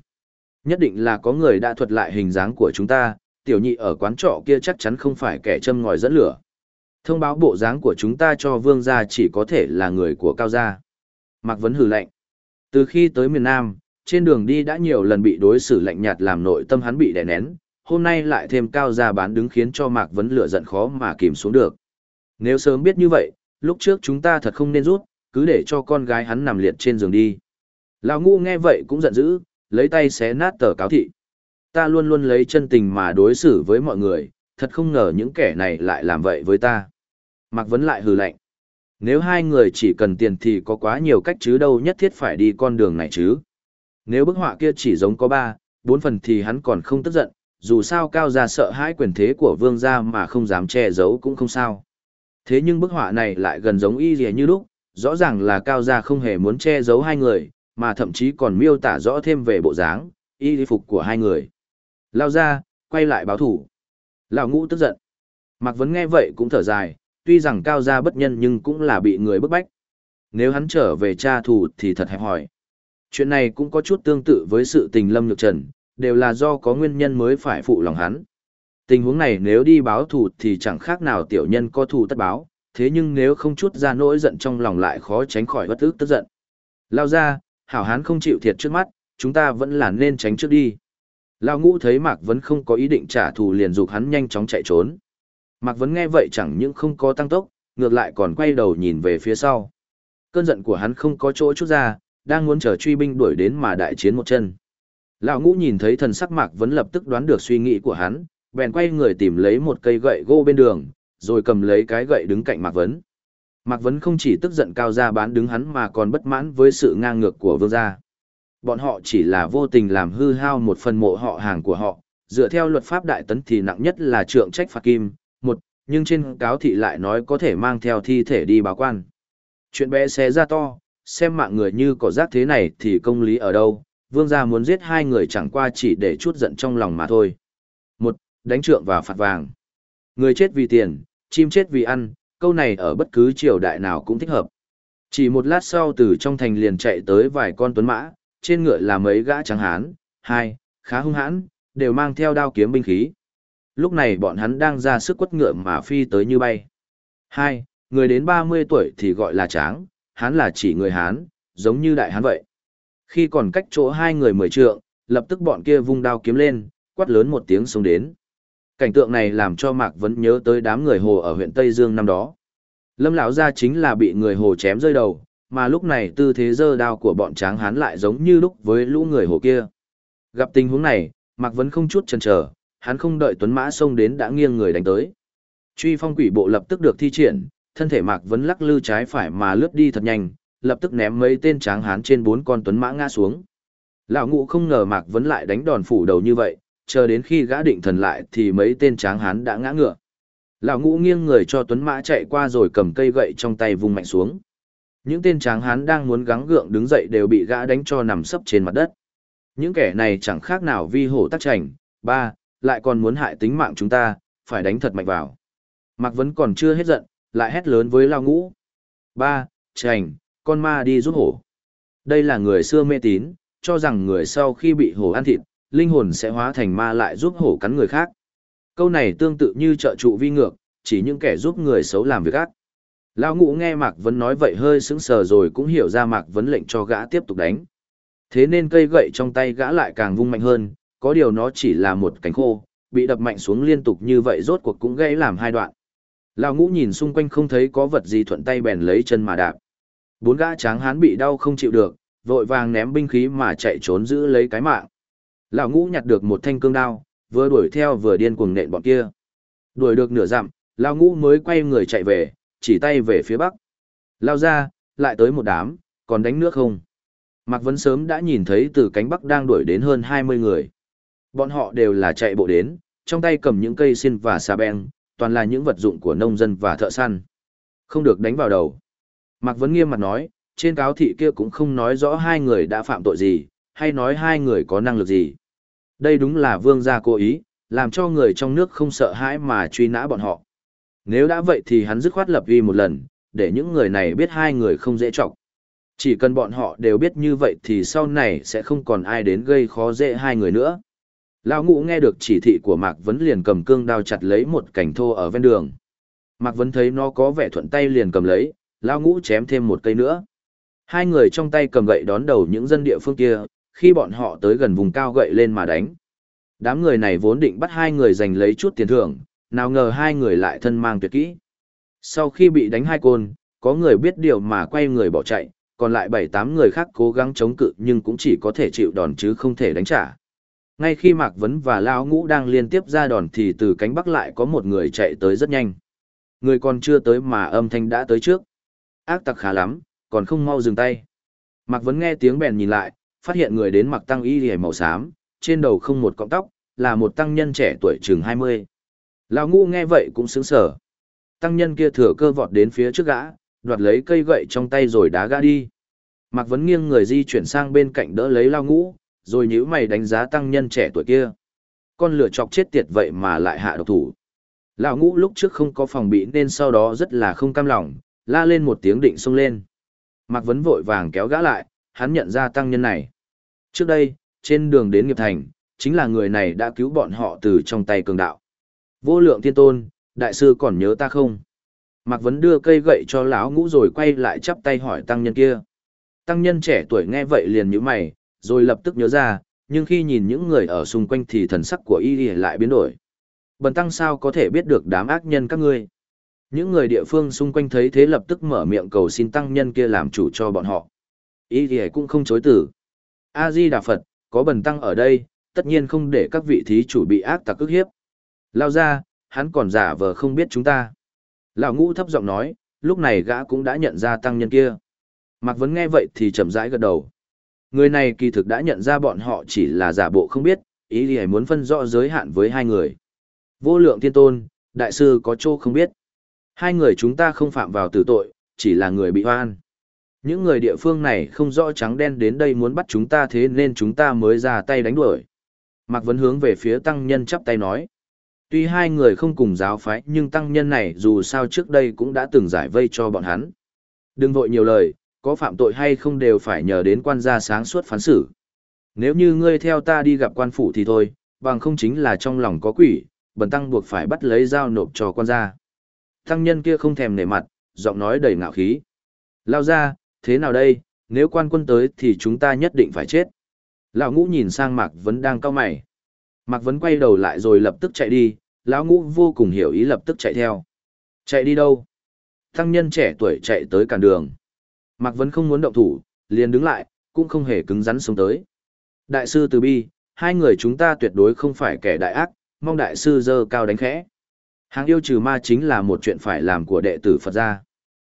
Nhất định là có người đã thuật lại hình dáng của chúng ta, tiểu nhị ở quán trọ kia chắc chắn không phải kẻ châm ngòi dẫn lửa. Thông báo bộ dáng của chúng ta cho vương gia chỉ có thể là người của cao gia. Mạc Vấn hừ lạnh. Từ khi tới miền Nam, trên đường đi đã nhiều lần bị đối xử lạnh nhạt làm nội tâm hắn bị đè nén, hôm nay lại thêm cao gia bán đứng khiến cho Mạc Vấn lửa giận khó mà kìm xuống được. Nếu sớm biết như vậy, lúc trước chúng ta thật không nên rút, cứ để cho con gái hắn nằm liệt trên giường đi. Lão ngu nghe vậy cũng giận dữ, lấy tay xé nát tờ cáo thị. Ta luôn luôn lấy chân tình mà đối xử với mọi người, thật không ngờ những kẻ này lại làm vậy với ta. Mạc Vấn lại hừ lạnh. Nếu hai người chỉ cần tiền thì có quá nhiều cách chứ đâu nhất thiết phải đi con đường này chứ. Nếu bức họa kia chỉ giống có ba, bốn phần thì hắn còn không tức giận, dù sao cao gia sợ hãi quyền thế của vương gia mà không dám che giấu cũng không sao. Thế nhưng bức họa này lại gần giống y dì như lúc, rõ ràng là cao gia không hề muốn che giấu hai người, mà thậm chí còn miêu tả rõ thêm về bộ dáng, y phục của hai người. Lao ra, quay lại báo thủ. Lão ngũ tức giận. Mạc Vấn nghe vậy cũng thở dài, tuy rằng cao gia bất nhân nhưng cũng là bị người bức bách. Nếu hắn trở về tra thù thì thật hẹp hỏi. Chuyện này cũng có chút tương tự với sự tình Lâm Nhược Trần, đều là do có nguyên nhân mới phải phụ lòng hắn. Tình huống này nếu đi báo thù thì chẳng khác nào tiểu nhân có thù tất báo, thế nhưng nếu không chút ra nỗi giận trong lòng lại khó tránh khỏi bất ức tức giận. Lao ra, hảo hán không chịu thiệt trước mắt, chúng ta vẫn là nên tránh trước đi. Lao ngũ thấy Mạc Vấn không có ý định trả thù liền dục hắn nhanh chóng chạy trốn. Mạc Vấn nghe vậy chẳng những không có tăng tốc, ngược lại còn quay đầu nhìn về phía sau. Cơn giận của hắn không có chỗ chút ra, đang muốn chờ truy binh đuổi đến mà đại chiến một chân. Lão ngũ nhìn thấy thần sắc Mạc vẫn lập tức đoán được suy nghĩ của hắn, bèn quay người tìm lấy một cây gậy gỗ bên đường, rồi cầm lấy cái gậy đứng cạnh Mạc Vấn. Mạc Vấn không chỉ tức giận cao gia bán đứng hắn mà còn bất mãn với sự ngang ngược của vương gia. Bọn họ chỉ là vô tình làm hư hao một phần mộ họ hàng của họ, dựa theo luật pháp đại tấn thì nặng nhất là trượng trách phạt kim, một, nhưng trên cáo thị lại nói có thể mang theo thi thể đi báo quan. Chuyện bé xé ra to, xem mạng người như cỏ rác thế này thì công lý ở đâu, vương gia muốn giết hai người chẳng qua chỉ để chút giận trong lòng mà thôi. Một, đánh trượng và phạt vàng. Người chết vì tiền, chim chết vì ăn, câu này ở bất cứ triều đại nào cũng thích hợp. Chỉ một lát sau từ trong thành liền chạy tới vài con tuấn mã, trên ngựa là mấy gã trắng hán, hai, khá hung hãn, đều mang theo đao kiếm binh khí. Lúc này bọn hắn đang ra sức quất ngựa mà phi tới như bay. Hai, người đến 30 tuổi thì gọi là tráng, hán là chỉ người hán, giống như đại hán vậy. Khi còn cách chỗ hai người mười trượng, lập tức bọn kia vung đao kiếm lên, quát lớn một tiếng xông đến. Cảnh tượng này làm cho Mạc Vấn nhớ tới đám người Hồ ở huyện Tây Dương năm đó. Lâm lão gia chính là bị người Hồ chém rơi đầu, mà lúc này tư thế giơ đao của bọn tráng hán lại giống như lúc với lũ người Hồ kia. Gặp tình huống này, Mạc Vấn không chút chần chờ, hắn không đợi Tuấn Mã xông đến đã nghiêng người đánh tới. Truy phong quỷ bộ lập tức được thi triển, thân thể Mạc Vấn lắc lư trái phải mà lướt đi thật nhanh, lập tức ném mấy tên tráng hán trên bốn con Tuấn Mã ngã xuống. Lão ngũ không ngờ Mạc Vấn lại đánh đòn phủ đầu như vậy, chờ đến khi gã định thần lại thì mấy tên tráng hán đã ngã ngựa. Lão ngũ nghiêng người cho Tuấn Mã chạy qua rồi cầm cây gậy trong tay vung mạnh xuống. Những tên tráng hán đang muốn gắng gượng đứng dậy đều bị gã đánh cho nằm sấp trên mặt đất. Những kẻ này chẳng khác nào vi hổ tắc chảnh, ba, lại còn muốn hại tính mạng chúng ta, phải đánh thật mạnh vào. Mạc Vấn còn chưa hết giận, lại hét lớn với Lao Ngũ. Ba, chảnh, con ma đi giúp hổ. Đây là người xưa mê tín, cho rằng người sau khi bị hổ ăn thịt, linh hồn sẽ hóa thành ma lại giúp hổ cắn người khác. Câu này tương tự như trợ trụ vi ngược, chỉ những kẻ giúp người xấu làm việc ác. Lão ngũ nghe Mạc Vấn nói vậy hơi sững sờ rồi cũng hiểu ra Mạc Vấn lệnh cho gã tiếp tục đánh. Thế nên cây gậy trong tay gã lại càng vung mạnh hơn, có điều nó chỉ là một cánh khô, bị đập mạnh xuống liên tục như vậy rốt cuộc cũng gãy làm hai đoạn. Lão ngũ nhìn xung quanh không thấy có vật gì thuận tay bèn lấy chân mà đạp. Bốn gã tráng hán bị đau không chịu được, vội vàng ném binh khí mà chạy trốn giữ lấy cái mạng. Lão ngũ nhặt được một thanh cương đao, vừa đuổi theo vừa điên cuồng nện bọn kia. Đuổi được nửa dặm, lão ngũ mới quay người chạy về, chỉ tay về phía bắc. Lao ra, lại tới một đám, còn đánh nước không? Mạc Vấn sớm đã nhìn thấy từ cánh bắc đang đuổi đến hơn 20 người. Bọn họ đều là chạy bộ đến, trong tay cầm những cây xin và xà beng, toàn là những vật dụng của nông dân và thợ săn. Không được đánh vào đầu. Mạc Vấn nghiêm mặt nói, trên cáo thị kia cũng không nói rõ hai người đã phạm tội gì, hay nói hai người có năng lực gì. Đây đúng là vương gia cố ý, làm cho người trong nước không sợ hãi mà truy nã bọn họ. Nếu đã vậy thì hắn dứt khoát lập uy một lần, để những người này biết hai người không dễ trọng. Chỉ cần bọn họ đều biết như vậy thì sau này sẽ không còn ai đến gây khó dễ hai người nữa. Lão ngũ nghe được chỉ thị của Mạc Vấn liền cầm cương đao chặt lấy một cảnh thô ở ven đường. Mạc Vấn thấy nó có vẻ thuận tay liền cầm lấy, Lão ngũ chém thêm một cây nữa. Hai người trong tay cầm gậy đón đầu những dân địa phương kia, khi bọn họ tới gần vùng cao gậy lên mà đánh. Đám người này vốn định bắt hai người giành lấy chút tiền thưởng, nào ngờ hai người lại thân mang tuyệt kỹ. Sau khi bị đánh hai côn, có người biết điều mà quay người bỏ chạy, còn lại bảy tám người khác cố gắng chống cự nhưng cũng chỉ có thể chịu đòn chứ không thể đánh trả. Ngay khi Mạc Vấn và Lão Ngũ đang liên tiếp ra đòn thì từ cánh bắc lại có một người chạy tới rất nhanh. Người còn chưa tới mà âm thanh đã tới trước. Ác tặc khá lắm, còn không mau dừng tay. Mạc Vấn nghe tiếng bèn nhìn lại, phát hiện người đến mặc tăng y hề màu xám, trên đầu không một cọng tóc, là một tăng nhân trẻ tuổi chừng 20. Lão Ngũ nghe vậy cũng sướng sở. Tăng nhân kia thừa cơ vọt đến phía trước gã, đoạt lấy cây gậy trong tay rồi đá gã đi. Mạc Vấn nghiêng người di chuyển sang bên cạnh đỡ lấy lao ngũ, rồi nhíu mày đánh giá tăng nhân trẻ tuổi kia. Con lửa chọc chết tiệt vậy mà lại hạ độc thủ. Lão ngũ lúc trước không có phòng bị nên sau đó rất là không cam lòng, la lên một tiếng định xông lên. Mạc Vấn vội vàng kéo gã lại, hắn nhận ra tăng nhân này. Trước đây, trên đường đến nghiệp thành, chính là người này đã cứu bọn họ từ trong tay cường đạo. Vô lượng thiên tôn, đại sư còn nhớ ta không? Mạc Vấn đưa cây gậy cho lão ngũ rồi quay lại chắp tay hỏi tăng nhân kia. Tăng nhân trẻ tuổi nghe vậy liền nhíu mày, rồi lập tức nhớ ra, nhưng khi nhìn những người ở xung quanh thì thần sắc của y lại biến đổi. Bần tăng sao có thể biết được đám ác nhân các ngươi? Những người địa phương xung quanh thấy thế lập tức mở miệng cầu xin tăng nhân kia làm chủ cho bọn họ. ý thì cũng không chối từ. A-di Đà Phật, có bần tăng ở đây, tất nhiên không để các vị thí chủ bị ác tặc ức hiếp. Lao ra, hắn còn giả vờ không biết chúng ta. Lão ngũ thấp giọng nói, lúc này gã cũng đã nhận ra tăng nhân kia. Mạc Vấn nghe vậy thì chậm rãi gật đầu. Người này kỳ thực đã nhận ra bọn họ chỉ là giả bộ không biết, ý thì muốn phân rõ giới hạn với hai người. Vô lượng thiên tôn, đại sư có chỗ không biết. Hai người chúng ta không phạm vào tử tội, chỉ là người bị hoan. Những người địa phương này không rõ trắng đen đến đây muốn bắt chúng ta thế nên chúng ta mới ra tay đánh đuổi. Mạc Vấn hướng về phía tăng nhân chắp tay nói. Tuy hai người không cùng giáo phái nhưng tăng nhân này dù sao trước đây cũng đã từng giải vây cho bọn hắn. Đừng vội nhiều lời, có phạm tội hay không đều phải nhờ đến quan gia sáng suốt phán xử. Nếu như ngươi theo ta đi gặp quan phủ thì thôi, bằng không chính là trong lòng có quỷ, bần tăng buộc phải bắt lấy dao nộp cho quan gia. Tăng nhân kia không thèm nể mặt, giọng nói đầy ngạo khí. Lao ra, thế nào đây, nếu quan quân tới thì chúng ta nhất định phải chết. Lão ngũ nhìn sang Mạc Vấn đang cao mày. Mạc Vấn quay đầu lại rồi lập tức chạy đi, lão ngũ vô cùng hiểu ý lập tức chạy theo. Chạy đi đâu? Tăng nhân trẻ tuổi chạy tới cản đường. Mạc Vấn không muốn động thủ, liền đứng lại, cũng không hề cứng rắn sống tới. Đại sư Từ Bi, hai người chúng ta tuyệt đối không phải kẻ đại ác, mong đại sư dơ cao đánh khẽ. Hàng yêu trừ ma chính là một chuyện phải làm của đệ tử Phật gia.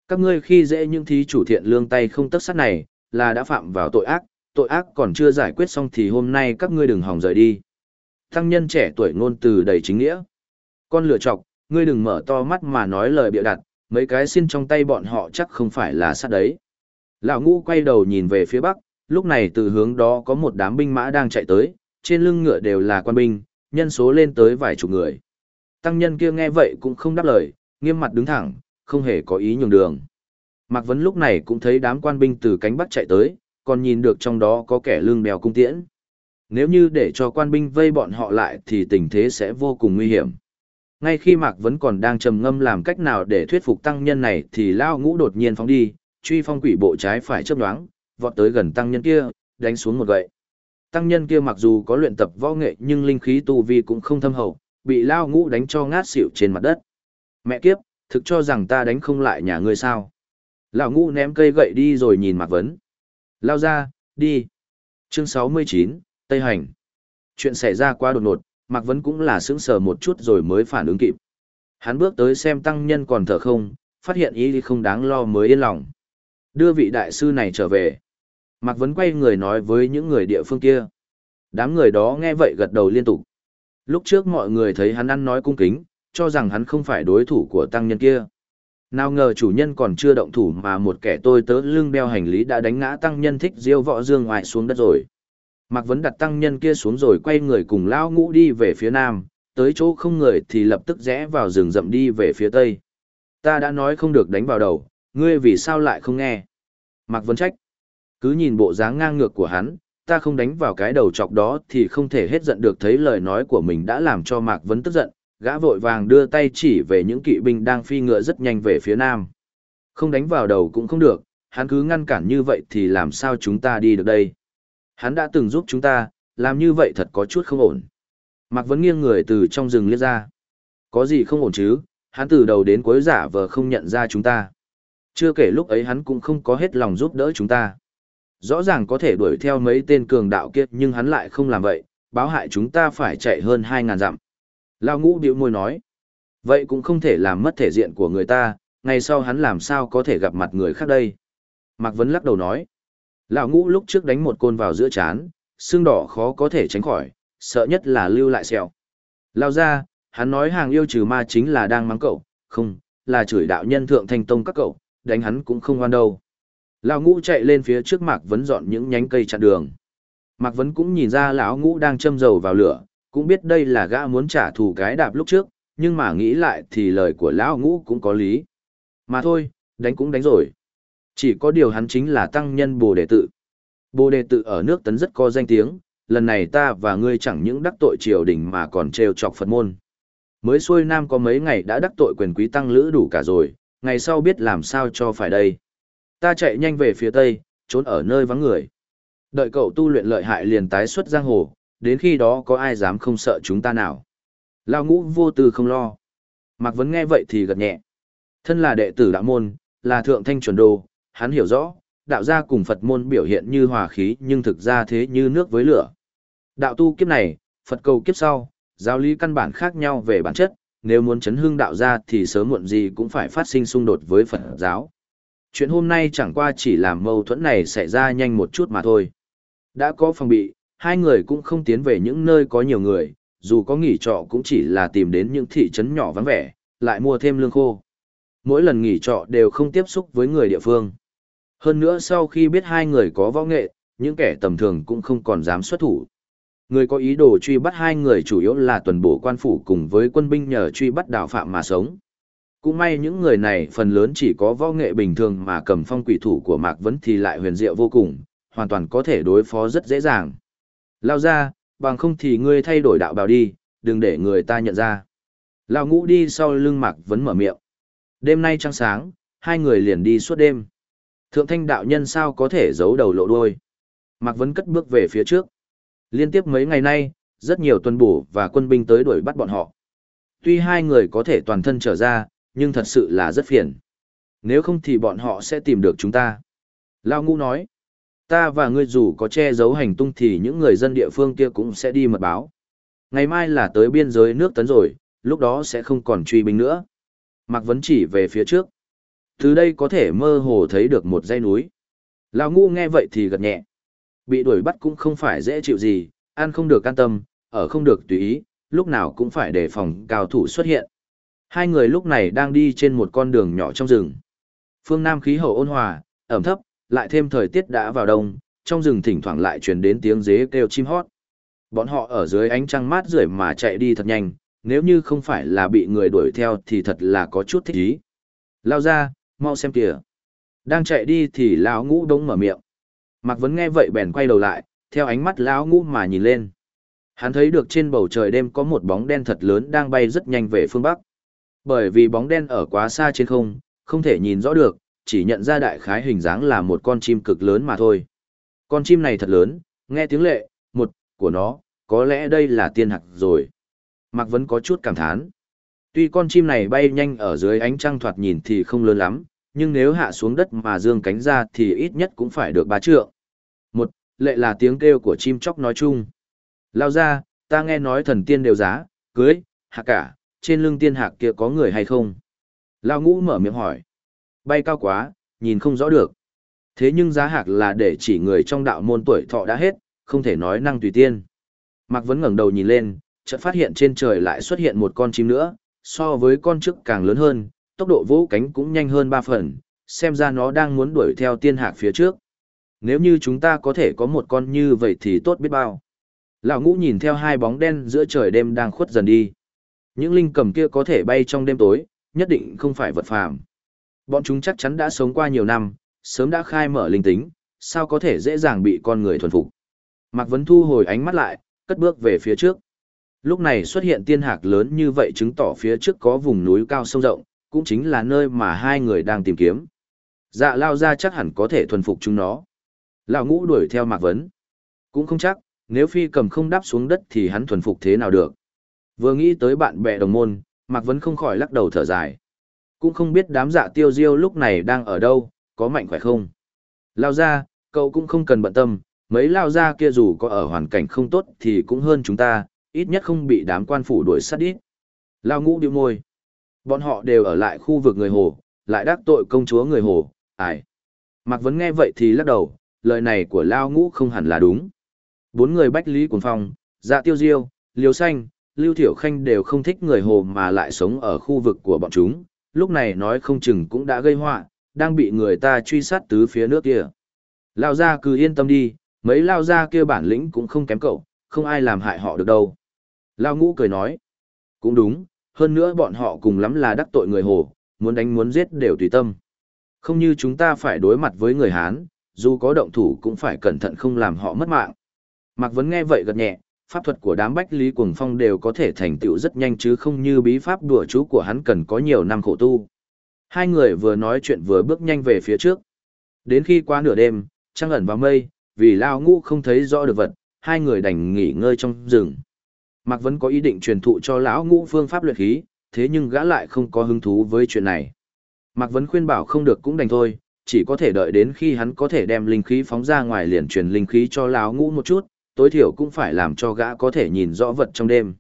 Các ngươi khi dễ những thí chủ thiện lương tay không tất sát này, là đã phạm vào tội ác, tội ác còn chưa giải quyết xong thì hôm nay các ngươi đừng hòng rời đi. Tăng nhân trẻ tuổi ngôn từ đầy chính nghĩa. Con lựa chọc, ngươi đừng mở to mắt mà nói lời bịa đặt, mấy cái xin trong tay bọn họ chắc không phải là sát đấy. Lão ngũ quay đầu nhìn về phía bắc, lúc này từ hướng đó có một đám binh mã đang chạy tới, trên lưng ngựa đều là quan binh, nhân số lên tới vài chục người. Tăng nhân kia nghe vậy cũng không đáp lời, nghiêm mặt đứng thẳng, không hề có ý nhường đường. Mạc Vấn lúc này cũng thấy đám quan binh từ cánh bắc chạy tới, còn nhìn được trong đó có kẻ lương bèo cung tiễn. Nếu như để cho quan binh vây bọn họ lại thì tình thế sẽ vô cùng nguy hiểm. Ngay khi Mạc Vấn còn đang trầm ngâm làm cách nào để thuyết phục tăng nhân này thì Lao Ngũ đột nhiên phóng đi, truy phong quỷ bộ trái phải chấp đoáng, vọt tới gần tăng nhân kia, đánh xuống một gậy. Tăng nhân kia mặc dù có luyện tập võ nghệ nhưng linh khí tu vi cũng không thâm hậu, bị Lao Ngũ đánh cho ngát xỉu trên mặt đất. Mẹ kiếp, thực cho rằng ta đánh không lại nhà ngươi sao. Lão ngũ ném cây gậy đi rồi nhìn Mạc Vấn. Lao ra, đi. Chương 69, Tây Hành. Chuyện xảy ra quá đột ngột, Mạc Vấn cũng là sững sờ một chút rồi mới phản ứng kịp. Hắn bước tới xem tăng nhân còn thở không, phát hiện ý không đáng lo mới yên lòng. Đưa vị đại sư này trở về. Mạc Vấn quay người nói với những người địa phương kia. Đám người đó nghe vậy gật đầu liên tục. Lúc trước mọi người thấy hắn ăn nói cung kính, cho rằng hắn không phải đối thủ của tăng nhân kia. Nào ngờ chủ nhân còn chưa động thủ mà một kẻ tôi tớ lưng đeo hành lý đã đánh ngã tăng nhân thích diêu võ dương ngoại xuống đất rồi. Mạc Vấn đặt tăng nhân kia xuống rồi quay người cùng lao ngũ đi về phía nam, tới chỗ không người thì lập tức rẽ vào rừng rậm đi về phía tây. Ta đã nói không được đánh vào đầu, ngươi vì sao lại không nghe? Mạc Vấn trách. Cứ nhìn bộ dáng ngang ngược của hắn, ta không đánh vào cái đầu chọc đó thì không thể hết giận được thấy lời nói của mình đã làm cho Mạc Vấn tức giận, gã vội vàng đưa tay chỉ về những kỵ binh đang phi ngựa rất nhanh về phía nam. Không đánh vào đầu cũng không được, hắn cứ ngăn cản như vậy thì làm sao chúng ta đi được đây? Hắn đã từng giúp chúng ta, làm như vậy thật có chút không ổn. Mạc Vấn nghiêng người từ trong rừng liếc ra. Có gì không ổn chứ, hắn từ đầu đến cuối giả vờ không nhận ra chúng ta. Chưa kể lúc ấy hắn cũng không có hết lòng giúp đỡ chúng ta. Rõ ràng có thể đuổi theo mấy tên cường đạo kia nhưng hắn lại không làm vậy, báo hại chúng ta phải chạy hơn 2.000 dặm. Lao ngũ biểu môi nói. Vậy cũng không thể làm mất thể diện của người ta, ngày sau hắn làm sao có thể gặp mặt người khác đây. Mạc Vấn lắc đầu nói. Lão ngũ lúc trước đánh một côn vào giữa chán, xương đỏ khó có thể tránh khỏi, sợ nhất là lưu lại sẹo. Lao ra, hắn nói hàng yêu trừ ma chính là đang mắng cậu, không, là chửi đạo nhân thượng thanh tông các cậu, đánh hắn cũng không ngoan đâu. Lão ngũ chạy lên phía trước Mạc Vấn dọn những nhánh cây chặn đường. Mạc Vấn cũng nhìn ra lão ngũ đang châm dầu vào lửa, cũng biết đây là gã muốn trả thù cái đạp lúc trước, nhưng mà nghĩ lại thì lời của lão ngũ cũng có lý. Mà thôi, đánh cũng đánh rồi. Chỉ có điều hắn chính là tăng nhân Bồ Đề Tự. Bồ Đề Tự ở nước tấn rất có danh tiếng, lần này ta và ngươi chẳng những đắc tội triều đình mà còn trêu chọc Phật môn. Mới xuôi nam có mấy ngày đã đắc tội quyền quý tăng lữ đủ cả rồi, ngày sau biết làm sao cho phải đây. Ta chạy nhanh về phía tây, trốn ở nơi vắng người. Đợi cậu tu luyện lợi hại liền tái xuất giang hồ, đến khi đó có ai dám không sợ chúng ta nào. Lao ngũ vô tư không lo. Mạc Vấn nghe vậy thì gật nhẹ. Thân là đệ tử đạo môn, là thượng thanh chuẩn đồ, hắn hiểu rõ, đạo gia cùng Phật môn biểu hiện như hòa khí nhưng thực ra thế như nước với lửa. Đạo tu kiếp này, Phật cầu kiếp sau, giáo lý căn bản khác nhau về bản chất, nếu muốn chấn hương đạo gia thì sớm muộn gì cũng phải phát sinh xung đột với Phật giáo. Chuyện hôm nay chẳng qua chỉ làm mâu thuẫn này xảy ra nhanh một chút mà thôi. Đã có phòng bị, hai người cũng không tiến về những nơi có nhiều người, dù có nghỉ trọ cũng chỉ là tìm đến những thị trấn nhỏ vắng vẻ, lại mua thêm lương khô. Mỗi lần nghỉ trọ đều không tiếp xúc với người địa phương. Hơn nữa sau khi biết hai người có võ nghệ, những kẻ tầm thường cũng không còn dám xuất thủ. Người có ý đồ truy bắt hai người chủ yếu là tuần bộ quan phủ cùng với quân binh nhờ truy bắt đạo phạm mà sống. Cũng may những người này phần lớn chỉ có võ nghệ bình thường mà cầm phong quỷ thủ của Mạc Vấn thì lại huyền diệu vô cùng, hoàn toàn có thể đối phó rất dễ dàng. Lao ra, bằng không thì ngươi thay đổi đạo bào đi, đừng để người ta nhận ra. Lao ngũ đi sau lưng Mạc Vấn mở miệng. Đêm nay trăng sáng, hai người liền đi suốt đêm. Thượng thanh đạo nhân sao có thể giấu đầu lộ đuôi. Mạc Vấn cất bước về phía trước. Liên tiếp mấy ngày nay, rất nhiều tuần bổ và quân binh tới đuổi bắt bọn họ. Tuy hai người có thể toàn thân trở ra, nhưng thật sự là rất phiền. Nếu không thì bọn họ sẽ tìm được chúng ta. Lao Ngũ nói, ta và ngươi dù có che giấu hành tung thì những người dân địa phương kia cũng sẽ đi mật báo. Ngày mai là tới biên giới nước tấn rồi, lúc đó sẽ không còn truy binh nữa. Mạc Vấn chỉ về phía trước. Từ đây có thể mơ hồ thấy được một dãy núi. Lão Ngũ nghe vậy thì gật nhẹ. Bị đuổi bắt cũng không phải dễ chịu gì, ăn không được can tâm, ở không được tùy ý, lúc nào cũng phải đề phòng cao thủ xuất hiện. Hai người lúc này đang đi trên một con đường nhỏ trong rừng. Phương Nam khí hậu ôn hòa, ẩm thấp, lại thêm thời tiết đã vào đông, trong rừng thỉnh thoảng lại truyền đến tiếng dế kêu chim hót. Bọn họ ở dưới ánh trăng mát rượi mà chạy đi thật nhanh, nếu như không phải là bị người đuổi theo thì thật là có chút thích ý. Lao ra, mau xem kìa. Đang chạy đi thì lão ngũ đống mở miệng. Mạc Vấn nghe vậy bèn quay đầu lại, theo ánh mắt lão ngũ mà nhìn lên. Hắn thấy được trên bầu trời đêm có một bóng đen thật lớn đang bay rất nhanh về phương Bắc. Bởi vì bóng đen ở quá xa trên không, không thể nhìn rõ được, chỉ nhận ra đại khái hình dáng là một con chim cực lớn mà thôi. Con chim này thật lớn, nghe tiếng lệ, một, của nó, có lẽ đây là tiên hạc rồi. Mạc Vấn có chút cảm thán. Tuy con chim này bay nhanh ở dưới ánh trăng thoạt nhìn thì không lớn lắm, nhưng nếu hạ xuống đất mà dương cánh ra thì ít nhất cũng phải được ba trượng. Một, lệ là tiếng kêu của chim chóc nói chung. Lao ra, ta nghe nói thần tiên đều giá, cưới, hạ cả, trên lưng tiên hạc kia có người hay không? Lao ngũ mở miệng hỏi. Bay cao quá, nhìn không rõ được. Thế nhưng giá hạc là để chỉ người trong đạo môn tuổi thọ đã hết, không thể nói năng tùy tiên. Mạc Vấn ngẩng đầu nhìn lên, chợt phát hiện trên trời lại xuất hiện một con chim nữa, so với con trước càng lớn hơn, tốc độ vỗ cánh cũng nhanh hơn ba phần, xem ra nó đang muốn đuổi theo tiên hạc phía trước. Nếu như chúng ta có thể có một con như vậy thì tốt biết bao. Lão ngũ nhìn theo hai bóng đen giữa trời đêm đang khuất dần đi. Những linh cầm kia có thể bay trong đêm tối, nhất định không phải vật phàm. Bọn chúng chắc chắn đã sống qua nhiều năm, sớm đã khai mở linh tính, sao có thể dễ dàng bị con người thuần phục. Mạc Vấn thu hồi ánh mắt lại, cất bước về phía trước. Lúc này xuất hiện tiên hạc lớn như vậy chứng tỏ phía trước có vùng núi cao sông rộng, cũng chính là nơi mà hai người đang tìm kiếm. Dạ lao ra chắc hẳn có thể thuần phục chúng nó. Lão ngũ đuổi theo Mạc Vấn. Cũng không chắc, nếu phi cầm không đáp xuống đất thì hắn thuần phục thế nào được. Vừa nghĩ tới bạn bè đồng môn, Mạc Vấn không khỏi lắc đầu thở dài. Cũng không biết đám dạ tiêu diêu lúc này đang ở đâu, có mạnh khỏe không. Lao ra, cậu cũng không cần bận tâm, mấy lao ra kia dù có ở hoàn cảnh không tốt thì cũng hơn chúng ta, ít nhất không bị đám quan phủ đuổi sát đi. Lao ngũ điệu môi. Bọn họ đều ở lại khu vực người hồ, lại đắc tội công chúa người hồ, ải. Mạc Vấn nghe vậy thì lắc đầu, lời này của Lao ngũ không hẳn là đúng. Bốn người bách lý cuồng phong, dạ tiêu diêu, liều xanh, lưu thiểu khanh đều không thích người hồ mà lại sống ở khu vực của bọn chúng, lúc này nói không chừng cũng đã gây họa đang bị người ta truy sát tứ phía nước kia. Lao ra cứ yên tâm đi, mấy lao ra kia bản lĩnh cũng không kém cậu, không ai làm hại họ được đâu. Lao ngũ cười nói, cũng đúng, hơn nữa bọn họ cùng lắm là đắc tội người hồ, muốn đánh muốn giết đều tùy tâm. Không như chúng ta phải đối mặt với người Hán, dù có động thủ cũng phải cẩn thận không làm họ mất mạng. Mạc Vấn nghe vậy gật nhẹ, pháp thuật của đám bách lý cuồng phong đều có thể thành tựu rất nhanh chứ không như bí pháp đùa chú của hắn cần có nhiều năm khổ tu. Hai người vừa nói chuyện vừa bước nhanh về phía trước. Đến khi qua nửa đêm, trăng ẩn vào mây, vì lao ngũ không thấy rõ được vật, hai người đành nghỉ ngơi trong rừng. Mạc Vấn có ý định truyền thụ cho lão ngũ phương pháp luyện khí, thế nhưng gã lại không có hứng thú với chuyện này. Mạc Vấn khuyên bảo không được cũng đành thôi, chỉ có thể đợi đến khi hắn có thể đem linh khí phóng ra ngoài liền truyền linh khí cho lão ngũ một chút, tối thiểu cũng phải làm cho gã có thể nhìn rõ vật trong đêm.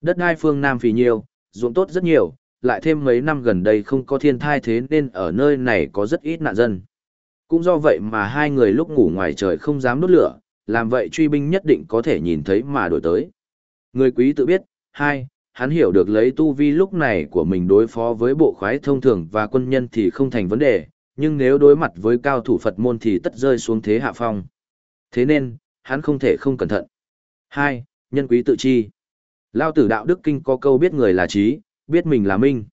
Đất đai phương Nam phì nhiều, ruộng tốt rất nhiều, lại thêm mấy năm gần đây không có thiên thai thế nên ở nơi này có rất ít nạn dân. Cũng do vậy mà hai người lúc ngủ ngoài trời không dám đốt lửa, làm vậy truy binh nhất định có thể nhìn thấy mà đổi tới. Người quý tự biết, hai, hắn hiểu được lấy tu vi lúc này của mình đối phó với bộ khoái thông thường và quân nhân thì không thành vấn đề, nhưng nếu đối mặt với cao thủ Phật môn thì tất rơi xuống thế hạ phong. Thế nên, hắn không thể không cẩn thận. Hai, nhân quý tự chi. Lao tử đạo đức kinh có câu biết người là trí, biết mình là minh.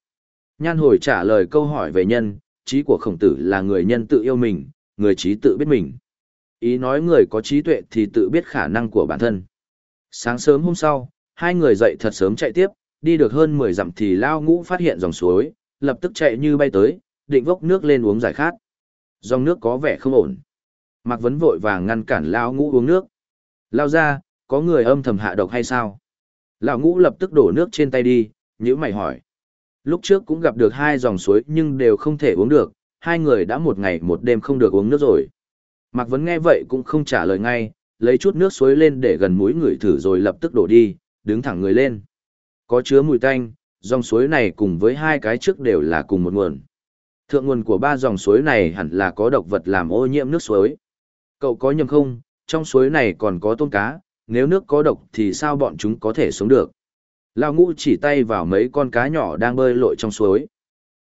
Nhan hồi trả lời câu hỏi về nhân, trí của khổng tử là người nhân tự yêu mình, người trí tự biết mình. Ý nói người có trí tuệ thì tự biết khả năng của bản thân. Sáng sớm hôm sau, hai người dậy thật sớm chạy tiếp, đi được hơn 10 dặm thì Lao Ngũ phát hiện dòng suối, lập tức chạy như bay tới, định vốc nước lên uống giải khát. Dòng nước có vẻ không ổn. Mạc Vấn vội vàng ngăn cản Lao Ngũ uống nước. Lao ra, có người âm thầm hạ độc hay sao? Lão Ngũ lập tức đổ nước trên tay đi, nhữ mày hỏi. Lúc trước cũng gặp được hai dòng suối nhưng đều không thể uống được, hai người đã một ngày một đêm không được uống nước rồi. Mạc Vấn nghe vậy cũng không trả lời ngay, lấy chút nước suối lên để gần mũi người thử rồi lập tức đổ đi, đứng thẳng người lên. Có chứa mùi tanh, dòng suối này cùng với hai cái trước đều là cùng một nguồn. Thượng nguồn của ba dòng suối này hẳn là có độc vật làm ô nhiễm nước suối. Cậu có nhầm không, trong suối này còn có tôm cá, nếu nước có độc thì sao bọn chúng có thể sống được? Lao ngũ chỉ tay vào mấy con cá nhỏ đang bơi lội trong suối.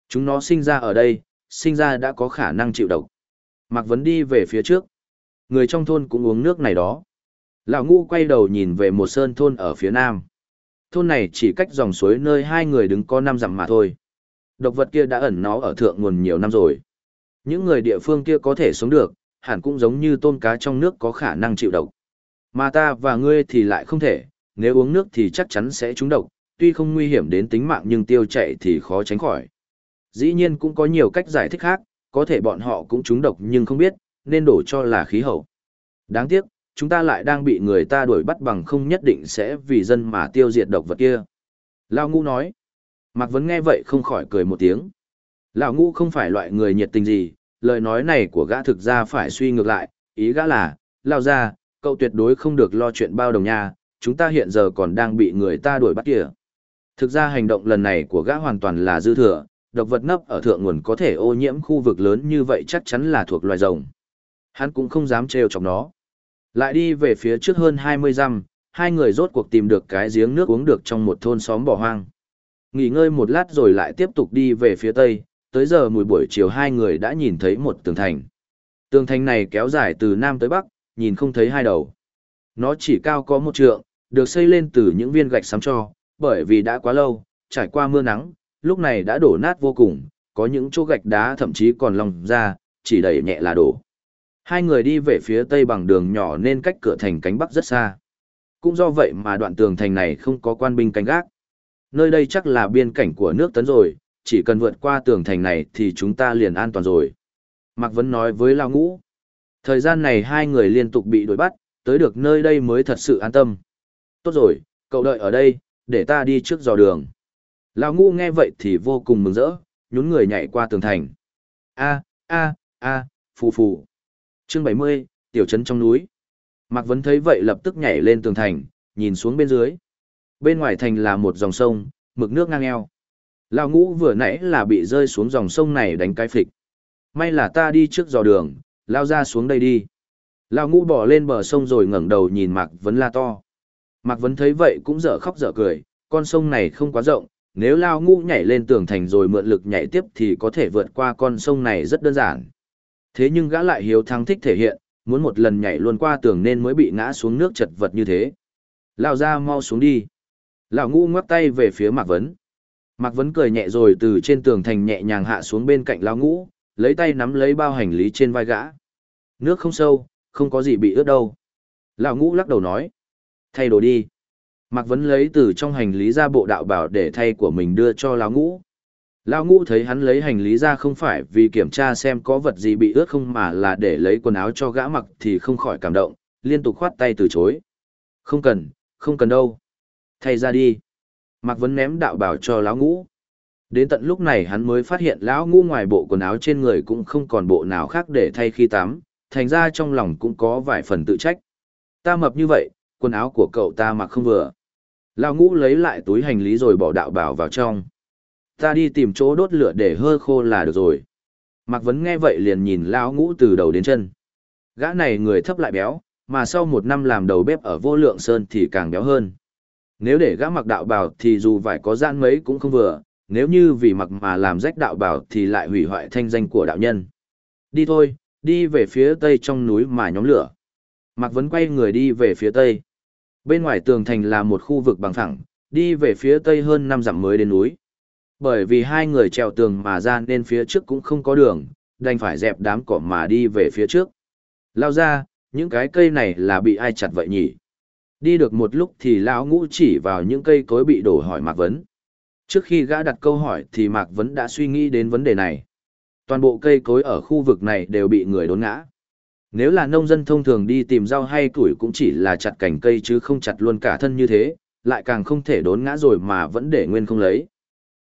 Chúng nó sinh ra ở đây, sinh ra đã có khả năng chịu độc. Mạc Vấn đi về phía trước. Người trong thôn cũng uống nước này đó. Lão ngũ quay đầu nhìn về một sơn thôn ở phía nam. Thôn này chỉ cách dòng suối nơi hai người đứng có năm dặm mà thôi. Độc vật kia đã ẩn nó ở thượng nguồn nhiều năm rồi. Những người địa phương kia có thể sống được, hẳn cũng giống như tôm cá trong nước có khả năng chịu độc. Mà ta và ngươi thì lại không thể, nếu uống nước thì chắc chắn sẽ trúng độc, tuy không nguy hiểm đến tính mạng nhưng tiêu chảy thì khó tránh khỏi. Dĩ nhiên cũng có nhiều cách giải thích khác, có thể bọn họ cũng trúng độc nhưng không biết, nên đổ cho là khí hậu. Đáng tiếc, chúng ta lại đang bị người ta đuổi bắt bằng không nhất định sẽ vì dân mà tiêu diệt độc vật kia. Lao ngu nói. Mạc Vấn nghe vậy không khỏi cười một tiếng. Lão ngũ không phải loại người nhiệt tình gì, lời nói này của gã thực ra phải suy ngược lại, ý gã là, lao ra, cậu tuyệt đối không được lo chuyện bao đồng nha, chúng ta hiện giờ còn đang bị người ta đuổi bắt kìa. Thực ra hành động lần này của gã hoàn toàn là dư thừa, độc vật nấp ở thượng nguồn có thể ô nhiễm khu vực lớn như vậy chắc chắn là thuộc loài rồng. Hắn cũng không dám trêu chọc nó. Lại đi về phía trước hơn 20 dặm, hai người rốt cuộc tìm được cái giếng nước uống được trong một thôn xóm bỏ hoang. Nghỉ ngơi một lát rồi lại tiếp tục đi về phía tây, tới giờ mùi buổi chiều hai người đã nhìn thấy một tường thành. Tường thành này kéo dài từ nam tới bắc, nhìn không thấy hai đầu. Nó chỉ cao có một trượng, được xây lên từ những viên gạch sắm cho, bởi vì đã quá lâu, trải qua mưa nắng, lúc này đã đổ nát vô cùng, có những chỗ gạch đá thậm chí còn lòng ra, chỉ đẩy nhẹ là đổ. Hai người đi về phía tây bằng đường nhỏ nên cách cửa thành cánh bắc rất xa. Cũng do vậy mà đoạn tường thành này không có quan binh canh gác. Nơi đây chắc là biên cảnh của nước tấn rồi, chỉ cần vượt qua tường thành này thì chúng ta liền an toàn rồi. Mạc Vấn nói với Lao Ngũ. Thời gian này hai người liên tục bị đuổi bắt, tới được nơi đây mới thật sự an tâm. Tốt rồi, cậu đợi ở đây, để ta đi trước dò đường. Lao Ngũ nghe vậy thì vô cùng mừng rỡ, nhún người nhảy qua tường thành. A, a, a, phù phù. Chương 70, tiểu trấn trong núi. Mạc Vấn thấy vậy lập tức nhảy lên tường thành, nhìn xuống bên dưới. Bên ngoài thành là một dòng sông, mực nước ngang eo. Lão ngũ vừa nãy là bị rơi xuống dòng sông này đánh cái phịch. May là ta đi trước dò đường, lao ra xuống đây đi. Lão ngũ bỏ lên bờ sông rồi ngẩng đầu nhìn Mạc Vấn la to. Mạc Vấn thấy vậy cũng dở khóc dở cười, con sông này không quá rộng, nếu Lao ngũ nhảy lên tường thành rồi mượn lực nhảy tiếp thì có thể vượt qua con sông này rất đơn giản. Thế nhưng gã lại hiếu thắng thích thể hiện, muốn một lần nhảy luôn qua tường nên mới bị ngã xuống nước chật vật như thế. Lao ra mau xuống đi. Lão ngũ ngoắc tay về phía Mạc Vấn. Mạc Vấn cười nhẹ rồi từ trên tường thành nhẹ nhàng hạ xuống bên cạnh Lão ngũ, lấy tay nắm lấy bao hành lý trên vai gã. Nước không sâu, không có gì bị ướt đâu. Lão ngũ lắc đầu nói. Thay đồ đi. Mạc Vấn lấy từ trong hành lý ra bộ đạo bảo để thay của mình đưa cho Lão ngũ. Lão ngũ thấy hắn lấy hành lý ra không phải vì kiểm tra xem có vật gì bị ướt không mà là để lấy quần áo cho gã mặc thì không khỏi cảm động, liên tục khoát tay từ chối. Không cần, không cần đâu. Thay ra đi. Mạc Vấn ném đạo bảo cho lão ngũ. Đến tận lúc này hắn mới phát hiện lão ngũ ngoài bộ quần áo trên người cũng không còn bộ nào khác để thay khi tắm, thành ra trong lòng cũng có vài phần tự trách. Ta mập như vậy, quần áo của cậu ta mặc không vừa. Lão ngũ lấy lại túi hành lý rồi bỏ đạo bảo vào trong. Ta đi tìm chỗ đốt lửa để hơ khô là được rồi. Mạc Vấn nghe vậy liền nhìn lão ngũ từ đầu đến chân. Gã này người thấp lại béo, mà sau một năm làm đầu bếp ở vô lượng sơn thì càng béo hơn. Nếu để gã mặc đạo bào thì dù vải có gian mấy cũng không vừa, nếu như vì mặc mà làm rách đạo bào thì lại hủy hoại thanh danh của đạo nhân. Đi thôi, đi về phía tây trong núi mà nhóm lửa. Mạc Vấn quay người đi về phía tây. Bên ngoài tường thành là một khu vực bằng phẳng, đi về phía tây hơn năm dặm mới đến núi. Bởi vì hai người trèo tường mà ra nên phía trước cũng không có đường, đành phải dẹp đám cỏ mà đi về phía trước. Lao ra, những cái cây này là bị ai chặt vậy nhỉ? Đi được một lúc thì lão ngũ chỉ vào những cây cối bị đổ hỏi Mạc Vấn. Trước khi gã đặt câu hỏi thì Mạc Vấn đã suy nghĩ đến vấn đề này. Toàn bộ cây cối ở khu vực này đều bị người đốn ngã. Nếu là nông dân thông thường đi tìm rau hay củi cũng chỉ là chặt cành cây chứ không chặt luôn cả thân như thế, lại càng không thể đốn ngã rồi mà vẫn để nguyên không lấy.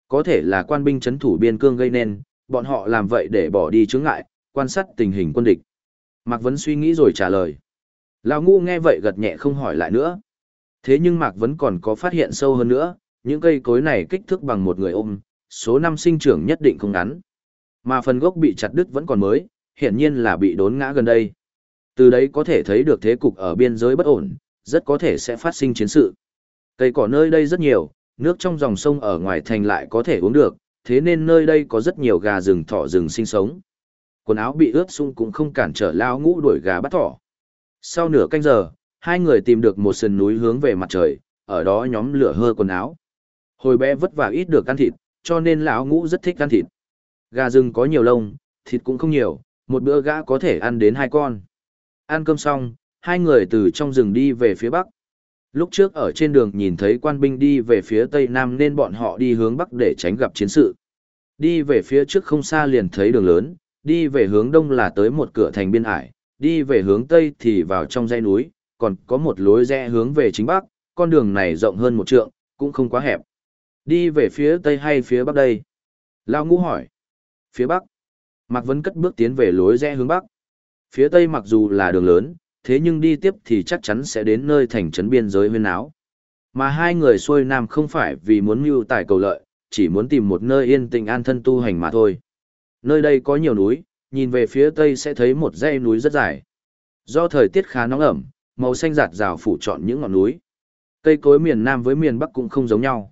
Có thể là quan binh chấn thủ biên cương gây nên, bọn họ làm vậy để bỏ đi chướng ngại, quan sát tình hình quân địch. Mạc Vấn suy nghĩ rồi trả lời. Lão ngu nghe vậy gật nhẹ không hỏi lại nữa. Thế nhưng Mạc vẫn còn có phát hiện sâu hơn nữa, những cây cối này kích thước bằng một người ôm, số năm sinh trưởng nhất định không ngắn. Mà phần gốc bị chặt đứt vẫn còn mới, hiển nhiên là bị đốn ngã gần đây. Từ đấy có thể thấy được thế cục ở biên giới bất ổn, rất có thể sẽ phát sinh chiến sự. Cây cỏ nơi đây rất nhiều, nước trong dòng sông ở ngoài thành lại có thể uống được, thế nên nơi đây có rất nhiều gà rừng thỏ rừng sinh sống. Quần áo bị ướt sung cũng không cản trở lao ngũ đuổi gà bắt thỏ. Sau nửa canh giờ, hai người tìm được một sườn núi hướng về mặt trời, ở đó nhóm lửa hơ quần áo. Hồi bé vất vả ít được ăn thịt, cho nên lão ngũ rất thích ăn thịt. Gà rừng có nhiều lông, thịt cũng không nhiều, một bữa gã có thể ăn đến hai con. Ăn cơm xong, hai người từ trong rừng đi về phía bắc. Lúc trước ở trên đường nhìn thấy quan binh đi về phía tây nam nên bọn họ đi hướng bắc để tránh gặp chiến sự. Đi về phía trước không xa liền thấy đường lớn, đi về hướng đông là tới một cửa thành biên ải, đi về hướng tây thì vào trong dãy núi, còn có một lối rẽ hướng về chính bắc, con đường này rộng hơn một trượng, cũng không quá hẹp. Đi về phía tây hay phía bắc đây? Lao ngũ hỏi. Phía bắc, Mạc Vân cất bước tiến về lối rẽ hướng bắc. Phía tây mặc dù là đường lớn, thế nhưng đi tiếp thì chắc chắn sẽ đến nơi thành trấn biên giới huyên áo. Mà hai người xuôi nam không phải vì muốn mưu tài cầu lợi, chỉ muốn tìm một nơi yên tĩnh an thân tu hành mà thôi. Nơi đây có nhiều núi, nhìn về phía tây sẽ thấy một dãy núi rất dài. Do thời tiết khá nóng ẩm, màu xanh rạt rào phủ trọn những ngọn núi. Cây cối miền Nam với miền Bắc cũng không giống nhau.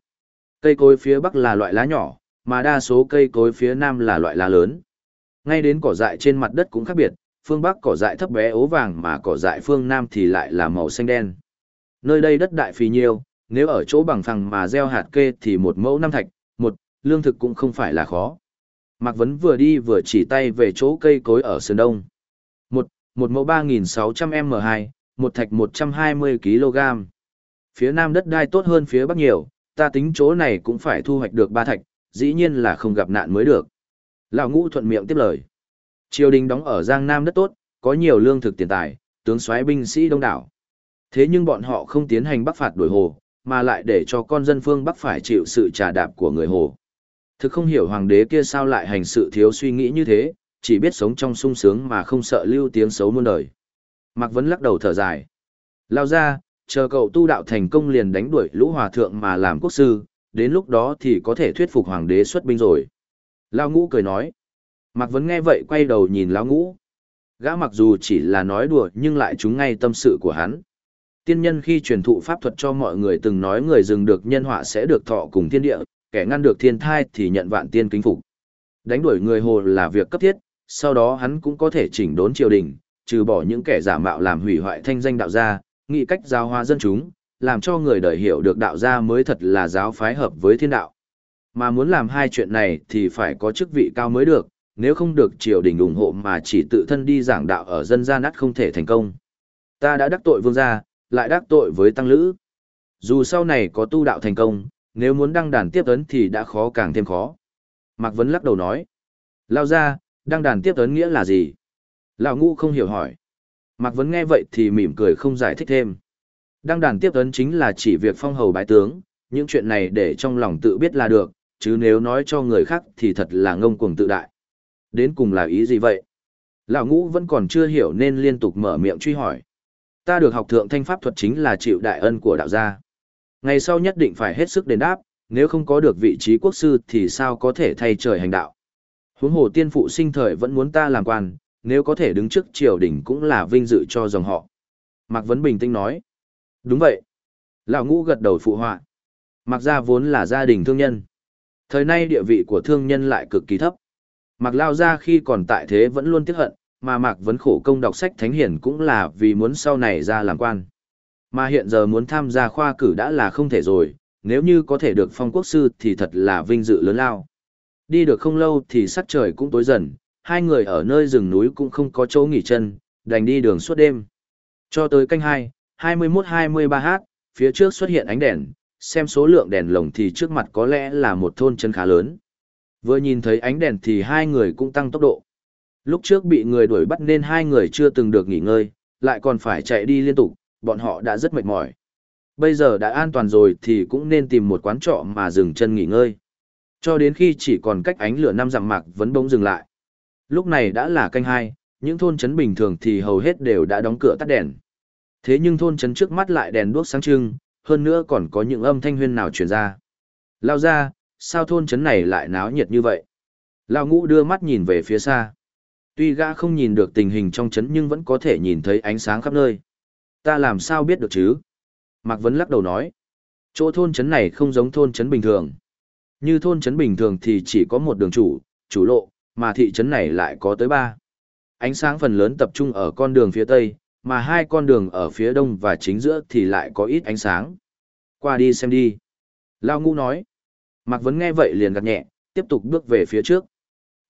Cây cối phía Bắc là loại lá nhỏ, mà đa số cây cối phía Nam là loại lá lớn. Ngay đến cỏ dại trên mặt đất cũng khác biệt, phương Bắc cỏ dại thấp bé ố vàng mà cỏ dại phương Nam thì lại là màu xanh đen. Nơi đây đất đại phì nhiêu, nếu ở chỗ bằng phẳng mà gieo hạt kê thì một mẫu năm thạch, một, lương thực cũng không phải là khó. Mạc Vấn vừa đi vừa chỉ tay về chỗ cây cối ở sườn đông. Một, một mẫu 3.600m2, một thạch 120kg. Phía nam đất đai tốt hơn phía bắc nhiều, ta tính chỗ này cũng phải thu hoạch được ba thạch, dĩ nhiên là không gặp nạn mới được. Lão ngũ thuận miệng tiếp lời. Triều đình đóng ở Giang Nam đất tốt, có nhiều lương thực tiền tài, tướng soái binh sĩ đông đảo. Thế nhưng bọn họ không tiến hành bắc phạt đuổi hồ, mà lại để cho con dân phương bắc phải chịu sự trà đạp của người hồ. Thực không hiểu hoàng đế kia sao lại hành sự thiếu suy nghĩ như thế, chỉ biết sống trong sung sướng mà không sợ lưu tiếng xấu muôn đời. Mạc Vấn lắc đầu thở dài. Lao ra, chờ cậu tu đạo thành công liền đánh đuổi lũ hòa thượng mà làm quốc sư, đến lúc đó thì có thể thuyết phục hoàng đế xuất binh rồi. Lao ngũ cười nói. Mạc Vấn nghe vậy quay đầu nhìn Lao ngũ. Gã mặc dù chỉ là nói đùa nhưng lại trúng ngay tâm sự của hắn. Tiên nhân khi truyền thụ pháp thuật cho mọi người từng nói người dừng được nhân họa sẽ được thọ cùng thiên địa, kẻ ngăn được thiên thai thì nhận vạn tiên kính phục. Đánh đuổi người hồ là việc cấp thiết, sau đó hắn cũng có thể chỉnh đốn triều đình, trừ bỏ những kẻ giả mạo làm hủy hoại thanh danh đạo gia, nghị cách giáo hóa dân chúng, làm cho người đời hiểu được đạo gia mới thật là giáo phái hợp với thiên đạo. Mà muốn làm hai chuyện này thì phải có chức vị cao mới được, nếu không được triều đình ủng hộ mà chỉ tự thân đi giảng đạo ở dân gian nát không thể thành công. Ta đã đắc tội vương gia, lại đắc tội với tăng lữ. Dù sau này có tu đạo thành công, nếu muốn đăng đàn tiếp ấn thì đã khó càng thêm khó. Mạc Vấn lắc đầu nói. Lao ra, đăng đàn tiếp ấn nghĩa là gì? Lão ngũ không hiểu hỏi. Mạc Vấn nghe vậy thì mỉm cười không giải thích thêm. Đăng đàn tiếp ấn chính là chỉ việc phong hầu bái tướng, những chuyện này để trong lòng tự biết là được, chứ nếu nói cho người khác thì thật là ngông cuồng tự đại. Đến cùng là ý gì vậy? Lão ngũ vẫn còn chưa hiểu nên liên tục mở miệng truy hỏi. Ta được học thượng thanh pháp thuật chính là chịu đại ân của đạo gia. Ngày sau nhất định phải hết sức đền đáp, nếu không có được vị trí quốc sư thì sao có thể thay trời hành đạo. Huống hồ tiên phụ sinh thời vẫn muốn ta làm quan, nếu có thể đứng trước triều đình cũng là vinh dự cho dòng họ. Mạc Vấn bình tĩnh nói. Đúng vậy. Lão ngũ gật đầu phụ họa. Mạc gia vốn là gia đình thương nhân. Thời nay địa vị của thương nhân lại cực kỳ thấp. Mạc Lao gia khi còn tại thế vẫn luôn tiếc hận, mà Mạc Vấn khổ công đọc sách thánh hiển cũng là vì muốn sau này ra làm quan. Mà hiện giờ muốn tham gia khoa cử đã là không thể rồi, nếu như có thể được phong quốc sư thì thật là vinh dự lớn lao. Đi được không lâu thì sắc trời cũng tối dần, hai người ở nơi rừng núi cũng không có chỗ nghỉ chân, đành đi đường suốt đêm. Cho tới canh 2, 21-23 h, phía trước xuất hiện ánh đèn, xem số lượng đèn lồng thì trước mặt có lẽ là một thôn chân khá lớn. Vừa nhìn thấy ánh đèn thì hai người cũng tăng tốc độ. Lúc trước bị người đuổi bắt nên hai người chưa từng được nghỉ ngơi, lại còn phải chạy đi liên tục, bọn họ đã rất mệt mỏi. Bây giờ đã an toàn rồi thì cũng nên tìm một quán trọ mà dừng chân nghỉ ngơi. Cho đến khi chỉ còn cách ánh lửa năm dặm mạc vẫn bỗng dừng lại. Lúc này đã là canh hai, những thôn trấn bình thường thì hầu hết đều đã đóng cửa tắt đèn. Thế nhưng thôn trấn trước mắt lại đèn đuốc sáng trưng, hơn nữa còn có những âm thanh huyên nào truyền ra. Lao ra, sao thôn trấn này lại náo nhiệt như vậy? Lao ngũ đưa mắt nhìn về phía xa. Tuy gã không nhìn được tình hình trong trấn nhưng vẫn có thể nhìn thấy ánh sáng khắp nơi. Ta làm sao biết được chứ? Mạc Vấn lắc đầu nói. Chỗ thôn trấn này không giống thôn trấn bình thường. Như thôn trấn bình thường thì chỉ có một đường chủ, chủ lộ, mà thị trấn này lại có tới ba. Ánh sáng phần lớn tập trung ở con đường phía tây, mà hai con đường ở phía đông và chính giữa thì lại có ít ánh sáng. Qua đi xem đi. Lao ngũ nói. Mạc Vấn nghe vậy liền gật nhẹ, tiếp tục bước về phía trước.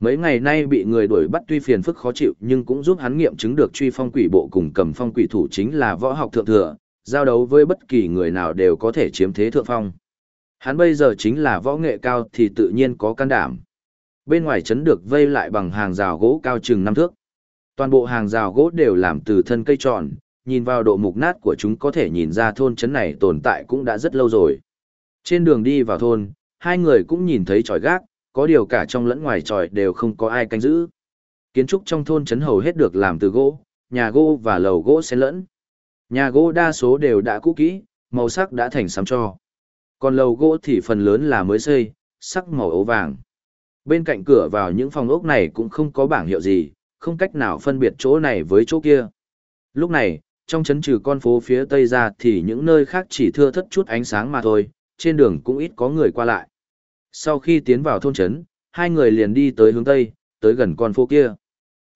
Mấy ngày nay bị người đuổi bắt tuy phiền phức khó chịu nhưng cũng giúp hắn nghiệm chứng được truy phong quỷ bộ cùng cầm phong quỷ thủ chính là võ học thượng thừa, giao đấu với bất kỳ người nào đều có thể chiếm thế thượng phong. Hắn bây giờ chính là võ nghệ cao thì tự nhiên có can đảm. Bên ngoài trấn được vây lại bằng hàng rào gỗ cao chừng năm thước. Toàn bộ hàng rào gỗ đều làm từ thân cây tròn, nhìn vào độ mục nát của chúng có thể nhìn ra thôn trấn này tồn tại cũng đã rất lâu rồi. Trên đường đi vào thôn, hai người cũng nhìn thấy tròi gác, có điều cả trong lẫn ngoài tròi đều không có ai canh giữ. Kiến trúc trong thôn trấn hầu hết được làm từ gỗ, nhà gỗ và lầu gỗ xen lẫn. Nhà gỗ đa số đều đã cũ kỹ, màu sắc đã thành xám cho. Còn lầu gỗ thì phần lớn là mới xây, sắc màu ấu vàng. Bên cạnh cửa vào những phòng ốc này cũng không có bảng hiệu gì, không cách nào phân biệt chỗ này với chỗ kia. Lúc này, trong chấn trừ con phố phía tây ra thì những nơi khác chỉ thưa thất chút ánh sáng mà thôi, trên đường cũng ít có người qua lại. Sau khi tiến vào thôn trấn, hai người liền đi tới hướng tây, tới gần con phố kia.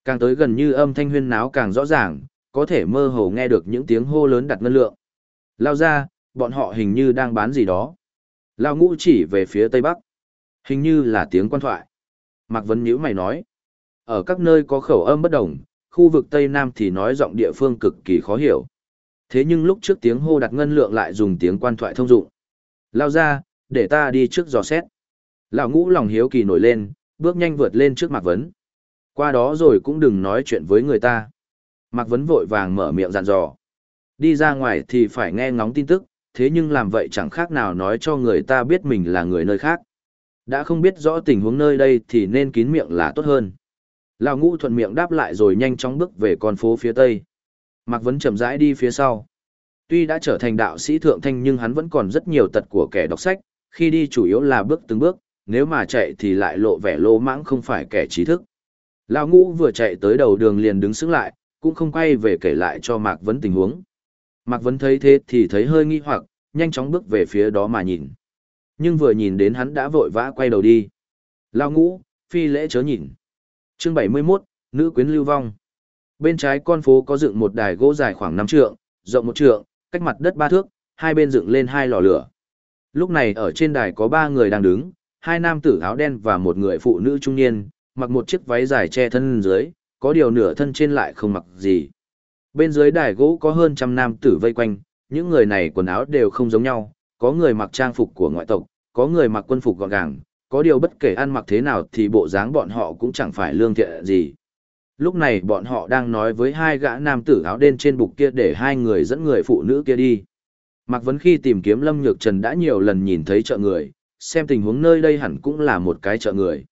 Càng tới gần như âm thanh huyên náo càng rõ ràng, có thể mơ hồ nghe được những tiếng hô lớn đặt ngân lượng. Lao ra, bọn họ hình như đang bán gì đó. Lao ngũ chỉ về phía tây bắc. Hình như là tiếng quan thoại. Mạc Vấn Nhữ mày nói. Ở các nơi có khẩu âm bất đồng, khu vực Tây Nam thì nói giọng địa phương cực kỳ khó hiểu. Thế nhưng lúc trước tiếng hô đặt ngân lượng lại dùng tiếng quan thoại thông dụng. Lao ra, để ta đi trước dò xét. Lão ngũ lòng hiếu kỳ nổi lên, bước nhanh vượt lên trước Mạc Vấn. Qua đó rồi cũng đừng nói chuyện với người ta. Mạc Vấn vội vàng mở miệng dặn dò. Đi ra ngoài thì phải nghe ngóng tin tức, thế nhưng làm vậy chẳng khác nào nói cho người ta biết mình là người nơi khác. Đã không biết rõ tình huống nơi đây thì nên kín miệng là tốt hơn. Lão ngũ thuận miệng đáp lại rồi nhanh chóng bước về con phố phía tây. Mạc Vấn chậm rãi đi phía sau. Tuy đã trở thành đạo sĩ thượng thanh nhưng hắn vẫn còn rất nhiều tật của kẻ đọc sách, khi đi chủ yếu là bước từng bước, nếu mà chạy thì lại lộ vẻ lô mãng không phải kẻ trí thức. Lão ngũ vừa chạy tới đầu đường liền đứng sững lại, cũng không quay về kể lại cho Mạc Vấn tình huống. Mạc Vấn thấy thế thì thấy hơi nghi hoặc, nhanh chóng bước về phía đó mà nhìn. Nhưng vừa nhìn đến hắn đã vội vã quay đầu đi. Lão ngũ, phi lễ chớ nhìn. Chương 71, Nữ quyến lưu vong. Bên trái con phố có dựng một đài gỗ dài khoảng 5 trượng, rộng một trượng, cách mặt đất ba thước, hai bên dựng lên hai lò lửa. Lúc này ở trên đài có ba người đang đứng, hai nam tử áo đen và một người phụ nữ trung niên, mặc một chiếc váy dài che thân dưới, có điều nửa thân trên lại không mặc gì. Bên dưới đài gỗ có hơn trăm nam tử vây quanh, những người này quần áo đều không giống nhau, có người mặc trang phục của ngoại tộc, có người mặc quân phục gọn gàng, có điều bất kể ăn mặc thế nào thì bộ dáng bọn họ cũng chẳng phải lương thiện gì. Lúc này bọn họ đang nói với hai gã nam tử áo đen trên bục kia để hai người dẫn người phụ nữ kia đi. Mạc Vấn khi tìm kiếm Lâm Nhược Trần đã nhiều lần nhìn thấy chợ người, xem tình huống nơi đây hẳn cũng là một cái chợ người.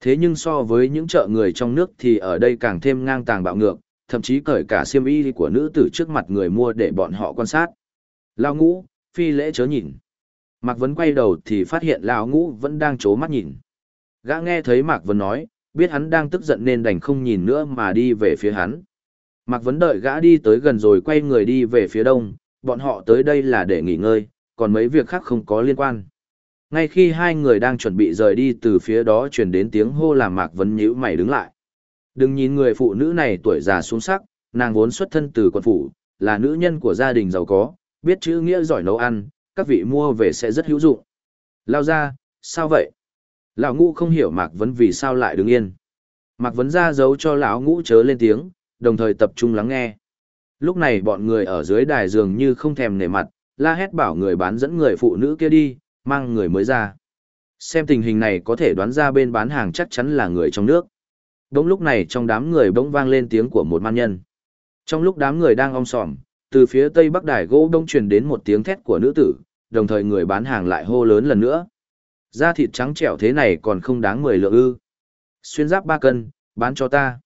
Thế nhưng so với những chợ người trong nước thì ở đây càng thêm ngang tàng bạo ngược, thậm chí cởi cả xiêm y của nữ tử trước mặt người mua để bọn họ quan sát. Lao ngũ, phi lễ chớ nhìn. Mạc Vấn quay đầu thì phát hiện Lão ngũ vẫn đang chố mắt nhìn. Gã nghe thấy Mạc Vấn nói, biết hắn đang tức giận nên đành không nhìn nữa mà đi về phía hắn. Mạc Vấn đợi gã đi tới gần rồi quay người đi về phía đông, bọn họ tới đây là để nghỉ ngơi, còn mấy việc khác không có liên quan. Ngay khi hai người đang chuẩn bị rời đi từ phía đó truyền đến tiếng hô làm Mạc Vấn nhíu mày đứng lại. Đừng nhìn người phụ nữ này tuổi già xuống sắc, nàng vốn xuất thân từ quận phủ, là nữ nhân của gia đình giàu có, biết chữ nghĩa giỏi nấu ăn, các vị mua về sẽ rất hữu dụng. Lao ra, sao vậy? Lão ngũ không hiểu Mạc Vấn vì sao lại đứng yên. Mạc Vấn ra giấu cho lão ngũ chớ lên tiếng, đồng thời tập trung lắng nghe. Lúc này bọn người ở dưới đài giường như không thèm nể mặt, la hét bảo người bán dẫn người phụ nữ kia đi, mang người mới ra. Xem tình hình này có thể đoán ra bên bán hàng chắc chắn là người trong nước. Đúng lúc này trong đám người bỗng vang lên tiếng của một man nhân. Trong lúc đám người đang ong sòm, từ phía tây bắc đài gỗ đông truyền đến một tiếng thét của nữ tử, đồng thời người bán hàng lại hô lớn lần nữa. Da thịt trắng trẻo thế này còn không đáng mười lượng ư. Xuyên giáp ba cân, bán cho ta.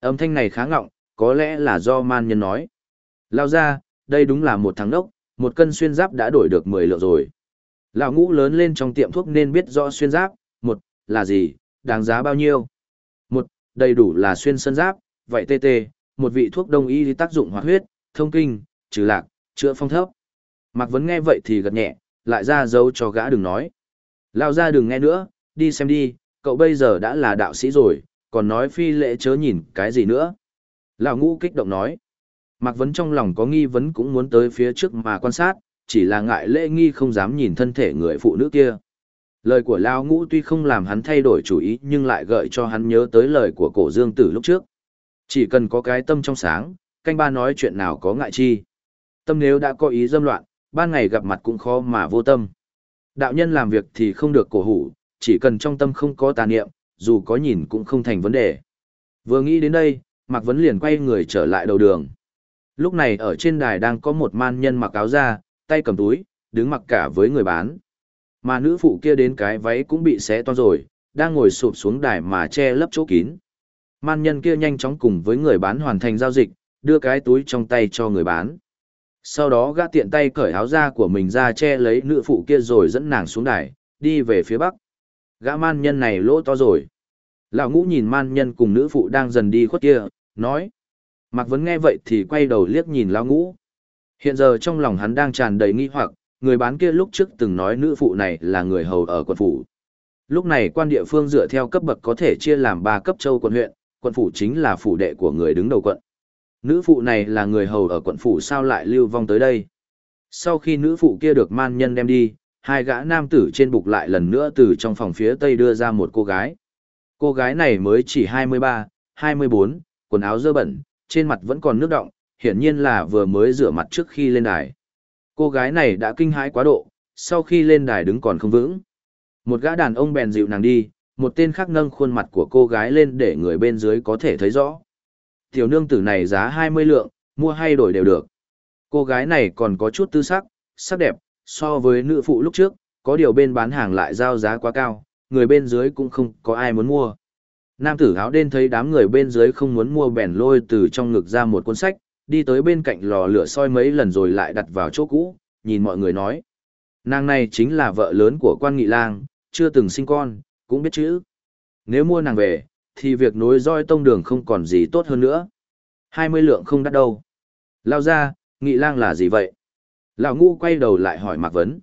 Âm thanh này khá ngọng, có lẽ là do man nhân nói. Lao ra, đây đúng là một thằng đốc, một cân xuyên giáp đã đổi được mười lượng rồi. Lão ngũ lớn lên trong tiệm thuốc nên biết rõ xuyên giáp, một, là gì, đáng giá bao nhiêu. Một, đầy đủ là xuyên sân giáp, vậy tê tê, một vị thuốc đông y tác dụng hoạt huyết, thông kinh, trừ lạc, chữa phong thấp. Mạc Vấn nghe vậy thì gật nhẹ, lại ra dấu cho gã đừng nói. Lao ra đừng nghe nữa, đi xem đi, cậu bây giờ đã là đạo sĩ rồi, còn nói phi lễ chớ nhìn cái gì nữa. Lão ngũ kích động nói. Mạc Vấn trong lòng có nghi vấn cũng muốn tới phía trước mà quan sát, chỉ là ngại lễ nghi không dám nhìn thân thể người phụ nữ kia. Lời của Lao Ngũ tuy không làm hắn thay đổi chủ ý nhưng lại gợi cho hắn nhớ tới lời của cổ dương tử lúc trước. Chỉ cần có cái tâm trong sáng, canh ba nói chuyện nào có ngại chi. Tâm nếu đã có ý dâm loạn, ban ngày gặp mặt cũng khó mà vô tâm. Đạo nhân làm việc thì không được cổ hủ, chỉ cần trong tâm không có tà niệm, dù có nhìn cũng không thành vấn đề. Vừa nghĩ đến đây, Mạc Vấn liền quay người trở lại đầu đường. Lúc này ở trên đài đang có một man nhân mặc áo da, tay cầm túi, đứng mặc cả với người bán. Mà nữ phụ kia đến cái váy cũng bị xé toan rồi, đang ngồi sụp xuống đài mà che lấp chỗ kín. Man nhân kia nhanh chóng cùng với người bán hoàn thành giao dịch, đưa cái túi trong tay cho người bán. Sau đó gã tiện tay cởi áo da của mình ra che lấy nữ phụ kia rồi dẫn nàng xuống đài, đi về phía bắc. Gã man nhân này lỗ to rồi. Lão ngũ nhìn man nhân cùng nữ phụ đang dần đi khuất kia, nói. Mạc Vấn nghe vậy thì quay đầu liếc nhìn lão ngũ. Hiện giờ trong lòng hắn đang tràn đầy nghi hoặc, người bán kia lúc trước từng nói nữ phụ này là người hầu ở quận phủ. Lúc này quan địa phương dựa theo cấp bậc có thể chia làm 3 cấp châu quận huyện, quận phủ chính là phủ đệ của người đứng đầu quận. Nữ phụ này là người hầu ở quận phủ sao lại lưu vong tới đây. Sau khi nữ phụ kia được man nhân đem đi, hai gã nam tử trên bục lại lần nữa từ trong phòng phía tây đưa ra một cô gái. Cô gái này mới chỉ 23, 24, quần áo dơ bẩn, trên mặt vẫn còn nước động, hiển nhiên là vừa mới rửa mặt trước khi lên đài. Cô gái này đã kinh hãi quá độ, sau khi lên đài đứng còn không vững. Một gã đàn ông bèn dịu nàng đi, một tên khác nâng khuôn mặt của cô gái lên để người bên dưới có thể thấy rõ. Tiểu nương tử này giá 20 lượng, mua hay đổi đều được. Cô gái này còn có chút tư sắc, sắc đẹp, so với nữ phụ lúc trước, có điều bên bán hàng lại giao giá quá cao, người bên dưới cũng không có ai muốn mua. Nam tử áo đen thấy đám người bên dưới không muốn mua bèn lôi từ trong ngực ra một cuốn sách, đi tới bên cạnh lò lửa soi mấy lần rồi lại đặt vào chỗ cũ, nhìn mọi người nói. Nàng này chính là vợ lớn của quan nghị lang, chưa từng sinh con, cũng biết chữ. Nếu mua nàng về, thì việc nối roi tông đường không còn gì tốt hơn nữa. 20 lượng không đắt đâu. Lao ra, nghị lang là gì vậy? Lão ngu quay đầu lại hỏi Mạc Vấn.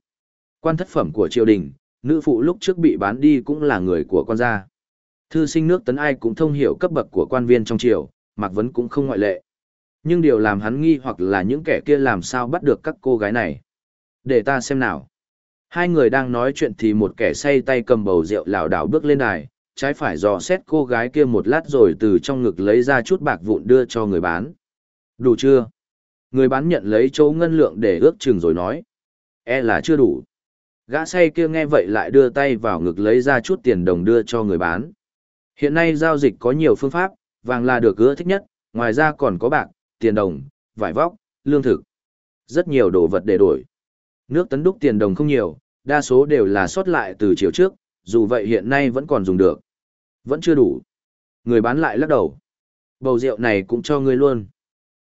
Quan thất phẩm của triều đình, nữ phụ lúc trước bị bán đi cũng là người của quan gia. Thư sinh nước tấn ai cũng thông hiểu cấp bậc của quan viên trong triều, Mạc Vấn cũng không ngoại lệ. Nhưng điều làm hắn nghi hoặc là những kẻ kia làm sao bắt được các cô gái này. Để ta xem nào. Hai người đang nói chuyện thì một kẻ say tay cầm bầu rượu lảo đảo bước lên đài, trái phải dò xét cô gái kia một lát rồi từ trong ngực lấy ra chút bạc vụn đưa cho người bán. Đủ chưa? Người bán nhận lấy chỗ ngân lượng để ước chừng rồi nói. E là chưa đủ. Gã say kia nghe vậy lại đưa tay vào ngực lấy ra chút tiền đồng đưa cho người bán. Hiện nay giao dịch có nhiều phương pháp, vàng là được ưa thích nhất, ngoài ra còn có bạc, tiền đồng, vải vóc, lương thực. Rất nhiều đồ vật để đổi. Nước tấn đúc tiền đồng không nhiều, đa số đều là sót lại từ chiều trước, dù vậy hiện nay vẫn còn dùng được. Vẫn chưa đủ. Người bán lại lắc đầu. Bầu rượu này cũng cho ngươi luôn.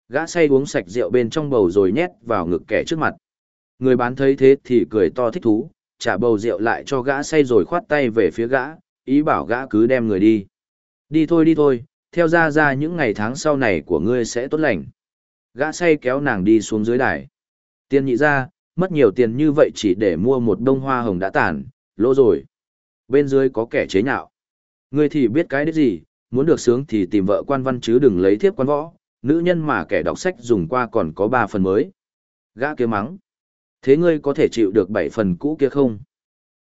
Gã say uống sạch rượu bên trong bầu rồi nhét vào ngực kẻ trước mặt. Người bán thấy thế thì cười to thích thú, trả bầu rượu lại cho gã say rồi khoát tay về phía gã, ý bảo gã cứ đem người đi. Đi thôi đi thôi, theo ra ra những ngày tháng sau này của ngươi sẽ tốt lành. Gã say kéo nàng đi xuống dưới đài. Tiên nhị ra, mất nhiều tiền như vậy chỉ để mua một đông hoa hồng đã tàn, lỗ rồi. Bên dưới có kẻ chế nhạo. Ngươi thì biết cái đấy gì, muốn được sướng thì tìm vợ quan văn chứ đừng lấy thiếp quan võ, nữ nhân mà kẻ đọc sách dùng qua còn có ba phần mới. Gã kia mắng. Thế ngươi có thể chịu được bảy phần cũ kia không?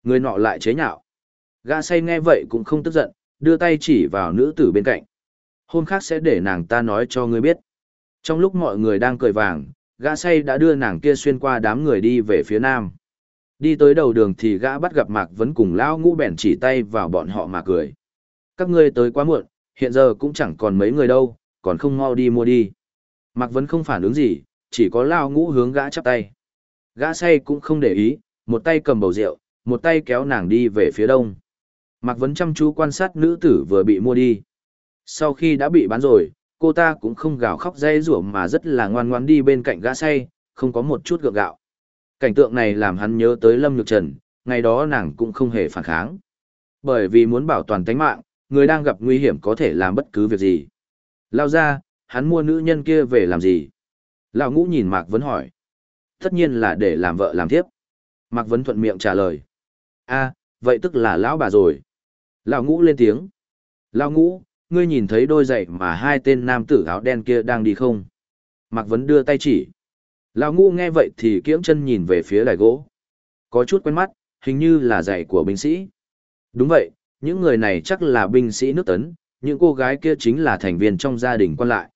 Ngươi nọ lại chế nhạo. Gã say nghe vậy cũng không tức giận, đưa tay chỉ vào nữ tử bên cạnh. Hôm khác sẽ để nàng ta nói cho ngươi biết. Trong lúc mọi người đang cười vàng, gã say đã đưa nàng kia xuyên qua đám người đi về phía nam. Đi tới đầu đường thì gã bắt gặp Mạc Vấn cùng lão ngũ bèn chỉ tay vào bọn họ mà cười. Các ngươi tới quá muộn, hiện giờ cũng chẳng còn mấy người đâu, còn không mau đi mua đi. Mạc Vấn không phản ứng gì, chỉ có lao ngũ hướng gã chắp tay. Gã say cũng không để ý, một tay cầm bầu rượu, một tay kéo nàng đi về phía đông. Mạc Vấn chăm chú quan sát nữ tử vừa bị mua đi. Sau khi đã bị bán rồi, cô ta cũng không gào khóc dây rủa mà rất là ngoan ngoan đi bên cạnh gã say, không có một chút gượng gạo. Cảnh tượng này làm hắn nhớ tới Lâm Nhược Trần, ngày đó nàng cũng không hề phản kháng. Bởi vì muốn bảo toàn tánh mạng, người đang gặp nguy hiểm có thể làm bất cứ việc gì. Lao ra, hắn mua nữ nhân kia về làm gì? Lão ngũ nhìn Mạc Vấn hỏi. Tất nhiên là để làm vợ làm thiếp. Mạc Vấn thuận miệng trả lời. a vậy tức là lão bà rồi. Lão ngũ lên tiếng. Lão ngũ, ngươi nhìn thấy đôi giày mà hai tên nam tử áo đen kia đang đi không? Mạc Vấn đưa tay chỉ. Lão ngũ nghe vậy thì kiễng chân nhìn về phía đài gỗ. Có chút quen mắt, hình như là giày của binh sĩ. Đúng vậy, những người này chắc là binh sĩ nước tấn, những cô gái kia chính là thành viên trong gia đình quan lại.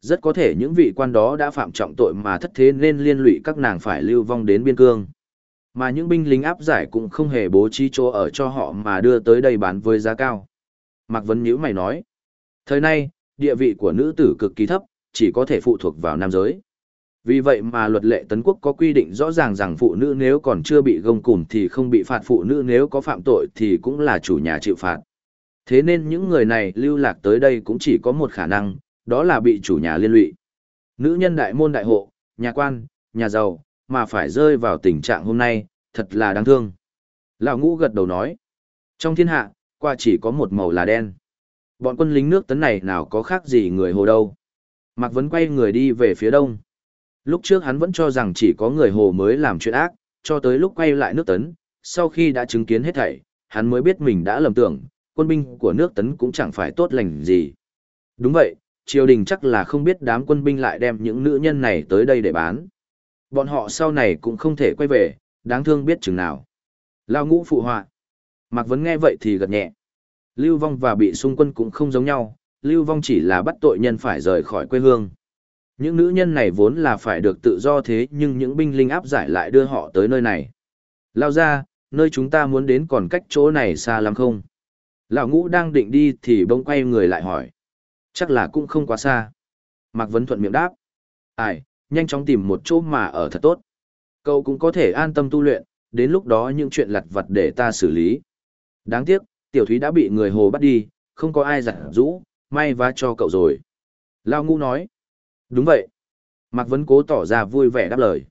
Rất có thể những vị quan đó đã phạm trọng tội mà thất thế nên liên lụy các nàng phải lưu vong đến biên cương. Mà những binh lính áp giải cũng không hề bố trí chỗ ở cho họ mà đưa tới đây bán với giá cao. Mạc Vấn Nhữ mày nói, thời nay, địa vị của nữ tử cực kỳ thấp, chỉ có thể phụ thuộc vào nam giới. Vì vậy mà luật lệ tấn quốc có quy định rõ ràng rằng phụ nữ nếu còn chưa bị gông cùm thì không bị phạt phụ nữ nếu có phạm tội thì cũng là chủ nhà chịu phạt. Thế nên những người này lưu lạc tới đây cũng chỉ có một khả năng, đó là bị chủ nhà liên lụy. Nữ nhân đại môn đại hộ, nhà quan, nhà giàu, mà phải rơi vào tình trạng hôm nay, thật là đáng thương. Lão ngũ gật đầu nói, trong thiên hạ, qua chỉ có một màu là đen. Bọn quân lính nước tấn này nào có khác gì người hồ đâu. Mạc Vấn quay người đi về phía đông. Lúc trước hắn vẫn cho rằng chỉ có người hồ mới làm chuyện ác, cho tới lúc quay lại nước tấn, sau khi đã chứng kiến hết thảy, hắn mới biết mình đã lầm tưởng, quân binh của nước tấn cũng chẳng phải tốt lành gì. Đúng vậy, triều đình chắc là không biết đám quân binh lại đem những nữ nhân này tới đây để bán. Bọn họ sau này cũng không thể quay về, đáng thương biết chừng nào. Lao ngũ phụ họa. Mạc Vấn nghe vậy thì gật nhẹ. Lưu vong và bị xung quân cũng không giống nhau, lưu vong chỉ là bắt tội nhân phải rời khỏi quê hương. Những nữ nhân này vốn là phải được tự do thế nhưng những binh linh áp giải lại đưa họ tới nơi này. Lao ra, nơi chúng ta muốn đến còn cách chỗ này xa lắm không? Lão ngũ đang định đi thì bỗng quay người lại hỏi. Chắc là cũng không quá xa. Mạc Vấn thuận miệng đáp. Ai, nhanh chóng tìm một chỗ mà ở thật tốt. Cậu cũng có thể an tâm tu luyện, đến lúc đó những chuyện lặt vặt để ta xử lý. Đáng tiếc, tiểu thúy đã bị người hồ bắt đi, không có ai giả rũ, may vá cho cậu rồi. Lao ngũ nói. Đúng vậy. Mạc Vấn cố tỏ ra vui vẻ đáp lời.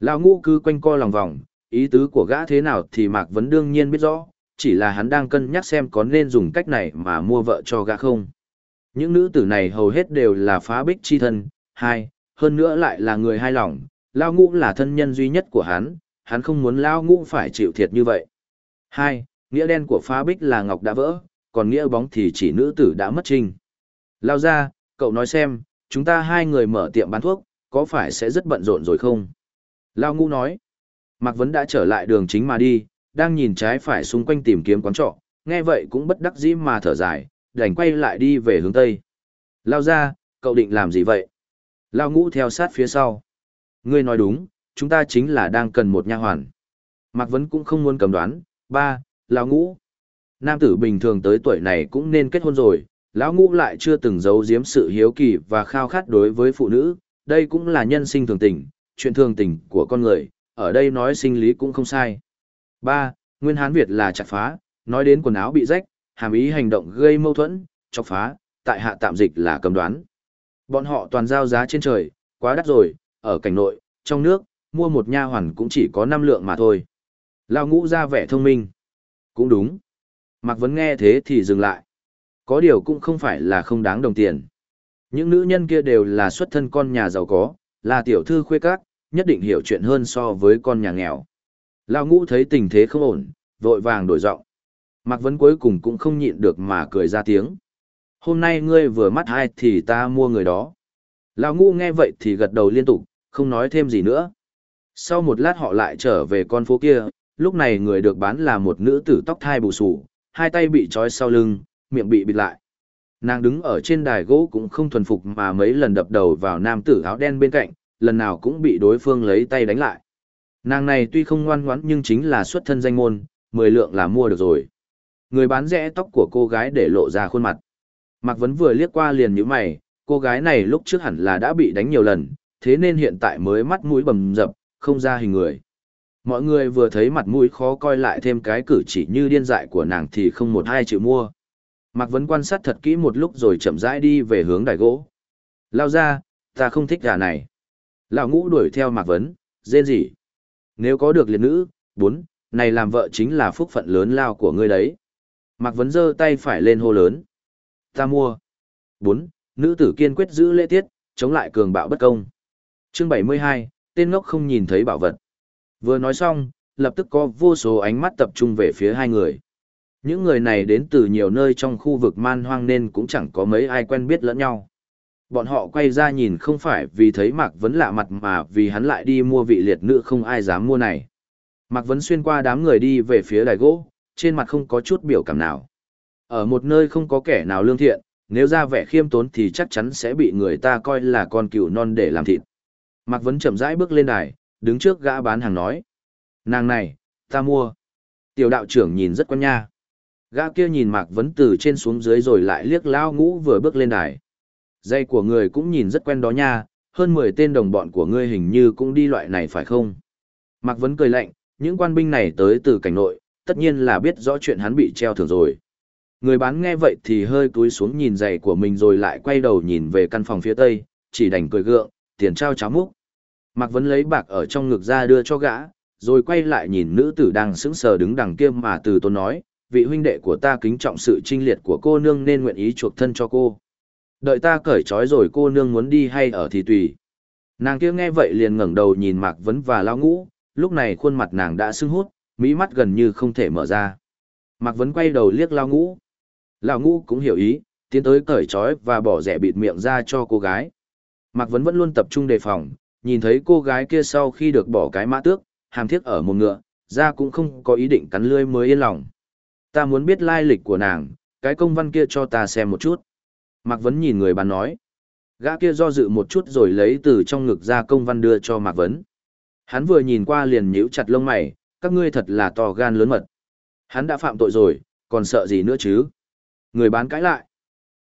Lao ngũ cứ quanh co lòng vòng, ý tứ của gã thế nào thì Mạc Vấn đương nhiên biết rõ, chỉ là hắn đang cân nhắc xem có nên dùng cách này mà mua vợ cho gã không. Những nữ tử này hầu hết đều là phá bích chi thân, hai, hơn nữa lại là người hai lòng, Lao ngũ là thân nhân duy nhất của hắn, hắn không muốn Lao ngũ phải chịu thiệt như vậy. Hai, nghĩa đen của phá bích là ngọc đã vỡ, còn nghĩa bóng thì chỉ nữ tử đã mất trinh. Lao ra, cậu nói xem, chúng ta hai người mở tiệm bán thuốc, có phải sẽ rất bận rộn rồi không? Lao ngũ nói. Mạc Vấn đã trở lại đường chính mà đi, đang nhìn trái phải xung quanh tìm kiếm quán trọ, nghe vậy cũng bất đắc dĩ mà thở dài, đành quay lại đi về hướng Tây. Lao ra, cậu định làm gì vậy? Lao ngũ theo sát phía sau. Ngươi nói đúng, chúng ta chính là đang cần một nha hoàn. Mạc Vấn cũng không muốn cầm đoán. Ba, lão ngũ. Nam tử bình thường tới tuổi này cũng nên kết hôn rồi, lão ngũ lại chưa từng giấu giếm sự hiếu kỳ và khao khát đối với phụ nữ, đây cũng là nhân sinh thường tình, chuyện thường tình của con người, ở đây nói sinh lý cũng không sai. ba Nguyên Hán Việt là chặt phá, nói đến quần áo bị rách, hàm ý hành động gây mâu thuẫn, chọc phá, tại hạ tạm dịch là cầm đoán. Bọn họ toàn giao giá trên trời, quá đắt rồi, ở cảnh nội, trong nước, mua một nha hoàn cũng chỉ có năm lượng mà thôi. Lao ngũ ra vẻ thông minh. Cũng đúng. Mạc Vấn nghe thế thì dừng lại. Có điều cũng không phải là không đáng đồng tiền. Những nữ nhân kia đều là xuất thân con nhà giàu có, là tiểu thư khuê các, nhất định hiểu chuyện hơn so với con nhà nghèo. Lao ngũ thấy tình thế không ổn, vội vàng đổi giọng. Mạc Vấn cuối cùng cũng không nhịn được mà cười ra tiếng. Hôm nay ngươi vừa mắt hai thì ta mua người đó. Lao ngũ nghe vậy thì gật đầu liên tục, không nói thêm gì nữa. Sau một lát họ lại trở về con phố kia, lúc này người được bán là một nữ tử tóc thai bù sù, hai tay bị trói sau lưng, miệng bị bịt lại. Nàng đứng ở trên đài gỗ cũng không thuần phục mà mấy lần đập đầu vào nam tử áo đen bên cạnh, lần nào cũng bị đối phương lấy tay đánh lại. Nàng này tuy không ngoan ngoãn nhưng chính là xuất thân danh môn, mười lượng là mua được rồi. Người bán rẽ tóc của cô gái để lộ ra khuôn mặt. Mạc Vấn vừa liếc qua liền như mày, cô gái này lúc trước hẳn là đã bị đánh nhiều lần, thế nên hiện tại mới mắt mũi bầm dập, không ra hình người. Mọi người vừa thấy mặt mũi khó coi lại thêm cái cử chỉ như điên dại của nàng thì không một ai chịu mua. Mạc Vấn quan sát thật kỹ một lúc rồi chậm rãi đi về hướng đài gỗ. Lao ra, ta không thích gà này. Lão ngũ đuổi theo Mạc Vấn, rên rỉ. Nếu có được liệt nữ, bốn, này làm vợ chính là phúc phận lớn lao của ngươi đấy. Mạc Vấn giơ tay phải lên hô lớn. Ta mua. bốn, nữ tử kiên quyết giữ lễ tiết, chống lại cường bạo bất công. Chương bảy mươi hai, tên ngốc không nhìn thấy bảo vật. Vừa nói xong, lập tức có vô số ánh mắt tập trung về phía hai người. Những người này đến từ nhiều nơi trong khu vực man hoang nên cũng chẳng có mấy ai quen biết lẫn nhau. Bọn họ quay ra nhìn không phải vì thấy Mạc Vấn lạ mặt mà vì hắn lại đi mua vị liệt nữ không ai dám mua này. Mạc Vấn xuyên qua đám người đi về phía đài gỗ, trên mặt không có chút biểu cảm nào. Ở một nơi không có kẻ nào lương thiện, nếu ra vẻ khiêm tốn thì chắc chắn sẽ bị người ta coi là con cừu non để làm thịt. Mạc Vấn chậm rãi bước lên đài, đứng trước gã bán hàng nói. Nàng này, ta mua. Tiểu đạo trưởng nhìn rất quen nha. Gã kia nhìn Mạc Vấn từ trên xuống dưới rồi lại liếc lao ngũ vừa bước lên đài. Dây của người cũng nhìn rất quen đó nha, hơn 10 tên đồng bọn của ngươi hình như cũng đi loại này phải không? Mạc Vấn cười lạnh, những quan binh này tới từ cảnh nội, tất nhiên là biết rõ chuyện hắn bị treo thưởng rồi. Người bán nghe vậy thì hơi cúi xuống nhìn giày của mình rồi lại quay đầu nhìn về căn phòng phía tây, chỉ đành cười gượng, tiền trao cháo múc. Mạc Vấn lấy bạc ở trong ngực ra đưa cho gã, rồi quay lại nhìn nữ tử đang sững sờ đứng đằng kia mà từ tôn nói, vị huynh đệ của ta kính trọng sự trinh liệt của cô nương nên nguyện ý chuộc thân cho cô. Đợi ta cởi trói rồi cô nương muốn đi hay ở thì tùy. Nàng kia nghe vậy liền ngẩng đầu nhìn Mạc Vấn và Lao Ngũ, lúc này khuôn mặt nàng đã sưng hút, mỹ mắt gần như không thể mở ra. Mạc Vấn quay đầu liếc Lao Ngũ. Lao Ngũ cũng hiểu ý, tiến tới cởi trói và bỏ rẻ bịt miệng ra cho cô gái. Mạc Vấn vẫn luôn tập trung đề phòng, nhìn thấy cô gái kia sau khi được bỏ cái mã tước, hàm thiết ở một ngựa, ra cũng không có ý định cắn lươi mới yên lòng. Ta muốn biết lai lịch của nàng, cái công văn kia cho ta xem một chút. Mạc Vấn nhìn người bán nói. Gã kia do dự một chút rồi lấy từ trong ngực ra công văn đưa cho Mạc Vấn. Hắn vừa nhìn qua liền nhíu chặt lông mày, các ngươi thật là to gan lớn mật. Hắn đã phạm tội rồi, còn sợ gì nữa chứ? Người bán cãi lại.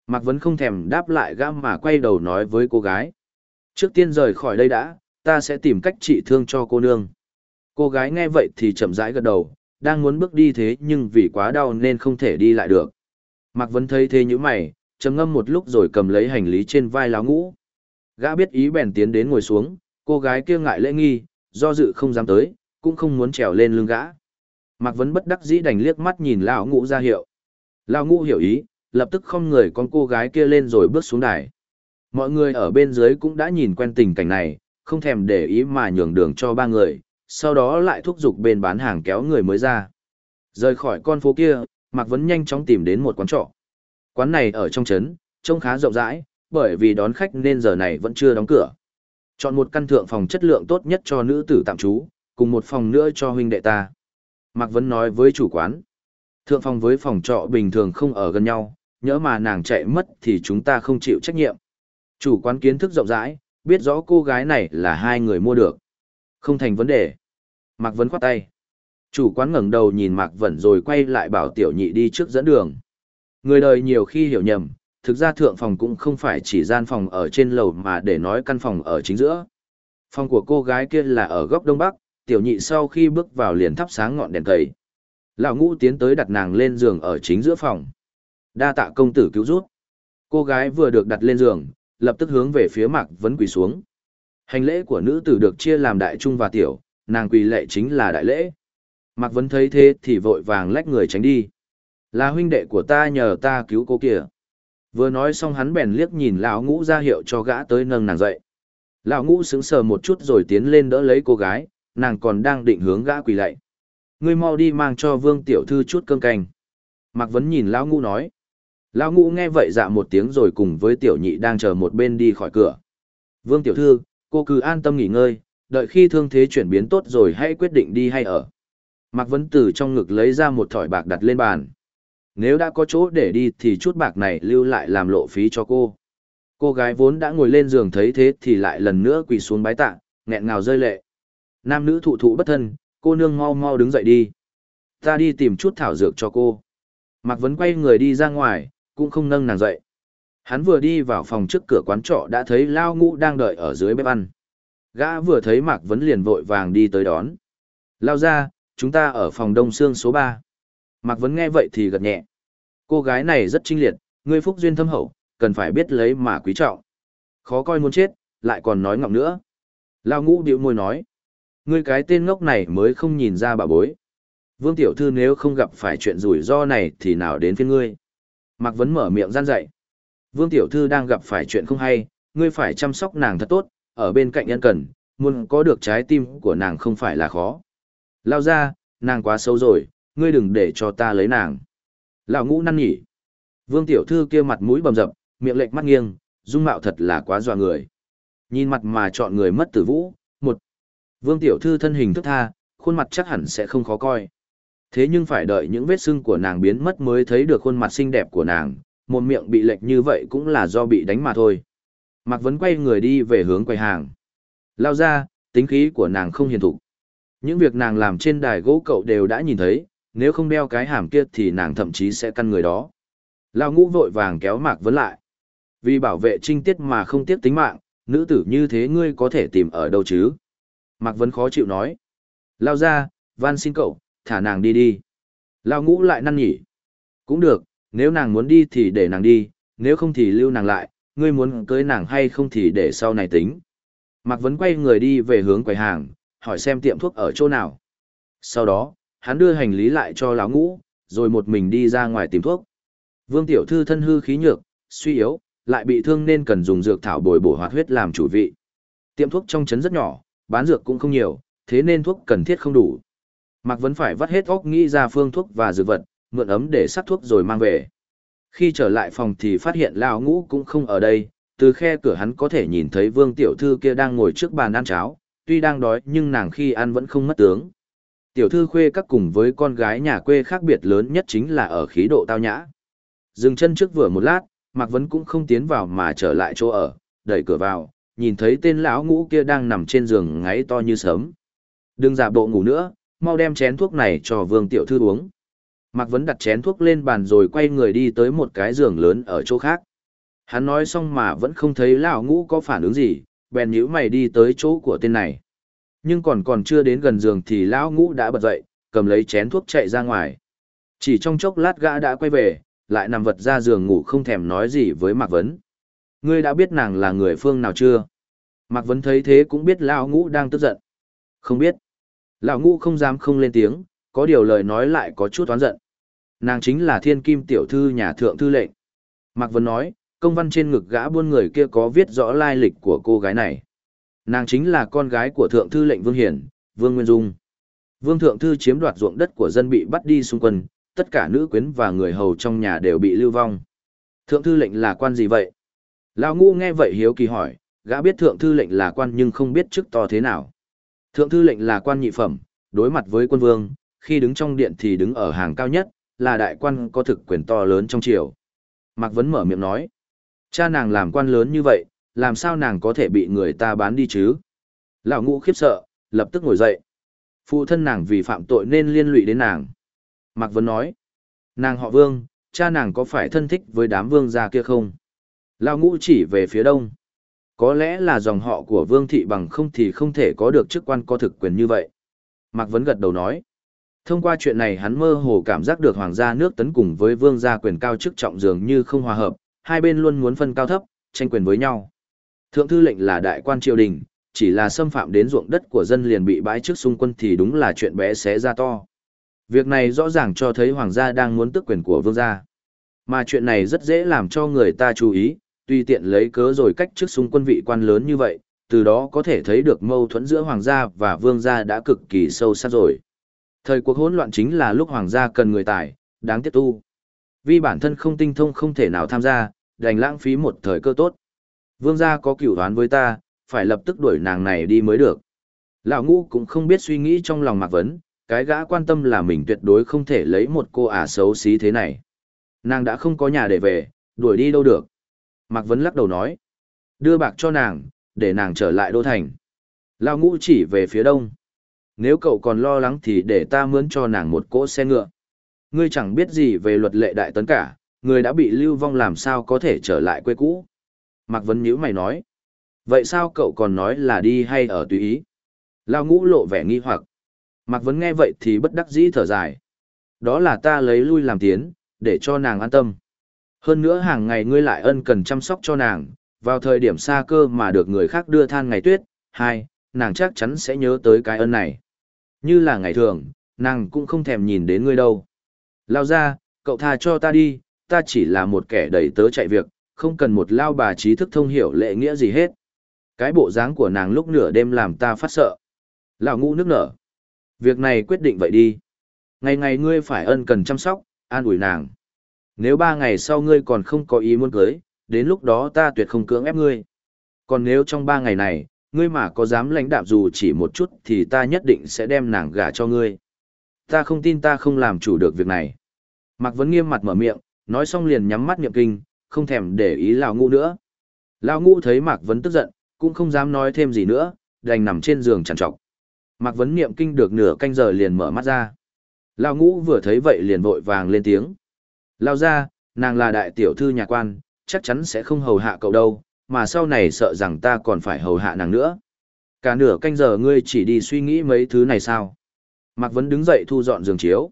Mạc Vấn không thèm đáp lại gã mà quay đầu nói với cô gái. Trước tiên rời khỏi đây đã, ta sẽ tìm cách trị thương cho cô nương. Cô gái nghe vậy thì chậm rãi gật đầu, đang muốn bước đi thế nhưng vì quá đau nên không thể đi lại được. Mạc Vấn thấy thế như mày, trầm ngâm một lúc rồi cầm lấy hành lý trên vai láo ngũ. Gã biết ý bèn tiến đến ngồi xuống, cô gái kia ngại lễ nghi, do dự không dám tới, cũng không muốn trèo lên lưng gã. Mạc Vấn bất đắc dĩ đành liếc mắt nhìn lão ngũ ra hiệu. Lão ngũ hiểu ý, lập tức không người con cô gái kia lên rồi bước xuống đài. Mọi người ở bên dưới cũng đã nhìn quen tình cảnh này, không thèm để ý mà nhường đường cho ba người, sau đó lại thúc giục bên bán hàng kéo người mới ra. Rời khỏi con phố kia, Mạc Vấn nhanh chóng tìm đến một quán trọ. Quán này ở trong trấn, trông khá rộng rãi, bởi vì đón khách nên giờ này vẫn chưa đóng cửa. Chọn một căn thượng phòng chất lượng tốt nhất cho nữ tử tạm trú, cùng một phòng nữa cho huynh đệ ta. Mạc Vấn nói với chủ quán. Thượng phòng với phòng trọ bình thường không ở gần nhau, nhỡ mà nàng chạy mất thì chúng ta không chịu trách nhiệm. Chủ quán kiến thức rộng rãi, biết rõ cô gái này là hai người mua được. Không thành vấn đề. Mạc Vấn khoát tay. Chủ quán ngẩng đầu nhìn Mạc Vẩn rồi quay lại bảo tiểu nhị đi trước dẫn đường. Người đời nhiều khi hiểu nhầm, thực ra thượng phòng cũng không phải chỉ gian phòng ở trên lầu mà để nói căn phòng ở chính giữa. Phòng của cô gái kia là ở góc đông bắc, tiểu nhị sau khi bước vào liền thắp sáng ngọn đèn cầy. Lão ngũ tiến tới đặt nàng lên giường ở chính giữa phòng. Đa tạ công tử cứu rút. Cô gái vừa được đặt lên giường, lập tức hướng về phía Mạc Vấn quỳ xuống. Hành lễ của nữ tử được chia làm đại trung và tiểu, nàng quỳ lệ chính là đại lễ. Mạc Vấn thấy thế thì vội vàng lách người tránh đi. Là huynh đệ của ta nhờ ta cứu cô kìa. Vừa nói xong hắn bèn liếc nhìn lão ngũ ra hiệu cho gã tới nâng nàng dậy. Lão ngũ sững sờ một chút rồi tiến lên đỡ lấy cô gái, nàng còn đang định hướng gã quỳ lạy. Ngươi mau đi mang cho vương tiểu thư chút cơm canh. Mạc Vấn nhìn lão ngũ nói. Lão ngũ nghe vậy dạ một tiếng rồi cùng với tiểu nhị đang chờ một bên đi khỏi cửa. Vương tiểu thư, cô cứ an tâm nghỉ ngơi, đợi khi thương thế chuyển biến tốt rồi hãy quyết định đi hay ở. Mạc Vấn từ trong ngực lấy ra một thỏi bạc đặt lên bàn. Nếu đã có chỗ để đi thì chút bạc này lưu lại làm lộ phí cho cô. Cô gái vốn đã ngồi lên giường thấy thế thì lại lần nữa quỳ xuống bái tạ, nghẹn ngào rơi lệ. Nam nữ thụ thụ bất thân, cô nương mau mau đứng dậy đi. Ta đi tìm chút thảo dược cho cô. Mạc Vấn quay người đi ra ngoài, cũng không nâng nàng dậy. Hắn vừa đi vào phòng trước cửa quán trọ đã thấy Lao Ngũ đang đợi ở dưới bếp ăn. Gã vừa thấy Mạc Vấn liền vội vàng đi tới đón. Lao ra, chúng ta ở phòng đông xương số 3. Mạc Vấn nghe vậy thì gật nhẹ. Cô gái này rất trinh liệt, ngươi phúc duyên thâm hậu, cần phải biết lấy mà quý trọng. Khó coi muốn chết, lại còn nói ngọng nữa. Lao ngũ điệu môi nói. Ngươi cái tên ngốc này mới không nhìn ra bà bối. Vương Tiểu Thư nếu không gặp phải chuyện rủi ro này thì nào đến phía ngươi. Mạc Vấn mở miệng gian dạy. Vương Tiểu Thư đang gặp phải chuyện không hay, ngươi phải chăm sóc nàng thật tốt, ở bên cạnh nhân cần, muốn có được trái tim của nàng không phải là khó. Lao ra, nàng quá xấu rồi, ngươi đừng để cho ta lấy nàng. Lão ngũ năn nhỉ. Vương tiểu thư kia mặt mũi bầm dập, miệng lệch mắt nghiêng, dung mạo thật là quá dọa người. Nhìn mặt mà chọn người mất tử vũ, một. Vương tiểu thư thân hình thức tha, khuôn mặt chắc hẳn sẽ không khó coi. Thế nhưng phải đợi những vết sưng của nàng biến mất mới thấy được khuôn mặt xinh đẹp của nàng, một miệng bị lệch như vậy cũng là do bị đánh mà thôi. Mạc Vấn quay người đi về hướng quầy hàng. Lao ra, tính khí của nàng không hiền thục. Những việc nàng làm trên đài gỗ cậu đều đã nhìn thấy, nếu không đeo cái hàm kia thì nàng thậm chí sẽ căn người đó. Lao ngũ vội vàng kéo Mạc Vấn lại. Vì bảo vệ trinh tiết mà không tiếc tính mạng, nữ tử như thế ngươi có thể tìm ở đâu chứ? Mạc Vấn khó chịu nói. Lao ra, van xin cậu, thả nàng đi đi. Lao ngũ lại năn nhỉ. Cũng được, nếu nàng muốn đi thì để nàng đi, nếu không thì lưu nàng lại, ngươi muốn cưới nàng hay không thì để sau này tính. Mạc Vấn quay người đi về hướng quầy hàng, hỏi xem tiệm thuốc ở chỗ nào. Sau đó, hắn đưa hành lý lại cho lão ngũ, rồi một mình đi ra ngoài tìm thuốc. Vương tiểu thư thân hư khí nhược, suy yếu, lại bị thương nên cần dùng dược thảo bồi bổ hoạt huyết làm chủ vị. Tiệm thuốc trong trấn rất nhỏ, bán dược cũng không nhiều, thế nên thuốc cần thiết không đủ. Mạc Vấn phải vắt hết óc nghĩ ra phương thuốc và dược vật, mượn ấm để sắc thuốc rồi mang về. Khi trở lại phòng thì phát hiện lão ngũ cũng không ở đây, từ khe cửa hắn có thể nhìn thấy vương tiểu thư kia đang ngồi trước bàn ăn cháo, tuy đang đói nhưng nàng khi ăn vẫn không mất tướng. Tiểu thư khuê các cùng với con gái nhà quê khác biệt lớn nhất chính là ở khí độ tao nhã. Dừng chân trước vừa một lát, Mạc Vấn cũng không tiến vào mà trở lại chỗ ở, đẩy cửa vào, nhìn thấy tên lão ngũ kia đang nằm trên giường ngáy to như sớm. Đừng giả bộ ngủ nữa, mau đem chén thuốc này cho vương tiểu thư uống. Mạc Vấn đặt chén thuốc lên bàn rồi quay người đi tới một cái giường lớn ở chỗ khác. Hắn nói xong mà vẫn không thấy lão ngũ có phản ứng gì, bèn nhíu mày đi tới chỗ của tên này. Nhưng còn còn chưa đến gần giường thì lão ngũ đã bật dậy, cầm lấy chén thuốc chạy ra ngoài. Chỉ trong chốc lát gã đã quay về, lại nằm vật ra giường ngủ không thèm nói gì với Mạc Vấn. Ngươi đã biết nàng là người phương nào chưa? Mạc Vấn thấy thế cũng biết lão ngũ đang tức giận. Không biết. Lão ngũ không dám không lên tiếng, có điều lời nói lại có chút oán giận. Nàng chính là thiên kim tiểu thư nhà thượng thư lệnh. Mạc Vân nói, công văn trên ngực gã buôn người kia có viết rõ lai lịch của cô gái này. Nàng chính là con gái của thượng thư lệnh Vương Hiển, Vương Nguyên Dung. Vương thượng thư chiếm đoạt ruộng đất của dân bị bắt đi xung quân, tất cả nữ quyến và người hầu trong nhà đều bị lưu vong. Thượng thư lệnh là quan gì vậy? Lão Ngũ nghe vậy hiếu kỳ hỏi, gã biết thượng thư lệnh là quan nhưng không biết chức to thế nào. Thượng thư lệnh là quan nhị phẩm, đối mặt với quân vương, khi đứng trong điện thì đứng ở hàng cao nhất, là đại quan có thực quyền to lớn trong triều. Mạc Vấn mở miệng nói, cha nàng làm quan lớn như vậy, làm sao nàng có thể bị người ta bán đi chứ? Lão ngũ khiếp sợ, lập tức ngồi dậy. Phụ thân nàng vì phạm tội nên liên lụy đến nàng. Mạc Vấn nói, nàng họ vương, cha nàng có phải thân thích với đám vương gia kia không? Lão ngũ chỉ về phía đông. Có lẽ là dòng họ của vương thị bằng không thì không thể có được chức quan có thực quyền như vậy. Mạc Vấn gật đầu nói. Thông qua chuyện này hắn mơ hồ cảm giác được hoàng gia nước tấn cùng với vương gia quyền cao chức trọng dường như không hòa hợp, hai bên luôn muốn phân cao thấp, tranh quyền với nhau. Thượng thư lệnh là đại quan triều đình, chỉ là xâm phạm đến ruộng đất của dân liền bị bãi trước xung quân thì đúng là chuyện bé xé ra to. Việc này rõ ràng cho thấy hoàng gia đang muốn tước quyền của vương gia. Mà chuyện này rất dễ làm cho người ta chú ý, tùy tiện lấy cớ rồi cách trước xung quân vị quan lớn như vậy, từ đó có thể thấy được mâu thuẫn giữa hoàng gia và vương gia đã cực kỳ sâu sắc rồi. Thời cuộc hỗn loạn chính là lúc hoàng gia cần người tài, đáng tiếc tu. Vì bản thân không tinh thông không thể nào tham gia, đành lãng phí một thời cơ tốt. Vương gia có cửu đoán với ta, phải lập tức đuổi nàng này đi mới được. Lão ngũ cũng không biết suy nghĩ trong lòng Mạc Vấn, cái gã quan tâm là mình tuyệt đối không thể lấy một cô ả xấu xí thế này. Nàng đã không có nhà để về, đuổi đi đâu được. Mạc Vấn lắc đầu nói. Đưa bạc cho nàng, để nàng trở lại đô thành. Lao ngũ chỉ về phía đông. Nếu cậu còn lo lắng thì để ta mướn cho nàng một cỗ xe ngựa. Ngươi chẳng biết gì về luật lệ đại tấn cả, người đã bị lưu vong làm sao có thể trở lại quê cũ. Mạc Vấn nhíu mày nói. Vậy sao cậu còn nói là đi hay ở tùy ý? Lao ngũ lộ vẻ nghi hoặc. Mạc Vấn nghe vậy thì bất đắc dĩ thở dài. Đó là ta lấy lui làm tiến, để cho nàng an tâm. Hơn nữa hàng ngày ngươi lại ân cần chăm sóc cho nàng, vào thời điểm xa cơ mà được người khác đưa than ngày tuyết, hai, nàng chắc chắn sẽ nhớ tới cái ân này. Như là ngày thường, nàng cũng không thèm nhìn đến ngươi đâu. Lao ra, cậu tha cho ta đi, ta chỉ là một kẻ đầy tớ chạy việc, không cần một lao bà trí thức thông hiểu lệ nghĩa gì hết. Cái bộ dáng của nàng lúc nửa đêm làm ta phát sợ. Lão ngũ nước nở. Việc này quyết định vậy đi. Ngày ngày ngươi phải ân cần chăm sóc, an ủi nàng. Nếu ba ngày sau ngươi còn không có ý muốn cưới, đến lúc đó ta tuyệt không cưỡng ép ngươi. Còn nếu trong ba ngày này, ngươi mà có dám lãnh đạm dù chỉ một chút thì ta nhất định sẽ đem nàng gả cho ngươi. Ta không tin ta không làm chủ được việc này. Mạc Vấn nghiêm mặt mở miệng, nói xong liền nhắm mắt niệm kinh, không thèm để ý Lão Ngũ nữa. Lão Ngũ thấy Mạc Vấn tức giận, cũng không dám nói thêm gì nữa, đành nằm trên giường trằn trọc. Mạc Vấn niệm kinh được nửa canh giờ liền mở mắt ra. Lão Ngũ vừa thấy vậy liền vội vàng lên tiếng. Lao ra, nàng là đại tiểu thư nhà quan, chắc chắn sẽ không hầu hạ cậu đâu, mà sau này sợ rằng ta còn phải hầu hạ nàng nữa. Cả nửa canh giờ ngươi chỉ đi suy nghĩ mấy thứ này sao? Mạc Vấn đứng dậy thu dọn giường chiếu.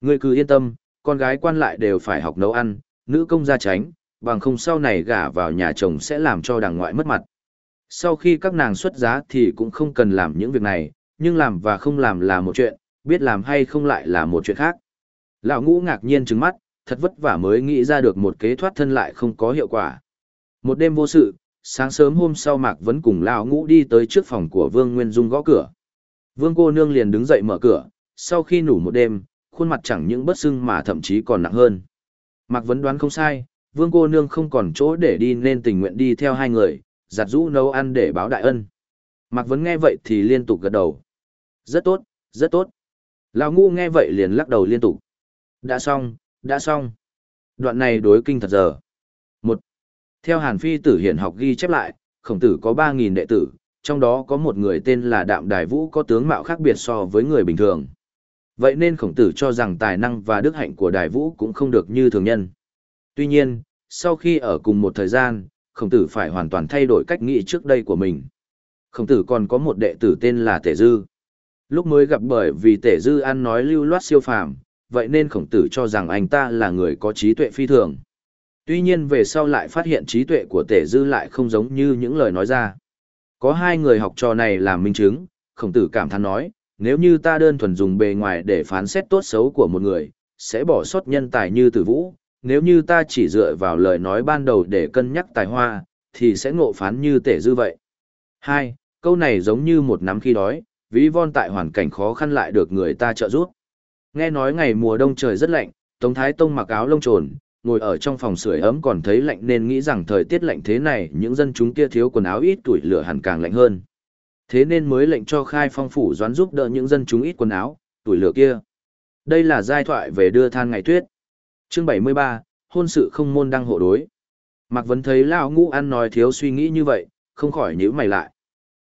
Ngươi cứ yên tâm, con gái quan lại đều phải học nấu ăn, nữ công gia tránh, bằng không sau này gả vào nhà chồng sẽ làm cho đàng ngoại mất mặt. Sau khi các nàng xuất giá thì cũng không cần làm những việc này, nhưng làm và không làm là một chuyện, biết làm hay không lại là một chuyện khác. Lão ngũ ngạc nhiên trứng mắt, thật vất vả mới nghĩ ra được một kế thoát thân lại không có hiệu quả. Một đêm vô sự, sáng sớm hôm sau Mạc Vấn cùng Lão ngũ đi tới trước phòng của Vương Nguyên Dung gõ cửa. Vương cô nương liền đứng dậy mở cửa, sau khi ngủ một đêm, khuôn mặt chẳng những bất sưng mà thậm chí còn nặng hơn. Mạc Vấn đoán không sai, Vương cô nương không còn chỗ để đi nên tình nguyện đi theo hai người, giặt rũ nấu ăn để báo đại ân. Mạc Vấn nghe vậy thì liên tục gật đầu. Rất tốt, rất tốt. Lão Ngũ nghe vậy liền lắc đầu liên tục. Đã xong, đã xong. Đoạn này đối kinh thật giờ. Một. Theo Hàn Phi tử hiện học ghi chép lại, khổng tử có 3.000 đệ tử, trong đó có một người tên là Đạm Đài Vũ có tướng mạo khác biệt so với người bình thường. Vậy nên khổng tử cho rằng tài năng và đức hạnh của Đài Vũ cũng không được như thường nhân. Tuy nhiên, sau khi ở cùng một thời gian, khổng tử phải hoàn toàn thay đổi cách nghĩ trước đây của mình. Khổng tử còn có một đệ tử tên là Tể Dư. Lúc mới gặp bởi vì Tể Dư ăn nói lưu loát siêu phàm, vậy nên khổng tử cho rằng anh ta là người có trí tuệ phi thường. Tuy nhiên về sau lại phát hiện trí tuệ của Tể Dư lại không giống như những lời nói ra. Có hai người học trò này làm minh chứng, khổng tử cảm thán nói, nếu như ta đơn thuần dùng bề ngoài để phán xét tốt xấu của một người, sẽ bỏ sót nhân tài như tử vũ, nếu như ta chỉ dựa vào lời nói ban đầu để cân nhắc tài hoa, thì sẽ ngộ phán như tể dư vậy. Hai, câu này giống như một nắm khi đói, ví von tại hoàn cảnh khó khăn lại được người ta trợ giúp. Nghe nói ngày mùa đông trời rất lạnh, Tống Thái Tông mặc áo lông trồn, ngồi ở trong phòng sưởi ấm còn thấy lạnh nên nghĩ rằng thời tiết lạnh thế này những dân chúng kia thiếu quần áo ít tuổi lửa hẳn càng lạnh hơn. Thế nên mới lệnh cho khai phong phủ doán giúp đỡ những dân chúng ít quần áo, tuổi lửa kia. Đây là giai thoại về đưa than ngày tuyết. Chương 73, hôn sự không môn đăng hộ đối. Mạc Vấn thấy lão ngũ ăn nói thiếu suy nghĩ như vậy, không khỏi nhíu mày lại.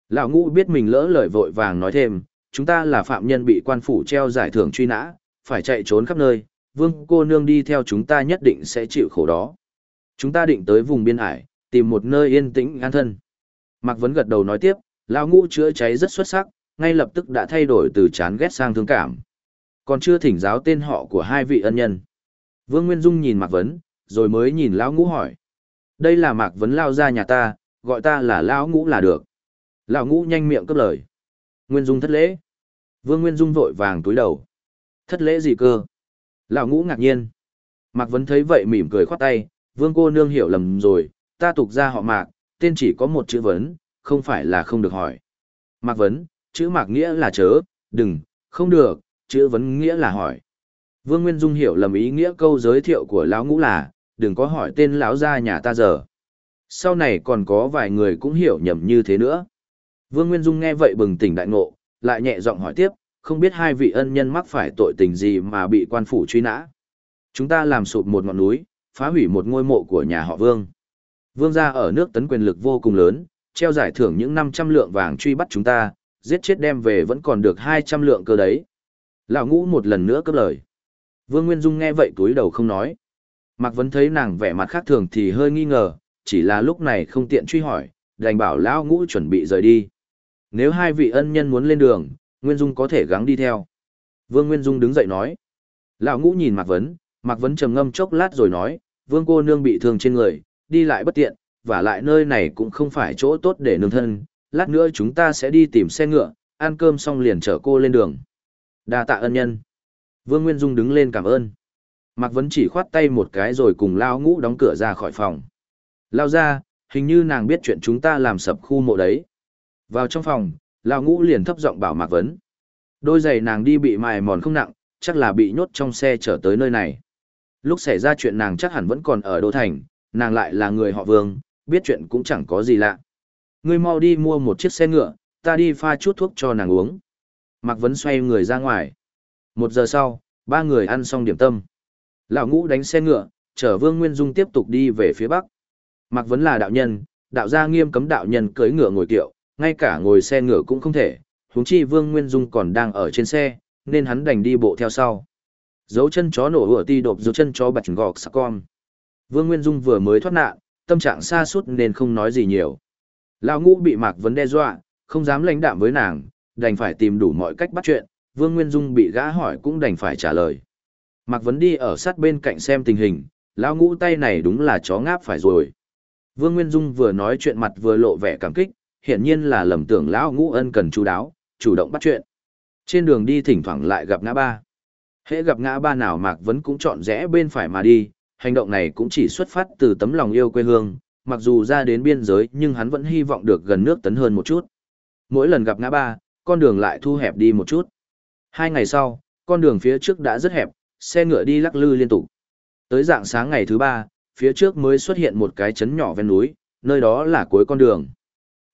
Lão ngũ biết mình lỡ lời vội vàng nói thêm, chúng ta là phạm nhân bị quan phủ treo giải thưởng truy nã, phải chạy trốn khắp nơi, vương cô nương đi theo chúng ta nhất định sẽ chịu khổ đó. Chúng ta định tới vùng biên ải, tìm một nơi yên tĩnh an thân. Mạc Vấn gật đầu nói tiếp, lão ngũ chữa cháy rất xuất sắc, ngay lập tức đã thay đổi từ chán ghét sang thương cảm. Còn chưa thỉnh giáo tên họ của hai vị ân nhân. Vương Nguyên Dung nhìn Mạc Vấn, rồi mới nhìn lão ngũ hỏi. Đây là Mạc Vấn lao ra nhà ta, gọi ta là lão ngũ là được. Lão ngũ nhanh miệng cấp lời. Nguyên Dung thất lễ. Vương Nguyên Dung vội vàng túi đầu. Thất lễ gì cơ? Lão ngũ ngạc nhiên. Mạc Vấn thấy vậy mỉm cười khoát tay, Vương cô nương hiểu lầm rồi, ta tục ra họ Mạc, tên chỉ có một chữ vấn, không phải là không được hỏi. Mạc Vấn, chữ Mạc nghĩa là chớ, đừng, không được, chữ vấn nghĩa là hỏi. Vương Nguyên Dung hiểu lầm ý nghĩa câu giới thiệu của lão ngũ là, đừng có hỏi tên lão gia nhà ta giờ. Sau này còn có vài người cũng hiểu nhầm như thế nữa. Vương Nguyên Dung nghe vậy bừng tỉnh đại ngộ, lại nhẹ giọng hỏi tiếp, không biết hai vị ân nhân mắc phải tội tình gì mà bị quan phủ truy nã. Chúng ta làm sụp một ngọn núi, phá hủy một ngôi mộ của nhà họ Vương. Vương gia ở nước tấn quyền lực vô cùng lớn, treo giải thưởng những 500 lượng vàng truy bắt chúng ta, giết chết đem về vẫn còn được 200 lượng cơ đấy. Lão ngũ một lần nữa cấp lời. Vương Nguyên Dung nghe vậy túi đầu không nói. Mạc Vấn thấy nàng vẻ mặt khác thường thì hơi nghi ngờ, chỉ là lúc này không tiện truy hỏi, đành bảo lão ngũ chuẩn bị rời đi. Nếu hai vị ân nhân muốn lên đường, Nguyên Dung có thể gắng đi theo. Vương Nguyên Dung đứng dậy nói. Lão ngũ nhìn Mạc Vấn, Mạc Vấn trầm ngâm chốc lát rồi nói, Vương cô nương bị thương trên người, đi lại bất tiện, và lại nơi này cũng không phải chỗ tốt để nương thân, lát nữa chúng ta sẽ đi tìm xe ngựa, ăn cơm xong liền chở cô lên đường. Đa tạ ân nhân. Vương Nguyên Dung đứng lên cảm ơn. Mạc Vấn chỉ khoát tay một cái rồi cùng Lao Ngũ đóng cửa ra khỏi phòng. Lao ra, hình như nàng biết chuyện chúng ta làm sập khu mộ đấy. Vào trong phòng, Lão Ngũ liền thấp giọng bảo Mạc Vấn. Đôi giày nàng đi bị mài mòn không nặng, chắc là bị nhốt trong xe trở tới nơi này. Lúc xảy ra chuyện nàng chắc hẳn vẫn còn ở Đô Thành, nàng lại là người họ Vương, biết chuyện cũng chẳng có gì lạ. Ngươi mau đi mua một chiếc xe ngựa, ta đi pha chút thuốc cho nàng uống. Mạc Vấn xoay người ra ngoài. Một giờ sau, ba người ăn xong điểm tâm. Lão ngũ đánh xe ngựa, chở Vương Nguyên Dung tiếp tục đi về phía bắc. Mạc Vấn là đạo nhân, đạo gia nghiêm cấm đạo nhân cưỡi ngựa ngồi kiệu, ngay cả ngồi xe ngựa cũng không thể, huống chi Vương Nguyên Dung còn đang ở trên xe, nên hắn đành đi bộ theo sau. Dấu chân chó nổ ửa ti đột dấu chân chó bạch gọc sắc con. Vương Nguyên Dung vừa mới thoát nạn, tâm trạng xa suốt nên không nói gì nhiều. Lão ngũ bị Mạc Vấn đe dọa, không dám lãnh đạm với nàng, đành phải tìm đủ mọi cách bắt chuyện, Vương Nguyên Dung bị gã hỏi cũng đành phải trả lời. Mạc Vấn đi ở sát bên cạnh xem tình hình, lão ngũ tay này đúng là chó ngáp phải rồi. Vương Nguyên Dung vừa nói chuyện mặt vừa lộ vẻ cảm kích, hiển nhiên là lầm tưởng lão ngũ ân cần chú đáo, chủ động bắt chuyện. Trên đường đi thỉnh thoảng lại gặp ngã ba. Hễ gặp ngã ba nào Mạc Vấn cũng chọn rẽ bên phải mà đi, hành động này cũng chỉ xuất phát từ tấm lòng yêu quê hương, mặc dù ra đến biên giới nhưng hắn vẫn hy vọng được gần nước tấn hơn một chút. Mỗi lần gặp ngã ba, con đường lại thu hẹp đi một chút. Hai ngày sau, con đường phía trước đã rất hẹp, xe ngựa đi lắc lư liên tục. Tới dạng sáng ngày thứ ba, phía trước mới xuất hiện một cái trấn nhỏ ven núi, nơi đó là cuối con đường.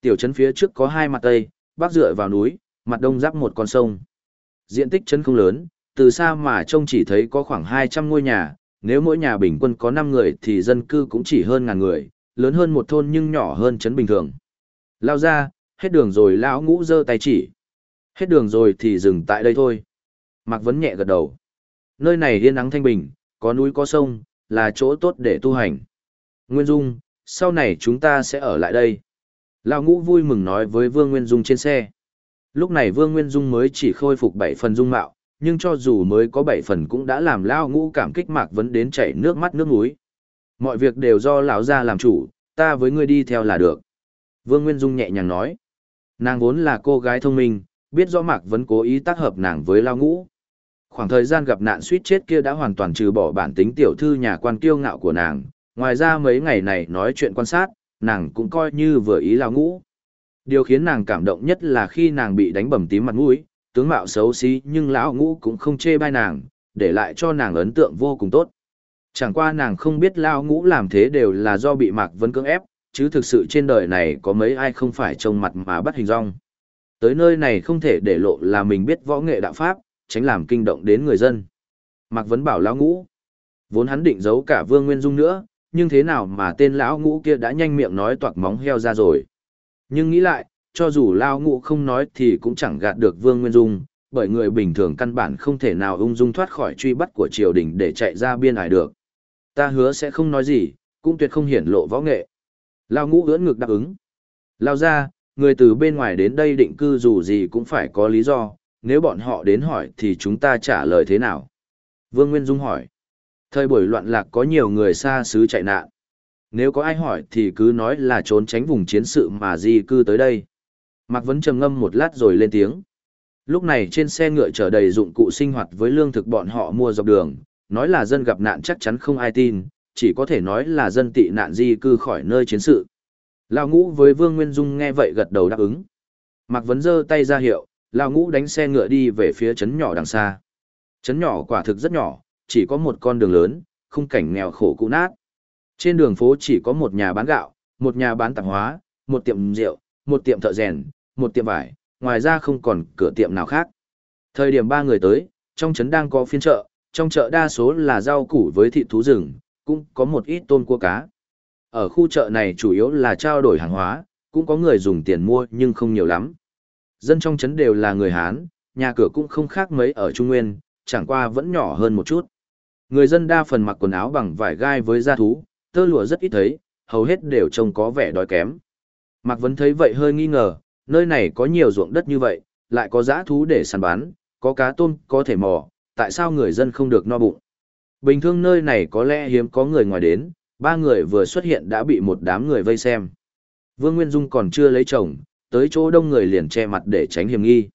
Tiểu trấn phía trước có hai mặt tây, bắc dựa vào núi, mặt đông giáp một con sông. Diện tích trấn không lớn, từ xa mà trông chỉ thấy có khoảng 200 ngôi nhà, nếu mỗi nhà bình quân có 5 người thì dân cư cũng chỉ hơn ngàn người, lớn hơn một thôn nhưng nhỏ hơn trấn bình thường. Lao ra, hết đường rồi lão ngũ giơ tay chỉ. Hết đường rồi thì dừng tại đây thôi. Mạc Vấn nhẹ gật đầu. Nơi này yên nắng thanh bình, có núi có sông, là chỗ tốt để tu hành. Nguyên Dung, sau này chúng ta sẽ ở lại đây. Lão ngũ vui mừng nói với Vương Nguyên Dung trên xe. Lúc này Vương Nguyên Dung mới chỉ khôi phục bảy phần dung mạo, nhưng cho dù mới có bảy phần cũng đã làm Lão ngũ cảm kích Mạc Vấn đến chảy nước mắt nước mũi. Mọi việc đều do lão gia làm chủ, ta với ngươi đi theo là được. Vương Nguyên Dung nhẹ nhàng nói. Nàng vốn là cô gái thông minh, biết rõ Mạc Vấn cố ý tác hợp nàng với Lao Ngũ. Khoảng thời gian gặp nạn suýt chết kia đã hoàn toàn trừ bỏ bản tính tiểu thư nhà quan kiêu ngạo của nàng, ngoài ra mấy ngày này nói chuyện quan sát, nàng cũng coi như vừa ý Lao Ngũ. Điều khiến nàng cảm động nhất là khi nàng bị đánh bầm tím mặt mũi, tướng mạo xấu xí nhưng lão ngũ cũng không chê bai nàng, để lại cho nàng ấn tượng vô cùng tốt. Chẳng qua nàng không biết lao ngũ làm thế đều là do bị Mạc Vân cưỡng ép, chứ thực sự trên đời này có mấy ai không phải trông mặt mà bắt hình rong. Tới nơi này không thể để lộ là mình biết võ nghệ đạo pháp, tránh làm kinh động đến người dân. Mạc Vấn bảo lão ngũ. Vốn hắn định giấu cả Vương Nguyên Dung nữa, nhưng thế nào mà tên lão ngũ kia đã nhanh miệng nói toạc móng heo ra rồi. Nhưng nghĩ lại, cho dù lão ngũ không nói thì cũng chẳng gạt được Vương Nguyên Dung, bởi người bình thường căn bản không thể nào ung dung thoát khỏi truy bắt của triều đình để chạy ra biên ải được. Ta hứa sẽ không nói gì, cũng tuyệt không hiển lộ võ nghệ. lão ngũ ưỡn ngực đáp ứng. Lao ra, người từ bên ngoài đến đây định cư dù gì cũng phải có lý do, nếu bọn họ đến hỏi thì chúng ta trả lời thế nào? Vương Nguyên Dung hỏi. Thời buổi loạn lạc có nhiều người xa xứ chạy nạn. Nếu có ai hỏi thì cứ nói là trốn tránh vùng chiến sự mà di cư tới đây. Mạc Vấn trầm ngâm một lát rồi lên tiếng. Lúc này trên xe ngựa chở đầy dụng cụ sinh hoạt với lương thực bọn họ mua dọc đường, nói là dân gặp nạn chắc chắn không ai tin, chỉ có thể nói là dân tị nạn di cư khỏi nơi chiến sự. Lão ngũ với Vương Nguyên Dung nghe vậy gật đầu đáp ứng. Mạc Vấn giơ tay ra hiệu, Lão ngũ đánh xe ngựa đi về phía trấn nhỏ đằng xa. Trấn nhỏ quả thực rất nhỏ, chỉ có một con đường lớn, khung cảnh nghèo khổ cũ nát. Trên đường phố chỉ có một nhà bán gạo, một nhà bán tạp hóa, một tiệm rượu, một tiệm thợ rèn, một tiệm vải, ngoài ra không còn cửa tiệm nào khác. Thời điểm ba người tới, trong trấn đang có phiên chợ, trong chợ đa số là rau củ với thịt thú rừng, cũng có một ít tôm cua cá. Ở khu chợ này chủ yếu là trao đổi hàng hóa, cũng có người dùng tiền mua nhưng không nhiều lắm. Dân trong trấn đều là người Hán, nhà cửa cũng không khác mấy ở Trung Nguyên, chẳng qua vẫn nhỏ hơn một chút. Người dân đa phần mặc quần áo bằng vải gai với da thú, tơ lụa rất ít thấy, hầu hết đều trông có vẻ đói kém. Mạc Vấn thấy vậy hơi nghi ngờ, nơi này có nhiều ruộng đất như vậy, lại có dã thú để săn bán, có cá tôm có thể mò, tại sao người dân không được no bụng? Bình thường nơi này có lẽ hiếm có người ngoài đến, ba người vừa xuất hiện đã bị một đám người vây xem. Vương Nguyên Dung còn chưa lấy chồng, tới chỗ đông người liền che mặt để tránh hiểm nghi.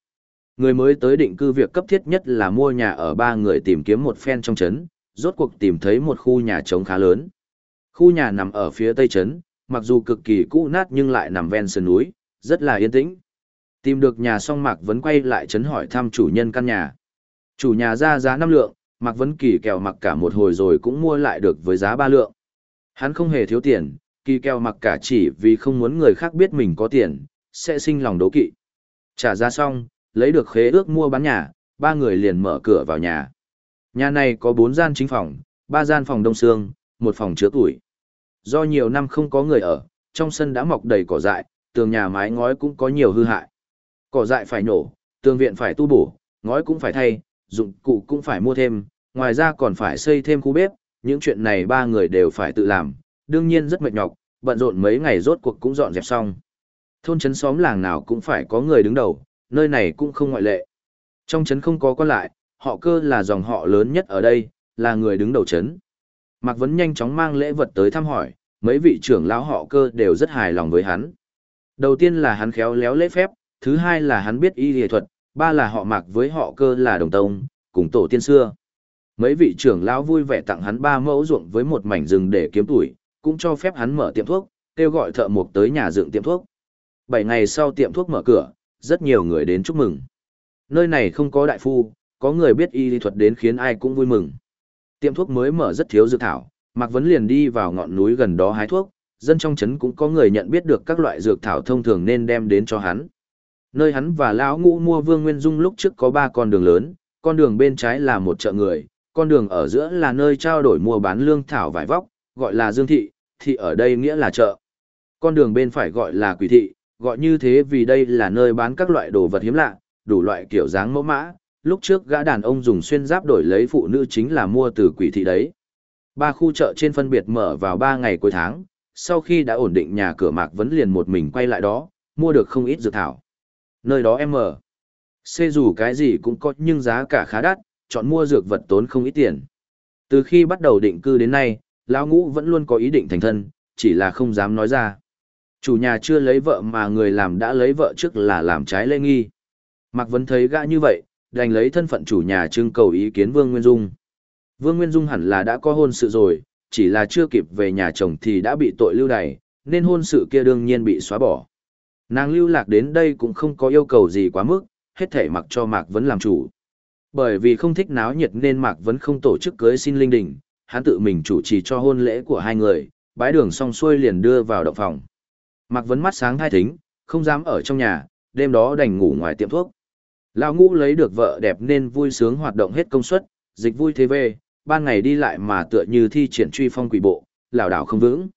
Người mới tới định cư việc cấp thiết nhất là mua nhà ở ba người tìm kiếm một phen trong trấn, rốt cuộc tìm thấy một khu nhà trống khá lớn. Khu nhà nằm ở phía tây trấn, mặc dù cực kỳ cũ nát nhưng lại nằm ven sườn núi, rất là yên tĩnh. Tìm được nhà xong Mạc vẫn quay lại trấn hỏi thăm chủ nhân căn nhà. Chủ nhà ra giá 5 lượng, Mạc Vấn Kỳ kèo mặc cả một hồi rồi cũng mua lại được với giá 3 lượng. Hắn không hề thiếu tiền, kỳ kèo mặc cả chỉ vì không muốn người khác biết mình có tiền, sẽ sinh lòng đố kỵ. Trả giá xong, lấy được khế ước mua bán nhà, ba người liền mở cửa vào nhà. Nhà này có 4 gian chính phòng, 3 gian phòng đông xương, một phòng chứa tuổi. Do nhiều năm không có người ở, trong sân đã mọc đầy cỏ dại, tường nhà mái ngói cũng có nhiều hư hại. Cỏ dại phải nổ, tường viện phải tu bổ, ngói cũng phải thay, dụng cụ cũng phải mua thêm, ngoài ra còn phải xây thêm khu bếp, những chuyện này ba người đều phải tự làm, đương nhiên rất mệt nhọc, Bận rộn mấy ngày rốt cuộc cũng dọn dẹp xong. Thôn trấn xóm làng nào cũng phải có người đứng đầu, nơi này cũng không ngoại lệ. Trong trấn không có quan lại, họ cơ là dòng họ lớn nhất ở đây, là người đứng đầu chấn. Mạc Vấn nhanh chóng mang lễ vật tới thăm hỏi, mấy vị trưởng lão họ cơ đều rất hài lòng với hắn. Đầu tiên là hắn khéo léo lễ phép, thứ hai là hắn biết y lìa thuật, ba là họ Mạc với họ cơ là đồng tông, cùng tổ tiên xưa. Mấy vị trưởng lão vui vẻ tặng hắn ba mẫu ruộng với một mảnh rừng để kiếm tuổi, cũng cho phép hắn mở tiệm thuốc, kêu gọi thợ mộc tới nhà dựng tiệm thuốc. Bảy ngày sau tiệm thuốc mở cửa, rất nhiều người đến chúc mừng. Nơi này không có đại phu, có người biết y lý thuật đến khiến ai cũng vui mừng. Tiệm thuốc mới mở rất thiếu dược thảo, Mạc Vấn liền đi vào ngọn núi gần đó hái thuốc, dân trong trấn cũng có người nhận biết được các loại dược thảo thông thường nên đem đến cho hắn. Nơi hắn và lão ngũ mua Vương Nguyên Dung lúc trước có ba con đường lớn, con đường bên trái là một chợ người, con đường ở giữa là nơi trao đổi mua bán lương thảo vải vóc, gọi là Dương thị, thị ở đây nghĩa là chợ. Con đường bên phải gọi là Quỷ thị, gọi như thế vì đây là nơi bán các loại đồ vật hiếm lạ, đủ loại kiểu dáng mẫu mã, lúc trước gã đàn ông dùng xuyên giáp đổi lấy phụ nữ chính là mua từ quỷ thị đấy. Ba khu chợ trên phân biệt mở vào ba ngày cuối tháng, sau khi đã ổn định nhà cửa Mạc Vấn liền một mình quay lại đó, mua được không ít dược thảo. Nơi đó em mở. Xê dù cái gì cũng có nhưng giá cả khá đắt, chọn mua dược vật tốn không ít tiền. Từ khi bắt đầu định cư đến nay, lão ngũ vẫn luôn có ý định thành thân, chỉ là không dám nói ra. Chủ nhà chưa lấy vợ mà người làm đã lấy vợ trước là làm trái lê nghi. Mạc Vấn thấy gã như vậy, đành lấy thân phận chủ nhà trưng cầu ý kiến Vương Nguyên Dung. Vương Nguyên Dung hẳn là đã có hôn sự rồi, chỉ là chưa kịp về nhà chồng thì đã bị tội lưu đày, nên hôn sự kia đương nhiên bị xóa bỏ. Nàng lưu lạc đến đây cũng không có yêu cầu gì quá mức, hết thể mặc cho Mạc Vấn làm chủ. Bởi vì không thích náo nhiệt nên Mạc Vấn không tổ chức cưới xin linh đình, hắn tự mình chủ trì cho hôn lễ của hai người, bái đường xong xuôi liền đưa vào động phòng. Mạc Vấn mắt sáng thai thính, không dám ở trong nhà, đêm đó đành ngủ ngoài tiệm thuốc. Lão ngũ lấy được vợ đẹp nên vui sướng hoạt động hết công suất, dịch vui thế về, ban ngày đi lại mà tựa như thi triển truy phong quỷ bộ, lảo đảo không vững.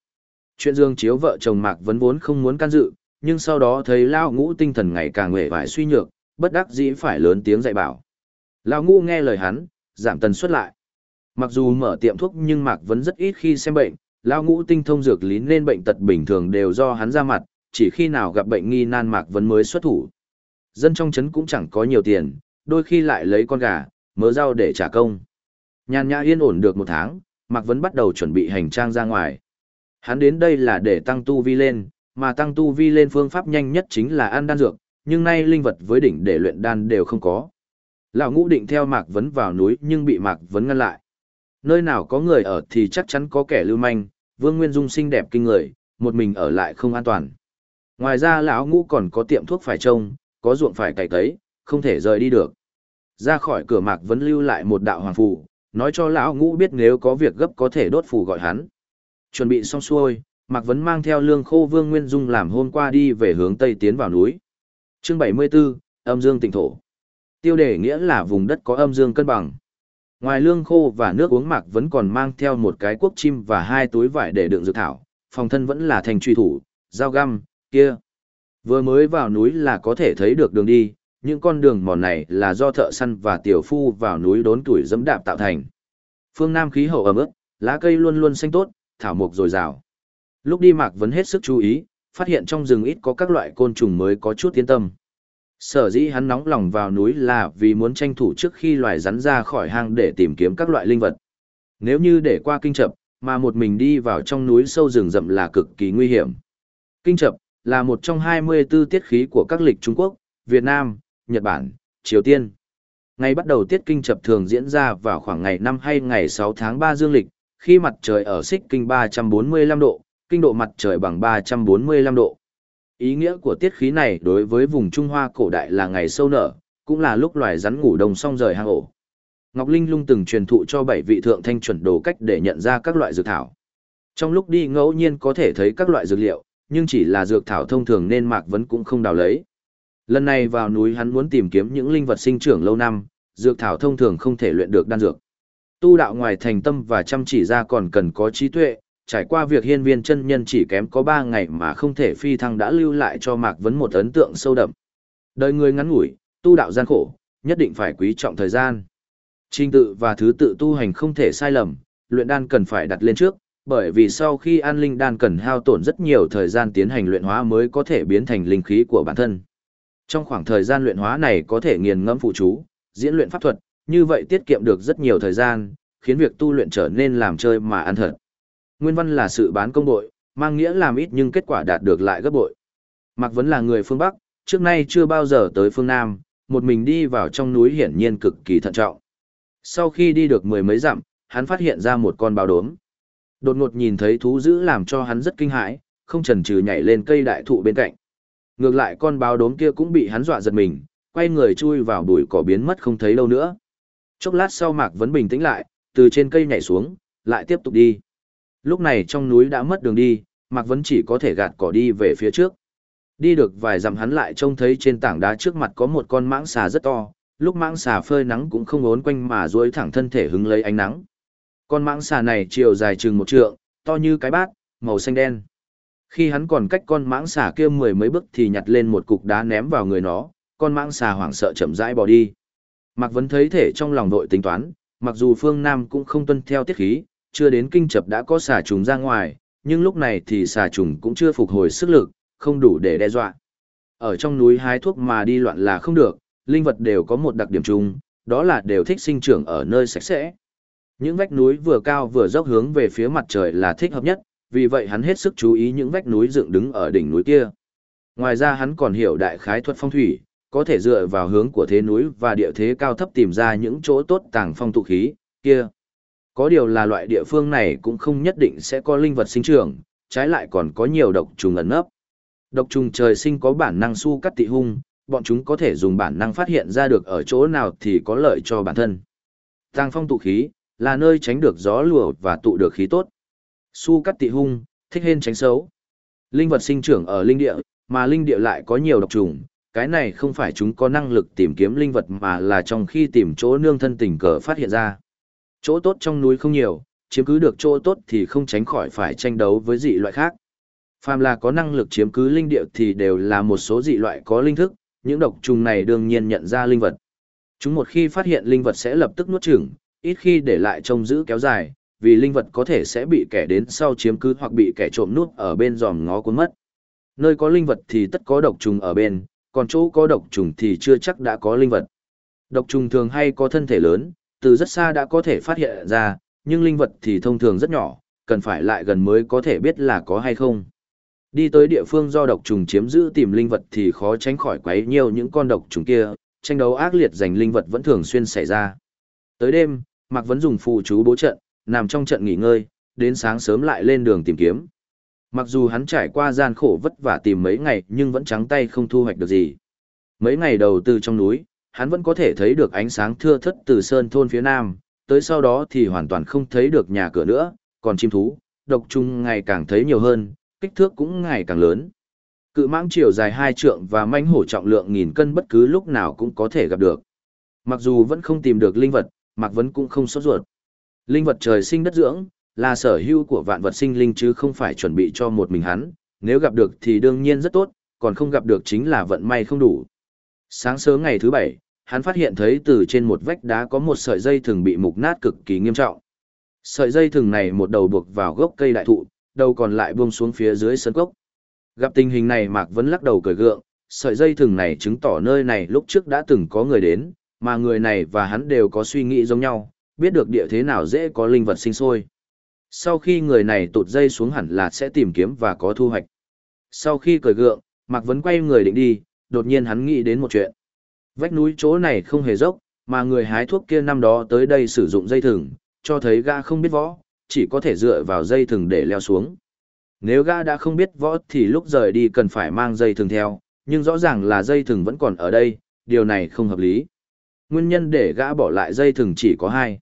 Chuyện dương chiếu vợ chồng Mạc Vấn vốn không muốn can dự, nhưng sau đó thấy Lão ngũ tinh thần ngày càng nguệ vải suy nhược, bất đắc dĩ phải lớn tiếng dạy bảo. Lão ngũ nghe lời hắn, giảm tần suất lại. Mặc dù mở tiệm thuốc nhưng Mạc Vấn rất ít khi xem bệnh, Lão ngũ tinh thông dược lý nên bệnh tật bình thường đều do hắn ra mặt, chỉ khi nào gặp bệnh nghi nan Mạc Vấn mới xuất thủ. Dân trong trấn cũng chẳng có nhiều tiền, đôi khi lại lấy con gà, mớ rau để trả công. Nhàn nhã yên ổn được một tháng, Mạc Vấn bắt đầu chuẩn bị hành trang ra ngoài. Hắn đến đây là để tăng tu vi lên, mà tăng tu vi lên phương pháp nhanh nhất chính là ăn đan dược, nhưng nay linh vật với đỉnh để luyện đan đều không có. Lão ngũ định theo Mạc Vấn vào núi nhưng bị Mạc Vấn ngăn lại. Nơi nào có người ở thì chắc chắn có kẻ lưu manh, Vương Nguyên Dung xinh đẹp kinh người, một mình ở lại không an toàn. Ngoài ra lão ngũ còn có tiệm thuốc phải trông, có ruộng phải cày cấy, không thể rời đi được. Ra khỏi cửa Mạc Vấn lưu lại một đạo hoàng phù, nói cho lão ngũ biết nếu có việc gấp có thể đốt phù gọi hắn. Chuẩn bị xong xuôi, Mạc Vấn mang theo lương khô Vương Nguyên Dung làm hôm qua đi về hướng Tây tiến vào núi. chương 74, âm dương tịnh thổ. Tiêu đề nghĩa là vùng đất có âm dương cân bằng. Ngoài lương khô và nước uống Mạc Vấn còn mang theo một cái cuốc chim và hai túi vải để đựng dược thảo, phòng thân vẫn là thành truy thủ, dao găm, kia. Vừa mới vào núi là có thể thấy được đường đi, những con đường mòn này là do thợ săn và tiểu phu vào núi đốn tuổi dẫm đạp tạo thành. Phương Nam khí hậu ẩm ướt, lá cây luôn luôn xanh tốt, thảo mộc dồi dào. Lúc đi Mạc vẫn hết sức chú ý, phát hiện trong rừng ít có các loại côn trùng mới có chút tiến tâm. Sở dĩ hắn nóng lòng vào núi là vì muốn tranh thủ trước khi loài rắn ra khỏi hang để tìm kiếm các loại linh vật. Nếu như để qua kinh chập, mà một mình đi vào trong núi sâu rừng rậm là cực kỳ nguy hiểm. Kinh chập là một trong 24 tiết khí của các lịch Trung Quốc, Việt Nam, Nhật Bản, Triều Tiên. Ngày bắt đầu tiết kinh chập thường diễn ra vào khoảng ngày 5 hay ngày 6 tháng 3 dương lịch, khi mặt trời ở xích kinh 345 độ, kinh độ mặt trời bằng 345 độ. Ý nghĩa của tiết khí này đối với vùng Trung Hoa cổ đại là ngày sâu nở, cũng là lúc loài rắn ngủ đông xong rời hang ổ. Ngọc Linh lung từng truyền thụ cho bảy vị thượng thanh chuẩn đồ cách để nhận ra các loại dược thảo. Trong lúc đi ngẫu nhiên có thể thấy các loại dược liệu, nhưng chỉ là dược thảo thông thường nên Mạc Vấn cũng không đào lấy. Lần này vào núi hắn muốn tìm kiếm những linh vật sinh trưởng lâu năm, dược thảo thông thường không thể luyện được đan dược. Tu đạo ngoài thành tâm và chăm chỉ ra còn cần có trí tuệ, trải qua việc hiên viên chân nhân chỉ kém có 3 ngày mà không thể phi thăng đã lưu lại cho Mạc Vấn một ấn tượng sâu đậm. Đời người ngắn ngủi, tu đạo gian khổ, nhất định phải quý trọng thời gian. Trình tự và thứ tự tu hành không thể sai lầm, luyện đan cần phải đặt lên trước, bởi vì sau khi ăn linh đan cần hao tổn rất nhiều thời gian tiến hành luyện hóa mới có thể biến thành linh khí của bản thân. Trong khoảng thời gian luyện hóa này có thể nghiền ngẫm phụ chú, diễn luyện pháp thuật, như vậy tiết kiệm được rất nhiều thời gian, khiến việc tu luyện trở nên làm chơi mà ăn thật. Nguyên văn là sự bán công bội, mang nghĩa làm ít nhưng kết quả đạt được lại gấp bội. Mạc Vấn là người phương Bắc, trước nay chưa bao giờ tới phương Nam, một mình đi vào trong núi hiển nhiên cực kỳ thận trọng. Sau khi đi được mười mấy dặm, hắn phát hiện ra một con báo đốm. Đột ngột nhìn thấy thú dữ làm cho hắn rất kinh hãi, không chần chừ nhảy lên cây đại thụ bên cạnh. Ngược lại con báo đốm kia cũng bị hắn dọa giật mình, quay người chui vào bụi cỏ biến mất không thấy đâu nữa. Chốc lát sau Mạc Vấn bình tĩnh lại, từ trên cây nhảy xuống, lại tiếp tục đi. Lúc này trong núi đã mất đường đi, Mạc Vấn chỉ có thể gạt cỏ đi về phía trước. Đi được vài dặm hắn lại trông thấy trên tảng đá trước mặt có một con mãng xà rất to, lúc mãng xà phơi nắng cũng không ốn quanh mà duỗi thẳng thân thể hứng lấy ánh nắng. Con mãng xà này chiều dài chừng một trượng, to như cái bát, màu xanh đen. Khi hắn còn cách con mãng xà kia mười mấy bước thì nhặt lên một cục đá ném vào người nó, con mãng xà hoảng sợ chậm rãi bỏ đi. Mạc Vấn thấy thể trong lòng đội tính toán, mặc dù phương Nam cũng không tuân theo tiết khí, chưa đến kinh chập đã có xà trùng ra ngoài, nhưng lúc này thì xà trùng cũng chưa phục hồi sức lực, không đủ để đe dọa. Ở trong núi hái thuốc mà đi loạn là không được, linh vật đều có một đặc điểm chung, đó là đều thích sinh trưởng ở nơi sạch sẽ. Những vách núi vừa cao vừa dốc hướng về phía mặt trời là thích hợp nhất, vì vậy hắn hết sức chú ý những vách núi dựng đứng ở đỉnh núi kia. Ngoài ra hắn còn hiểu đại khái thuật phong thủy, có thể dựa vào hướng của thế núi và địa thế cao thấp tìm ra những chỗ tốt tàng phong tụ khí, kia. Có điều là loại địa phương này cũng không nhất định sẽ có linh vật sinh trưởng, trái lại còn có nhiều độc trùng ẩn nấp. Độc trùng trời sinh có bản năng su cắt tị hung, bọn chúng có thể dùng bản năng phát hiện ra được ở chỗ nào thì có lợi cho bản thân. Tàng phong tụ khí, là nơi tránh được gió lùa và tụ được khí tốt. Su cắt tị hung, thích hên tránh xấu. Linh vật sinh trưởng ở linh địa, mà linh địa lại có nhiều độc trùng, cái này không phải chúng có năng lực tìm kiếm linh vật mà là trong khi tìm chỗ nương thân tình cờ phát hiện ra. Chỗ tốt trong núi không nhiều, chiếm cứ được chỗ tốt thì không tránh khỏi phải tranh đấu với dị loại khác. Phàm là có năng lực chiếm cứ linh địa thì đều là một số dị loại có linh thức, những độc trùng này đương nhiên nhận ra linh vật. Chúng một khi phát hiện linh vật sẽ lập tức nuốt chửng, ít khi để lại trông giữ kéo dài, vì linh vật có thể sẽ bị kẻ đến sau chiếm cứ hoặc bị kẻ trộm nút ở bên giòm ngó cuốn mất. Nơi có linh vật thì tất có độc trùng ở bên, còn chỗ có độc trùng thì chưa chắc đã có linh vật. Độc trùng thường hay có thân thể lớn, từ rất xa đã có thể phát hiện ra, nhưng linh vật thì thông thường rất nhỏ, cần phải lại gần mới có thể biết là có hay không. Đi tới địa phương do độc trùng chiếm giữ tìm linh vật thì khó tránh khỏi quấy nhiều những con độc trùng kia, tranh đấu ác liệt giành linh vật vẫn thường xuyên xảy ra. Tới đêm, Mạc Vấn dùng phù chú bố trận, nằm trong trận nghỉ ngơi, đến sáng sớm lại lên đường tìm kiếm. Mặc dù hắn trải qua gian khổ vất vả tìm mấy ngày nhưng vẫn trắng tay không thu hoạch được gì. Mấy ngày đầu từ trong núi, hắn vẫn có thể thấy được ánh sáng thưa thất từ sơn thôn phía nam, tới sau đó thì hoàn toàn không thấy được nhà cửa nữa, còn chim thú, độc trùng ngày càng thấy nhiều hơn, kích thước cũng ngày càng lớn. Cự mãng chiều dài hai trượng và manh hổ trọng lượng nghìn cân bất cứ lúc nào cũng có thể gặp được. Mặc dù vẫn không tìm được linh vật, Mạc Vấn cũng không sốt ruột. Linh vật trời sinh đất dưỡng, là sở hữu của vạn vật sinh linh chứ không phải chuẩn bị cho một mình hắn, nếu gặp được thì đương nhiên rất tốt, còn không gặp được chính là vận may không đủ. Sáng sớm ngày thứ bảy, hắn phát hiện thấy từ trên một vách đá có một sợi dây thường bị mục nát cực kỳ nghiêm trọng. Sợi dây thường này một đầu buộc vào gốc cây đại thụ, đầu còn lại buông xuống phía dưới sân cốc. Gặp tình hình này Mạc Vấn lắc đầu cười gượng, sợi dây thường này chứng tỏ nơi này lúc trước đã từng có người đến, mà người này và hắn đều có suy nghĩ giống nhau, biết được địa thế nào dễ có linh vật sinh sôi. Sau khi người này tụt dây xuống hẳn là sẽ tìm kiếm và có thu hoạch. Sau khi cười gượng, Mạc Vấn quay người định đi, đột nhiên hắn nghĩ đến một chuyện. Vách núi chỗ này không hề dốc, mà người hái thuốc kia năm đó tới đây sử dụng dây thừng, cho thấy Ga không biết võ, chỉ có thể dựa vào dây thừng để leo xuống. Nếu gã đã không biết võ thì lúc rời đi cần phải mang dây thừng theo, nhưng rõ ràng là dây thừng vẫn còn ở đây, điều này không hợp lý. Nguyên nhân để gã bỏ lại dây thừng chỉ có hai.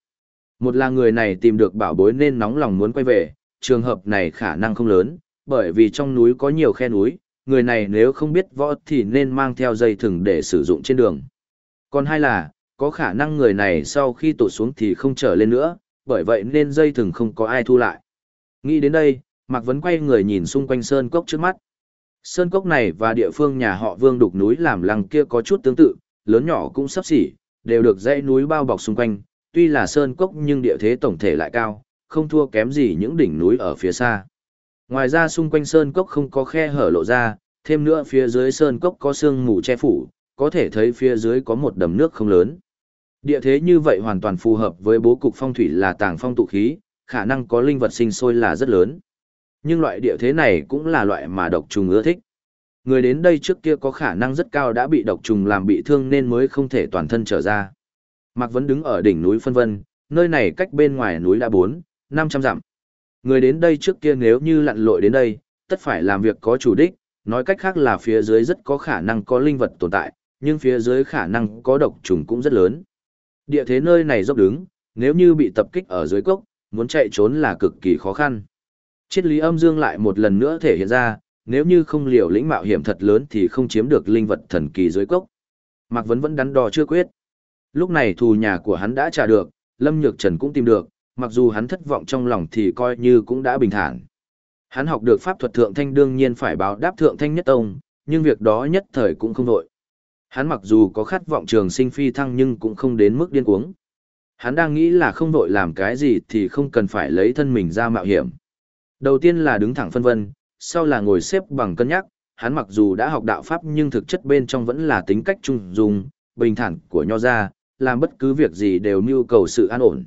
Một là người này tìm được bảo bối nên nóng lòng muốn quay về, trường hợp này khả năng không lớn, bởi vì trong núi có nhiều khe núi, người này nếu không biết võ thì nên mang theo dây thừng để sử dụng trên đường. Còn hai là, có khả năng người này sau khi tụt xuống thì không trở lên nữa, bởi vậy nên dây thừng không có ai thu lại. Nghĩ đến đây, Mạc Vấn quay người nhìn xung quanh sơn cốc trước mắt. Sơn cốc này và địa phương nhà họ Vương đục núi làm lăng kia có chút tương tự, lớn nhỏ cũng sắp xỉ, đều được dãy núi bao bọc xung quanh, tuy là sơn cốc nhưng địa thế tổng thể lại cao, không thua kém gì những đỉnh núi ở phía xa. Ngoài ra xung quanh sơn cốc không có khe hở lộ ra, thêm nữa phía dưới sơn cốc có sương mù che phủ, có thể thấy phía dưới có một đầm nước không lớn. Địa thế như vậy hoàn toàn phù hợp với bố cục phong thủy là tàng phong tụ khí, khả năng có linh vật sinh sôi là rất lớn. Nhưng loại địa thế này cũng là loại mà độc trùng ưa thích. Người đến đây trước kia có khả năng rất cao đã bị độc trùng làm bị thương nên mới không thể toàn thân trở ra. Mạc vẫn đứng ở đỉnh núi phân vân, nơi này cách bên ngoài núi đã 4, 500 dặm. Người đến đây trước kia nếu như lặn lội đến đây, tất phải làm việc có chủ đích, nói cách khác là phía dưới rất có khả năng có linh vật tồn tại, nhưng phía dưới khả năng có độc trùng cũng rất lớn. Địa thế nơi này dốc đứng, nếu như bị tập kích ở dưới cốc, muốn chạy trốn là cực kỳ khó khăn. Triết lý âm dương lại một lần nữa thể hiện ra, nếu như không liều lĩnh mạo hiểm thật lớn thì không chiếm được linh vật thần kỳ dưới cốc. Mạc Vấn vẫn đắn đo chưa quyết. Lúc này thù nhà của hắn đã trả được, Lâm Nhược Trần cũng tìm được, mặc dù hắn thất vọng trong lòng thì coi như cũng đã bình thản. Hắn học được pháp thuật thượng thanh đương nhiên phải báo đáp thượng thanh nhất tông, nhưng việc đó nhất thời cũng không đội. Hắn mặc dù có khát vọng trường sinh phi thăng nhưng cũng không đến mức điên cuống. Hắn đang nghĩ là không đội làm cái gì thì không cần phải lấy thân mình ra mạo hiểm. Đầu tiên là đứng thẳng phân vân, sau là ngồi xếp bằng cân nhắc, hắn mặc dù đã học đạo pháp nhưng thực chất bên trong vẫn là tính cách trung dung, bình thản của nho gia, làm bất cứ việc gì đều nhu cầu sự an ổn.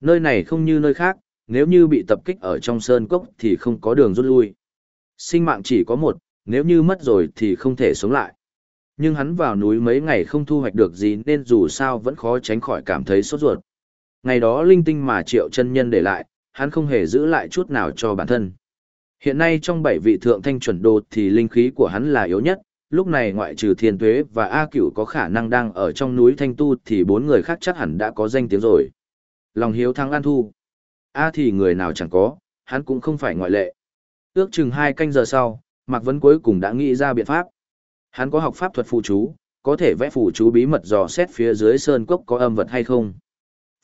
Nơi này không như nơi khác, nếu như bị tập kích ở trong sơn cốc thì không có đường rút lui. Sinh mạng chỉ có một, nếu như mất rồi thì không thể sống lại. Nhưng hắn vào núi mấy ngày không thu hoạch được gì nên dù sao vẫn khó tránh khỏi cảm thấy sốt ruột. Ngày đó linh tinh mà triệu chân nhân để lại, hắn không hề giữ lại chút nào cho bản thân. Hiện nay trong bảy vị thượng thanh chuẩn đô thì linh khí của hắn là yếu nhất, lúc này ngoại trừ thiên tuế và A cửu có khả năng đang ở trong núi thanh tu thì bốn người khác chắc hẳn đã có danh tiếng rồi. Lòng hiếu thắng an thu. A thì người nào chẳng có, hắn cũng không phải ngoại lệ. Ước chừng hai canh giờ sau, Mạc Vấn cuối cùng đã nghĩ ra biện pháp. Hắn có học pháp thuật phụ chú, có thể vẽ phụ chú bí mật dò xét phía dưới sơn cốc có âm vật hay không.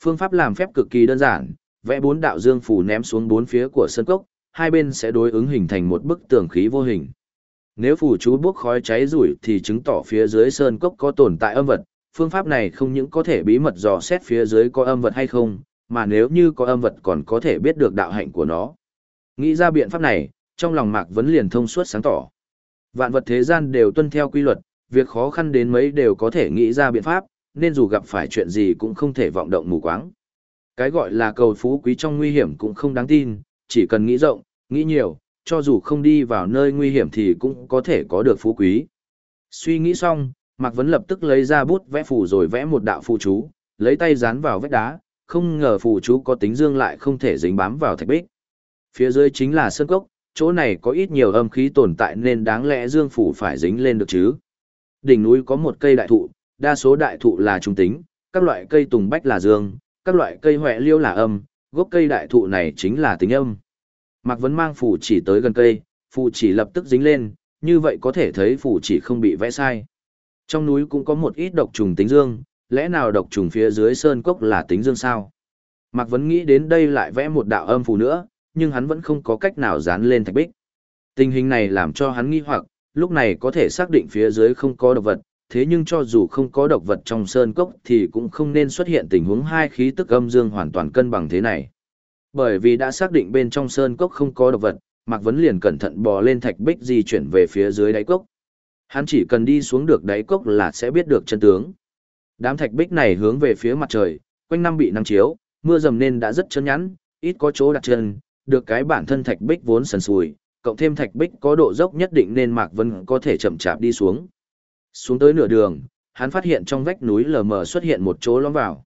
Phương pháp làm phép cực kỳ đơn giản, vẽ bốn đạo dương phù ném xuống bốn phía của sơn cốc, hai bên sẽ đối ứng hình thành một bức tường khí vô hình. Nếu phù chú bốc khói cháy rủi thì chứng tỏ phía dưới sơn cốc có tồn tại âm vật, phương pháp này không những có thể bí mật dò xét phía dưới có âm vật hay không, mà nếu như có âm vật còn có thể biết được đạo hạnh của nó. Nghĩ ra biện pháp này, trong lòng Mạc Vấn liền thông suốt sáng tỏ. Vạn vật thế gian đều tuân theo quy luật, việc khó khăn đến mấy đều có thể nghĩ ra biện pháp, nên dù gặp phải chuyện gì cũng không thể vọng động mù quáng. Cái gọi là cầu phú quý trong nguy hiểm cũng không đáng tin, chỉ cần nghĩ rộng, nghĩ nhiều, cho dù không đi vào nơi nguy hiểm thì cũng có thể có được phú quý. Suy nghĩ xong, Mạc Vấn lập tức lấy ra bút vẽ phù rồi vẽ một đạo phù chú, lấy tay dán vào vách đá, không ngờ phù chú có tính dương lại không thể dính bám vào thạch bích. Phía dưới chính là sơn cốc, chỗ này có ít nhiều âm khí tồn tại nên đáng lẽ dương phủ phải dính lên được chứ. Đỉnh núi có một cây đại thụ, đa số đại thụ là trung tính, các loại cây tùng bách là dương, các loại cây hoẹ liêu là âm, gốc cây đại thụ này chính là tính âm. Mạc Vấn mang phù chỉ tới gần cây, phù chỉ lập tức dính lên, như vậy có thể thấy phù chỉ không bị vẽ sai. Trong núi cũng có một ít độc trùng tính dương, lẽ nào độc trùng phía dưới sơn cốc là tính dương sao? Mạc Vấn nghĩ đến đây lại vẽ một đạo âm phù nữa, nhưng hắn vẫn không có cách nào dán lên thạch bích. Tình hình này làm cho hắn nghi hoặc, lúc này có thể xác định phía dưới không có độc vật, thế nhưng cho dù không có độc vật trong sơn cốc thì cũng không nên xuất hiện tình huống hai khí tức âm dương hoàn toàn cân bằng thế này. Bởi vì đã xác định bên trong sơn cốc không có độc vật, Mạc Vấn liền cẩn thận bò lên thạch bích di chuyển về phía dưới đáy cốc. Hắn chỉ cần đi xuống được đáy cốc là sẽ biết được chân tướng. Đám thạch bích này hướng về phía mặt trời, quanh năm bị nắng chiếu, mưa dầm nên đã rất chân nhắn, ít có chỗ đặt chân, được cái bản thân thạch bích vốn sần sùi, cộng thêm thạch bích có độ dốc nhất định nên Mạc Vân có thể chậm chạp đi xuống. Xuống tới nửa đường, hắn phát hiện trong vách núi lờ mờ xuất hiện một chỗ lõm vào.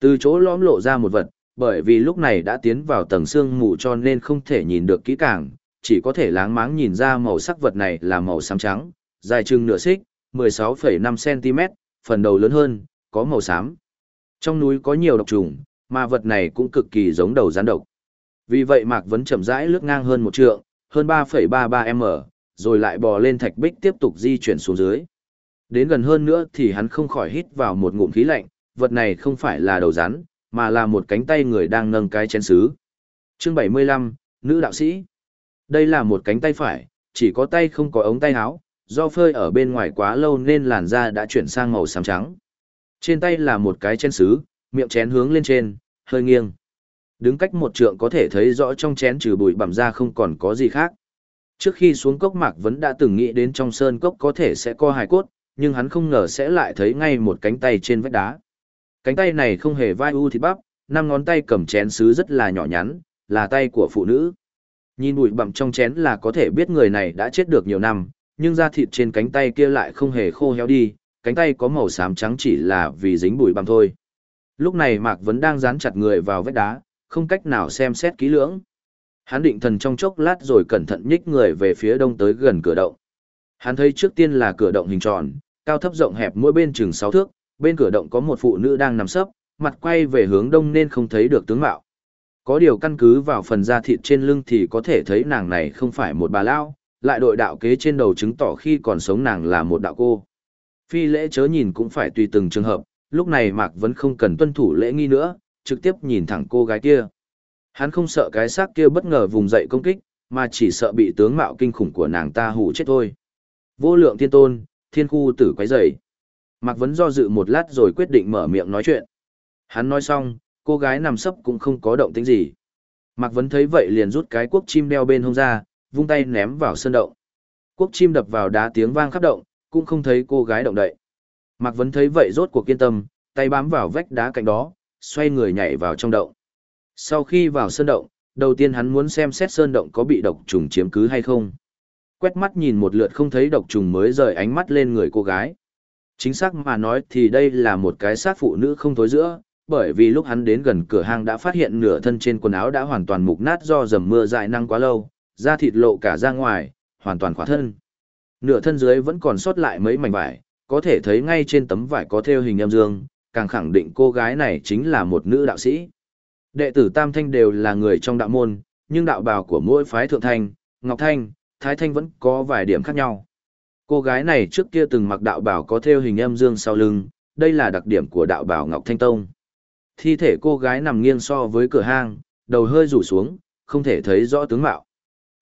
Từ chỗ lõm lộ ra một vật, bởi vì lúc này đã tiến vào tầng xương mù cho nên không thể nhìn được kỹ càng, chỉ có thể láng máng nhìn ra màu sắc vật này là màu xám trắng, dài chừng nửa xích, 16,5cm, phần đầu lớn hơn, có màu xám. Trong núi có nhiều độc trùng, mà vật này cũng cực kỳ giống đầu rắn độc. Vì vậy Mạc Vấn chậm rãi lướt ngang hơn một trượng, hơn 3,33m, rồi lại bò lên thạch bích tiếp tục di chuyển xuống dưới. Đến gần hơn nữa thì hắn không khỏi hít vào một ngụm khí lạnh, vật này không phải là đầu rắn, mà là một cánh tay người đang nâng cái chén sứ. Chương 75, Nữ đạo sĩ. Đây là một cánh tay phải, chỉ có tay không có ống tay áo, do phơi ở bên ngoài quá lâu nên làn da đã chuyển sang màu xám trắng. Trên tay là một cái chén sứ, miệng chén hướng lên trên, hơi nghiêng. đứng cách một trượng có thể thấy rõ trong chén trừ bụi bặm ra không còn có gì khác. Trước khi xuống cốc Mạc Vấn đã từng nghĩ đến trong sơn cốc có thể sẽ có hài cốt, nhưng hắn không ngờ sẽ lại thấy ngay một cánh tay trên vách đá. Cánh tay này không hề vai u thịt bắp, năm ngón tay cầm chén sứ rất là nhỏ nhắn, là tay của phụ nữ. Nhìn bụi bặm trong chén là có thể biết người này đã chết được nhiều năm, nhưng da thịt trên cánh tay kia lại không hề khô héo đi, cánh tay có màu xám trắng chỉ là vì dính bụi bặm thôi. Lúc này Mạc vẫn đang dán chặt người vào vách đá, không cách nào xem xét kỹ lưỡng. Hắn định thần trong chốc lát rồi cẩn thận nhích người về phía đông tới gần cửa động. Hắn thấy trước tiên là cửa động hình tròn, cao thấp rộng hẹp mỗi bên chừng 6 thước, bên cửa động có một phụ nữ đang nằm sấp, mặt quay về hướng đông nên không thấy được tướng mạo. Có điều căn cứ vào phần da thịt trên lưng thì có thể thấy nàng này không phải một bà lao, lại đội đạo kế trên đầu chứng tỏ khi còn sống nàng là một đạo cô. Phi lễ chớ nhìn cũng phải tùy từng trường hợp, lúc này Mạc vẫn không cần tuân thủ lễ nghi nữa, trực tiếp nhìn thẳng cô gái kia. Hắn không sợ cái xác kia bất ngờ vùng dậy công kích, mà chỉ sợ bị tướng mạo kinh khủng của nàng ta hù chết thôi. Vô lượng thiên tôn, thiên khu tử quái dậy. Mạc Vấn do dự một lát rồi quyết định mở miệng nói chuyện. Hắn nói xong, cô gái nằm sấp cũng không có động tĩnh gì. Mạc Vấn thấy vậy liền rút cái cuốc chim đeo bên hông ra, vung tay ném vào sân động. Cuốc chim đập vào đá tiếng vang khắp động, cũng không thấy cô gái động đậy. Mạc Vấn thấy vậy rốt cuộc kiên tâm, tay bám vào vách đá cạnh đó, xoay người nhảy vào trong động. Sau khi vào sơn động, đầu tiên hắn muốn xem xét sơn động có bị độc trùng chiếm cứ hay không. Quét mắt nhìn một lượt không thấy độc trùng mới rời ánh mắt lên người cô gái. Chính xác mà nói thì đây là một cái xác phụ nữ không thối giữa, bởi vì lúc hắn đến gần cửa hang đã phát hiện nửa thân trên quần áo đã hoàn toàn mục nát do dầm mưa dại năng quá lâu, da thịt lộ cả ra ngoài, hoàn toàn khỏa thân. Nửa thân dưới vẫn còn sót lại mấy mảnh vải, có thể thấy ngay trên tấm vải có theo hình âm dương, càng khẳng định cô gái này chính là một nữ đạo sĩ. Đệ tử Tam Thanh đều là người trong đạo môn, nhưng đạo bào của mỗi phái Thượng Thanh, Ngọc Thanh, Thái Thanh vẫn có vài điểm khác nhau. Cô gái này trước kia từng mặc đạo bảo có thêu hình âm dương sau lưng, đây là đặc điểm của đạo bảo Ngọc Thanh Tông. Thi thể cô gái nằm nghiêng so với cửa hang, đầu hơi rủ xuống, không thể thấy rõ tướng mạo.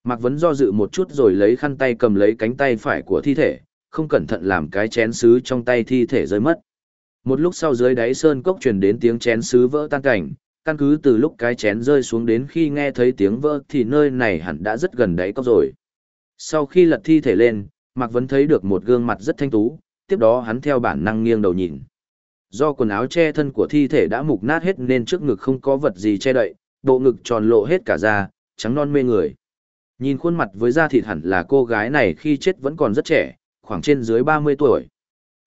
Mạc Vấn do dự một chút rồi lấy khăn tay cầm lấy cánh tay phải của thi thể, không cẩn thận làm cái chén sứ trong tay thi thể rơi mất. Một lúc sau dưới đáy sơn cốc truyền đến tiếng chén sứ vỡ tan cảnh, căn cứ từ lúc cái chén rơi xuống đến khi nghe thấy tiếng vỡ thì nơi này hẳn đã rất gần đáy cốc rồi. Sau khi lật thi thể lên, Mạc Vấn thấy được một gương mặt rất thanh tú, tiếp đó hắn theo bản năng nghiêng đầu nhìn. Do quần áo che thân của thi thể đã mục nát hết nên trước ngực không có vật gì che đậy, bộ ngực tròn lộ hết cả da, trắng non mê người. Nhìn khuôn mặt với da thịt hẳn là cô gái này khi chết vẫn còn rất trẻ, khoảng trên dưới 30 tuổi.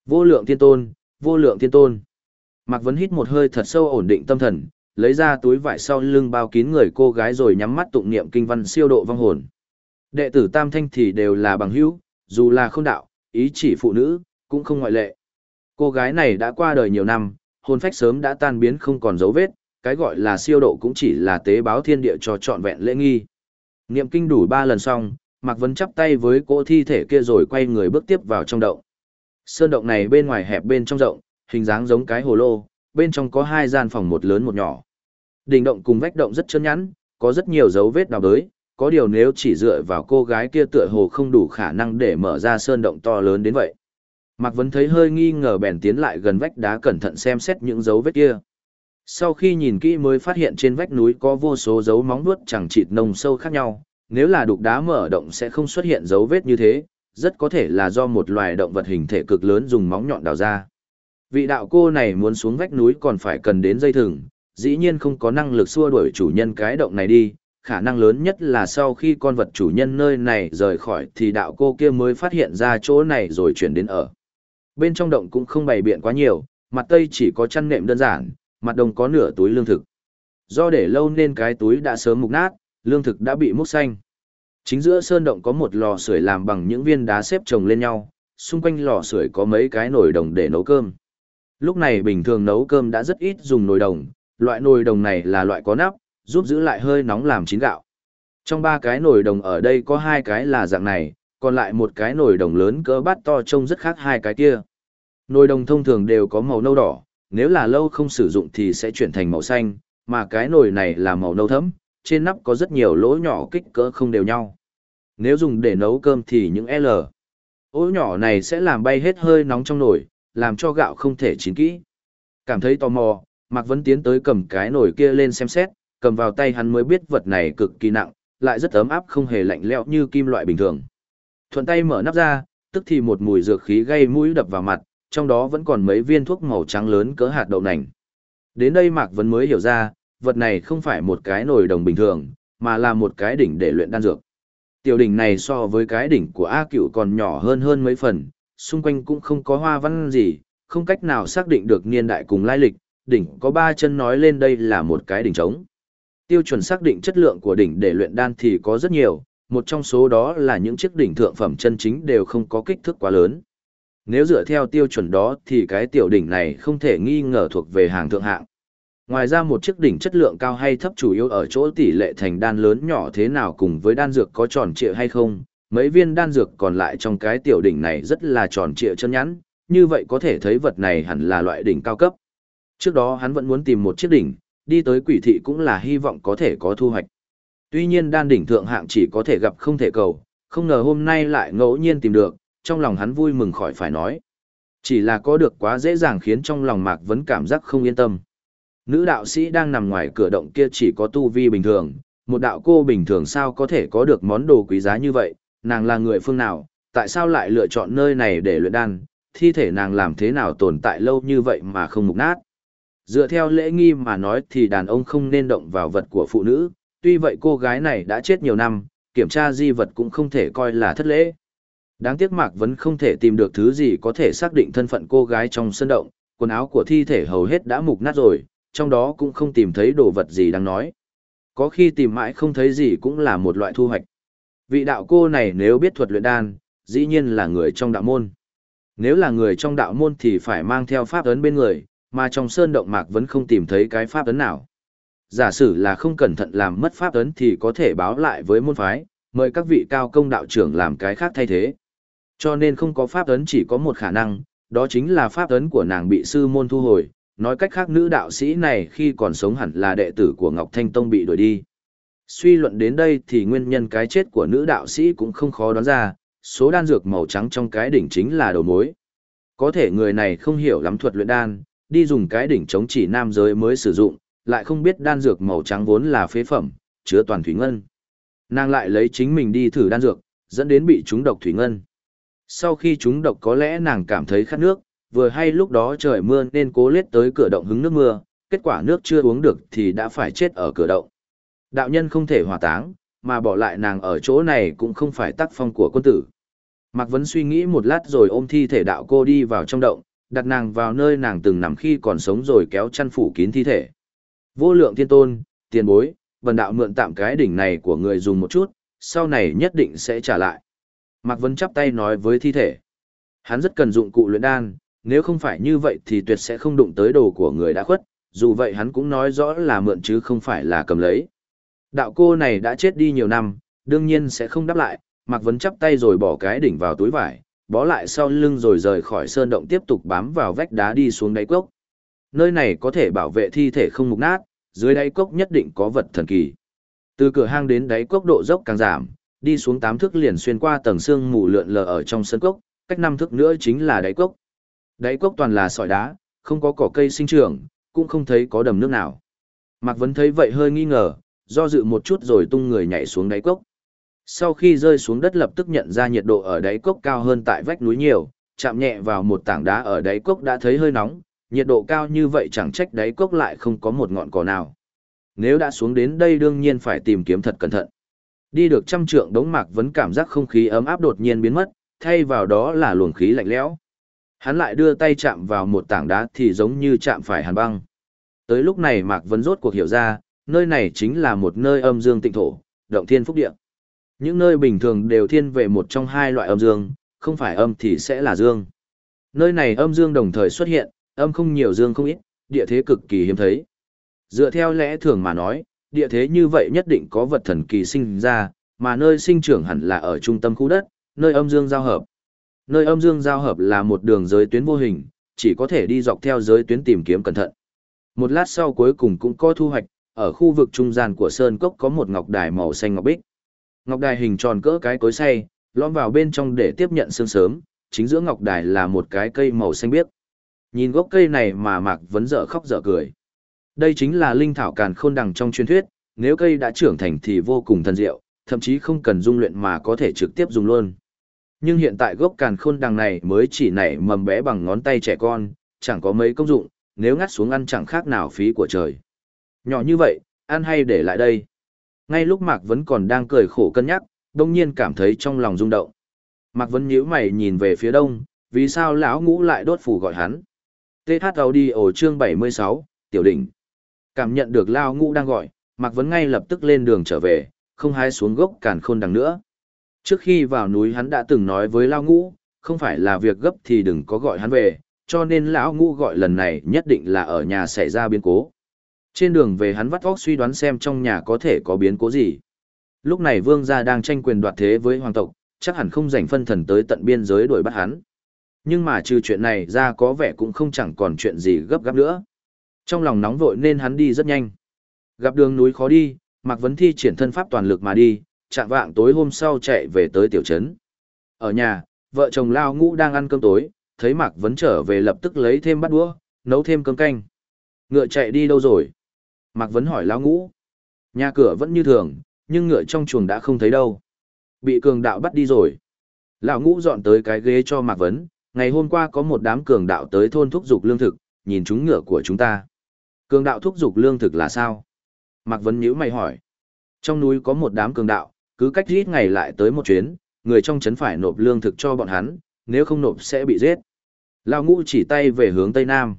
Vô lượng thiên tôn, vô lượng thiên tôn. Mạc Vấn hít một hơi thật sâu ổn định tâm thần, lấy ra túi vải sau lưng bao kín người cô gái rồi nhắm mắt tụng niệm kinh văn siêu độ vong hồn. Đệ tử Tam Thanh thì đều là bằng hữu, dù là không đạo, ý chỉ phụ nữ, cũng không ngoại lệ. Cô gái này đã qua đời nhiều năm, hồn phách sớm đã tan biến không còn dấu vết, cái gọi là siêu độ cũng chỉ là tế báo thiên địa cho trọn vẹn lễ nghi. Niệm kinh đủ ba lần xong, Mạc Vân chắp tay với cỗ thi thể kia rồi quay người bước tiếp vào trong động. Sơn động này bên ngoài hẹp bên trong rộng, hình dáng giống cái hồ lô, bên trong có hai gian phòng một lớn một nhỏ. Đỉnh động cùng vách động rất trơn nhẵn, có rất nhiều dấu vết đào đới, có điều nếu chỉ dựa vào cô gái kia tựa hồ không đủ khả năng để mở ra sơn động to lớn đến vậy. Mạc Vấn thấy hơi nghi ngờ bèn tiến lại gần vách đá cẩn thận xem xét những dấu vết kia. Sau khi nhìn kỹ mới phát hiện trên vách núi có vô số dấu móng vuốt chẳng chịt nông sâu khác nhau, nếu là đục đá mở động sẽ không xuất hiện dấu vết như thế, rất có thể là do một loài động vật hình thể cực lớn dùng móng nhọn đào ra. Vị đạo cô này muốn xuống vách núi còn phải cần đến dây thừng, dĩ nhiên không có năng lực xua đuổi chủ nhân cái động này đi, khả năng lớn nhất là sau khi con vật chủ nhân nơi này rời khỏi thì đạo cô kia mới phát hiện ra chỗ này rồi chuyển đến ở. Bên trong động cũng không bày biện quá nhiều, mặt tây chỉ có chăn nệm đơn giản, mặt đông có nửa túi lương thực. Do để lâu nên cái túi đã sớm mục nát, lương thực đã bị múc xanh. Chính giữa sơn động có một lò sưởi làm bằng những viên đá xếp chồng lên nhau, xung quanh lò sưởi có mấy cái nồi đồng để nấu cơm. Lúc này bình thường nấu cơm đã rất ít dùng nồi đồng, loại nồi đồng này là loại có nắp, giúp giữ lại hơi nóng làm chín gạo. Trong ba cái nồi đồng ở đây có hai cái là dạng này, còn lại một cái nồi đồng lớn cỡ bát to trông rất khác hai cái kia. Nồi đồng thông thường đều có màu nâu đỏ, nếu là lâu không sử dụng thì sẽ chuyển thành màu xanh, mà cái nồi này là màu nâu thẫm, trên nắp có rất nhiều lỗ nhỏ kích cỡ không đều nhau. Nếu dùng để nấu cơm thì những L. Ố nhỏ này sẽ làm bay hết hơi nóng trong nồi, làm cho gạo không thể chín kỹ. Cảm thấy tò mò, Mạc Vấn tiến tới cầm cái nồi kia lên xem xét, cầm vào tay hắn mới biết vật này cực kỳ nặng, lại rất ấm áp không hề lạnh lẽo như kim loại bình thường. Thuận tay mở nắp ra, tức thì một mùi dược khí gây mũi đập vào mặt, trong đó vẫn còn mấy viên thuốc màu trắng lớn cỡ hạt đậu nành. Đến đây Mạc Vấn mới hiểu ra, vật này không phải một cái nồi đồng bình thường, mà là một cái đỉnh để luyện đan dược. Tiểu đỉnh này so với cái đỉnh của A cửu còn nhỏ hơn hơn mấy phần, xung quanh cũng không có hoa văn gì, không cách nào xác định được niên đại cùng lai lịch, đỉnh có ba chân nói lên đây là một cái đỉnh trống. Tiêu chuẩn xác định chất lượng của đỉnh để luyện đan thì có rất nhiều, một trong số đó là những chiếc đỉnh thượng phẩm chân chính đều không có kích thước quá lớn. Nếu dựa theo tiêu chuẩn đó thì cái tiểu đỉnh này không thể nghi ngờ thuộc về hàng thượng hạng. Ngoài ra một chiếc đỉnh chất lượng cao hay thấp chủ yếu ở chỗ tỷ lệ thành đan lớn nhỏ thế nào cùng với đan dược có tròn trịa hay không. Mấy viên đan dược còn lại trong cái tiểu đỉnh này rất là tròn trịa chân nhẵn, như vậy có thể thấy vật này hẳn là loại đỉnh cao cấp. Trước đó hắn vẫn muốn tìm một chiếc đỉnh, đi tới quỷ thị cũng là hy vọng có thể có thu hoạch. Tuy nhiên đan đỉnh thượng hạng chỉ có thể gặp không thể cầu, không ngờ hôm nay lại ngẫu nhiên tìm được, trong lòng hắn vui mừng khỏi phải nói. Chỉ là có được quá dễ dàng khiến trong lòng Mạc Vấn cảm giác không yên tâm. Nữ đạo sĩ đang nằm ngoài cửa động kia chỉ có tu vi bình thường, một đạo cô bình thường sao có thể có được món đồ quý giá như vậy, nàng là người phương nào, tại sao lại lựa chọn nơi này để luyện đan, thi thể nàng làm thế nào tồn tại lâu như vậy mà không mục nát. Dựa theo lễ nghi mà nói thì đàn ông không nên động vào vật của phụ nữ, tuy vậy cô gái này đã chết nhiều năm, kiểm tra di vật cũng không thể coi là thất lễ. Đáng tiếc Mạc vẫn không thể tìm được thứ gì có thể xác định thân phận cô gái trong sân động, quần áo của thi thể hầu hết đã mục nát rồi, trong đó cũng không tìm thấy đồ vật gì đáng nói. Có khi tìm mãi không thấy gì cũng là một loại thu hoạch. Vị đạo cô này nếu biết thuật luyện đan, dĩ nhiên là người trong đạo môn. Nếu là người trong đạo môn thì phải mang theo pháp ấn bên người, mà trong sơn động mạc vẫn không tìm thấy cái pháp ấn nào. Giả sử là không cẩn thận làm mất pháp ấn thì có thể báo lại với môn phái, mời các vị cao công đạo trưởng làm cái khác thay thế. Cho nên không có pháp ấn chỉ có một khả năng, đó chính là pháp ấn của nàng bị sư môn thu hồi, nói cách khác nữ đạo sĩ này khi còn sống hẳn là đệ tử của Ngọc Thanh Tông bị đuổi đi. Suy luận đến đây thì nguyên nhân cái chết của nữ đạo sĩ cũng không khó đoán ra, số đan dược màu trắng trong cái đỉnh chính là đầu mối. Có thể người này không hiểu lắm thuật luyện đan, đi dùng cái đỉnh chống chỉ nam giới mới sử dụng, lại không biết đan dược màu trắng vốn là phế phẩm, chứa toàn thủy ngân. Nàng lại lấy chính mình đi thử đan dược, dẫn đến bị trúng độc thủy ngân. Sau khi trúng độc có lẽ nàng cảm thấy khát nước, vừa hay lúc đó trời mưa nên cố lết tới cửa động hứng nước mưa, kết quả nước chưa uống được thì đã phải chết ở cửa động. Đạo nhân không thể hòa táng, mà bỏ lại nàng ở chỗ này cũng không phải tác phong của quân tử. Mạc Vấn suy nghĩ một lát rồi ôm thi thể đạo cô đi vào trong động, đặt nàng vào nơi nàng từng nằm khi còn sống rồi kéo chăn phủ kín thi thể. Vô lượng thiên tôn, tiền bối, vần đạo mượn tạm cái đỉnh này của người dùng một chút, sau này nhất định sẽ trả lại. Mạc Vân chắp tay nói với thi thể. Hắn rất cần dụng cụ luyện đan, nếu không phải như vậy thì tuyệt sẽ không đụng tới đồ của người đã khuất, dù vậy hắn cũng nói rõ là mượn chứ không phải là cầm lấy. Đạo cô này đã chết đi nhiều năm, đương nhiên sẽ không đáp lại, Mạc Vấn chắp tay rồi bỏ cái đỉnh vào túi vải, bó lại sau lưng rồi rời khỏi sơn động tiếp tục bám vào vách đá đi xuống đáy cốc. Nơi này có thể bảo vệ thi thể không mục nát, dưới đáy cốc nhất định có vật thần kỳ. Từ cửa hang đến đáy cốc độ dốc càng giảm, đi xuống tám thước liền xuyên qua tầng xương mù lượn lờ ở trong sân cốc, cách năm thước nữa chính là đáy cốc. Đáy cốc toàn là sỏi đá, không có cỏ cây sinh trưởng, cũng không thấy có đầm nước nào. Mạc Vấn thấy vậy hơi nghi ngờ, do dự một chút rồi tung người nhảy xuống đáy cốc. Sau khi rơi xuống đất lập tức nhận ra nhiệt độ ở đáy cốc cao hơn tại vách núi nhiều, chạm nhẹ vào một tảng đá ở đáy cốc đã thấy hơi nóng, nhiệt độ cao như vậy chẳng trách đáy cốc lại không có một ngọn cỏ nào. Nếu đã xuống đến đây đương nhiên phải tìm kiếm thật cẩn thận. Đi được trăm trượng đống mạc vẫn cảm giác không khí ấm áp đột nhiên biến mất, thay vào đó là luồng khí lạnh lẽo. Hắn lại đưa tay chạm vào một tảng đá thì giống như chạm phải hàn băng. Tới lúc này Mạc Vân rốt cuộc hiểu ra, nơi này chính là một nơi âm dương tịnh thổ, động thiên phúc địa. Những nơi bình thường đều thiên về một trong hai loại âm dương, không phải âm thì sẽ là dương. Nơi này âm dương đồng thời xuất hiện, âm không nhiều dương không ít, địa thế cực kỳ hiếm thấy. Dựa theo lẽ thường mà nói, địa thế như vậy nhất định có vật thần kỳ sinh ra, mà nơi sinh trưởng hẳn là ở trung tâm khu đất, nơi âm dương giao hợp. Nơi âm dương giao hợp là một đường giới tuyến vô hình, chỉ có thể đi dọc theo giới tuyến tìm kiếm cẩn thận. Một lát sau cuối cùng cũng có thu hoạch, ở khu vực trung gian của sơn cốc có một ngọc đài màu xanh ngọc bích. Ngọc đài hình tròn cỡ cái cối xay, lõm vào bên trong để tiếp nhận sương sớm, chính giữa ngọc đài là một cái cây màu xanh biếc. Nhìn gốc cây này mà Mạc Vấn dở khóc dở cười. Đây chính là linh thảo càn khôn đằng trong truyền thuyết, nếu cây đã trưởng thành thì vô cùng thần diệu, thậm chí không cần dung luyện mà có thể trực tiếp dùng luôn. Nhưng hiện tại gốc càn khôn đằng này mới chỉ nảy mầm bé bằng ngón tay trẻ con, chẳng có mấy công dụng, nếu ngắt xuống ăn chẳng khác nào phí của trời. Nhỏ như vậy, ăn hay để lại đây. Ngay lúc Mạc Vấn còn đang cười khổ cân nhắc, đông nhiên cảm thấy trong lòng rung động. Mạc Vấn nhíu mày nhìn về phía đông, vì sao lão ngũ lại đốt phủ gọi hắn. TH Audio chương 76, Tiểu Đỉnh. Cảm nhận được lão ngũ đang gọi, Mạc Vấn ngay lập tức lên đường trở về, không hái xuống gốc càn khôn đằng nữa. Trước khi vào núi hắn đã từng nói với lão ngũ, không phải là việc gấp thì đừng có gọi hắn về, cho nên lão ngũ gọi lần này nhất định là ở nhà xảy ra biến cố. Trên đường về hắn vắt óc suy đoán xem trong nhà có thể có biến cố gì. Lúc này vương gia đang tranh quyền đoạt thế với hoàng tộc, chắc hẳn không dành phân thần tới tận biên giới đuổi bắt hắn. Nhưng mà trừ chuyện này ra có vẻ cũng không chẳng còn chuyện gì gấp gáp nữa. Trong lòng nóng vội nên hắn đi rất nhanh. Gặp đường núi khó đi, Mạc Vấn Thi triển thân pháp toàn lực mà đi, chạm vạng tối hôm sau chạy về tới tiểu trấn. Ở nhà, vợ chồng Lao Ngũ đang ăn cơm tối, thấy Mạc Vấn trở về lập tức lấy thêm bát đũa, nấu thêm cơm canh. Ngựa chạy đi đâu rồi? Mạc Vấn hỏi lão Ngũ. Nhà cửa vẫn như thường, nhưng ngựa trong chuồng đã không thấy đâu. Bị cường đạo bắt đi rồi. Lão Ngũ dọn tới cái ghế cho Mạc Vấn, ngày hôm qua có một đám cường đạo tới thôn thúc dục lương thực, nhìn chúng ngựa của chúng ta. Cường đạo thúc dục lương thực là sao? Mạc Vấn nhữ mày hỏi. Trong núi có một đám cường đạo, cứ cách ít ngày lại tới một chuyến, người trong trấn phải nộp lương thực cho bọn hắn, nếu không nộp sẽ bị giết. Lão ngũ chỉ tay về hướng Tây Nam.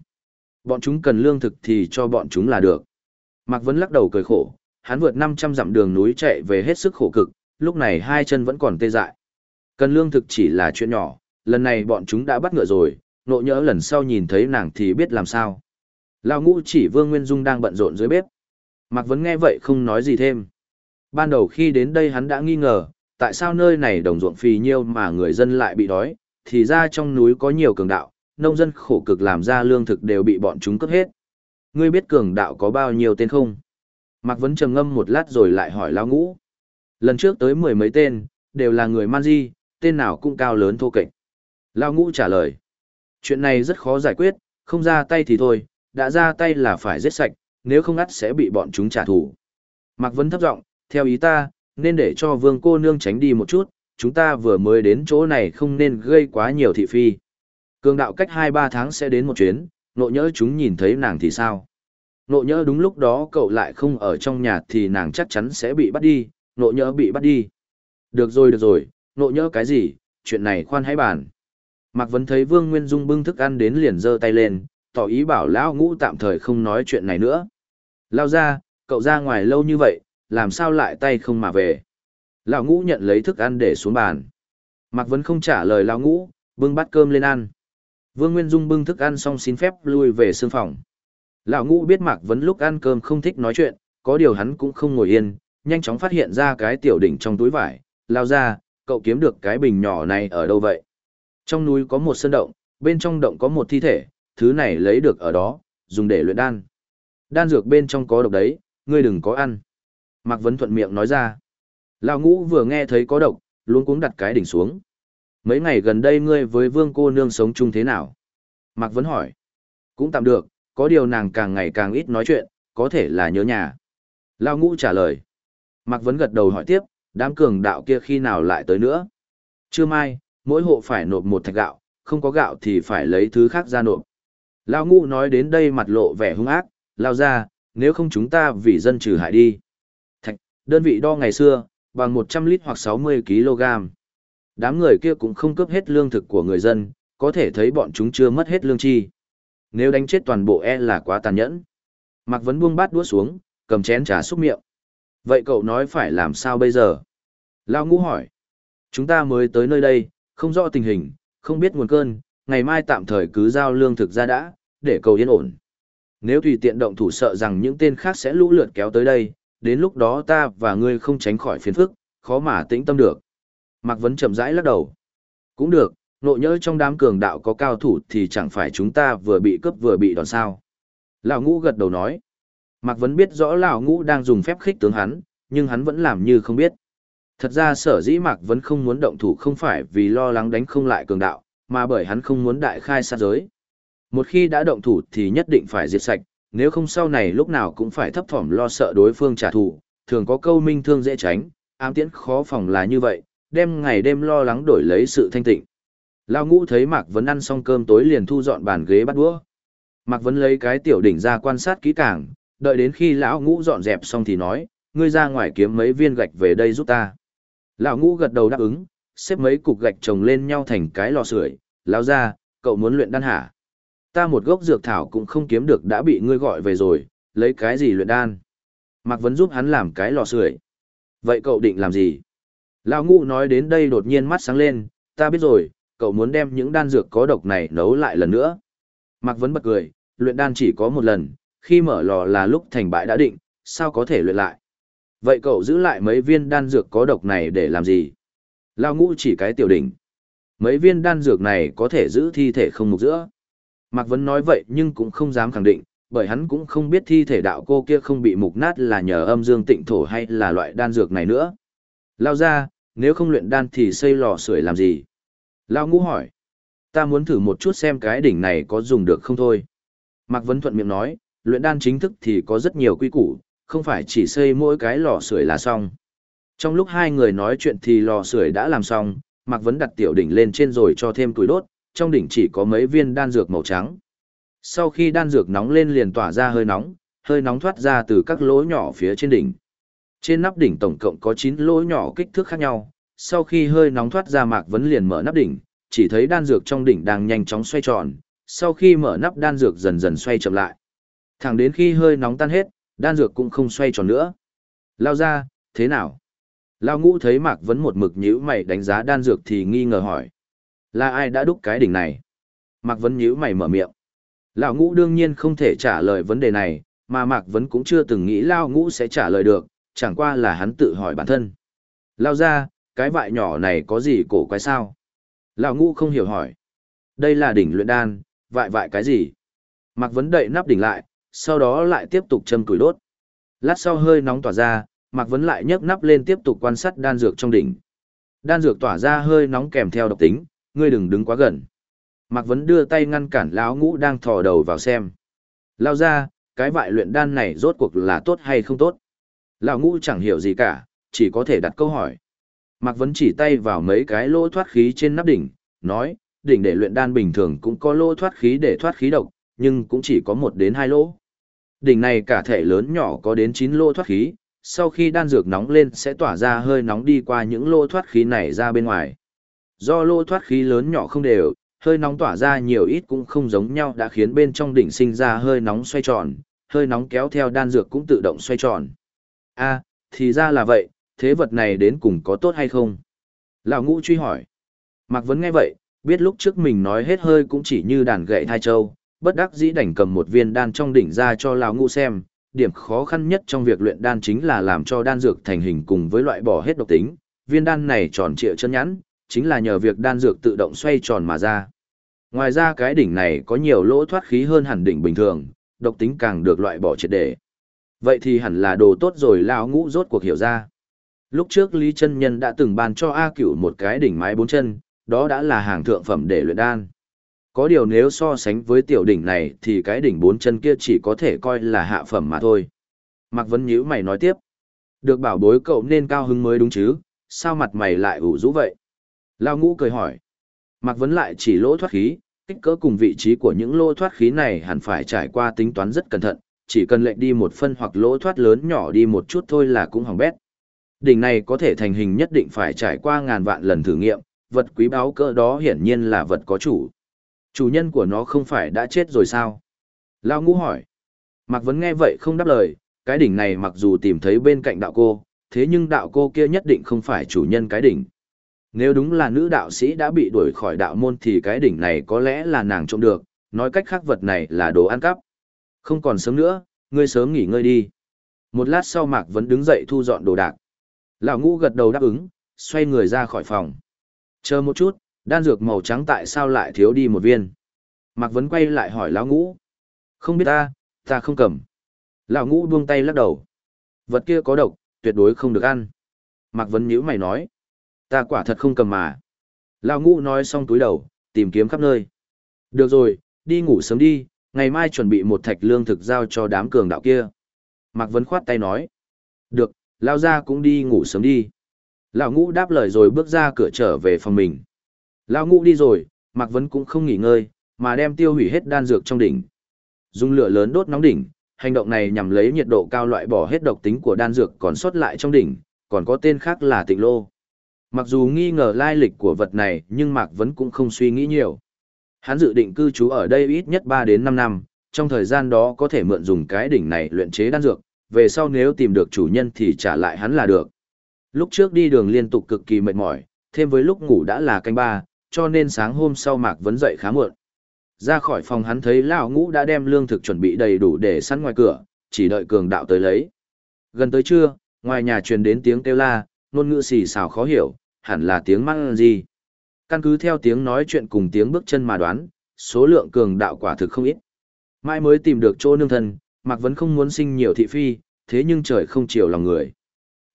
Bọn chúng cần lương thực thì cho bọn chúng là được. Mạc Vấn lắc đầu cười khổ, hắn vượt 500 dặm đường núi chạy về hết sức khổ cực, lúc này hai chân vẫn còn tê dại. Cần lương thực chỉ là chuyện nhỏ, lần này bọn chúng đã bắt ngựa rồi, nộ nhỡ lần sau nhìn thấy nàng thì biết làm sao. Lao ngũ chỉ Vương Nguyên Dung đang bận rộn dưới bếp. Mạc Vấn nghe vậy không nói gì thêm. Ban đầu khi đến đây hắn đã nghi ngờ, tại sao nơi này đồng ruộng phì nhiêu mà người dân lại bị đói, thì ra trong núi có nhiều cường đạo, nông dân khổ cực làm ra lương thực đều bị bọn chúng cướp hết. Ngươi biết cường đạo có bao nhiêu tên không? Mạc Vấn trầm ngâm một lát rồi lại hỏi Lao Ngũ. Lần trước tới mười mấy tên, đều là người man di, tên nào cũng cao lớn thô kệch. Lao Ngũ trả lời. Chuyện này rất khó giải quyết, không ra tay thì thôi, đã ra tay là phải giết sạch, nếu không ắt sẽ bị bọn chúng trả thù. Mạc Vấn thấp giọng, theo ý ta, nên để cho vương cô nương tránh đi một chút, chúng ta vừa mới đến chỗ này không nên gây quá nhiều thị phi. Cường đạo cách 2-3 tháng sẽ đến một chuyến, nộ nhỡ chúng nhìn thấy nàng thì sao? Nộ nhỡ đúng lúc đó cậu lại không ở trong nhà thì nàng chắc chắn sẽ bị bắt đi, nộ nhỡ bị bắt đi. Được rồi được rồi, nộ nhỡ cái gì, chuyện này khoan hãy bàn. Mạc Vấn thấy Vương Nguyên Dung bưng thức ăn đến liền giơ tay lên, tỏ ý bảo Lão Ngũ tạm thời không nói chuyện này nữa. Lao ra, cậu ra ngoài lâu như vậy, làm sao lại tay không mà về. Lão Ngũ nhận lấy thức ăn để xuống bàn. Mạc Vấn không trả lời Lão Ngũ, bưng bát cơm lên ăn. Vương Nguyên Dung bưng thức ăn xong xin phép lui về sương phòng. Lão Ngũ biết Mạc Vấn lúc ăn cơm không thích nói chuyện, có điều hắn cũng không ngồi yên, nhanh chóng phát hiện ra cái tiểu đỉnh trong túi vải. Lao ra, cậu kiếm được cái bình nhỏ này ở đâu vậy? Trong núi có một sơn động, bên trong động có một thi thể, thứ này lấy được ở đó, dùng để luyện đan. Đan dược bên trong có độc đấy, ngươi đừng có ăn. Mạc Vấn thuận miệng nói ra. Lão ngũ vừa nghe thấy có độc, luôn cuống đặt cái đỉnh xuống. Mấy ngày gần đây ngươi với vương cô nương sống chung thế nào? Mạc Vấn hỏi. Cũng tạm được, có điều nàng càng ngày càng ít nói chuyện, có thể là nhớ nhà. Lão ngũ trả lời. Mạc Vấn gật đầu hỏi tiếp, đám cường đạo kia khi nào lại tới nữa? Trưa mai, mỗi hộ phải nộp một thạch gạo, không có gạo thì phải lấy thứ khác ra nộp. Lao ngũ nói đến đây mặt lộ vẻ hung ác, lao ra, nếu không chúng ta vì dân trừ hại đi. Thạch, đơn vị đo ngày xưa, bằng 100 lít hoặc 60 kg. Đám người kia cũng không cướp hết lương thực của người dân, có thể thấy bọn chúng chưa mất hết lương chi. Nếu đánh chết toàn bộ e là quá tàn nhẫn. Mạc Vấn buông bát đũa xuống, cầm chén trà xúc miệng. Vậy cậu nói phải làm sao bây giờ? Lao ngũ hỏi. Chúng ta mới tới nơi đây, không rõ tình hình, không biết nguồn cơn, ngày mai tạm thời cứ giao lương thực ra đã, để cầu yên ổn. Nếu tùy tiện động thủ sợ rằng những tên khác sẽ lũ lượt kéo tới đây, đến lúc đó ta và ngươi không tránh khỏi phiền phức, khó mà tĩnh tâm được. Mạc Vấn chậm rãi lắc đầu. Cũng được, nộ nhớ trong đám cường đạo có cao thủ thì chẳng phải chúng ta vừa bị cướp vừa bị đòn sao. Lão ngũ gật đầu nói. Mạc Vấn biết rõ Lão ngũ đang dùng phép khích tướng hắn, nhưng hắn vẫn làm như không biết. Thật ra sở dĩ Mạc Vấn không muốn động thủ không phải vì lo lắng đánh không lại cường đạo, mà bởi hắn không muốn đại khai sát giới. Một khi đã động thủ thì nhất định phải diệt sạch, nếu không sau này lúc nào cũng phải thấp thỏm lo sợ đối phương trả thù, thường có câu minh thương dễ tránh, ám tiễn khó phòng là như vậy, đem ngày đêm lo lắng đổi lấy sự thanh tịnh. Lao ngũ thấy Mạc Vấn ăn xong cơm tối liền thu dọn bàn ghế bắt đũa. Mạc Vấn lấy cái tiểu đỉnh ra quan sát kỹ càng, đợi đến khi lão ngũ dọn dẹp xong thì nói, ngươi ra ngoài kiếm mấy viên gạch về đây giúp ta. Lão ngũ gật đầu đáp ứng, xếp mấy cục gạch chồng lên nhau thành cái lò sưởi, lão ra, cậu muốn luyện đan hả? Ta một gốc dược thảo cũng không kiếm được đã bị ngươi gọi về rồi, lấy cái gì luyện đan? Mạc Vấn giúp hắn làm cái lò sưởi. Vậy cậu định làm gì? Lão ngũ nói đến đây đột nhiên mắt sáng lên, ta biết rồi, cậu muốn đem những đan dược có độc này nấu lại lần nữa. Mạc Vấn bật cười, luyện đan chỉ có một lần, khi mở lò là lúc thành bại đã định, sao có thể luyện lại? Vậy cậu giữ lại mấy viên đan dược có độc này để làm gì? Lão ngũ chỉ cái tiểu đỉnh. Mấy viên đan dược này có thể giữ thi thể không mục giữa. Mạc Vấn nói vậy nhưng cũng không dám khẳng định, bởi hắn cũng không biết thi thể đạo cô kia không bị mục nát là nhờ âm dương tịnh thổ hay là loại đan dược này nữa. Lao ra, nếu không luyện đan thì xây lò sưởi làm gì? Lao ngũ hỏi. Ta muốn thử một chút xem cái đỉnh này có dùng được không thôi. Mạc Vấn thuận miệng nói, luyện đan chính thức thì có rất nhiều quy củ, không phải chỉ xây mỗi cái lò sưởi là xong. Trong lúc hai người nói chuyện thì lò sưởi đã làm xong, Mạc Vấn đặt tiểu đỉnh lên trên rồi cho thêm tuổi đốt, trong đỉnh chỉ có mấy viên đan dược màu trắng. Sau khi đan dược nóng lên liền tỏa ra hơi nóng, hơi nóng thoát ra từ các lỗ nhỏ phía trên đỉnh. Trên nắp đỉnh tổng cộng có 9 lỗ nhỏ kích thước khác nhau, sau khi hơi nóng thoát ra Mạc Vấn liền mở nắp đỉnh, chỉ thấy đan dược trong đỉnh đang nhanh chóng xoay tròn, sau khi mở nắp đan dược dần dần xoay chậm lại. Thẳng đến khi hơi nóng tan hết, đan dược cũng không xoay tròn nữa. Lao ra, thế nào? Lao ngũ thấy Mạc Vấn một mực nhữ mày đánh giá đan dược thì nghi ngờ hỏi. Là ai đã đúc cái đỉnh này? Mạc Vấn nhữ mày mở miệng. Lão ngũ đương nhiên không thể trả lời vấn đề này, mà Mạc Vấn cũng chưa từng nghĩ Lao ngũ sẽ trả lời được, chẳng qua là hắn tự hỏi bản thân. Lao ra, cái vại nhỏ này có gì cổ quái sao? Lão ngũ không hiểu hỏi. Đây là đỉnh luyện đan, vại vại cái gì? Mạc Vấn đậy nắp đỉnh lại, sau đó lại tiếp tục châm củi đốt. Lát sau hơi nóng tỏa ra, Mạc Vấn lại nhấc nắp lên tiếp tục quan sát đan dược trong đỉnh. Đan dược tỏa ra hơi nóng kèm theo độc tính, ngươi đừng đứng quá gần. Mạc Vấn đưa tay ngăn cản lão ngũ đang thò đầu vào xem. Lao ra, cái vại luyện đan này rốt cuộc là tốt hay không tốt? Lão ngũ chẳng hiểu gì cả, chỉ có thể đặt câu hỏi. Mạc Vấn chỉ tay vào mấy cái lỗ thoát khí trên nắp đỉnh, nói, đỉnh để luyện đan bình thường cũng có lỗ thoát khí để thoát khí độc, nhưng cũng chỉ có một đến hai lỗ. Đỉnh này cả thể lớn nhỏ có đến 9 lỗ thoát khí, sau khi đan dược nóng lên sẽ tỏa ra hơi nóng đi qua những lỗ thoát khí này ra bên ngoài. Do lỗ thoát khí lớn nhỏ không đều, hơi nóng tỏa ra nhiều ít cũng không giống nhau đã khiến bên trong đỉnh sinh ra hơi nóng xoay tròn, hơi nóng kéo theo đan dược cũng tự động xoay tròn a thì ra là vậy, thế vật này đến cùng có tốt hay không? Lão ngũ truy hỏi. Mạc Vấn nghe vậy, biết lúc trước mình nói hết hơi cũng chỉ như đàn gậy thai châu, bất đắc dĩ đành cầm một viên đan trong đỉnh ra cho lão ngũ xem. Điểm khó khăn nhất trong việc luyện đan chính là làm cho đan dược thành hình cùng với loại bỏ hết độc tính. Viên đan này tròn trịa chân nhẵn, chính là nhờ việc đan dược tự động xoay tròn mà ra. Ngoài ra cái đỉnh này có nhiều lỗ thoát khí hơn hẳn đỉnh bình thường, độc tính càng được loại bỏ triệt để. Vậy thì hẳn là đồ tốt rồi lão ngũ rốt cuộc hiểu ra. Lúc trước Lý Chân Nhân đã từng ban cho A Cửu một cái đỉnh mái bốn chân, đó đã là hàng thượng phẩm để luyện đan. Có điều nếu so sánh với tiểu đỉnh này thì cái đỉnh bốn chân kia chỉ có thể coi là hạ phẩm mà thôi. Mạc Vấn nhíu mày nói tiếp. Được bảo bối cậu nên cao hứng mới đúng chứ, sao mặt mày lại ủ rũ vậy? Lao ngũ cười hỏi. Mạc Vấn lại chỉ lỗ thoát khí, kích cỡ cùng vị trí của những lỗ thoát khí này hẳn phải trải qua tính toán rất cẩn thận, chỉ cần lệnh đi một phân hoặc lỗ thoát lớn nhỏ đi một chút thôi là cũng hỏng bét. Đỉnh này có thể thành hình nhất định phải trải qua ngàn vạn lần thử nghiệm, vật quý báu cỡ đó hiển nhiên là vật có chủ. Chủ nhân của nó không phải đã chết rồi sao? Lao ngũ hỏi. Mạc Vấn nghe vậy không đáp lời, cái đỉnh này mặc dù tìm thấy bên cạnh đạo cô, thế nhưng đạo cô kia nhất định không phải chủ nhân cái đỉnh. Nếu đúng là nữ đạo sĩ đã bị đuổi khỏi đạo môn thì cái đỉnh này có lẽ là nàng trộm được, nói cách khác vật này là đồ ăn cắp. Không còn sớm nữa, ngươi sớm nghỉ ngơi đi. Một lát sau Mạc Vấn đứng dậy thu dọn đồ đạc. Lão ngũ gật đầu đáp ứng, xoay người ra khỏi phòng. Chờ một chút, đan dược màu trắng tại sao lại thiếu đi một viên? Mạc Vấn quay lại hỏi lão ngũ. Không biết ta, ta không cầm. Lão ngũ buông tay lắc đầu. Vật kia có độc, tuyệt đối không được ăn. Mạc Vấn nhíu mày nói. Ta quả thật không cầm mà. Lão ngũ nói xong túi đầu, tìm kiếm khắp nơi. Được rồi, đi ngủ sớm đi, Ngày mai chuẩn bị một thạch lương thực giao cho đám cường đạo kia. Mạc Vấn khoát tay nói. Được, lao ra cũng đi ngủ sớm đi. Lão ngũ đáp lời rồi bước ra cửa trở về phòng mình. Lão ngũ đi rồi, Mạc Vấn cũng không nghỉ ngơi, mà đem tiêu hủy hết đan dược trong đỉnh. Dùng lửa lớn đốt nóng đỉnh, hành động này nhằm lấy nhiệt độ cao loại bỏ hết độc tính của đan dược còn sót lại trong đỉnh, còn có tên khác là tịnh lô. Mặc dù nghi ngờ lai lịch của vật này nhưng Mạc Vấn cũng không suy nghĩ nhiều. Hắn dự định cư trú ở đây ít nhất 3 đến 5 năm, trong thời gian đó có thể mượn dùng cái đỉnh này luyện chế đan dược, về sau nếu tìm được chủ nhân thì trả lại hắn là được. Lúc trước đi đường liên tục cực kỳ mệt mỏi, thêm với lúc ngủ đã là canh ba, cho nên sáng hôm sau Mạc Vấn dậy khá muộn. Ra khỏi phòng hắn thấy lão ngũ đã đem lương thực chuẩn bị đầy đủ để sẵn ngoài cửa, chỉ đợi cường đạo tới lấy. Gần tới trưa, ngoài nhà truyền đến tiếng kêu la, ngôn ngữ xì xào khó hiểu, hẳn là tiếng mang gì. Căn cứ theo tiếng nói chuyện cùng tiếng bước chân mà đoán, số lượng cường đạo quả thực không ít. Mai mới tìm được chỗ nương thân, Mạc Vấn không muốn sinh nhiều thị phi, thế nhưng trời không chiều lòng người.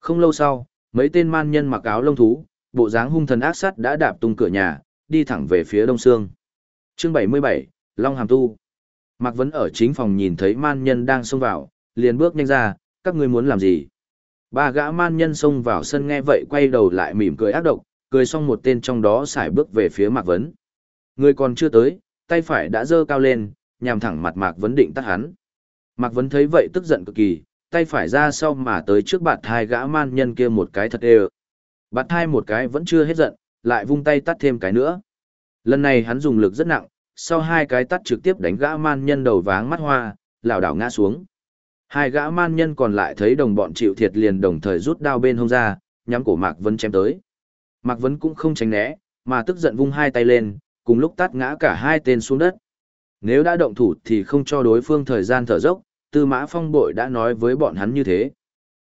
Không lâu sau, mấy tên man nhân mặc áo lông thú, bộ dáng hung thần ác sát đã đạp tung cửa nhà, đi thẳng về phía đông sương. Chương 77, Long Hàm Tu. Mạc Vấn ở chính phòng nhìn thấy man nhân đang xông vào, liền bước nhanh ra, các ngươi muốn làm gì? Ba gã man nhân xông vào sân nghe vậy quay đầu lại mỉm cười ác độc, cười xong một tên trong đó xài bước về phía Mạc Vấn. Người còn chưa tới, tay phải đã dơ cao lên, nhằm thẳng mặt Mạc Vấn định tắt hắn. Mạc Vấn thấy vậy tức giận cực kỳ, tay phải ra sau mà tới trước bạt hai gã man nhân kia một cái thật ê Bạt hai một cái vẫn chưa hết giận, lại vung tay tắt thêm cái nữa. Lần này hắn dùng lực rất nặng, sau hai cái tắt trực tiếp đánh gã man nhân đầu váng mắt hoa, lảo đảo ngã xuống. Hai gã man nhân còn lại thấy đồng bọn chịu thiệt liền đồng thời rút đao bên hông ra, nhắm cổ Mạc Vân chém tới. Mạc Vân cũng không tránh né, mà tức giận vung hai tay lên, cùng lúc tát ngã cả hai tên xuống đất. Nếu đã động thủ thì không cho đối phương thời gian thở dốc, Tư Mã Phong bội đã nói với bọn hắn như thế.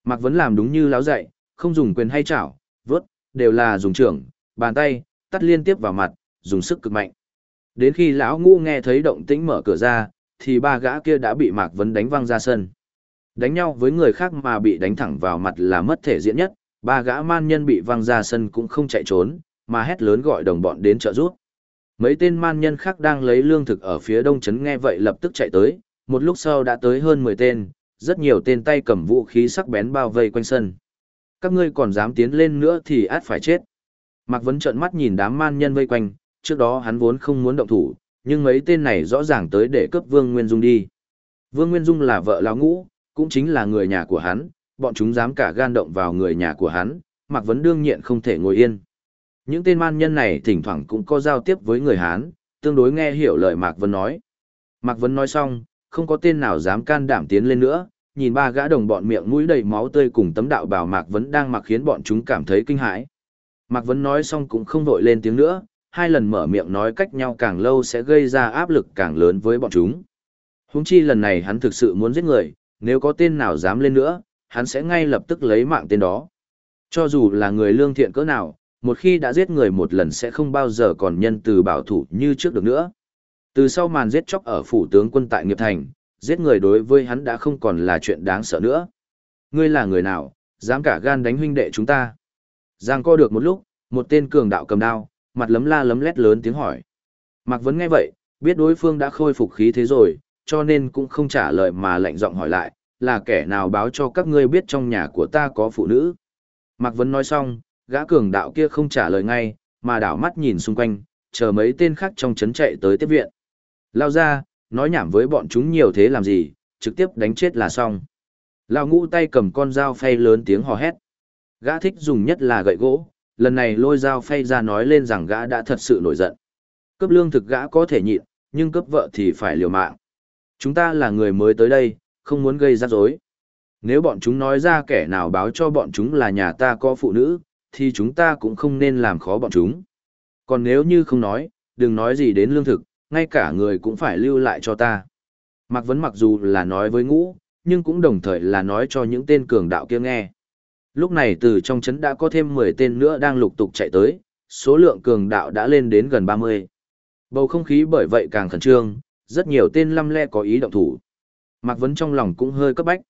Mạc Vân làm đúng như láo dạy, không dùng quyền hay chảo, vớt, đều là dùng trưởng, bàn tay, tắt liên tiếp vào mặt, dùng sức cực mạnh. Đến khi lão ngu nghe thấy động tĩnh mở cửa ra, thì ba gã kia đã bị Mạc Vấn đánh văng ra sân. Đánh nhau với người khác mà bị đánh thẳng vào mặt là mất thể diện nhất, ba gã man nhân bị văng ra sân cũng không chạy trốn, mà hét lớn gọi đồng bọn đến trợ giúp. Mấy tên man nhân khác đang lấy lương thực ở phía đông trấn nghe vậy lập tức chạy tới, một lúc sau đã tới hơn 10 tên, rất nhiều tên tay cầm vũ khí sắc bén bao vây quanh sân. Các ngươi còn dám tiến lên nữa thì át phải chết. Mạc Vấn trợn mắt nhìn đám man nhân vây quanh, trước đó hắn vốn không muốn động thủ, nhưng mấy tên này rõ ràng tới để cướp Vương Nguyên Dung đi. Vương Nguyên Dung là vợ lão ngũ, cũng chính là người nhà của hắn, bọn chúng dám cả gan động vào người nhà của hắn, Mạc Vấn đương nhiên không thể ngồi yên. Những tên man nhân này thỉnh thoảng cũng có giao tiếp với người Hán, tương đối nghe hiểu lời Mạc Vấn nói. Mạc Vấn nói xong, không có tên nào dám can đảm tiến lên nữa, nhìn ba gã đồng bọn miệng mũi đầy máu tươi cùng tấm đạo bào Mạc Vấn đang mặc khiến bọn chúng cảm thấy kinh hãi. Mạc Vấn nói xong cũng không vội lên tiếng nữa, hai lần mở miệng nói cách nhau càng lâu sẽ gây ra áp lực càng lớn với bọn chúng. Húng chi lần này hắn thực sự muốn giết người, nếu có tên nào dám lên nữa, hắn sẽ ngay lập tức lấy mạng tên đó. Cho dù là người lương thiện cỡ nào, một khi đã giết người một lần sẽ không bao giờ còn nhân từ bảo thủ như trước được nữa. Từ sau màn giết chóc ở phủ tướng quân tại Nghiệp Thành, giết người đối với hắn đã không còn là chuyện đáng sợ nữa. Ngươi là người nào, dám cả gan đánh huynh đệ chúng ta. Giang co được một lúc, một tên cường đạo cầm đao, mặt lấm la lấm lét lớn tiếng hỏi. Mạc Vấn nghe vậy, biết đối phương đã khôi phục khí thế rồi, cho nên cũng không trả lời mà lạnh giọng hỏi lại, là kẻ nào báo cho các ngươi biết trong nhà của ta có phụ nữ. Mạc Vấn nói xong, gã cường đạo kia không trả lời ngay, mà đảo mắt nhìn xung quanh, chờ mấy tên khác trong trấn chạy tới tiếp viện. Lao ra, nói nhảm với bọn chúng nhiều thế làm gì, trực tiếp đánh chết là xong. Lao ngũ tay cầm con dao phay lớn tiếng hò hét. Gã thích dùng nhất là gậy gỗ, lần này lôi dao phay ra nói lên rằng gã đã thật sự nổi giận. Cấp lương thực gã có thể nhịn, nhưng cấp vợ thì phải liều mạng. Chúng ta là người mới tới đây, không muốn gây rắc rối. Nếu bọn chúng nói ra kẻ nào báo cho bọn chúng là nhà ta có phụ nữ, thì chúng ta cũng không nên làm khó bọn chúng. Còn nếu như không nói, đừng nói gì đến lương thực, ngay cả người cũng phải lưu lại cho ta. Mạc Vấn mặc dù là nói với ngũ, nhưng cũng đồng thời là nói cho những tên cường đạo kia nghe. Lúc này từ trong trấn đã có thêm 10 tên nữa đang lục tục chạy tới, số lượng cường đạo đã lên đến gần 30. Bầu không khí bởi vậy càng khẩn trương, rất nhiều tên lăm le có ý động thủ. Mạc Vấn trong lòng cũng hơi cấp bách.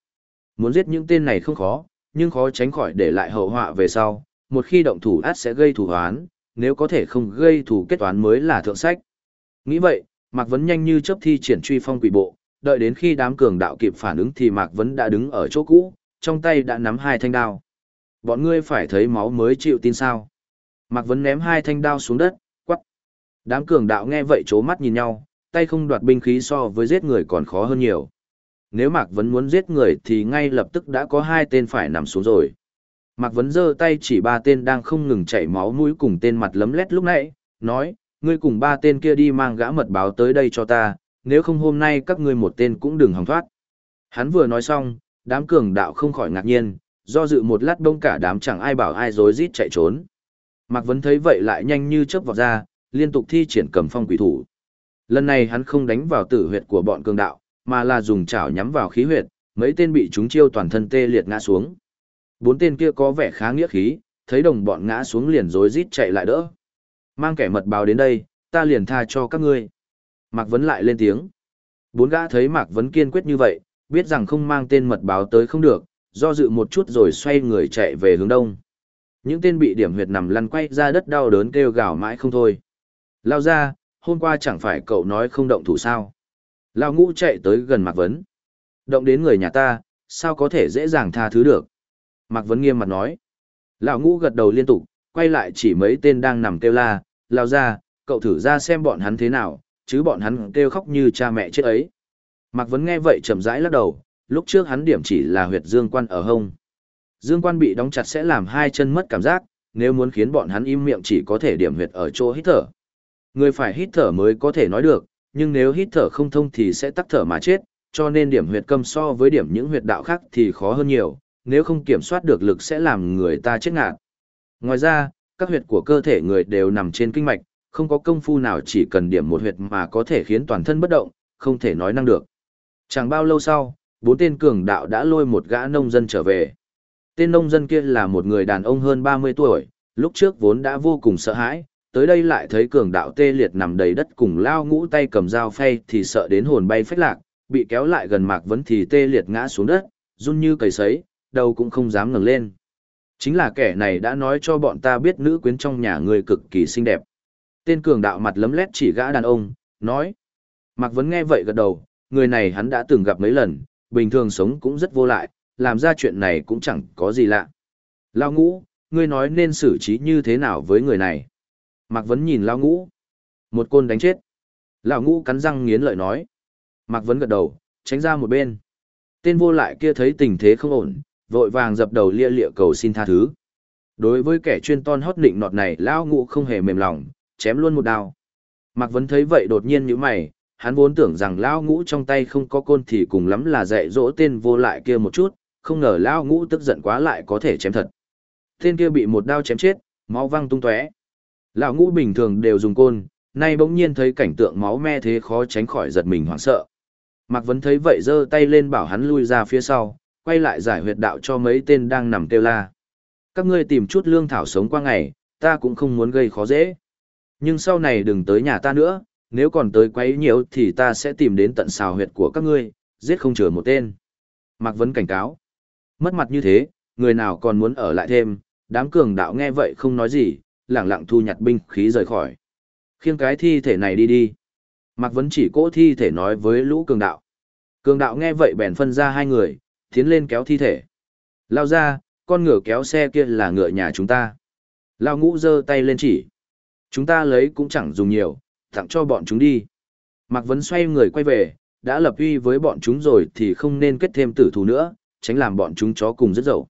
Muốn giết những tên này không khó, nhưng khó tránh khỏi để lại hậu họa về sau, một khi động thủ át sẽ gây thủ hoán, nếu có thể không gây thủ kết toán mới là thượng sách. Nghĩ vậy, Mạc Vấn nhanh như chớp thi triển truy phong quỷ bộ, đợi đến khi đám cường đạo kịp phản ứng thì Mạc Vấn đã đứng ở chỗ cũ, trong tay đã nắm hai thanh đao. Bọn ngươi phải thấy máu mới chịu tin sao. Mạc Vấn ném hai thanh đao xuống đất, quắc. Đám cường đạo nghe vậy chố mắt nhìn nhau, tay không đoạt binh khí so với giết người còn khó hơn nhiều. Nếu Mạc Vấn muốn giết người thì ngay lập tức đã có hai tên phải nằm xuống rồi. Mạc Vấn giơ tay chỉ ba tên đang không ngừng chảy máu mũi cùng tên mặt lấm lét lúc nãy, nói, ngươi cùng ba tên kia đi mang gã mật báo tới đây cho ta, nếu không hôm nay các ngươi một tên cũng đừng hòng thoát. Hắn vừa nói xong, đám cường đạo không khỏi ngạc nhiên, do dự một lát đông cả đám chẳng ai bảo ai dối rít chạy trốn. Mạc Vấn thấy vậy lại nhanh như chớp vọt ra, liên tục thi triển cầm phong quỷ thủ. Lần này hắn không đánh vào tử huyệt của bọn cường đạo, mà là dùng chảo nhắm vào khí huyệt, mấy tên bị chúng chiêu toàn thân tê liệt ngã xuống. Bốn tên kia có vẻ khá nghĩa khí, thấy đồng bọn ngã xuống liền rối rít chạy lại đỡ. Mang kẻ mật báo đến đây, ta liền tha cho các ngươi. Mạc Vấn lại lên tiếng. Bốn gã thấy Mạc Vấn kiên quyết như vậy, biết rằng không mang tên mật báo tới không được, do dự một chút rồi xoay người chạy về hướng đông. Những tên bị điểm huyệt nằm lăn quay ra đất đau đớn kêu gào mãi không thôi. Lao ra, hôm qua chẳng phải cậu nói không động thủ sao. Lao ngũ chạy tới gần Mạc Vấn. Động đến người nhà ta, sao có thể dễ dàng tha thứ được. Mạc Vấn nghiêm mặt nói. Lão ngũ gật đầu liên tục, quay lại chỉ mấy tên đang nằm kêu la, lao ra, cậu thử ra xem bọn hắn thế nào, chứ bọn hắn kêu khóc như cha mẹ chết ấy. Mạc Vấn nghe vậy chậm rãi lắc đầu, lúc trước hắn điểm chỉ là huyệt dương quan ở hông. Dương quan bị đóng chặt sẽ làm hai chân mất cảm giác, nếu muốn khiến bọn hắn im miệng chỉ có thể điểm huyệt ở chỗ hít thở. Người phải hít thở mới có thể nói được, nhưng nếu hít thở không thông thì sẽ tắc thở mà chết, cho nên điểm huyệt câm so với điểm những huyệt đạo khác thì khó hơn nhiều, nếu không kiểm soát được lực sẽ làm người ta chết ngạt. Ngoài ra, các huyệt của cơ thể người đều nằm trên kinh mạch, không có công phu nào chỉ cần điểm một huyệt mà có thể khiến toàn thân bất động, không thể nói năng được. Chẳng bao lâu sau, bốn tên cường đạo đã lôi một gã nông dân trở về. Tên nông dân kia là một người đàn ông hơn 30 tuổi, lúc trước vốn đã vô cùng sợ hãi, tới đây lại thấy cường đạo tê liệt nằm đầy đất cùng lao ngũ tay cầm dao phay thì sợ đến hồn bay phách lạc, bị kéo lại gần mạc vấn thì tê liệt ngã xuống đất, run như cầy sấy, đầu cũng không dám ngẩng lên. Chính là kẻ này đã nói cho bọn ta biết nữ quyến trong nhà người cực kỳ xinh đẹp. Tên cường đạo mặt lấm lét chỉ gã đàn ông, nói. Mạc Vấn nghe vậy gật đầu, người này hắn đã từng gặp mấy lần, bình thường sống cũng rất vô lại, làm ra chuyện này cũng chẳng có gì lạ. Lao ngũ, ngươi nói nên xử trí như thế nào với người này? Mạc Vấn nhìn Lao ngũ. Một côn đánh chết. Lão ngũ cắn răng nghiến lợi nói. Mạc Vấn gật đầu, tránh ra một bên. Tên vô lại kia thấy tình thế không ổn, vội vàng dập đầu lia lịa cầu xin tha thứ. Đối với kẻ chuyên ton hót định nọt này Lão ngũ không hề mềm lòng, chém luôn một đao. Mạc Vấn thấy vậy đột nhiên như mày, hắn vốn tưởng rằng Lão ngũ trong tay không có côn thì cùng lắm là dạy dỗ tên vô lại kia một chút, không ngờ Lão ngũ tức giận quá lại có thể chém thật. Tên kia bị một đao chém chết, máu văng tung tóe. Lão ngũ bình thường đều dùng côn, nay bỗng nhiên thấy cảnh tượng máu me thế khó tránh khỏi giật mình hoảng sợ. Mạc Vấn thấy vậy giơ tay lên bảo hắn lui ra phía sau, quay lại giải huyệt đạo cho mấy tên đang nằm kêu la. Các ngươi tìm chút lương thảo sống qua ngày, ta cũng không muốn gây khó dễ. Nhưng sau này đừng tới nhà ta nữa, nếu còn tới quấy nhiều thì ta sẽ tìm đến tận xào huyệt của các ngươi, giết không chừa một tên. Mạc Vấn cảnh cáo. Mất mặt như thế, người nào còn muốn ở lại thêm, đám cường đạo nghe vậy không nói gì, lẳng lặng thu nhặt binh khí rời khỏi. Khiêng cái thi thể này đi đi. Mạc Vấn chỉ cỗ thi thể nói với lũ cường đạo. Cường đạo nghe vậy bèn phân ra hai người, tiến lên kéo thi thể. Lao ra, con ngựa kéo xe kia là ngựa nhà chúng ta. Lao ngũ giơ tay lên chỉ. Chúng ta lấy cũng chẳng dùng nhiều, tặng cho bọn chúng đi. Mạc Vấn xoay người quay về, đã lập uy với bọn chúng rồi thì không nên kết thêm tử thù nữa, tránh làm bọn chúng chó cùng rất dậu.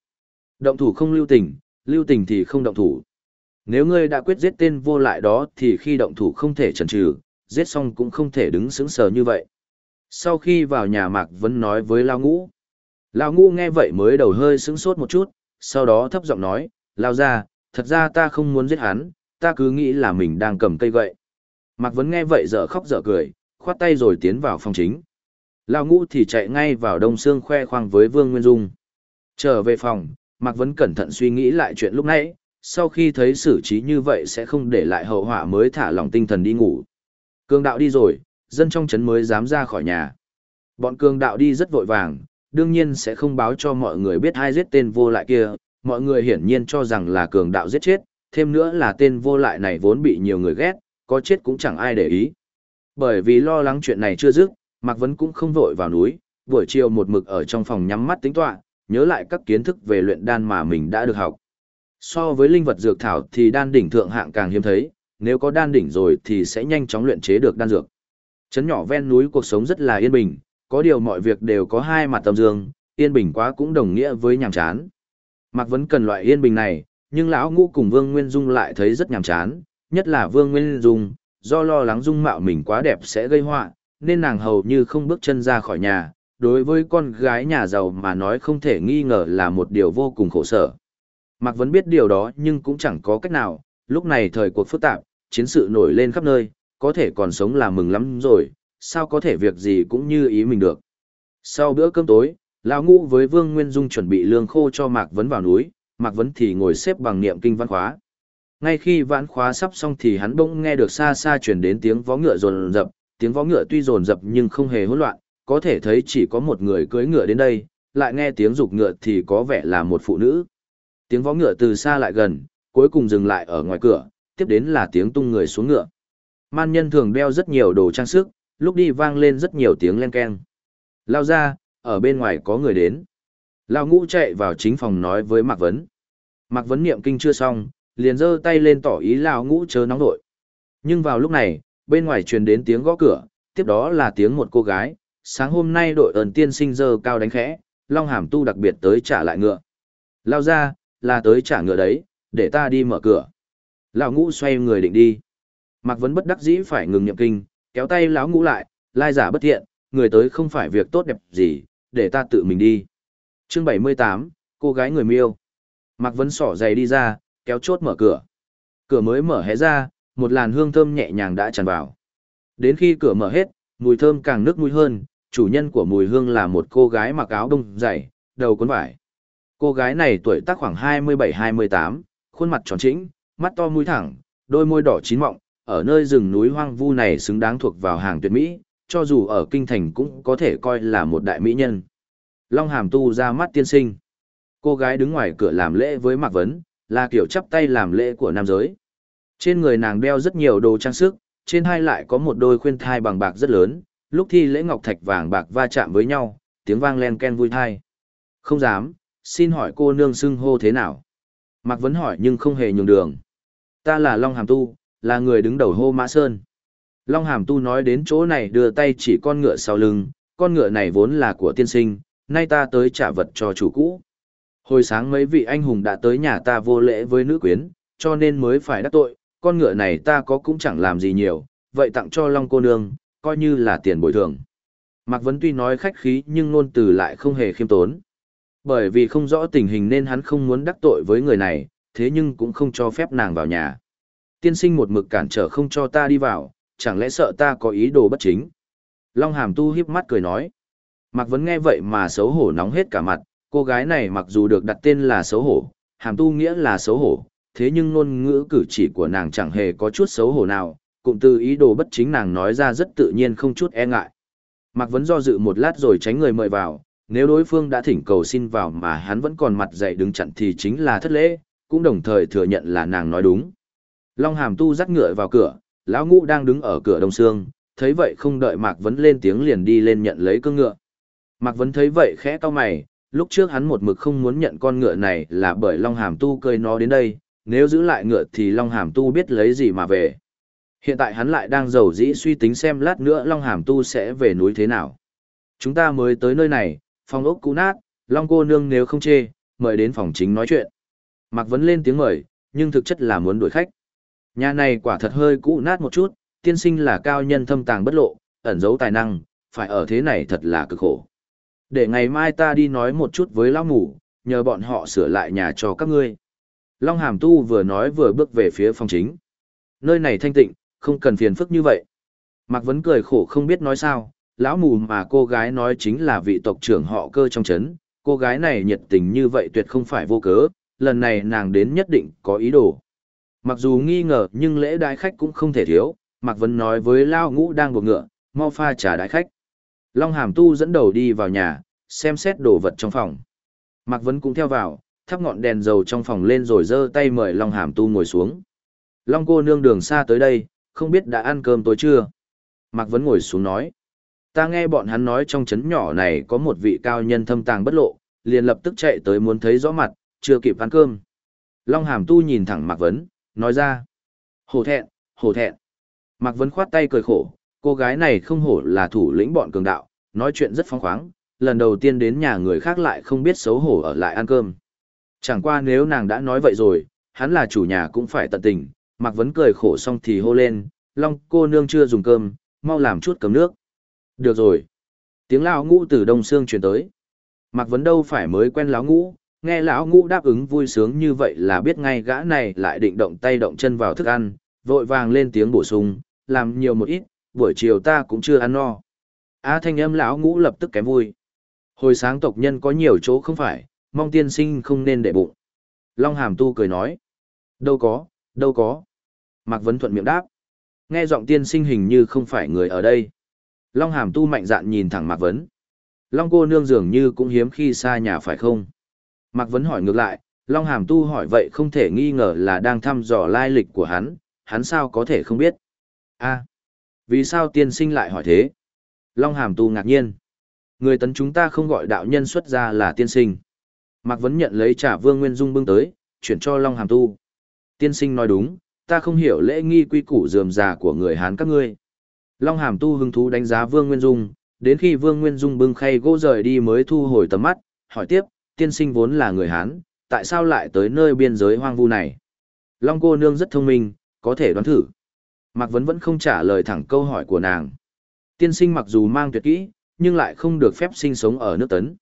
Động thủ không lưu tình, lưu tình thì không động thủ. Nếu ngươi đã quyết giết tên vô lại đó thì khi động thủ không thể chần chừ, giết xong cũng không thể đứng sững sờ như vậy. Sau khi vào nhà Mạc Vân nói với Lao Ngũ. Lao Ngũ nghe vậy mới đầu hơi sững sốt một chút, sau đó thấp giọng nói, Lao ra, thật ra ta không muốn giết hắn, ta cứ nghĩ là mình đang cầm cây gậy. Mạc Vân nghe vậy dở khóc dở cười, khoát tay rồi tiến vào phòng chính. Lao Ngũ thì chạy ngay vào đông xương khoe khoang với Vương Nguyên Dung. Trở về phòng, Mạc Vân cẩn thận suy nghĩ lại chuyện lúc nãy, sau khi thấy xử trí như vậy sẽ không để lại hậu họa mới thả lòng tinh thần đi ngủ. Cương đạo đi rồi, dân trong trấn mới dám ra khỏi nhà. Bọn cương đạo đi rất vội vàng, đương nhiên sẽ không báo cho mọi người biết ai giết tên vô lại kia, mọi người hiển nhiên cho rằng là cường đạo giết chết, thêm nữa là tên vô lại này vốn bị nhiều người ghét, có chết cũng chẳng ai để ý. Bởi vì lo lắng chuyện này chưa dứt, Mạc Vấn cũng không vội vào núi, buổi chiều một mực ở trong phòng nhắm mắt tính tọa, nhớ lại các kiến thức về luyện đan mà mình đã được học. So với linh vật dược thảo thì đan đỉnh thượng hạng càng hiếm thấy, nếu có đan đỉnh rồi thì sẽ nhanh chóng luyện chế được đan dược. Trấn nhỏ ven núi cuộc sống rất là yên bình, có điều mọi việc đều có hai mặt tâm dương, yên bình quá cũng đồng nghĩa với nhàm chán. Mạc Vấn cần loại yên bình này, nhưng lão ngũ cùng Vương Nguyên Dung lại thấy rất nhàm chán, nhất là Vương Nguyên Dung, do lo lắng dung mạo mình quá đẹp sẽ gây họa, nên nàng hầu như không bước chân ra khỏi nhà, đối với con gái nhà giàu mà nói không thể nghi ngờ là một điều vô cùng khổ sở. Mạc Vấn biết điều đó nhưng cũng chẳng có cách nào, lúc này thời cuộc phức tạp, chiến sự nổi lên khắp nơi, có thể còn sống là mừng lắm rồi, sao có thể việc gì cũng như ý mình được. Sau bữa cơm tối, Lão Ngũ với Vương Nguyên Dung chuẩn bị lương khô cho Mạc Vấn vào núi, Mạc Vấn thì ngồi xếp bằng niệm kinh văn khóa. Ngay khi vãn khóa sắp xong thì hắn bỗng nghe được xa xa chuyển đến tiếng vó ngựa rồn rập, tiếng vó ngựa tuy rồn rập nhưng không hề hỗn loạn, có thể thấy chỉ có một người cưỡi ngựa đến đây, lại nghe tiếng rục ngựa thì có vẻ là một phụ nữ. Tiếng vó ngựa từ xa lại gần, cuối cùng dừng lại ở ngoài cửa, tiếp đến là tiếng tung người xuống ngựa. Man nhân thường đeo rất nhiều đồ trang sức, lúc đi vang lên rất nhiều tiếng len keng. Lao ra, ở bên ngoài có người đến. Lao ngũ chạy vào chính phòng nói với Mạc Vấn. Mạc Vấn niệm kinh chưa xong, liền giơ tay lên tỏ ý Lao ngũ chớ nóng nội. Nhưng vào lúc này, bên ngoài truyền đến tiếng gõ cửa, tiếp đó là tiếng một cô gái. Sáng hôm nay đội ơn tiên sinh dơ cao đánh khẽ, Long Hàm Tu đặc biệt tới trả lại ngựa. Lao ra, là tới trả ngựa đấy, để ta đi mở cửa. Lão ngũ xoay người định đi. Mạc Vấn bất đắc dĩ phải ngừng nhậm kinh, kéo tay lão ngũ lại, lai giả bất thiện, người tới không phải việc tốt đẹp gì, để ta tự mình đi. chương 78, cô gái người miêu. Mạc Vấn sỏ giày đi ra, kéo chốt mở cửa. Cửa mới mở hé ra, một làn hương thơm nhẹ nhàng đã tràn vào. Đến khi cửa mở hết, mùi thơm càng nước mũi hơn, chủ nhân của mùi hương là một cô gái mặc áo đông dày, đầu cuốn vải. Cô gái này tuổi tác khoảng 27-28, khuôn mặt tròn trĩnh, mắt to mũi thẳng, đôi môi đỏ chín mọng, ở nơi rừng núi hoang vu này xứng đáng thuộc vào hàng tuyệt mỹ, cho dù ở kinh thành cũng có thể coi là một đại mỹ nhân. Long hàm tu ra mắt tiên sinh. Cô gái đứng ngoài cửa làm lễ với Mạc Vấn, là kiểu chắp tay làm lễ của nam giới. Trên người nàng đeo rất nhiều đồ trang sức, trên hai lại có một đôi khuyên thai bằng bạc rất lớn, lúc thi lễ ngọc thạch vàng bạc va chạm với nhau, tiếng vang len ken vui thai. Không dám, xin hỏi cô nương xưng hô thế nào? Mạc Vấn hỏi nhưng không hề nhường đường. Ta là Long Hàm Tu, là người đứng đầu hô Mã Sơn. Long Hàm Tu nói đến chỗ này đưa tay chỉ con ngựa sau lưng, con ngựa này vốn là của tiên sinh, nay ta tới trả vật cho chủ cũ. Hồi sáng mấy vị anh hùng đã tới nhà ta vô lễ với nữ quyến, cho nên mới phải đắc tội, con ngựa này ta có cũng chẳng làm gì nhiều, vậy tặng cho Long cô nương, coi như là tiền bồi thường. Mạc Vấn tuy nói khách khí nhưng ngôn từ lại không hề khiêm tốn. Bởi vì không rõ tình hình nên hắn không muốn đắc tội với người này, thế nhưng cũng không cho phép nàng vào nhà. Tiên sinh một mực cản trở không cho ta đi vào, chẳng lẽ sợ ta có ý đồ bất chính. Long hàm tu hiếp mắt cười nói. Mạc Vấn nghe vậy mà xấu hổ nóng hết cả mặt, cô gái này mặc dù được đặt tên là xấu hổ, hàm tu nghĩa là xấu hổ, thế nhưng ngôn ngữ cử chỉ của nàng chẳng hề có chút xấu hổ nào, cụm từ ý đồ bất chính nàng nói ra rất tự nhiên không chút e ngại. Mạc Vấn do dự một lát rồi tránh người mời vào, nếu đối phương đã thỉnh cầu xin vào mà hắn vẫn còn mặt dậy đứng chặn thì chính là thất lễ, cũng đồng thời thừa nhận là nàng nói đúng. Long hàm tu dắt ngựa vào cửa, lão ngũ đang đứng ở cửa đông xương, thấy vậy không đợi Mạc Vấn lên tiếng liền đi lên nhận lấy cương ngựa. Mạc Vấn thấy vậy khẽ cau mày, lúc trước hắn một mực không muốn nhận con ngựa này là bởi Long hàm tu cơi nó đến đây, nếu giữ lại ngựa thì Long hàm tu biết lấy gì mà về. Hiện tại hắn lại đang giàu dĩ suy tính xem lát nữa Long hàm tu sẽ về núi thế nào. Chúng ta mới tới nơi này, phòng ốc cũ nát, Long cô nương nếu không chê, mời đến phòng chính nói chuyện. Mạc Vấn lên tiếng mời, nhưng thực chất là muốn đuổi khách. Nhà này quả thật hơi cũ nát một chút, tiên sinh là cao nhân thâm tàng bất lộ, ẩn giấu tài năng, phải ở thế này thật là cực khổ. Để ngày mai ta đi nói một chút với lão ngủ, nhờ bọn họ sửa lại nhà cho các ngươi. Long Hàm Tu vừa nói vừa bước về phía phòng chính. Nơi này thanh tịnh, không cần phiền phức như vậy. Mạc Vấn cười khổ không biết nói sao, lão mù mà cô gái nói chính là vị tộc trưởng họ cơ trong chấn, cô gái này nhiệt tình như vậy tuyệt không phải vô cớ, lần này nàng đến nhất định có ý đồ. Mặc dù nghi ngờ nhưng lễ đái khách cũng không thể thiếu, Mạc Vân nói với Lao Ngũ đang buộc ngựa, mau pha trà đái khách. Long Hàm Tu dẫn đầu đi vào nhà, xem xét đồ vật trong phòng. Mạc Vân cũng theo vào, thắp ngọn đèn dầu trong phòng lên rồi giơ tay mời Long Hàm Tu ngồi xuống. Long cô nương đường xa tới đây, không biết đã ăn cơm tối chưa? Mạc Vấn ngồi xuống nói. Ta nghe bọn hắn nói trong trấn nhỏ này có một vị cao nhân thâm tàng bất lộ, liền lập tức chạy tới muốn thấy rõ mặt, chưa kịp ăn cơm. Long Hàm Tu nhìn thẳng Mạc Vấn, nói ra. Hổ thẹn, hổ thẹn. Mạc Vấn khoát tay cười khổ, cô gái này không hổ là thủ lĩnh bọn cường đạo, nói chuyện rất phóng khoáng, lần đầu tiên đến nhà người khác lại không biết xấu hổ ở lại ăn cơm. Chẳng qua nếu nàng đã nói vậy rồi, hắn là chủ nhà cũng phải tận tình, Mạc Vấn cười khổ xong thì hô lên, Long cô nương chưa dùng cơm, mau làm chút cấm nước. Được rồi. Tiếng lão ngũ từ đông xương truyền tới. Mạc Vấn đâu phải mới quen lão ngũ, nghe lão ngũ đáp ứng vui sướng như vậy là biết ngay gã này lại định động tay động chân vào thức ăn, vội vàng lên tiếng bổ sung, làm nhiều một ít, buổi chiều ta cũng chưa ăn no. Á thanh âm lão ngũ lập tức kém vui. Hồi sáng tộc nhân có nhiều chỗ không phải, mong tiên sinh không nên để bụng. Long hàm tu cười nói. Đâu có, đâu có. Mạc Vấn thuận miệng đáp. Nghe giọng tiên sinh hình như không phải người ở đây. Long hàm tu mạnh dạn nhìn thẳng Mạc Vấn. Long cô nương dường như cũng hiếm khi xa nhà phải không? Mạc Vấn hỏi ngược lại, Long hàm tu hỏi vậy không thể nghi ngờ là đang thăm dò lai lịch của hắn, hắn sao có thể không biết? a vì sao tiên sinh lại hỏi thế? Long hàm tu ngạc nhiên. Người tấn chúng ta không gọi đạo nhân xuất ra là tiên sinh. Mạc Vấn nhận lấy trả vương nguyên dung bưng tới, chuyển cho Long hàm tu. Tiên sinh nói đúng, ta không hiểu lễ nghi quy củ dườm già của người Hán các ngươi. Long hàm tu hứng thú đánh giá Vương Nguyên Dung, đến khi Vương Nguyên Dung bưng khay gỗ rời đi mới thu hồi tầm mắt, hỏi tiếp, tiên sinh vốn là người Hán, tại sao lại tới nơi biên giới hoang vu này? Long cô nương rất thông minh, có thể đoán thử. Mạc Vấn vẫn không trả lời thẳng câu hỏi của nàng. Tiên sinh mặc dù mang tuyệt kỹ, nhưng lại không được phép sinh sống ở nước tấn.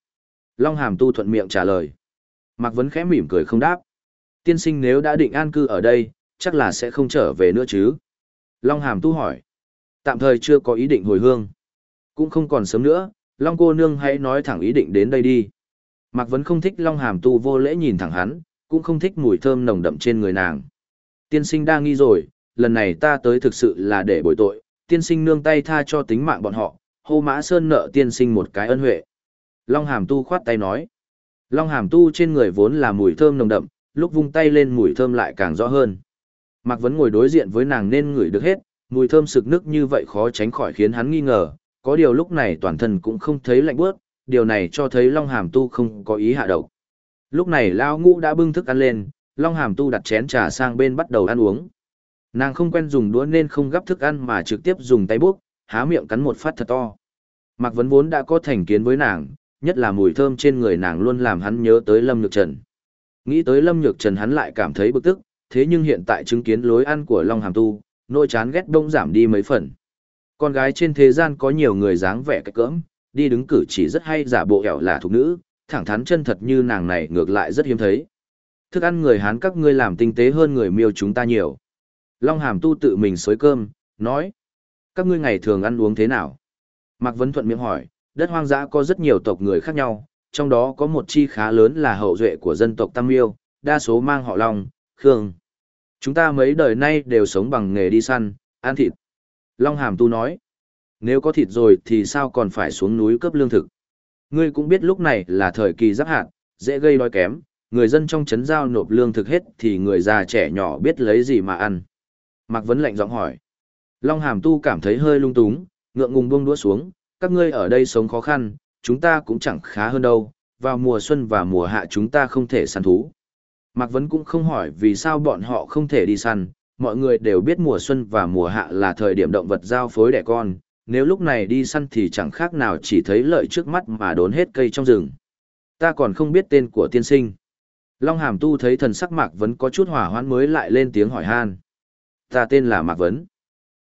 Long hàm tu thuận miệng trả lời. Mạc Vấn khẽ mỉm cười không đáp. Tiên sinh nếu đã định an cư ở đây, chắc là sẽ không trở về nữa chứ. Long hàm tu hỏi. Tạm thời chưa có ý định hồi hương. Cũng không còn sớm nữa, Long cô nương hãy nói thẳng ý định đến đây đi. Mạc Vấn không thích Long hàm tu vô lễ nhìn thẳng hắn, cũng không thích mùi thơm nồng đậm trên người nàng. Tiên sinh đang nghi rồi, lần này ta tới thực sự là để bồi tội, tiên sinh nương tay tha cho tính mạng bọn họ, hô mã sơn nợ tiên sinh một cái ân huệ. Long hàm tu khoát tay nói. Long hàm tu trên người vốn là mùi thơm nồng đậm, lúc vung tay lên mùi thơm lại càng rõ hơn. Mạc Vấn ngồi đối diện với nàng nên ngửi được hết, mùi thơm sực nức như vậy khó tránh khỏi khiến hắn nghi ngờ, có điều lúc này toàn thân cũng không thấy lạnh bước, điều này cho thấy Long Hàm Tu không có ý hạ độc. Lúc này Lao Ngũ đã bưng thức ăn lên, Long Hàm Tu đặt chén trà sang bên bắt đầu ăn uống. Nàng không quen dùng đũa nên không gắp thức ăn mà trực tiếp dùng tay bốc, há miệng cắn một phát thật to. Mạc Vấn vốn đã có thành kiến với nàng, nhất là mùi thơm trên người nàng luôn làm hắn nhớ tới Lâm Nhược Trần. Nghĩ tới Lâm Nhược Trần hắn lại cảm thấy bực tức, thế nhưng hiện tại chứng kiến lối ăn của Long Hàm Tu, nỗi chán ghét đông giảm đi mấy phần. Con gái trên thế gian có nhiều người dáng vẻ cách cỡm, đi đứng cử chỉ rất hay giả bộ hẻo là thục nữ, thẳng thắn chân thật như nàng này ngược lại rất hiếm thấy. Thức ăn người Hán các ngươi làm tinh tế hơn người miêu chúng ta nhiều. Long Hàm Tu tự mình xới cơm, nói. Các ngươi ngày thường ăn uống thế nào? Mạc Vấn Thuận miệng hỏi, đất hoang dã có rất nhiều tộc người khác nhau, trong đó có một chi khá lớn là hậu duệ của dân tộc Tam Miêu, đa số mang họ Long, Khương. Chúng ta mấy đời nay đều sống bằng nghề đi săn, ăn thịt. Long Hàm Tu nói, nếu có thịt rồi thì sao còn phải xuống núi cướp lương thực. Ngươi cũng biết lúc này là thời kỳ giáp hạn, dễ gây đói kém, người dân trong trấn giao nộp lương thực hết thì người già trẻ nhỏ biết lấy gì mà ăn. Mạc Vấn lạnh giọng hỏi. Long Hàm Tu cảm thấy hơi lung túng, ngượng ngùng buông đũa xuống, các ngươi ở đây sống khó khăn, chúng ta cũng chẳng khá hơn đâu, vào mùa xuân và mùa hạ chúng ta không thể săn thú. Mạc Vấn cũng không hỏi vì sao bọn họ không thể đi săn, mọi người đều biết mùa xuân và mùa hạ là thời điểm động vật giao phối đẻ con, nếu lúc này đi săn thì chẳng khác nào chỉ thấy lợi trước mắt mà đốn hết cây trong rừng. Ta còn không biết tên của tiên sinh. Long Hàm Tu thấy thần sắc Mạc Vấn có chút hỏa hoãn mới lại lên tiếng hỏi han. Ta tên là Mạc Vấn.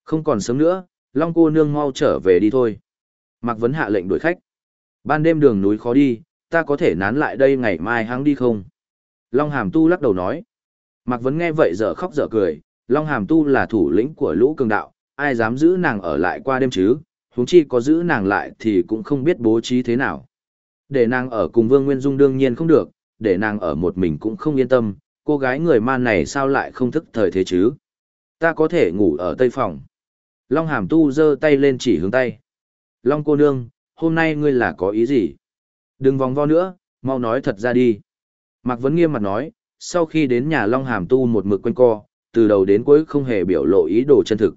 Không còn sớm nữa, Long cô nương mau trở về đi thôi. Mạc Vấn hạ lệnh đuổi khách. Ban đêm đường núi khó đi, ta có thể nán lại đây ngày mai hắn đi không? Long Hàm Tu lắc đầu nói. Mạc Vấn nghe vậy dở khóc dở cười, Long Hàm Tu là thủ lĩnh của lũ cường đạo, ai dám giữ nàng ở lại qua đêm chứ, huống chi có giữ nàng lại thì cũng không biết bố trí thế nào. Để nàng ở cùng Vương Nguyên Dung đương nhiên không được, để nàng ở một mình cũng không yên tâm, cô gái người man này sao lại không thức thời thế chứ. Ta có thể ngủ ở tây phòng. Long Hàm Tu giơ tay lên chỉ hướng tay. Long cô nương, hôm nay ngươi là có ý gì? Đừng vòng vo nữa, mau nói thật ra đi. Mạc Vấn nghiêm mặt nói, sau khi đến nhà Long Hàm tu một mực quanh co, từ đầu đến cuối không hề biểu lộ ý đồ chân thực.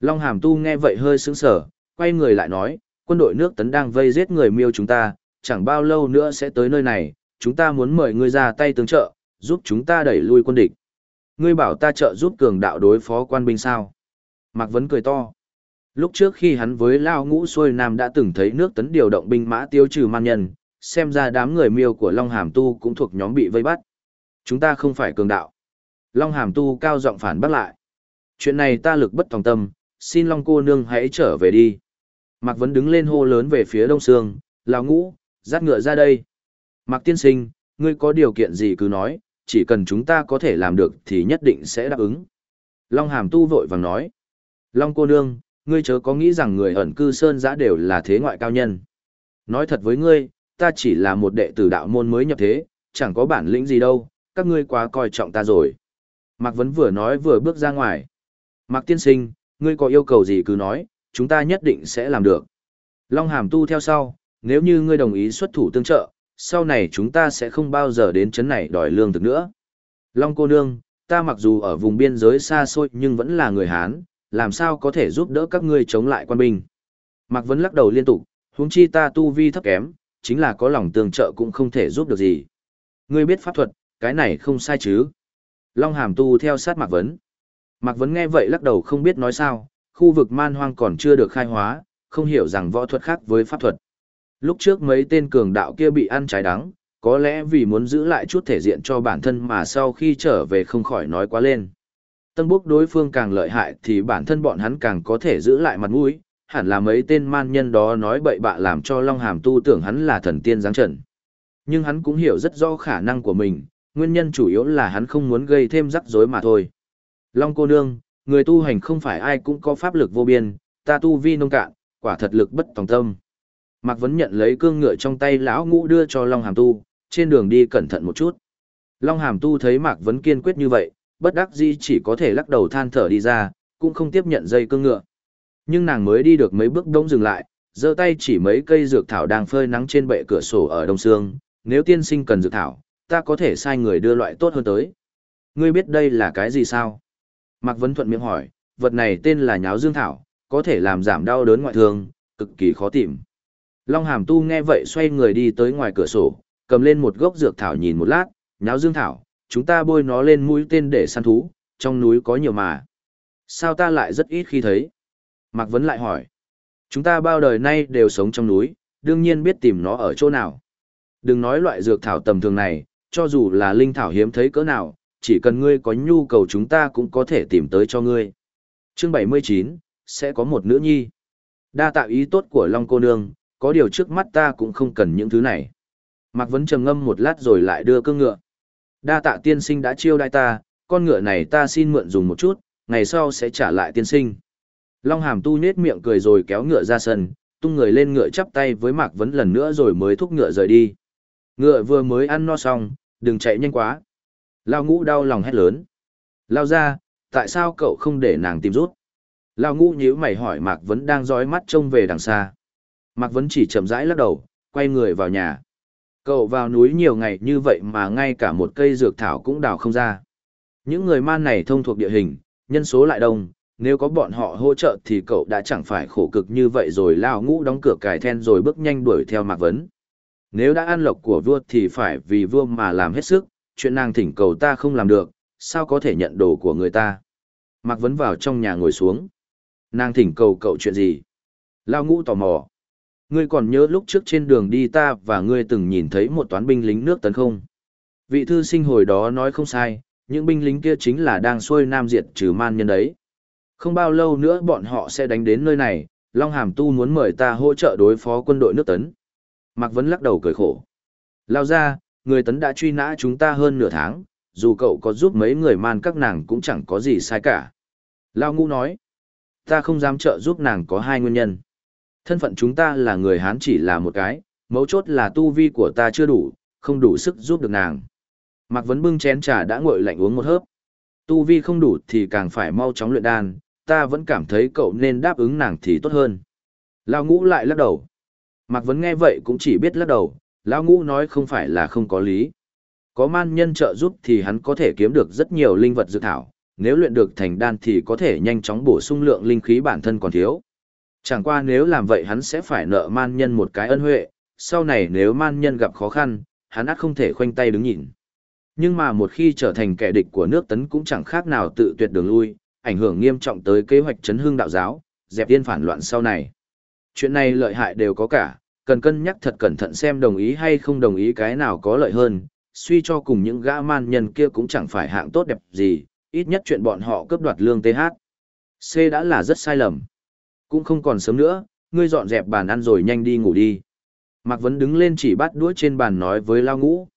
Long Hàm Tu nghe vậy hơi sững sờ, quay người lại nói, quân đội nước tấn đang vây giết người miêu chúng ta, chẳng bao lâu nữa sẽ tới nơi này, chúng ta muốn mời ngươi ra tay tướng trợ, giúp chúng ta đẩy lui quân địch. Ngươi bảo ta trợ giúp cường đạo đối phó quan binh sao? Mạc Vấn cười to. Lúc trước khi hắn với Lao Ngũ Xuôi Nam đã từng thấy nước tấn điều động binh mã tiêu trừ man nhân, xem ra đám người miêu của Long Hàm Tu cũng thuộc nhóm bị vây bắt. Chúng ta không phải cường đạo. Long Hàm Tu cao giọng phản bác lại. Chuyện này ta lực bất tòng tâm, xin Long cô nương hãy trở về đi. Mạc Vấn đứng lên hô lớn về phía Đông Sương, Lào Ngũ, dắt ngựa ra đây. Mạc Tiên Sinh, ngươi có điều kiện gì cứ nói, chỉ cần chúng ta có thể làm được thì nhất định sẽ đáp ứng. Long Hàm Tu vội vàng nói. Long cô nương, ngươi chớ có nghĩ rằng người ẩn cư sơn giã đều là thế ngoại cao nhân. Nói thật với ngươi, ta chỉ là một đệ tử đạo môn mới nhập thế, chẳng có bản lĩnh gì đâu, các ngươi quá coi trọng ta rồi. Mạc Vấn vừa nói vừa bước ra ngoài. Mạc Tiên Sinh, ngươi có yêu cầu gì cứ nói, chúng ta nhất định sẽ làm được. Long Hàm tu theo sau, nếu như ngươi đồng ý xuất thủ tương trợ, sau này chúng ta sẽ không bao giờ đến chấn này đòi lương thực nữa. Long cô nương, ta mặc dù ở vùng biên giới xa xôi nhưng vẫn là người Hán, làm sao có thể giúp đỡ các ngươi chống lại quan binh. Mạc Vấn lắc đầu liên tục, huống chi ta tu vi thấp kém, chính là có lòng tương trợ cũng không thể giúp được gì. Ngươi biết pháp thuật, cái này không sai chứ. Long Hàm tu theo sát Mạc Vấn. Mạc Vấn nghe vậy lắc đầu không biết nói sao, khu vực man hoang còn chưa được khai hóa, không hiểu rằng võ thuật khác với pháp thuật. Lúc trước mấy tên cường đạo kia bị ăn trái đắng, có lẽ vì muốn giữ lại chút thể diện cho bản thân mà sau khi trở về không khỏi nói quá lên. Tân bốc đối phương càng lợi hại thì bản thân bọn hắn càng có thể giữ lại mặt mũi, hẳn là mấy tên man nhân đó nói bậy bạ làm cho Long Hàm tu tưởng hắn là thần tiên giáng trần. Nhưng hắn cũng hiểu rất rõ khả năng của mình, nguyên nhân chủ yếu là hắn không muốn gây thêm rắc rối mà thôi. Long cô nương, người tu hành không phải ai cũng có pháp lực vô biên, ta tu vi nông cạn, quả thật lực bất tòng tâm. Mạc Vấn nhận lấy cương ngựa trong tay lão ngũ đưa cho Long Hàm Tu, trên đường đi cẩn thận một chút. Long Hàm Tu thấy Mạc Vấn kiên quyết như vậy, bất đắc dĩ chỉ có thể lắc đầu than thở đi ra, cũng không tiếp nhận dây cương ngựa. Nhưng nàng mới đi được mấy bước đông dừng lại, giơ tay chỉ mấy cây dược thảo đang phơi nắng trên bệ cửa sổ ở Đông Sương, nếu tiên sinh cần dược thảo, ta có thể sai người đưa loại tốt hơn tới. Ngươi biết đây là cái gì sao? Mạc Vấn Thuận miệng hỏi, vật này tên là nháo dương thảo, có thể làm giảm đau đớn ngoại thương, cực kỳ khó tìm. Long Hàm Tu nghe vậy xoay người đi tới ngoài cửa sổ, cầm lên một gốc dược thảo nhìn một lát, nháo dương thảo, chúng ta bôi nó lên mũi tên để săn thú, trong núi có nhiều mà. Sao ta lại rất ít khi thấy? Mạc Vấn lại hỏi. Chúng ta bao đời nay đều sống trong núi, đương nhiên biết tìm nó ở chỗ nào. Đừng nói loại dược thảo tầm thường này, cho dù là linh thảo hiếm thấy cỡ nào, chỉ cần ngươi có nhu cầu chúng ta cũng có thể tìm tới cho ngươi. Chương 79, sẽ có một nữ nhi. Đa tạo ý tốt của Long cô nương, có điều trước mắt ta cũng không cần những thứ này. Mạc Vấn trầm ngâm một lát rồi lại đưa cương ngựa. Đa tạ tiên sinh đã chiêu đai ta, con ngựa này ta xin mượn dùng một chút, ngày sau sẽ trả lại tiên sinh. Long hàm tu nết miệng cười rồi kéo ngựa ra sân, tung người lên ngựa chắp tay với Mạc Vấn lần nữa rồi mới thúc ngựa rời đi. Ngựa vừa mới ăn no xong, đừng chạy nhanh quá. Lao ngũ đau lòng hét lớn. Lao ra, tại sao cậu không để nàng tìm rút? Lao ngũ nhíu mày hỏi Mạc Vấn đang dõi mắt trông về đằng xa. Mạc Vấn chỉ chậm rãi lắc đầu, quay người vào nhà. Cậu vào núi nhiều ngày như vậy mà ngay cả một cây dược thảo cũng đào không ra. Những người man này thông thuộc địa hình, nhân số lại đông, nếu có bọn họ hỗ trợ thì cậu đã chẳng phải khổ cực như vậy rồi lao ngũ đóng cửa cài then rồi bước nhanh đuổi theo Mạc Vấn. Nếu đã ăn lộc của vua thì phải vì vua mà làm hết sức, chuyện nàng thỉnh cầu ta không làm được, sao có thể nhận đồ của người ta. Mạc Vấn vào trong nhà ngồi xuống. Nàng thỉnh cầu cậu chuyện gì? Lao ngũ tò mò. Ngươi còn nhớ lúc trước trên đường đi ta và ngươi từng nhìn thấy một toán binh lính nước tấn không? Vị thư sinh hồi đó nói không sai, những binh lính kia chính là đang xuôi nam diệt trừ man nhân đấy. Không bao lâu nữa bọn họ sẽ đánh đến nơi này, Long Hàm Tu muốn mời ta hỗ trợ đối phó quân đội nước tấn. Mạc Vấn lắc đầu cười khổ. Lao ra, người tấn đã truy nã chúng ta hơn nửa tháng, dù cậu có giúp mấy người man các nàng cũng chẳng có gì sai cả. Lao Ngũ nói, ta không dám trợ giúp nàng có hai nguyên nhân. Thân phận chúng ta là người Hán chỉ là một cái, mấu chốt là tu vi của ta chưa đủ, không đủ sức giúp được nàng. Mạc Vấn bưng chén trà đã nguội lạnh uống một hớp. Tu vi không đủ thì càng phải mau chóng luyện đan, ta vẫn cảm thấy cậu nên đáp ứng nàng thì tốt hơn. Lao ngũ lại lắc đầu. Mạc Vấn nghe vậy cũng chỉ biết lắc đầu, Lao ngũ nói không phải là không có lý. Có man nhân trợ giúp thì hắn có thể kiếm được rất nhiều linh vật dự thảo, nếu luyện được thành đan thì có thể nhanh chóng bổ sung lượng linh khí bản thân còn thiếu. Chẳng qua nếu làm vậy hắn sẽ phải nợ man nhân một cái ân huệ, sau này nếu man nhân gặp khó khăn, hắn ắt không thể khoanh tay đứng nhìn. Nhưng mà một khi trở thành kẻ địch của nước tấn cũng chẳng khác nào tự tuyệt đường lui, ảnh hưởng nghiêm trọng tới kế hoạch chấn hương đạo giáo, dẹp yên phản loạn sau này. Chuyện này lợi hại đều có cả, cần cân nhắc thật cẩn thận xem đồng ý hay không đồng ý cái nào có lợi hơn, suy cho cùng những gã man nhân kia cũng chẳng phải hạng tốt đẹp gì, ít nhất chuyện bọn họ cướp đoạt lương TH. C đã là rất sai lầm. Cũng không còn sớm nữa, ngươi dọn dẹp bàn ăn rồi nhanh đi ngủ đi. Mạc Vấn đứng lên chỉ bắt đũa trên bàn nói với Lao Ngũ.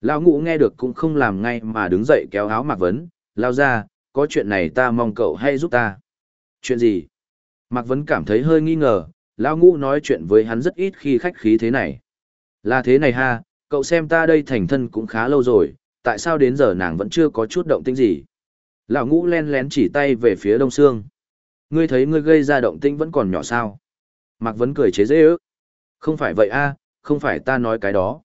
Lao Ngũ nghe được cũng không làm ngay mà đứng dậy kéo áo Mạc Vấn, lao ra, có chuyện này ta mong cậu hay giúp ta. Chuyện gì? Mạc Vấn cảm thấy hơi nghi ngờ, Lao Ngũ nói chuyện với hắn rất ít khi khách khí thế này. Là thế này ha, cậu xem ta đây thành thân cũng khá lâu rồi, tại sao đến giờ nàng vẫn chưa có chút động tĩnh gì? Lão Ngũ len lén chỉ tay về phía Đông Sương. Ngươi thấy ngươi gây ra động tĩnh vẫn còn nhỏ sao? Mạc Vấn cười chế dễ ước. Không phải vậy a, không phải ta nói cái đó.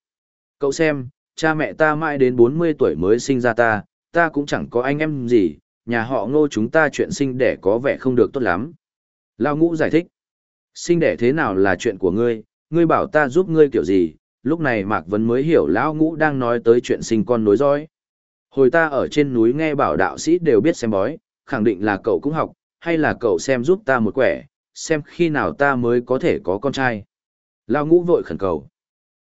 Cậu xem, cha mẹ ta mãi đến 40 tuổi mới sinh ra ta, ta cũng chẳng có anh em gì, nhà họ ngô chúng ta chuyện sinh đẻ có vẻ không được tốt lắm. Lao ngũ giải thích. Sinh đẻ thế nào là chuyện của ngươi, ngươi bảo ta giúp ngươi kiểu gì, lúc này Mạc Vấn mới hiểu Lão ngũ đang nói tới chuyện sinh con nối dõi. Hồi ta ở trên núi nghe bảo đạo sĩ đều biết xem bói, khẳng định là cậu cũng học, hay là cậu xem giúp ta một quẻ, xem khi nào ta mới có thể có con trai. Lao ngũ vội khẩn cầu.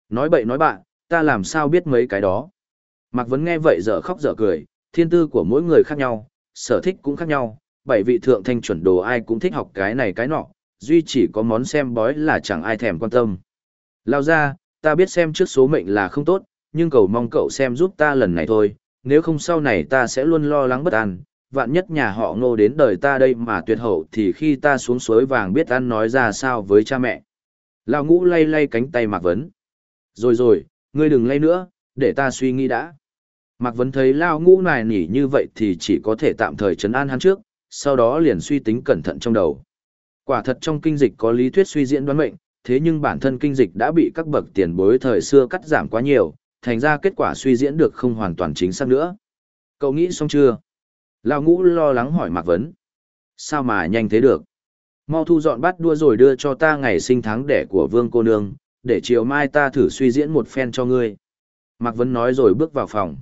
Nói bậy nói bạn, ta làm sao biết mấy cái đó. Mạc Vấn nghe vậy dở khóc dở cười, thiên tư của mỗi người khác nhau, sở thích cũng khác nhau, bảy vị thượng thanh chuẩn đồ ai cũng thích học cái này cái nọ, duy chỉ có món xem bói là chẳng ai thèm quan tâm. Lao ra, ta biết xem trước số mệnh là không tốt, nhưng cầu mong cậu xem giúp ta lần này thôi, nếu không sau này ta sẽ luôn lo lắng bất an, vạn nhất nhà họ ngô đến đời ta đây mà tuyệt hậu thì khi ta xuống suối vàng biết ăn nói ra sao với cha mẹ. Lão ngũ lay lay cánh tay Mạc Vấn. Rồi rồi, ngươi đừng lay nữa, để ta suy nghĩ đã. Mạc Vấn thấy lao ngũ này nỉ như vậy thì chỉ có thể tạm thời chấn an hắn trước, sau đó liền suy tính cẩn thận trong đầu. Quả thật trong kinh dịch có lý thuyết suy diễn đoán mệnh, thế nhưng bản thân kinh dịch đã bị các bậc tiền bối thời xưa cắt giảm quá nhiều, thành ra kết quả suy diễn được không hoàn toàn chính xác nữa. Cậu nghĩ xong chưa? Lao ngũ lo lắng hỏi Mạc Vấn. Sao mà nhanh thế được? Mau thu dọn bắt đua rồi đưa cho ta ngày sinh tháng đẻ của vương cô nương, để chiều mai ta thử suy diễn một phen cho ngươi. Mạc Vấn nói rồi bước vào phòng.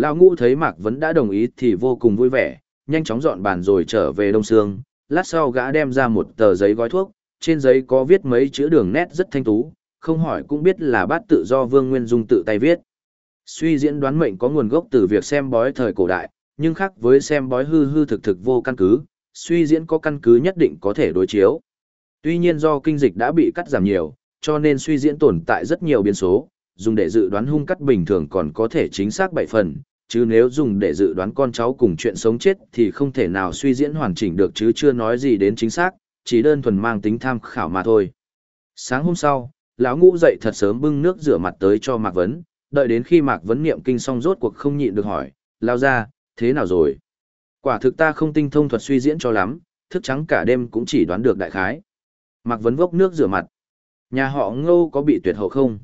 Lão ngũ thấy Mạc Vấn đã đồng ý thì vô cùng vui vẻ, nhanh chóng dọn bàn rồi trở về Đông Sương. Lát sau gã đem ra một tờ giấy gói thuốc, trên giấy có viết mấy chữ đường nét rất thanh tú, không hỏi cũng biết là bát tự do Vương Nguyên Dung tự tay viết. Suy diễn đoán mệnh có nguồn gốc từ việc xem bói thời cổ đại, nhưng khác với xem bói hư hư thực thực vô căn cứ, suy diễn có căn cứ nhất định có thể đối chiếu. Tuy nhiên do kinh dịch đã bị cắt giảm nhiều, cho nên suy diễn tồn tại rất nhiều biến số, dùng để dự đoán hung cắt bình thường còn có thể chính xác 7 phần, chứ nếu dùng để dự đoán con cháu cùng chuyện sống chết thì không thể nào suy diễn hoàn chỉnh được chứ chưa nói gì đến chính xác, chỉ đơn thuần mang tính tham khảo mà thôi. Sáng hôm sau, lão ngũ dậy thật sớm bưng nước rửa mặt tới cho Mạc Vấn, đợi đến khi Mạc Vấn niệm kinh xong rốt cuộc không nhịn được hỏi, lao ra, thế nào rồi? Quả thực ta không tinh thông thuật suy diễn cho lắm, thức trắng cả đêm cũng chỉ đoán được đại khái. Mạc Vấn vốc nước rửa mặt. Nhà họ ngô có bị tuyệt hậu không?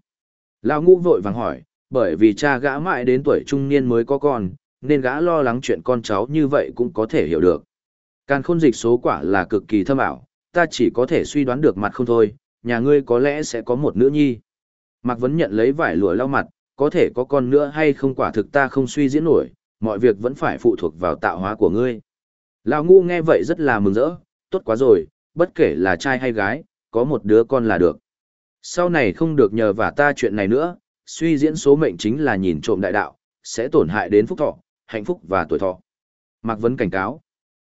Lão ngũ vội vàng hỏi, bởi vì cha gã mãi đến tuổi trung niên mới có con, nên gã lo lắng chuyện con cháu như vậy cũng có thể hiểu được. Càn khôn dịch số quả là cực kỳ thâm ảo, ta chỉ có thể suy đoán được mặt không thôi, nhà ngươi có lẽ sẽ có một nữ nhi. Mạc Vấn nhận lấy vải lụa lau mặt, có thể có con nữa hay không quả thực ta không suy diễn nổi, mọi việc vẫn phải phụ thuộc vào tạo hóa của ngươi. Lão ngu nghe vậy rất là mừng rỡ, tốt quá rồi, bất kể là trai hay gái, có một đứa con là được. Sau này không được nhờ vả ta chuyện này nữa, suy diễn số mệnh chính là nhìn trộm đại đạo, sẽ tổn hại đến phúc thọ, hạnh phúc và tuổi thọ. Mạc Vấn cảnh cáo.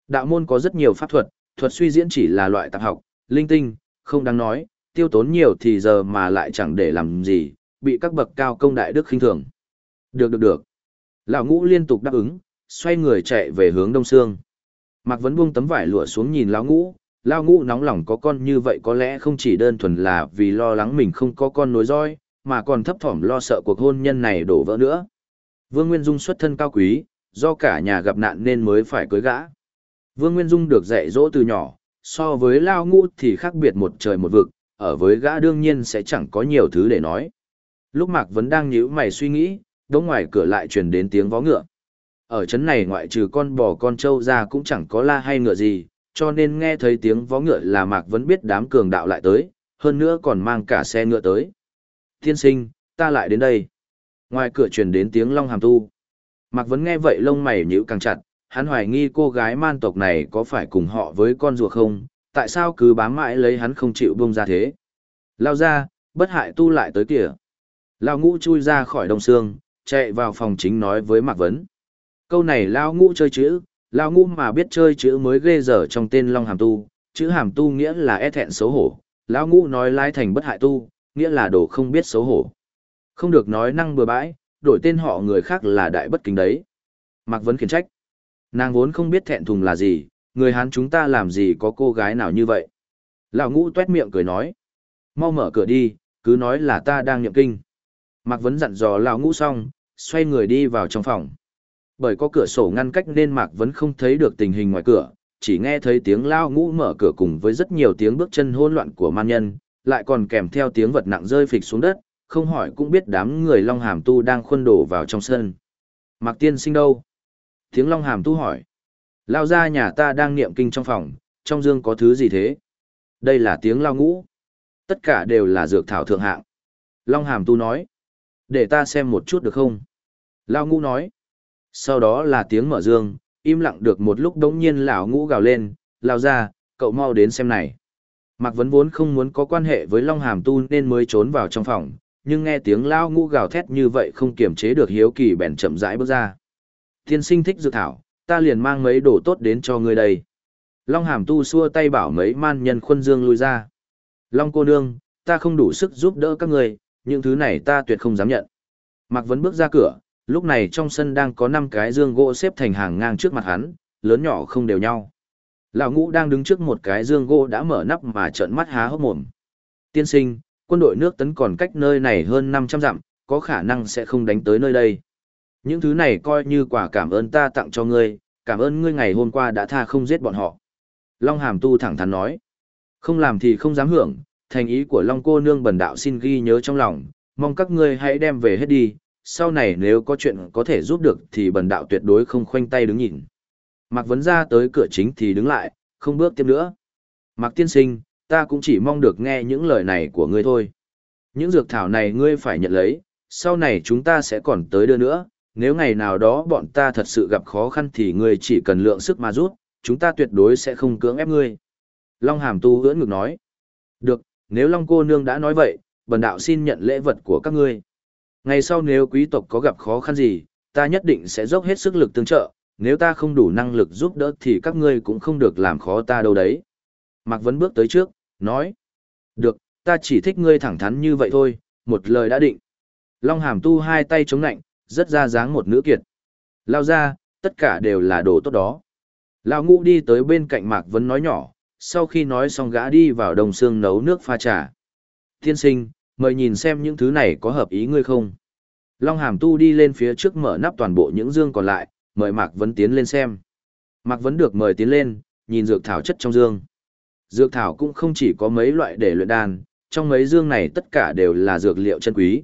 Đạo môn có rất nhiều pháp thuật, thuật suy diễn chỉ là loại tạp học, linh tinh, không đáng nói, tiêu tốn nhiều thì giờ mà lại chẳng để làm gì, bị các bậc cao công đại đức khinh thường. Được được được. Lão ngũ liên tục đáp ứng, xoay người chạy về hướng đông sương. Mạc Vấn buông tấm vải lụa xuống nhìn lão ngũ, lão ngũ nóng lòng có con như vậy có lẽ không chỉ đơn thuần là vì lo lắng mình không có con nối dõi mà còn thấp thỏm lo sợ cuộc hôn nhân này đổ vỡ nữa. Vương Nguyên Dung xuất thân cao quý, do cả nhà gặp nạn nên mới phải cưới gã. Vương Nguyên Dung được dạy dỗ từ nhỏ, so với Lao Ngũ thì khác biệt một trời một vực, ở với gã đương nhiên sẽ chẳng có nhiều thứ để nói. Lúc Mạc vẫn đang nhíu mày suy nghĩ, đống ngoài cửa lại truyền đến tiếng vó ngựa. Ở trấn này ngoại trừ con bò con trâu ra cũng chẳng có la hay ngựa gì, cho nên nghe thấy tiếng vó ngựa là Mạc vẫn biết đám cường đạo lại tới, hơn nữa còn mang cả xe ngựa tới. Thiên sinh, ta lại đến đây. Ngoài cửa truyền đến tiếng long hàm tu. Mạc Vấn nghe vậy lông mày nhíu càng chặt, hắn hoài nghi cô gái man tộc này có phải cùng họ với con rùa không, tại sao cứ bám mãi lấy hắn không chịu buông ra thế. Lao ra, bất hại tu lại tới kìa. Lao ngũ chui ra khỏi đông xương, chạy vào phòng chính nói với Mạc Vấn. Câu này Lao ngũ chơi chữ, Lao ngũ mà biết chơi chữ mới ghê dở trong tên Long Hàm Tu, chữ hàm tu nghĩa là e thẹn xấu hổ, Lao ngũ nói lai thành bất hại tu, nghĩa là đồ không biết xấu hổ. Không được nói năng bừa bãi, đổi tên họ người khác là đại bất kính đấy. Mạc Vấn khiển trách. Nàng vốn không biết thẹn thùng là gì, người Hán chúng ta làm gì có cô gái nào như vậy. Lão ngũ tuét miệng cười nói. Mau mở cửa đi, cứ nói là ta đang nhậm kinh. Mạc Vấn dặn dò lão ngũ xong, xoay người đi vào trong phòng. Bởi có cửa sổ ngăn cách nên Mạc Vấn không thấy được tình hình ngoài cửa, chỉ nghe thấy tiếng lao ngũ mở cửa cùng với rất nhiều tiếng bước chân hỗn loạn của man nhân, lại còn kèm theo tiếng vật nặng rơi phịch xuống đất, không hỏi cũng biết đám người Long Hàm Tu đang khuân đổ vào trong sân. Mạc Tiên sinh đâu? Tiếng Long Hàm Tu hỏi. Lao ra nhà ta đang niệm kinh trong phòng, trong dương có thứ gì thế? Đây là tiếng lao ngũ. Tất cả đều là dược thảo thượng hạng. Long Hàm Tu nói. Để ta xem một chút được không? Lao ngũ nói. Sau đó là tiếng mở dương, im lặng được một lúc đống nhiên lão ngũ gào lên, lao ra, cậu mau đến xem này. Mạc Vấn vốn không muốn có quan hệ với Long Hàm Tu nên mới trốn vào trong phòng, nhưng nghe tiếng lao ngũ gào thét như vậy không kiềm chế được hiếu kỳ bèn chậm rãi bước ra. Tiên sinh thích dược thảo, ta liền mang mấy đồ tốt đến cho ngươi đây. Long hàm tu xua tay bảo mấy man nhân khuân dương lui ra. Long cô nương, ta không đủ sức giúp đỡ các người, những thứ này ta tuyệt không dám nhận. Mạc Vấn bước ra cửa, lúc này trong sân đang có 5 cái dương gỗ xếp thành hàng ngang trước mặt hắn, lớn nhỏ không đều nhau. Lão ngũ đang đứng trước một cái dương gỗ đã mở nắp mà trợn mắt há hốc mồm. Tiên sinh, quân đội nước tấn còn cách nơi này hơn 500 dặm, có khả năng sẽ không đánh tới nơi đây. Những thứ này coi như quả cảm ơn ta tặng cho ngươi, cảm ơn ngươi ngày hôm qua đã tha không giết bọn họ. Long Hàm Tu thẳng thắn nói. Không làm thì không dám hưởng, thành ý của Long cô nương bần đạo xin ghi nhớ trong lòng, mong các ngươi hãy đem về hết đi, sau này nếu có chuyện có thể giúp được thì bần đạo tuyệt đối không khoanh tay đứng nhìn. Mạc Vấn ra tới cửa chính thì đứng lại, không bước tiếp nữa. Mạc Tiên Sinh, ta cũng chỉ mong được nghe những lời này của ngươi thôi. Những dược thảo này ngươi phải nhận lấy, sau này chúng ta sẽ còn tới đưa nữa, nếu ngày nào đó bọn ta thật sự gặp khó khăn thì ngươi chỉ cần lượng sức mà rút, chúng ta tuyệt đối sẽ không cưỡng ép ngươi. Long Hàm Tu ưỡn ngực nói. Được, nếu Long cô nương đã nói vậy, bần đạo xin nhận lễ vật của các ngươi. Ngày sau nếu quý tộc có gặp khó khăn gì, ta nhất định sẽ dốc hết sức lực tương trợ, nếu ta không đủ năng lực giúp đỡ thì các ngươi cũng không được làm khó ta đâu đấy. Mạc Vấn bước tới trước, nói. Được, ta chỉ thích ngươi thẳng thắn như vậy thôi, một lời đã định. Long Hàm Tu hai tay chống nạnh, rất ra dáng một nữ kiệt. Lao ra, tất cả đều là đồ tốt đó. Lao ngũ đi tới bên cạnh Mạc Vấn nói nhỏ, sau khi nói xong gã đi vào đồng xương nấu nước pha trà. Tiên sinh, mời nhìn xem những thứ này có hợp ý ngươi không. Long Hàm Tu đi lên phía trước mở nắp toàn bộ những dương còn lại, mời Mạc Vấn tiến lên xem. Mạc Vấn được mời tiến lên, nhìn dược thảo chất trong dương. Dược thảo cũng không chỉ có mấy loại để luyện đan, trong mấy dương này tất cả đều là dược liệu chân quý.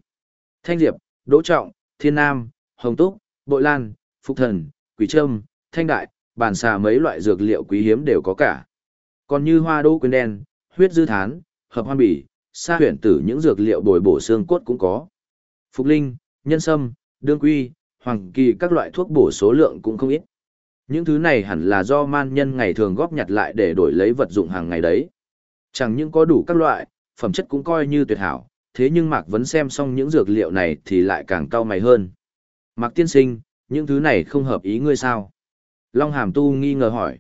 Thanh diệp, đỗ trọng, thiên nam, hồng túc, bội lan, phục thần, quỷ trâm, thanh đại, Bản xà mấy loại dược liệu quý hiếm đều có cả. Còn như hoa đỗ quyến đen, huyết dư thán, hợp hoan bỉ, sa huyền tử những dược liệu bồi bổ xương cốt cũng có. Phục linh, nhân sâm, đương quy, hoàng kỳ các loại thuốc bổ số lượng cũng không ít. Những thứ này hẳn là do man nhân ngày thường góp nhặt lại để đổi lấy vật dụng hàng ngày đấy. Chẳng những có đủ các loại, phẩm chất cũng coi như tuyệt hảo, thế nhưng Mạc Vấn xem xong những dược liệu này thì lại càng cao mày hơn. Mạc Tiên Sinh, những thứ này không hợp ý ngươi sao? Long Hàm Tu nghi ngờ hỏi.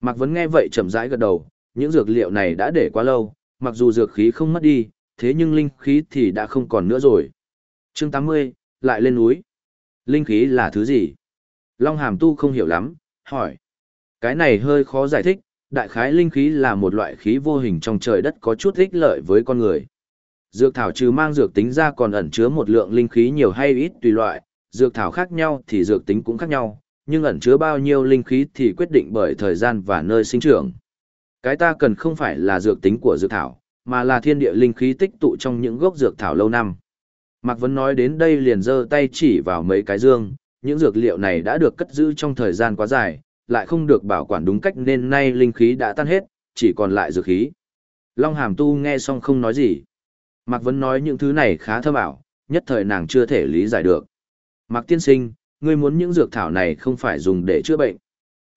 Mạc Vấn nghe vậy chậm rãi gật đầu, những dược liệu này đã để quá lâu, mặc dù dược khí không mất đi, thế nhưng linh khí thì đã không còn nữa rồi. chương 80, lại lên núi. Linh khí là thứ gì? Long Hàm Tu không hiểu lắm, hỏi. Cái này hơi khó giải thích, đại khái linh khí là một loại khí vô hình trong trời đất có chút ích lợi với con người. Dược thảo trừ mang dược tính ra còn ẩn chứa một lượng linh khí nhiều hay ít tùy loại, dược thảo khác nhau thì dược tính cũng khác nhau, nhưng ẩn chứa bao nhiêu linh khí thì quyết định bởi thời gian và nơi sinh trưởng. Cái ta cần không phải là dược tính của dược thảo, mà là thiên địa linh khí tích tụ trong những gốc dược thảo lâu năm. Mạc Vấn nói đến đây liền giơ tay chỉ vào mấy cái dương, những dược liệu này đã được cất giữ trong thời gian quá dài, lại không được bảo quản đúng cách nên nay linh khí đã tan hết, chỉ còn lại dược khí. Long Hàm Tu nghe xong không nói gì. Mạc Vấn nói những thứ này khá thâm ảo, nhất thời nàng chưa thể lý giải được. Mạc Tiên Sinh, ngươi muốn những dược thảo này không phải dùng để chữa bệnh.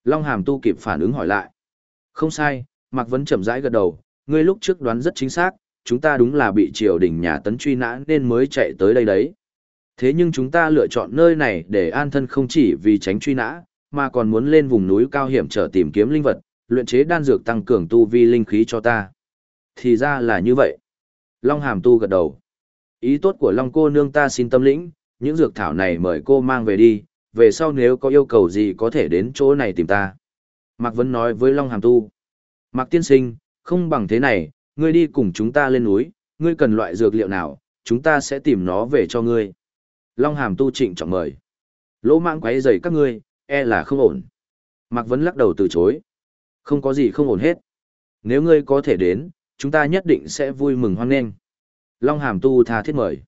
Long Hàm Tu kịp phản ứng hỏi lại. Không sai, Mạc Vấn chậm rãi gật đầu, ngươi lúc trước đoán rất chính xác, chúng ta đúng là bị triều đình nhà tấn truy nã nên mới chạy tới đây đấy. Thế nhưng chúng ta lựa chọn nơi này để an thân không chỉ vì tránh truy nã, mà còn muốn lên vùng núi cao hiểm trở tìm kiếm linh vật, luyện chế đan dược tăng cường tu vi linh khí cho ta. Thì ra là như vậy. Long Hàm Tu gật đầu. Ý tốt của Long cô nương ta xin tâm lĩnh, những dược thảo này mời cô mang về đi, về sau nếu có yêu cầu gì có thể đến chỗ này tìm ta. Mạc Vấn nói với Long Hàm Tu. Mạc Tiên Sinh, không bằng thế này, ngươi đi cùng chúng ta lên núi, ngươi cần loại dược liệu nào, chúng ta sẽ tìm nó về cho ngươi. Long Hàm Tu trịnh trọng mời. Lỗ mạng quấy rầy các ngươi, e là không ổn. Mạc Vấn lắc đầu từ chối. Không có gì không ổn hết. Nếu ngươi có thể đến, chúng ta nhất định sẽ vui mừng hoan nghênh. Long Hàm Tu tha thiết mời.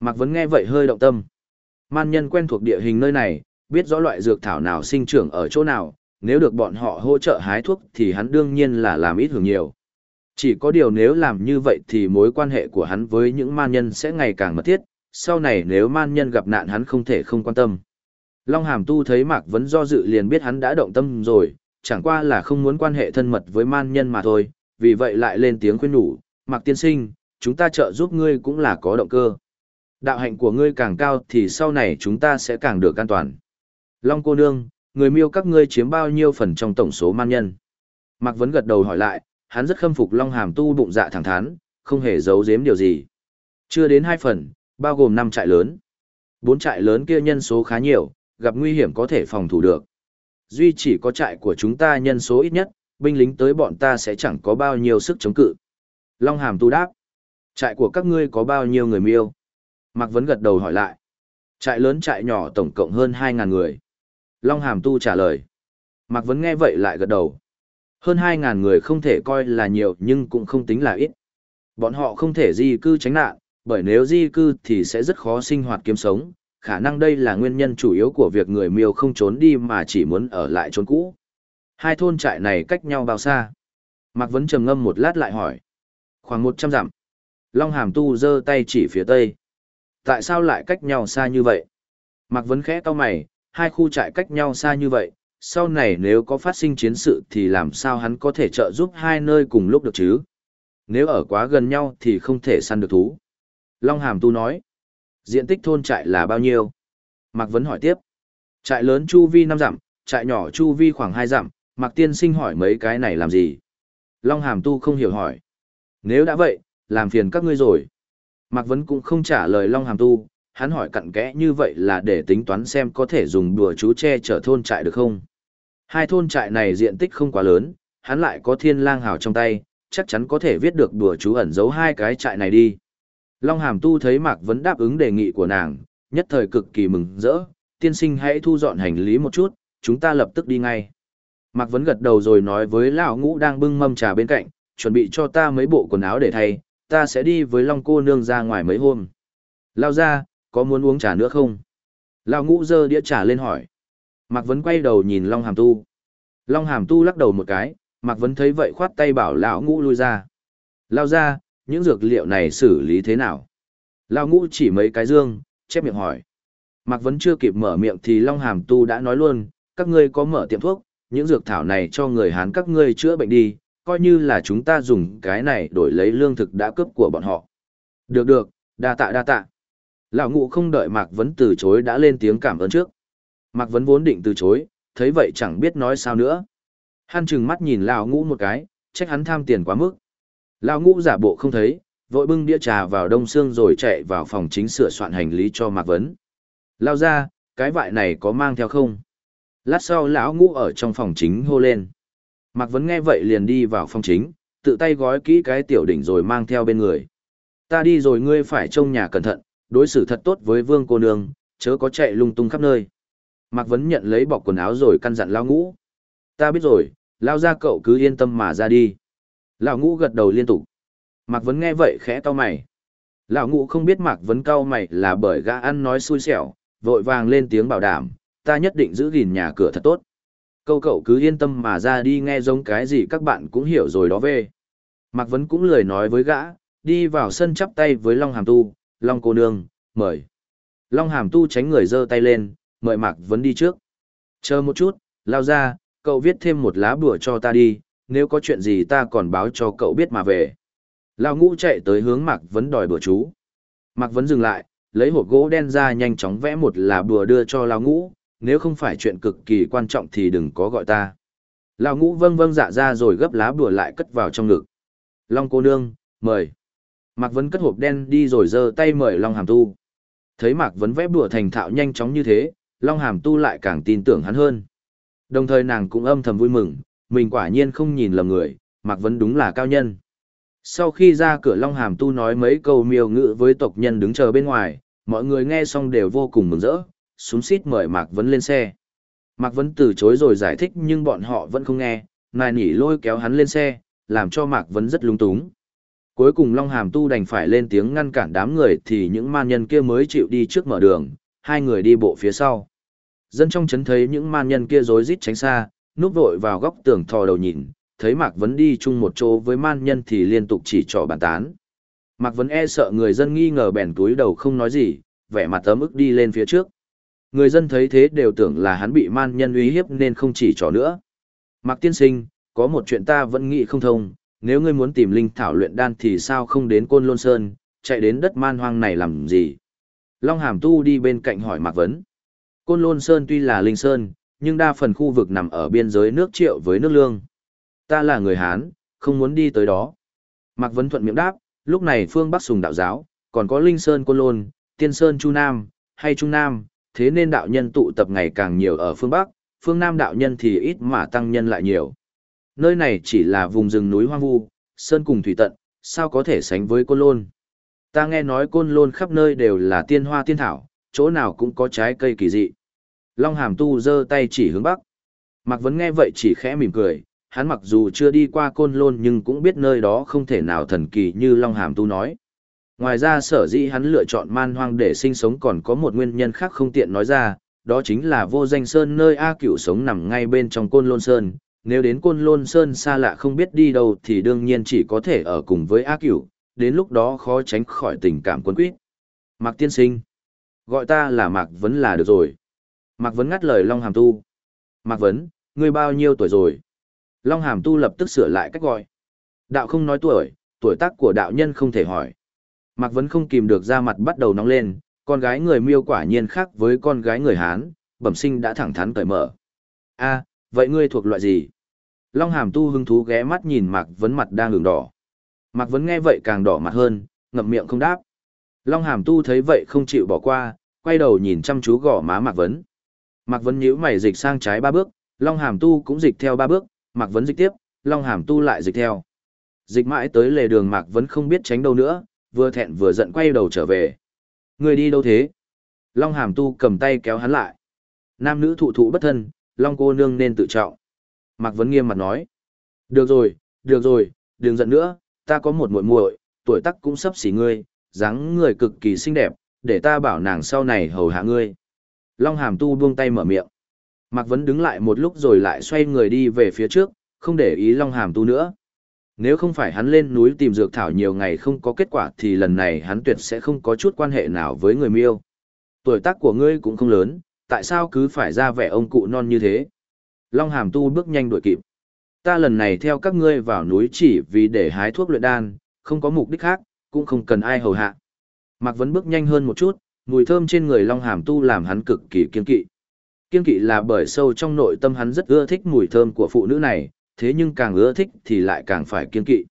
Mạc Vấn nghe vậy hơi động tâm. Man nhân quen thuộc địa hình nơi này, biết rõ loại dược thảo nào sinh trưởng ở chỗ nào, nếu được bọn họ hỗ trợ hái thuốc thì hắn đương nhiên là làm ít hưởng nhiều. Chỉ có điều nếu làm như vậy thì mối quan hệ của hắn với những man nhân sẽ ngày càng mật thiết, sau này nếu man nhân gặp nạn hắn không thể không quan tâm. Long Hàm Tu thấy Mạc Vấn do dự liền biết hắn đã động tâm rồi, chẳng qua là không muốn quan hệ thân mật với man nhân mà thôi, vì vậy lại lên tiếng khuyên nhủ, Mạc Tiên Sinh, chúng ta trợ giúp ngươi cũng là có động cơ. Đạo hạnh của ngươi càng cao thì sau này chúng ta sẽ càng được an toàn. Long cô nương, người miêu các ngươi chiếm bao nhiêu phần trong tổng số man nhân? Mạc Vấn gật đầu hỏi lại, hắn rất khâm phục Long Hàm tu bụng dạ thẳng thắn, không hề giấu giếm điều gì. Chưa đến hai phần, bao gồm năm trại lớn. Bốn trại lớn kia nhân số khá nhiều, gặp nguy hiểm có thể phòng thủ được. Duy chỉ có trại của chúng ta nhân số ít nhất, binh lính tới bọn ta sẽ chẳng có bao nhiêu sức chống cự. Long Hàm tu đáp. Trại của các ngươi có bao nhiêu người miêu? Mạc Vấn gật đầu hỏi lại. Trại lớn trại nhỏ tổng cộng hơn 2.000 người. Long Hàm Tu trả lời. Mạc Vấn nghe vậy lại gật đầu. Hơn 2.000 người không thể coi là nhiều nhưng cũng không tính là ít. Bọn họ không thể di cư tránh nạn, bởi nếu di cư thì sẽ rất khó sinh hoạt kiếm sống. Khả năng đây là nguyên nhân chủ yếu của việc người miêu không trốn đi mà chỉ muốn ở lại trốn cũ. Hai thôn trại này cách nhau bao xa? Mạc Vấn trầm ngâm một lát lại hỏi. Khoảng 100 dặm. Long Hàm Tu giơ tay chỉ phía tây. Tại sao lại cách nhau xa như vậy? Mạc Vấn khẽ to mày, hai khu trại cách nhau xa như vậy, sau này nếu có phát sinh chiến sự thì làm sao hắn có thể trợ giúp hai nơi cùng lúc được chứ? Nếu ở quá gần nhau thì không thể săn được thú. Long Hàm Tu nói, diện tích thôn trại là bao nhiêu? Mạc Vấn hỏi tiếp. Trại lớn chu vi 5 dặm, trại nhỏ chu vi khoảng 2 dặm, Mạc Tiên Sinh hỏi mấy cái này làm gì? Long Hàm Tu không hiểu hỏi. Nếu đã vậy, làm phiền các ngươi rồi. Mạc Vấn cũng không trả lời Long Hàm Tu, hắn hỏi cặn kẽ như vậy là để tính toán xem có thể dùng đùa chú che chở thôn trại được không. Hai thôn trại này diện tích không quá lớn, hắn lại có thiên lang hào trong tay, chắc chắn có thể viết được đùa chú ẩn giấu hai cái trại này đi. Long Hàm Tu thấy Mạc Vấn đáp ứng đề nghị của nàng, nhất thời cực kỳ mừng rỡ, tiên sinh hãy thu dọn hành lý một chút, chúng ta lập tức đi ngay. Mạc Vấn gật đầu rồi nói với lão ngũ đang bưng mâm trà bên cạnh, chuẩn bị cho ta mấy bộ quần áo để thay, ta sẽ đi với Long cô nương ra ngoài mấy hôm. Lao ra, có muốn uống trà nữa không? Lão ngũ dơ đĩa trà lên hỏi. Mạc Vấn quay đầu nhìn Long Hàm Tu. Long Hàm Tu lắc đầu một cái, Mạc Vấn thấy vậy khoát tay bảo lão ngũ lui ra. Lao ra, những dược liệu này xử lý thế nào? Lão ngũ chỉ mấy cái dương, chép miệng hỏi. Mạc Vấn chưa kịp mở miệng thì Long Hàm Tu đã nói luôn, các ngươi có mở tiệm thuốc, những dược thảo này cho người Hán các ngươi chữa bệnh đi, coi như là chúng ta dùng cái này đổi lấy lương thực đã cướp của bọn họ. Được được, đa tạ đa tạ. Lão Ngũ không đợi Mạc Vấn từ chối đã lên tiếng cảm ơn trước. Mạc Vấn vốn định từ chối, thấy vậy chẳng biết nói sao nữa. Hắn chừng mắt nhìn Lão ngũ một cái, trách hắn tham tiền quá mức. Lão ngũ giả bộ không thấy, vội bưng đĩa trà vào đông xương rồi chạy vào phòng chính sửa soạn hành lý cho Mạc Vấn. Lao ra, cái vại này có mang theo không? Lát sau lão ngũ ở trong phòng chính hô lên. Mạc Vấn nghe vậy liền đi vào phòng chính, tự tay gói kỹ cái tiểu đỉnh rồi mang theo bên người. Ta đi rồi ngươi phải trông nhà cẩn thận, đối xử thật tốt với vương cô nương, chớ có chạy lung tung khắp nơi. Mạc Vấn nhận lấy bọc quần áo rồi căn dặn lao ngũ. Ta biết rồi, lao ra cậu cứ yên tâm mà ra đi. Lão ngũ gật đầu liên tục. Mạc Vấn nghe vậy khẽ to mày. Lão ngũ không biết Mạc Vấn cau mày là bởi gã ăn nói xui xẻo, vội vàng lên tiếng bảo đảm, ta nhất định giữ gìn nhà cửa thật tốt. Câu cậu cứ yên tâm mà ra đi nghe giống cái gì các bạn cũng hiểu rồi đó về. Mạc Vấn cũng lười nói với gã, đi vào sân chắp tay với Long Hàm Tu, Long cô nương, mời. Long Hàm Tu tránh người dơ tay lên, mời Mạc Vấn đi trước. Chờ một chút, lao ra, cậu viết thêm một lá bùa cho ta đi, nếu có chuyện gì ta còn báo cho cậu biết mà về. Lao ngũ chạy tới hướng Mạc Vấn đòi bùa chú. Mạc Vấn dừng lại, lấy hộp gỗ đen ra nhanh chóng vẽ một lá bùa đưa cho Lao ngũ, nếu không phải chuyện cực kỳ quan trọng thì đừng có gọi ta. Lao ngũ vâng vâng dạ ra rồi gấp lá bùa lại cất vào trong ngực. Long cô nương, mời. Mạc Vấn cất hộp đen đi rồi giơ tay mời Long Hàm Tu. Thấy Mạc Vấn vẽ bùa thành thạo nhanh chóng như thế, Long Hàm Tu lại càng tin tưởng hắn hơn. Đồng thời nàng cũng âm thầm vui mừng, mình quả nhiên không nhìn lầm người, Mạc Vấn đúng là cao nhân. Sau khi ra cửa Long Hàm Tu nói mấy câu miêu ngữ với tộc nhân đứng chờ bên ngoài, mọi người nghe xong đều vô cùng mừng rỡ, súng xít mời Mạc Vấn lên xe. Mạc Vấn từ chối rồi giải thích nhưng bọn họ vẫn không nghe, nài nỉ lôi kéo hắn lên xe, làm cho Mạc Vấn rất lung túng. Cuối cùng Long Hàm Tu đành phải lên tiếng ngăn cản đám người thì những man nhân kia mới chịu đi trước mở đường, hai người đi bộ phía sau. Dân trong chấn thấy những man nhân kia rối rít tránh xa, núp vội vào góc tường thò đầu nhìn, thấy Mạc Vấn đi chung một chỗ với man nhân thì liên tục chỉ trỏ bàn tán. Mạc Vấn e sợ người dân nghi ngờ bèn túi đầu không nói gì, vẻ mặt ấm ức đi lên phía trước. Người dân thấy thế đều tưởng là hắn bị man nhân uy hiếp nên không chỉ trỏ nữa. Mạc Tiên Sinh, có một chuyện ta vẫn nghĩ không thông, nếu ngươi muốn tìm linh thảo luyện đan thì sao không đến Côn Lôn Sơn, chạy đến đất man hoang này làm gì? Long Hàm Tu đi bên cạnh hỏi Mạc Vấn. Côn Lôn Sơn tuy là linh sơn, nhưng đa phần khu vực nằm ở biên giới nước triệu với nước lương. Ta là người Hán, không muốn đi tới đó. Mạc Vấn thuận miệng đáp, lúc này phương Bắc sùng đạo giáo, còn có linh sơn Côn Lôn, tiên sơn Chu Nam, hay Trung Nam, thế nên đạo nhân tụ tập ngày càng nhiều ở phương Bắc, phương Nam đạo nhân thì ít mà tăng nhân lại nhiều. Nơi này chỉ là vùng rừng núi hoang vu, sơn cùng thủy tận, sao có thể sánh với Côn Lôn. Ta nghe nói Côn Lôn khắp nơi đều là tiên hoa tiên thảo, chỗ nào cũng có trái cây kỳ dị. Long Hàm Tu giơ tay chỉ hướng Bắc. Mạc Vấn nghe vậy chỉ khẽ mỉm cười, hắn mặc dù chưa đi qua Côn Lôn nhưng cũng biết nơi đó không thể nào thần kỳ như Long Hàm Tu nói. Ngoài ra sở dĩ hắn lựa chọn man hoang để sinh sống còn có một nguyên nhân khác không tiện nói ra, đó chính là vô danh sơn nơi A cửu sống nằm ngay bên trong Côn Lôn Sơn, nếu đến côn lôn sơn xa lạ không biết đi đâu thì đương nhiên chỉ có thể ở cùng với A Cửu, đến lúc đó khó tránh khỏi tình cảm quân quýt. Mạc tiên sinh. Gọi ta là Mạc Vấn là được rồi. Mạc Vấn ngắt lời Long Hàm Tu. Mạc Vấn, ngươi bao nhiêu tuổi rồi? Long Hàm Tu lập tức sửa lại cách gọi. Đạo không nói tuổi, tuổi tác của đạo nhân không thể hỏi. Mạc Vấn không kìm được ra mặt bắt đầu nóng lên, con gái người miêu quả nhiên khác với con gái người Hán, bẩm sinh đã thẳng thắn cởi mở. a vậy ngươi thuộc loại gì? Long hàm tu hứng thú ghé mắt nhìn Mạc Vấn mặt đang hưởng đỏ. Mạc Vấn nghe vậy càng đỏ mặt hơn, ngậm miệng không đáp. Long hàm tu thấy vậy không chịu bỏ qua, quay đầu nhìn chăm chú gõ má Mạc Vấn. Mạc Vấn nhíu mày dịch sang trái ba bước, Long hàm tu cũng dịch theo ba bước, Mạc Vấn dịch tiếp, Long hàm tu lại dịch theo. Dịch mãi tới lề đường Mạc Vấn không biết tránh đâu nữa, vừa thẹn vừa giận quay đầu trở về. Người đi đâu thế? Long hàm tu cầm tay kéo hắn lại. Nam nữ thụ thụ bất thân, Long cô nương nên tự trọng. Mạc Vấn nghiêm mặt nói. Được rồi, được rồi, đừng giận nữa, ta có một muội muội, tuổi tác cũng sắp xỉ ngươi, dáng người cực kỳ xinh đẹp, để ta bảo nàng sau này hầu hạ ngươi. Long hàm tu buông tay mở miệng. Mạc Vấn đứng lại một lúc rồi lại xoay người đi về phía trước, không để ý Long hàm tu nữa. Nếu không phải hắn lên núi tìm dược thảo nhiều ngày không có kết quả thì lần này hắn tuyệt sẽ không có chút quan hệ nào với người miêu. Tuổi tác của ngươi cũng không lớn, tại sao cứ phải ra vẻ ông cụ non như thế? Long Hàm Tu bước nhanh đuổi kịp. Ta lần này theo các ngươi vào núi chỉ vì để hái thuốc luyện đan, không có mục đích khác, cũng không cần ai hầu hạ. Mạc Vấn bước nhanh hơn một chút, mùi thơm trên người Long Hàm Tu làm hắn cực kỳ kiên kỵ. Kiên kỵ là bởi sâu trong nội tâm hắn rất ưa thích mùi thơm của phụ nữ này, thế nhưng càng ưa thích thì lại càng phải kiên kỵ.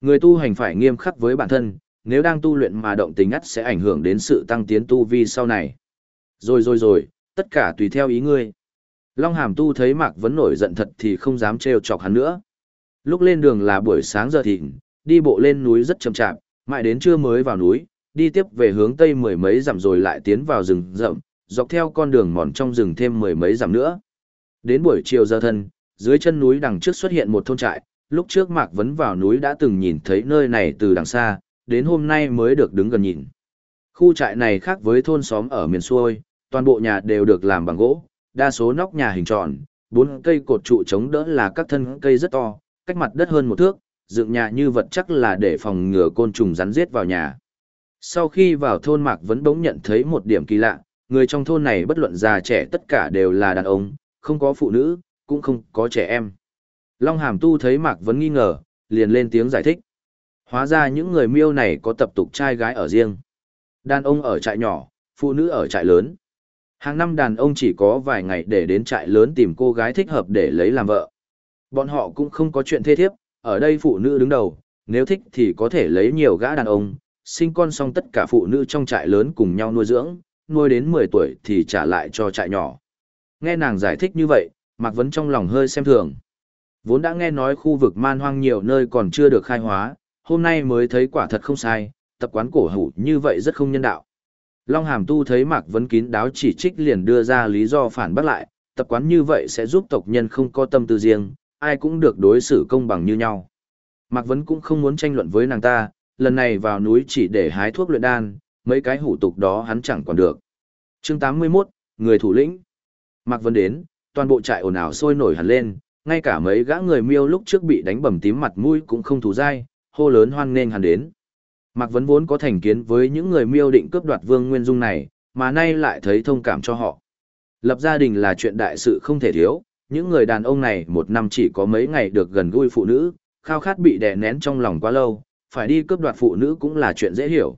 Người tu hành phải nghiêm khắc với bản thân, nếu đang tu luyện mà động tình ắt sẽ ảnh hưởng đến sự tăng tiến tu vi sau này. Rồi rồi rồi, tất cả tùy theo ý ngươi. Long Hàm Tu thấy Mạc Vấn nổi giận thật thì không dám trêu chọc hắn nữa. Lúc lên đường là buổi sáng giờ thịnh, đi bộ lên núi rất chậm chạp, mãi đến trưa mới vào núi, đi tiếp về hướng tây mười mấy dặm rồi lại tiến vào rừng rậm, dọc theo con đường mòn trong rừng thêm mười mấy dặm nữa. Đến buổi chiều giờ thân, dưới chân núi đằng trước xuất hiện một thôn trại, lúc trước Mạc Vấn vào núi đã từng nhìn thấy nơi này từ đằng xa, đến hôm nay mới được đứng gần nhìn. Khu trại này khác với thôn xóm ở miền xuôi, Toàn bộ nhà đều được làm bằng gỗ, đa số nóc nhà hình tròn, bốn cây cột trụ chống đỡ là các thân cây rất to, cách mặt đất hơn một thước, dựng nhà như vật chắc là để phòng ngừa côn trùng rắn giết vào nhà. Sau khi vào thôn Mạc Vấn bỗng nhận thấy một điểm kỳ lạ, người trong thôn này bất luận già trẻ tất cả đều là đàn ông, không có phụ nữ, cũng không có trẻ em. Long Hàm Tu thấy Mạc Vấn nghi ngờ, liền lên tiếng giải thích. Hóa ra những người miêu này có tập tục trai gái ở riêng. Đàn ông ở trại nhỏ, phụ nữ ở trại lớn. Hàng năm đàn ông chỉ có vài ngày để đến trại lớn tìm cô gái thích hợp để lấy làm vợ. Bọn họ cũng không có chuyện thê thiếp, ở đây phụ nữ đứng đầu, nếu thích thì có thể lấy nhiều gã đàn ông, sinh con xong tất cả phụ nữ trong trại lớn cùng nhau nuôi dưỡng, nuôi đến 10 tuổi thì trả lại cho trại nhỏ. Nghe nàng giải thích như vậy, Mạc Vấn trong lòng hơi xem thường. Vốn đã nghe nói khu vực man hoang nhiều nơi còn chưa được khai hóa, hôm nay mới thấy quả thật không sai, tập quán cổ hủ như vậy rất không nhân đạo. Long Hàm Tu thấy Mạc Vấn kín đáo chỉ trích liền đưa ra lý do phản bác lại, tập quán như vậy sẽ giúp tộc nhân không có tâm tư riêng, ai cũng được đối xử công bằng như nhau. Mạc Vấn cũng không muốn tranh luận với nàng ta, lần này vào núi chỉ để hái thuốc luyện đan, mấy cái hủ tục đó hắn chẳng còn được. chương 81, người thủ lĩnh. Mạc Vân đến, toàn bộ trại ồn ào sôi nổi hẳn lên, ngay cả mấy gã người miêu lúc trước bị đánh bầm tím mặt mũi cũng không thù dai, hô lớn hoan nghênh hắn đến. Mạc Vân vốn có thành kiến với những người miêu định cướp đoạt vương nguyên dung này, mà nay lại thấy thông cảm cho họ. Lập gia đình là chuyện đại sự không thể thiếu, những người đàn ông này một năm chỉ có mấy ngày được gần gũi phụ nữ, khao khát bị đè nén trong lòng quá lâu, phải đi cướp đoạt phụ nữ cũng là chuyện dễ hiểu.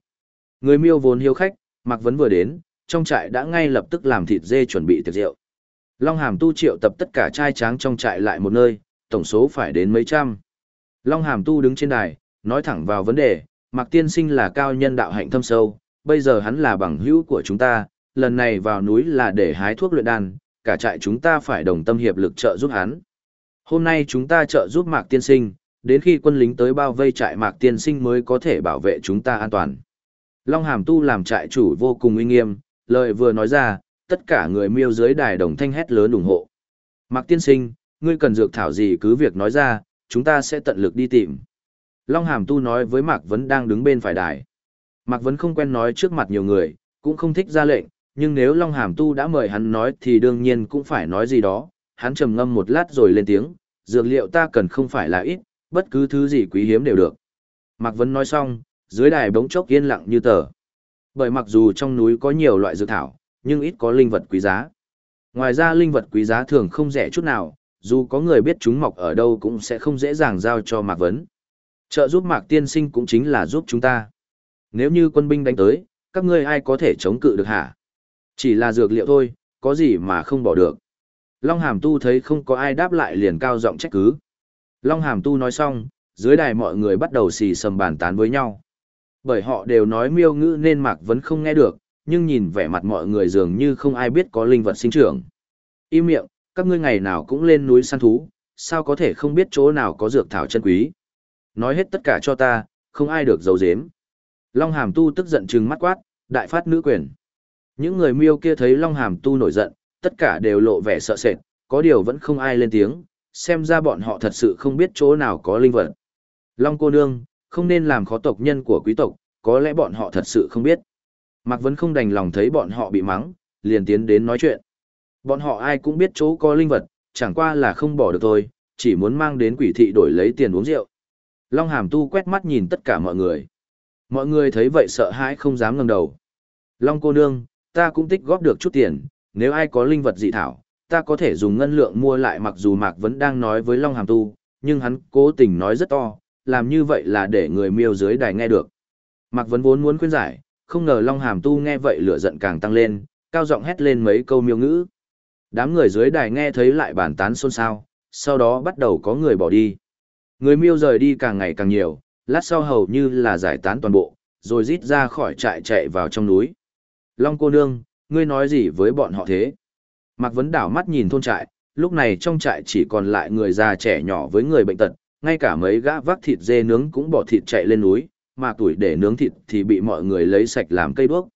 Người miêu vốn hiếu khách, Mạc Vấn vừa đến, trong trại đã ngay lập tức làm thịt dê chuẩn bị tiệc rượu. Long Hàm tu triệu tập tất cả trai tráng trong trại lại một nơi, tổng số phải đến mấy trăm. Long Hàm tu đứng trên đài, nói thẳng vào vấn đề, Mạc Tiên Sinh là cao nhân đạo hạnh thâm sâu, bây giờ hắn là bằng hữu của chúng ta, lần này vào núi là để hái thuốc luyện đan, cả trại chúng ta phải đồng tâm hiệp lực trợ giúp hắn. Hôm nay chúng ta trợ giúp Mạc Tiên Sinh, đến khi quân lính tới bao vây trại Mạc Tiên Sinh mới có thể bảo vệ chúng ta an toàn. Long Hàm Tu làm trại chủ vô cùng uy nghiêm, lời vừa nói ra, tất cả người miêu dưới đài đồng thanh hét lớn ủng hộ. Mạc Tiên Sinh, ngươi cần dược thảo gì cứ việc nói ra, chúng ta sẽ tận lực đi tìm. Long Hàm Tu nói với Mạc Vấn đang đứng bên phải đài. Mạc Vấn không quen nói trước mặt nhiều người, cũng không thích ra lệnh, nhưng nếu Long Hàm Tu đã mời hắn nói thì đương nhiên cũng phải nói gì đó. Hắn trầm ngâm một lát rồi lên tiếng, dược liệu ta cần không phải là ít, bất cứ thứ gì quý hiếm đều được. Mạc Vấn nói xong, dưới đài bỗng chốc yên lặng như tờ. Bởi mặc dù trong núi có nhiều loại dược thảo, nhưng ít có linh vật quý giá. Ngoài ra linh vật quý giá thường không rẻ chút nào, dù có người biết chúng mọc ở đâu cũng sẽ không dễ dàng giao cho Mạc Vấn. Trợ giúp Mạc Tiên Sinh cũng chính là giúp chúng ta. Nếu như quân binh đánh tới, các ngươi ai có thể chống cự được hả? Chỉ là dược liệu thôi, có gì mà không bỏ được. Long Hàm Tu thấy không có ai đáp lại liền cao giọng trách cứ. Long Hàm Tu nói xong, dưới đài mọi người bắt đầu xì sầm bàn tán với nhau. Bởi họ đều nói miêu ngữ nên Mạc Vấn không nghe được, nhưng nhìn vẻ mặt mọi người dường như không ai biết có linh vật sinh trưởng. Im miệng, các ngươi ngày nào cũng lên núi săn thú, sao có thể không biết chỗ nào có dược thảo chân quý. Nói hết tất cả cho ta, không ai được giấu giếm. Long Hàm Tu tức giận trừng mắt quát, đại phát nữ quyền. Những người miêu kia thấy Long Hàm Tu nổi giận, tất cả đều lộ vẻ sợ sệt, có điều vẫn không ai lên tiếng, xem ra bọn họ thật sự không biết chỗ nào có linh vật. Long cô nương, không nên làm khó tộc nhân của quý tộc, có lẽ bọn họ thật sự không biết. Mạc Vấn không đành lòng thấy bọn họ bị mắng, liền tiến đến nói chuyện. Bọn họ ai cũng biết chỗ có linh vật, chẳng qua là không bỏ được thôi, chỉ muốn mang đến quỷ thị đổi lấy tiền uống rượu. Long Hàm Tu quét mắt nhìn tất cả mọi người. Mọi người thấy vậy sợ hãi không dám ngẩng đầu. Long cô nương, ta cũng tích góp được chút tiền, nếu ai có linh vật dị thảo, ta có thể dùng ngân lượng mua lại mặc dù Mạc vẫn đang nói với Long Hàm Tu, nhưng hắn cố tình nói rất to, làm như vậy là để người miêu dưới đài nghe được. Mạc vẫn vốn muốn khuyên giải, không ngờ Long Hàm Tu nghe vậy lửa giận càng tăng lên, cao giọng hét lên mấy câu miêu ngữ. Đám người dưới đài nghe thấy lại bàn tán xôn xao, sau đó bắt đầu có người bỏ đi. Người miêu rời đi càng ngày càng nhiều, lát sau hầu như là giải tán toàn bộ, rồi rít ra khỏi trại chạy vào trong núi. Long cô nương, ngươi nói gì với bọn họ thế? Mạc Vấn đảo mắt nhìn thôn trại, lúc này trong trại chỉ còn lại người già trẻ nhỏ với người bệnh tật, ngay cả mấy gã vác thịt dê nướng cũng bỏ thịt chạy lên núi, mà tuổi để nướng thịt thì bị mọi người lấy sạch làm cây đuốc.